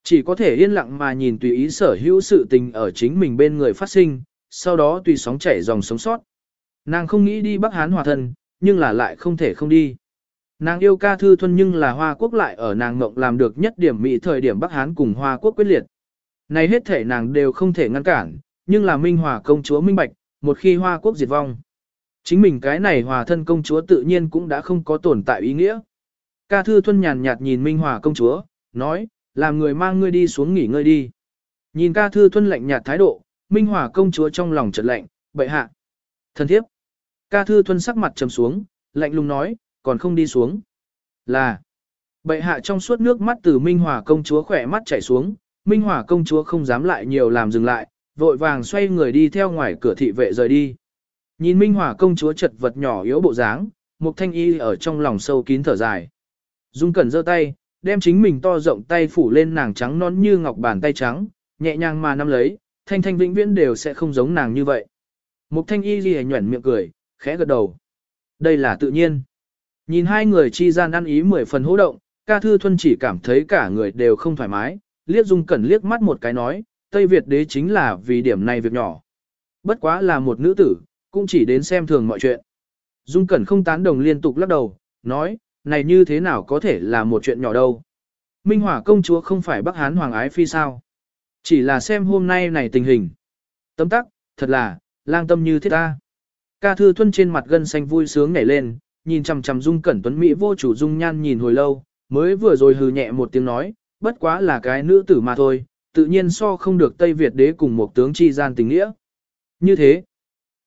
Chỉ có thể yên lặng mà nhìn tùy ý sở hữu sự tình ở chính mình bên người phát sinh, sau đó tùy sóng chảy dòng sống sót. Nàng không nghĩ đi Bắc Hán hòa thân, nhưng là lại không thể không đi. Nàng yêu ca thư thuần nhưng là Hoa Quốc lại ở nàng ngộng làm được nhất điểm mỹ thời điểm Bắc Hán cùng Hoa Quốc quyết liệt. Này hết thể nàng đều không thể ngăn cản, nhưng là Minh Hòa công chúa minh bạch, một khi Hoa Quốc diệt vong. Chính mình cái này hòa thân công chúa tự nhiên cũng đã không có tồn tại ý nghĩa. Ca thư thuần nhàn nhạt nhìn Minh Hòa công chúa, nói, làm người mang ngươi đi xuống nghỉ ngơi đi. Nhìn ca thư thuần lạnh nhạt thái độ, Minh Hòa công chúa trong lòng chợt lạnh, bệ hạ. Thân thiếp. Ca thư thuần sắc mặt trầm xuống, lạnh lùng nói, còn không đi xuống. Là, bệ hạ trong suốt nước mắt từ Minh Hòa công chúa khỏe mắt chảy xuống, Minh Hòa công chúa không dám lại nhiều làm dừng lại, vội vàng xoay người đi theo ngoài cửa thị vệ rời đi. Nhìn Minh Hòa công chúa chật vật nhỏ yếu bộ dáng, một thanh y ở trong lòng sâu kín thở dài. Dung Cẩn giơ tay, đem chính mình to rộng tay phủ lên nàng trắng non như ngọc bàn tay trắng, nhẹ nhàng mà nắm lấy, thanh thanh vĩnh viễn đều sẽ không giống nàng như vậy. Mục thanh y ghi nhuẩn miệng cười, khẽ gật đầu. Đây là tự nhiên. Nhìn hai người chi gian ăn ý mười phần hỗ động, ca thư thuân chỉ cảm thấy cả người đều không thoải mái, liếc dung cẩn liếc mắt một cái nói, Tây Việt đế chính là vì điểm này việc nhỏ. Bất quá là một nữ tử, cũng chỉ đến xem thường mọi chuyện. Dung cẩn không tán đồng liên tục lắc đầu, nói, này như thế nào có thể là một chuyện nhỏ đâu. Minh Hỏa công chúa không phải Bắc Hán Hoàng Ái Phi sao. Chỉ là xem hôm nay này tình hình. Tấm tắc, thật là, lang tâm như thế ta. Ca thư thuân trên mặt gân xanh vui sướng nhảy lên, nhìn chằm chằm dung cẩn tuấn Mỹ vô chủ dung nhan nhìn hồi lâu, mới vừa rồi hừ nhẹ một tiếng nói, bất quá là cái nữ tử mà thôi, tự nhiên so không được Tây Việt đế cùng một tướng chi gian tình nghĩa. Như thế,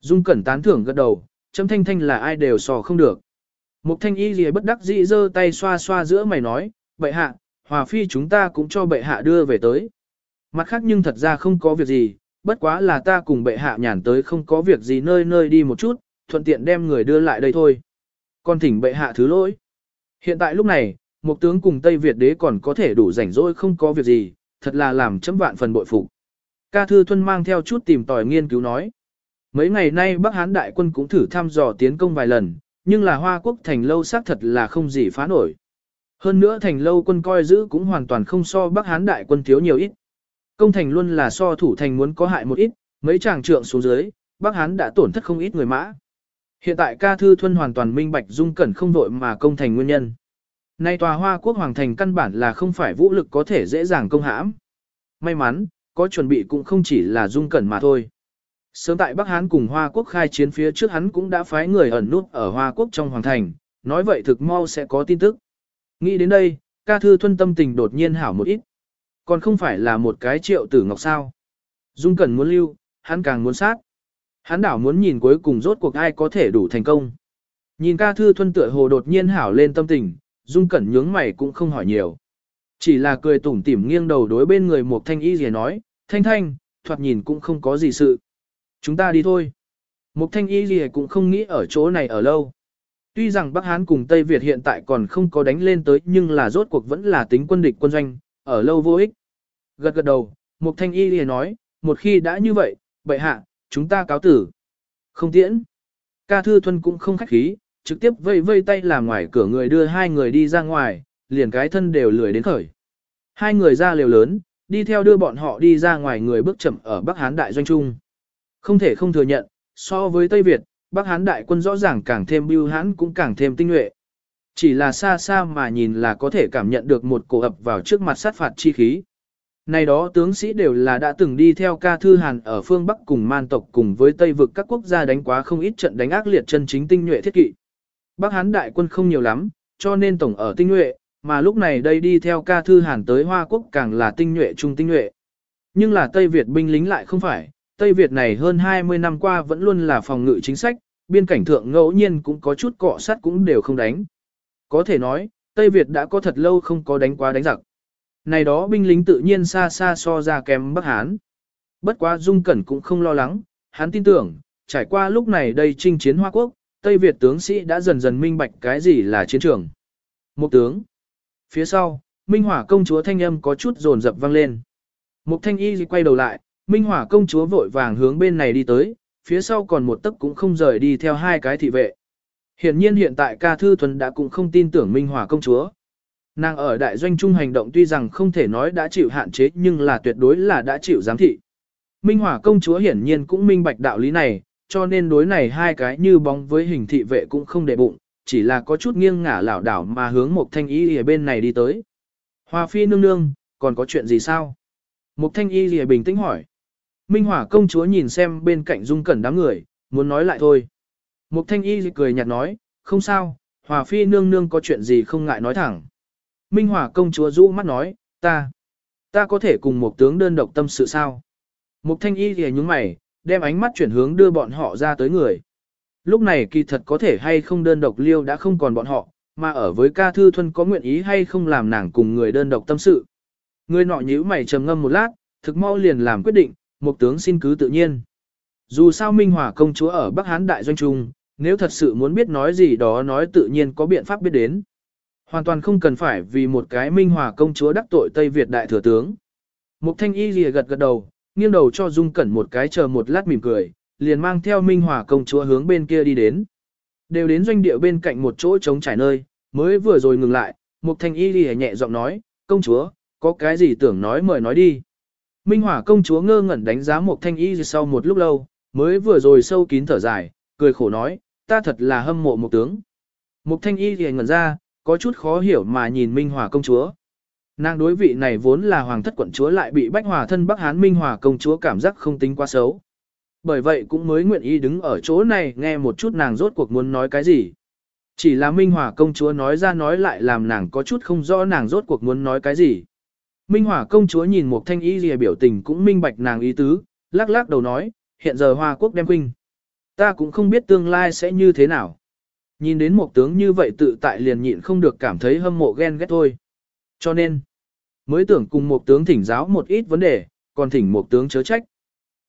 dung cẩn tán thưởng gật đầu, chấm thanh thanh là ai đều so không được. Mục thanh y gì bất đắc dĩ giơ tay xoa xoa giữa mày nói, bệ hạ, hòa phi chúng ta cũng cho bệ hạ đưa về tới. Mặt khác nhưng thật ra không có việc gì, bất quá là ta cùng bệ hạ nhàn tới không có việc gì nơi nơi đi một chút, thuận tiện đem người đưa lại đây thôi. Con thỉnh bệ hạ thứ lỗi. Hiện tại lúc này, một tướng cùng Tây Việt đế còn có thể đủ rảnh rỗi không có việc gì, thật là làm chấm vạn phần bội phục. Ca Thư Thuân mang theo chút tìm tòi nghiên cứu nói. Mấy ngày nay Bắc Hán đại quân cũng thử thăm dò tiến công vài lần, nhưng là Hoa Quốc thành lâu xác thật là không gì phá nổi. Hơn nữa thành lâu quân coi giữ cũng hoàn toàn không so Bắc Hán đại quân thiếu nhiều ít. Công thành luôn là so thủ thành muốn có hại một ít, mấy chàng trượng xuống dưới, Bắc Hán đã tổn thất không ít người mã. Hiện tại ca thư thuân hoàn toàn minh bạch dung cẩn không vội mà công thành nguyên nhân. Nay tòa hoa quốc hoàng thành căn bản là không phải vũ lực có thể dễ dàng công hãm. May mắn, có chuẩn bị cũng không chỉ là dung cẩn mà thôi. Sớm tại Bắc Hán cùng Hoa Quốc khai chiến phía trước hắn cũng đã phái người ẩn nút ở Hoa Quốc trong hoàng thành, nói vậy thực mau sẽ có tin tức. Nghĩ đến đây, ca thư thuân tâm tình đột nhiên hảo một ít. Còn không phải là một cái triệu tử ngọc sao. Dung Cẩn muốn lưu, hắn càng muốn sát. Hắn đảo muốn nhìn cuối cùng rốt cuộc ai có thể đủ thành công. Nhìn ca thư thuân tựa hồ đột nhiên hảo lên tâm tình, dung cẩn nhướng mày cũng không hỏi nhiều. Chỉ là cười tủm tỉm nghiêng đầu đối bên người một thanh y gì nói, thanh thanh, thoạt nhìn cũng không có gì sự. Chúng ta đi thôi. Một thanh y gì cũng không nghĩ ở chỗ này ở lâu. Tuy rằng Bắc Hán cùng Tây Việt hiện tại còn không có đánh lên tới nhưng là rốt cuộc vẫn là tính quân địch quân doanh, ở lâu vô ích. Gật gật đầu, Mục Thanh Y liền nói, một khi đã như vậy, bệ hạ, chúng ta cáo tử. Không tiễn. Ca Thư Thuần cũng không khách khí, trực tiếp vây vây tay làm ngoài cửa người đưa hai người đi ra ngoài, liền cái thân đều lười đến khởi. Hai người ra liều lớn, đi theo đưa bọn họ đi ra ngoài người bước chậm ở Bắc Hán Đại Doanh Trung. Không thể không thừa nhận, so với Tây Việt, Bắc Hán Đại quân rõ ràng càng thêm bưu hãn cũng càng thêm tinh nhuệ. Chỉ là xa xa mà nhìn là có thể cảm nhận được một cổ ập vào trước mặt sát phạt chi khí. Này đó tướng sĩ đều là đã từng đi theo ca thư hàn ở phương Bắc cùng man tộc cùng với Tây vực các quốc gia đánh quá không ít trận đánh ác liệt chân chính tinh nhuệ thiết kỵ. Bắc Hán đại quân không nhiều lắm, cho nên tổng ở tinh nhuệ, mà lúc này đây đi theo ca thư hàn tới Hoa Quốc càng là tinh nhuệ trung tinh nhuệ. Nhưng là Tây Việt binh lính lại không phải, Tây Việt này hơn 20 năm qua vẫn luôn là phòng ngự chính sách, biên cảnh thượng ngẫu nhiên cũng có chút cọ sát cũng đều không đánh. Có thể nói, Tây Việt đã có thật lâu không có đánh quá đánh giặc. Này đó binh lính tự nhiên xa xa so ra kém Bắc Hán. Bất quá Dung Cẩn cũng không lo lắng, hắn tin tưởng, trải qua lúc này đây chinh chiến Hoa Quốc, Tây Việt tướng sĩ đã dần dần minh bạch cái gì là chiến trường. Một tướng. Phía sau, Minh Hỏa công chúa thanh âm có chút rồn rập vang lên. Mục thanh y quay đầu lại, Minh Hỏa công chúa vội vàng hướng bên này đi tới, phía sau còn một tấc cũng không rời đi theo hai cái thị vệ. Hiển nhiên hiện tại ca thư thuần đã cũng không tin tưởng Minh Hỏa công chúa. Nàng ở đại doanh trung hành động tuy rằng không thể nói đã chịu hạn chế nhưng là tuyệt đối là đã chịu giám thị. Minh Hỏa công chúa hiển nhiên cũng minh bạch đạo lý này, cho nên đối này hai cái như bóng với hình thị vệ cũng không để bụng, chỉ là có chút nghiêng ngả lảo đảo mà hướng một thanh y ở bên này đi tới. Hoa phi nương nương, còn có chuyện gì sao? Một thanh y lìa bình tĩnh hỏi. Minh hỏa công chúa nhìn xem bên cạnh dung cẩn đám người, muốn nói lại thôi. Một thanh y cười nhạt nói, không sao, hòa phi nương nương có chuyện gì không ngại nói thẳng. Minh Hòa công chúa rũ mắt nói, ta, ta có thể cùng một tướng đơn độc tâm sự sao? Mục thanh y thì nhúng mày, đem ánh mắt chuyển hướng đưa bọn họ ra tới người. Lúc này kỳ thật có thể hay không đơn độc liêu đã không còn bọn họ, mà ở với ca thư thuần có nguyện ý hay không làm nàng cùng người đơn độc tâm sự. Người nọ nhíu mày trầm ngâm một lát, thực mau liền làm quyết định, một tướng xin cứ tự nhiên. Dù sao Minh Hòa công chúa ở Bắc Hán Đại Doanh Trung, nếu thật sự muốn biết nói gì đó nói tự nhiên có biện pháp biết đến. Hoàn toàn không cần phải vì một cái Minh Hòa công chúa đắc tội Tây Việt Đại Thừa Tướng. Mục Thanh Y lìa gật gật đầu, nghiêng đầu cho Dung Cẩn một cái chờ một lát mỉm cười, liền mang theo Minh Hòa công chúa hướng bên kia đi đến. Đều đến doanh địa bên cạnh một chỗ trống trải nơi, mới vừa rồi ngừng lại, Mục Thanh Y lìa nhẹ giọng nói, công chúa, có cái gì tưởng nói mời nói đi. Minh Hỏa công chúa ngơ ngẩn đánh giá một thanh y sau một lúc lâu, mới vừa rồi sâu kín thở dài, cười khổ nói, ta thật là hâm mộ một tướng. Một thanh y thì ngẩn ra, có chút khó hiểu mà nhìn Minh Hòa công chúa. Nàng đối vị này vốn là hoàng thất quận chúa lại bị bách hòa thân Bắc Hán Minh Hòa công chúa cảm giác không tính quá xấu. Bởi vậy cũng mới nguyện ý đứng ở chỗ này nghe một chút nàng rốt cuộc muốn nói cái gì. Chỉ là Minh Hòa công chúa nói ra nói lại làm nàng có chút không rõ nàng rốt cuộc muốn nói cái gì. Minh Hòa công chúa nhìn một thanh y lìa biểu tình cũng minh bạch nàng ý tứ, lắc lắc đầu nói, hiện giờ Hoa quốc đem huynh. Ta cũng không biết tương lai sẽ như thế nào. Nhìn đến một tướng như vậy tự tại liền nhịn không được cảm thấy hâm mộ ghen ghét thôi. Cho nên, mới tưởng cùng một tướng thỉnh giáo một ít vấn đề, còn thỉnh một tướng chớ trách.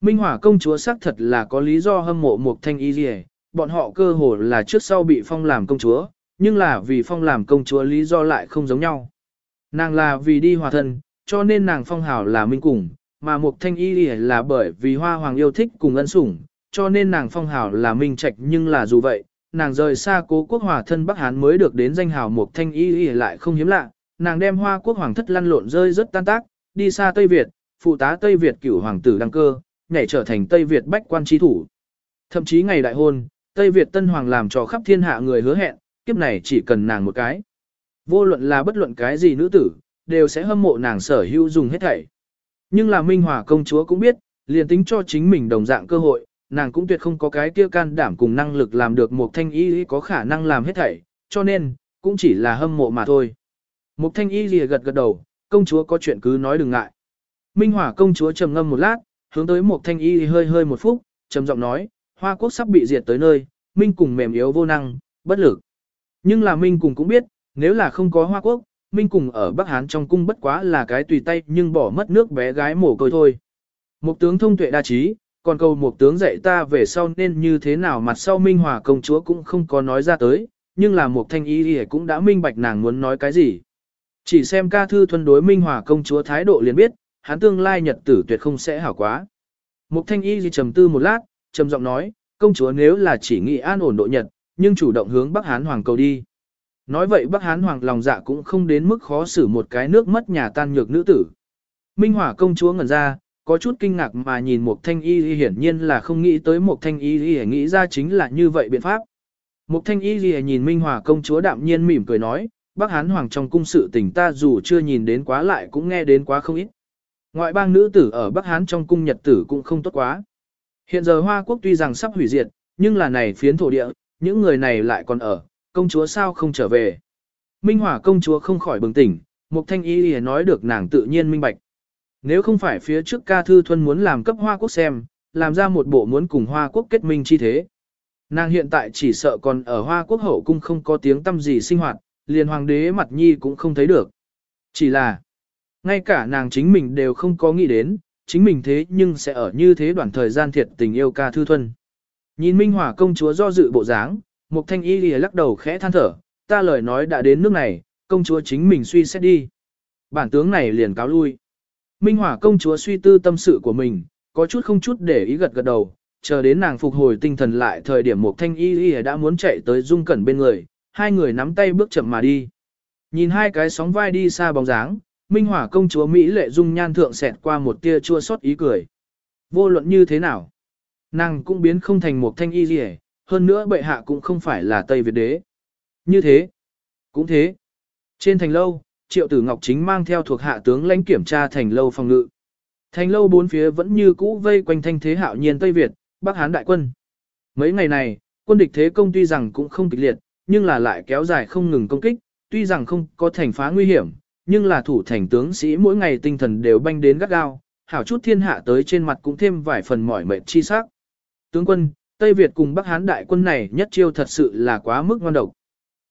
Minh Hỏa công chúa xác thật là có lý do hâm mộ một thanh y lìa, bọn họ cơ hồ là trước sau bị phong làm công chúa, nhưng là vì phong làm công chúa lý do lại không giống nhau. Nàng là vì đi hòa thân, cho nên nàng phong hào là minh cùng, mà Mục Thanh Y là bởi vì Hoa Hoàng yêu thích cùng ân sủng, cho nên nàng phong hào là minh trạch nhưng là dù vậy, nàng rời xa cố quốc hòa thân Bắc Hán mới được đến danh hào Mục Thanh Y lại không hiếm lạ, nàng đem Hoa quốc hoàng thất lăn lộn rơi rất tan tác, đi xa Tây Việt, phụ tá Tây Việt cửu hoàng tử đăng cơ, nhảy trở thành Tây Việt bách quan trí thủ. Thậm chí ngày đại hôn, Tây Việt tân hoàng làm cho khắp thiên hạ người hứa hẹn, kiếp này chỉ cần nàng một cái. Vô luận là bất luận cái gì nữ tử, đều sẽ hâm mộ nàng sở hữu dùng hết thảy. Nhưng là Minh Hòa công chúa cũng biết, liền tính cho chính mình đồng dạng cơ hội, nàng cũng tuyệt không có cái kia can đảm cùng năng lực làm được một thanh y có khả năng làm hết thảy, cho nên, cũng chỉ là hâm mộ mà thôi. Một thanh y lìa gật gật đầu, công chúa có chuyện cứ nói đừng ngại. Minh Hỏa công chúa trầm ngâm một lát, hướng tới một thanh y hơi hơi một phút, trầm giọng nói, Hoa quốc sắp bị diệt tới nơi, Minh cùng mềm yếu vô năng, bất lực. Nhưng là Minh cùng cũng biết, nếu là không có Hoa Quốc, Minh cùng ở Bắc Hán trong cung bất quá là cái tùy tay nhưng bỏ mất nước bé gái mồ côi thôi. Một tướng thông tuệ đa trí, còn cầu một tướng dạy ta về sau nên như thế nào mặt sau Minh Hòa công chúa cũng không có nói ra tới, nhưng là một thanh y thì cũng đã minh bạch nàng muốn nói cái gì. Chỉ xem ca thư thuần đối Minh Hòa công chúa thái độ liền biết, hắn tương lai nhật tử tuyệt không sẽ hảo quá. Một thanh y thì trầm tư một lát, trầm giọng nói, công chúa nếu là chỉ nghĩ an ổn độ nhật, nhưng chủ động hướng Bắc Hán Hoàng cầu đi. Nói vậy Bắc Hán Hoàng lòng dạ cũng không đến mức khó xử một cái nước mất nhà tan nhược nữ tử. Minh Hỏa công chúa ngẩn ra, có chút kinh ngạc mà nhìn một thanh y hiển nhiên là không nghĩ tới một thanh y nghĩ ra chính là như vậy biện pháp. Một thanh y nhìn Minh hòa công chúa đạm nhiên mỉm cười nói, Bắc Hán Hoàng trong cung sự tình ta dù chưa nhìn đến quá lại cũng nghe đến quá không ít. Ngoại bang nữ tử ở Bắc Hán trong cung nhật tử cũng không tốt quá. Hiện giờ Hoa Quốc tuy rằng sắp hủy diệt, nhưng là này phiến thổ địa, những người này lại còn ở, công chúa sao không trở về. Minh hòa công chúa không khỏi bừng tỉnh, Mục Thanh Y nói được nàng tự nhiên minh bạch. Nếu không phải phía trước ca thư thuần muốn làm cấp Hoa Quốc xem, làm ra một bộ muốn cùng Hoa Quốc kết minh chi thế. Nàng hiện tại chỉ sợ còn ở Hoa Quốc hậu cung không có tiếng tâm gì sinh hoạt, liền hoàng đế mặt nhi cũng không thấy được. Chỉ là, ngay cả nàng chính mình đều không có nghĩ đến, chính mình thế nhưng sẽ ở như thế đoạn thời gian thiệt tình yêu ca thư thuần. Nhìn Minh hòa công chúa do dự bộ dáng, Mục Thanh Y lìa lắc đầu khẽ than thở, ta lời nói đã đến nước này, công chúa chính mình suy xét đi. Bản tướng này liền cáo lui. Minh Hỏa công chúa suy tư tâm sự của mình, có chút không chút để ý gật gật đầu, chờ đến nàng phục hồi tinh thần lại thời điểm Mục Thanh Y Y đã muốn chạy tới Dung Cẩn bên người, hai người nắm tay bước chậm mà đi. Nhìn hai cái sóng vai đi xa bóng dáng, Minh Hỏa công chúa Mỹ lệ dung nhan thượng xẹt qua một tia chua xót ý cười. Vô luận như thế nào? Nàng cũng biến không thành một thanh y gì hơn nữa bệ hạ cũng không phải là Tây Việt đế. Như thế, cũng thế. Trên thành lâu, triệu tử ngọc chính mang theo thuộc hạ tướng lãnh kiểm tra thành lâu phòng ngự. Thành lâu bốn phía vẫn như cũ vây quanh thanh thế hạo nhiên Tây Việt, Bắc Hán đại quân. Mấy ngày này, quân địch thế công tuy rằng cũng không kịch liệt, nhưng là lại kéo dài không ngừng công kích, tuy rằng không có thành phá nguy hiểm, nhưng là thủ thành tướng sĩ mỗi ngày tinh thần đều banh đến gắt gao, hảo chút thiên hạ tới trên mặt cũng thêm vài phần mỏi mệt chi sắc. Tướng quân, Tây Việt cùng Bắc Hán đại quân này nhất chiêu thật sự là quá mức ngon độc.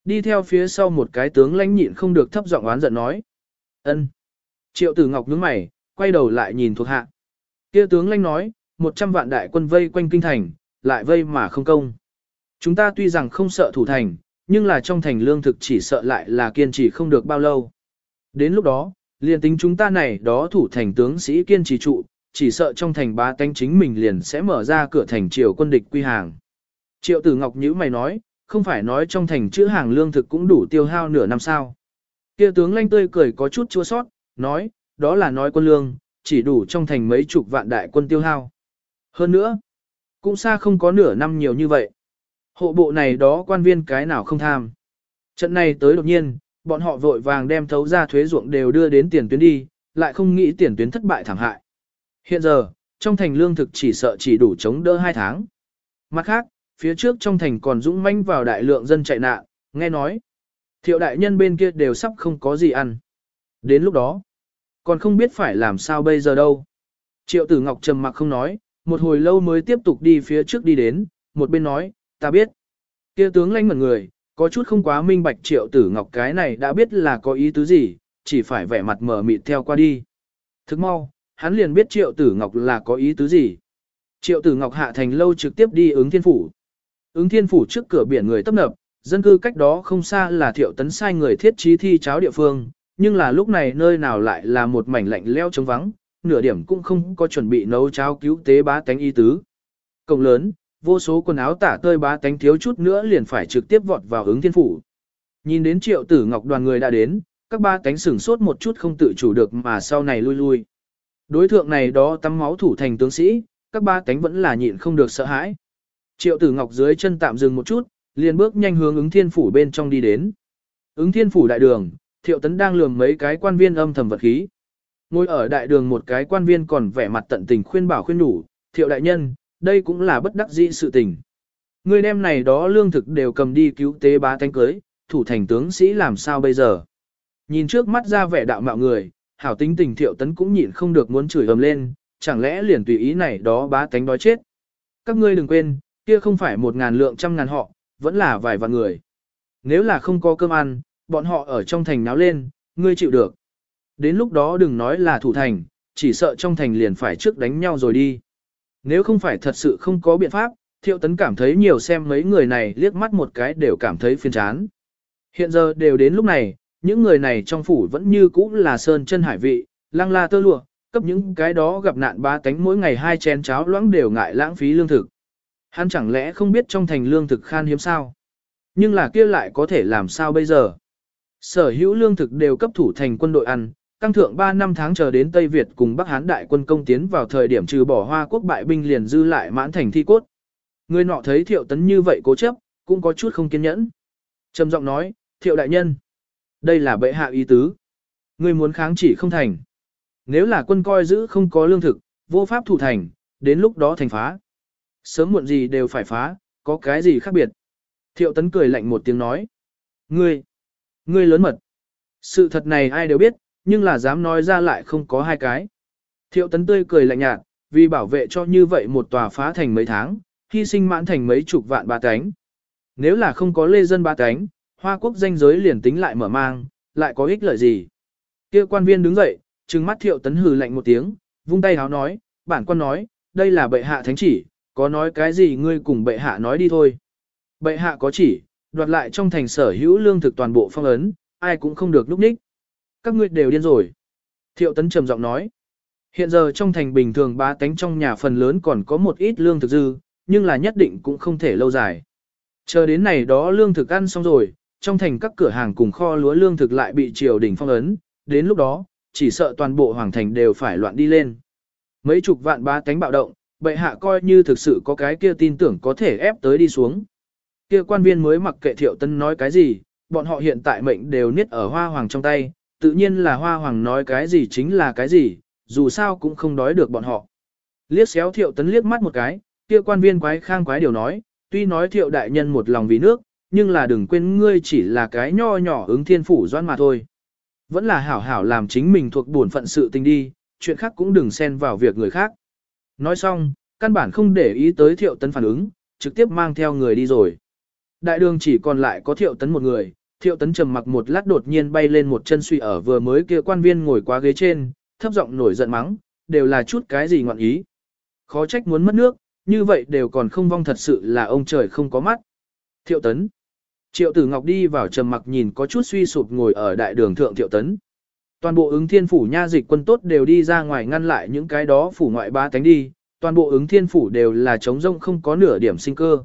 Đi theo phía sau một cái tướng lãnh nhịn không được thấp giọng oán giận nói. ân. Triệu tử ngọc nhướng mày, quay đầu lại nhìn thuộc hạ. Kia tướng lãnh nói, một trăm vạn đại quân vây quanh kinh thành, lại vây mà không công. Chúng ta tuy rằng không sợ thủ thành, nhưng là trong thành lương thực chỉ sợ lại là kiên trì không được bao lâu. Đến lúc đó, liền tính chúng ta này đó thủ thành tướng sĩ kiên trì trụ, chỉ sợ trong thành ba tánh chính mình liền sẽ mở ra cửa thành triều quân địch quy hàng. Triệu tử Ngọc Nhữ mày nói, không phải nói trong thành chữ hàng lương thực cũng đủ tiêu hao nửa năm sao. Kia tướng lanh tươi cười có chút chua sót, nói, đó là nói quân lương, chỉ đủ trong thành mấy chục vạn đại quân tiêu hao. Hơn nữa, cũng xa không có nửa năm nhiều như vậy. Hộ bộ này đó quan viên cái nào không tham. Trận này tới đột nhiên, bọn họ vội vàng đem thấu ra thuế ruộng đều đưa đến tiền tuyến đi, lại không nghĩ tiền tuyến thất bại thảm hại. Hiện giờ, trong thành lương thực chỉ sợ chỉ đủ chống đỡ hai tháng. Mặt khác, phía trước trong thành còn dũng manh vào đại lượng dân chạy nạn, nghe nói. Thiệu đại nhân bên kia đều sắp không có gì ăn. Đến lúc đó, còn không biết phải làm sao bây giờ đâu. Triệu tử Ngọc trầm mặc không nói, một hồi lâu mới tiếp tục đi phía trước đi đến, một bên nói, ta biết. kia tướng lãnh mật người, có chút không quá minh bạch triệu tử Ngọc cái này đã biết là có ý tứ gì, chỉ phải vẻ mặt mở mịt theo qua đi. Thức mau, hắn liền biết Triệu Tử Ngọc là có ý tứ gì. Triệu Tử Ngọc hạ thành lâu trực tiếp đi ứng thiên phủ. Ứng thiên phủ trước cửa biển người tấp nập, dân cư cách đó không xa là thiệu tấn sai người thiết trí thi cháo địa phương, nhưng là lúc này nơi nào lại là một mảnh lạnh leo trống vắng, nửa điểm cũng không có chuẩn bị nấu cháo cứu tế bá tánh y tứ. Cộng lớn, vô số quần áo tả tơi bá tánh thiếu chút nữa liền phải trực tiếp vọt vào ứng thiên phủ. Nhìn đến triệu tử ngọc đoàn người đã đến, các ba tánh sửng sốt một chút không tự chủ được mà sau này lui lui. Đối thượng này đó tắm máu thủ thành tướng sĩ, các ba tánh vẫn là nhịn không được sợ hãi. Triệu tử ngọc dưới chân tạm dừng một chút, liền bước nhanh hướng ứng thiên phủ bên trong đi đến. Ứng thiên phủ đại đường, thiệu tấn đang lườm mấy cái quan viên âm thầm vật khí. Ngồi ở đại đường một cái quan viên còn vẻ mặt tận tình khuyên bảo khuyên đủ, thiệu đại nhân, đây cũng là bất đắc dĩ sự tình. Người đem này đó lương thực đều cầm đi cứu tế bá tánh cưới, thủ thành tướng sĩ làm sao bây giờ. Nhìn trước mắt ra vẻ đạo mạo người, hảo tính tình thiệu tấn cũng nhịn không được muốn chửi ầm lên, chẳng lẽ liền tùy ý này đó bá tánh đói chết. Các ngươi đừng quên, kia không phải một ngàn lượng trăm ngàn họ, vẫn là vài vạn người. Nếu là không có cơm ăn, bọn họ ở trong thành náo lên, ngươi chịu được. Đến lúc đó đừng nói là thủ thành, chỉ sợ trong thành liền phải trước đánh nhau rồi đi. Nếu không phải thật sự không có biện pháp, thiệu tấn cảm thấy nhiều xem mấy người này liếc mắt một cái đều cảm thấy phiền chán. Hiện giờ đều đến lúc này, những người này trong phủ vẫn như cũ là sơn chân hải vị, lăng la tơ lụa, cấp những cái đó gặp nạn ba tánh mỗi ngày hai chén cháo loãng đều ngại lãng phí lương thực. Hắn chẳng lẽ không biết trong thành lương thực khan hiếm sao? Nhưng là kia lại có thể làm sao bây giờ? Sở hữu lương thực đều cấp thủ thành quân đội ăn, tăng thượng 3 năm tháng chờ đến Tây Việt cùng Bắc Hán đại quân công tiến vào thời điểm trừ bỏ hoa quốc bại binh liền dư lại mãn thành thi cốt. Người nọ thấy thiệu tấn như vậy cố chấp, cũng có chút không kiên nhẫn. trầm giọng nói, thiệu đại nhân. Đây là bệ hạ ý tứ. Người muốn kháng chỉ không thành. Nếu là quân coi giữ không có lương thực, vô pháp thủ thành, đến lúc đó thành phá. Sớm muộn gì đều phải phá, có cái gì khác biệt. Thiệu tấn cười lạnh một tiếng nói. Ngươi, ngươi lớn mật. Sự thật này ai đều biết, nhưng là dám nói ra lại không có hai cái. Thiệu tấn tươi cười lạnh nhạt, vì bảo vệ cho như vậy một tòa phá thành mấy tháng, hy sinh mãn thành mấy chục vạn ba cánh. Nếu là không có lê dân ba cánh, hoa quốc danh giới liền tính lại mở mang, lại có ích lợi gì. kia quan viên đứng dậy, trừng mắt thiệu tấn hừ lạnh một tiếng, vung tay háo nói, bản quan nói, đây là bệ hạ thánh chỉ, có nói cái gì ngươi cùng bệ hạ nói đi thôi. Bệ hạ có chỉ, đoạt lại trong thành sở hữu lương thực toàn bộ phong ấn, ai cũng không được lúc ních. Các ngươi đều điên rồi. Thiệu tấn trầm giọng nói. Hiện giờ trong thành bình thường ba tánh trong nhà phần lớn còn có một ít lương thực dư, nhưng là nhất định cũng không thể lâu dài. Chờ đến này đó lương thực ăn xong rồi, trong thành các cửa hàng cùng kho lúa lương thực lại bị triều đình phong ấn, đến lúc đó, chỉ sợ toàn bộ hoàng thành đều phải loạn đi lên. Mấy chục vạn ba tánh bạo động, bệ hạ coi như thực sự có cái kia tin tưởng có thể ép tới đi xuống. Kia quan viên mới mặc kệ thiệu tân nói cái gì, bọn họ hiện tại mệnh đều niết ở hoa hoàng trong tay, tự nhiên là hoa hoàng nói cái gì chính là cái gì, dù sao cũng không đói được bọn họ. Liếc xéo thiệu tấn liếc mắt một cái, kia quan viên quái khang quái điều nói, tuy nói thiệu đại nhân một lòng vì nước, nhưng là đừng quên ngươi chỉ là cái nho nhỏ ứng thiên phủ doan mà thôi. Vẫn là hảo hảo làm chính mình thuộc bổn phận sự tình đi, chuyện khác cũng đừng xen vào việc người khác. Nói xong, căn bản không để ý tới thiệu tấn phản ứng, trực tiếp mang theo người đi rồi. Đại đường chỉ còn lại có thiệu tấn một người, thiệu tấn trầm mặc một lát đột nhiên bay lên một chân suy ở vừa mới kia quan viên ngồi quá ghế trên, thấp giọng nổi giận mắng, đều là chút cái gì ngọn ý. Khó trách muốn mất nước, như vậy đều còn không vong thật sự là ông trời không có mắt. Thiệu tấn. Triệu tử ngọc đi vào trầm mặc nhìn có chút suy sụp ngồi ở đại đường thượng thiệu tấn. Toàn bộ ứng thiên phủ nha dịch quân tốt đều đi ra ngoài ngăn lại những cái đó phủ ngoại ba tánh đi, toàn bộ ứng thiên phủ đều là trống rông không có nửa điểm sinh cơ.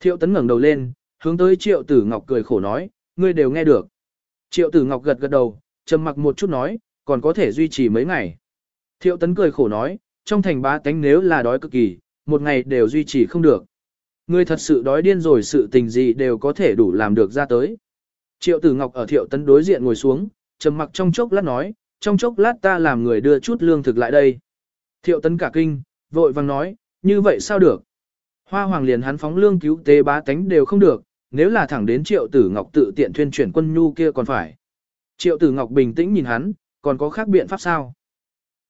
Thiệu tấn ngẩng đầu lên, hướng tới triệu tử ngọc cười khổ nói, ngươi đều nghe được. Triệu tử ngọc gật gật đầu, trầm mặc một chút nói, còn có thể duy trì mấy ngày. Thiệu tấn cười khổ nói, trong thành ba tánh nếu là đói cực kỳ, một ngày đều duy trì không được. Ngươi thật sự đói điên rồi sự tình gì đều có thể đủ làm được ra tới. Triệu tử ngọc ở thiệu tấn đối diện ngồi xuống, trầm mặc trong chốc lát nói, trong chốc lát ta làm người đưa chút lương thực lại đây. Thiệu tấn cả kinh, vội vàng nói, như vậy sao được? Hoa hoàng liền hắn phóng lương cứu tế bá tánh đều không được, nếu là thẳng đến triệu tử ngọc tự tiện thuyên chuyển quân nhu kia còn phải. Triệu tử ngọc bình tĩnh nhìn hắn, còn có khác biện pháp sao?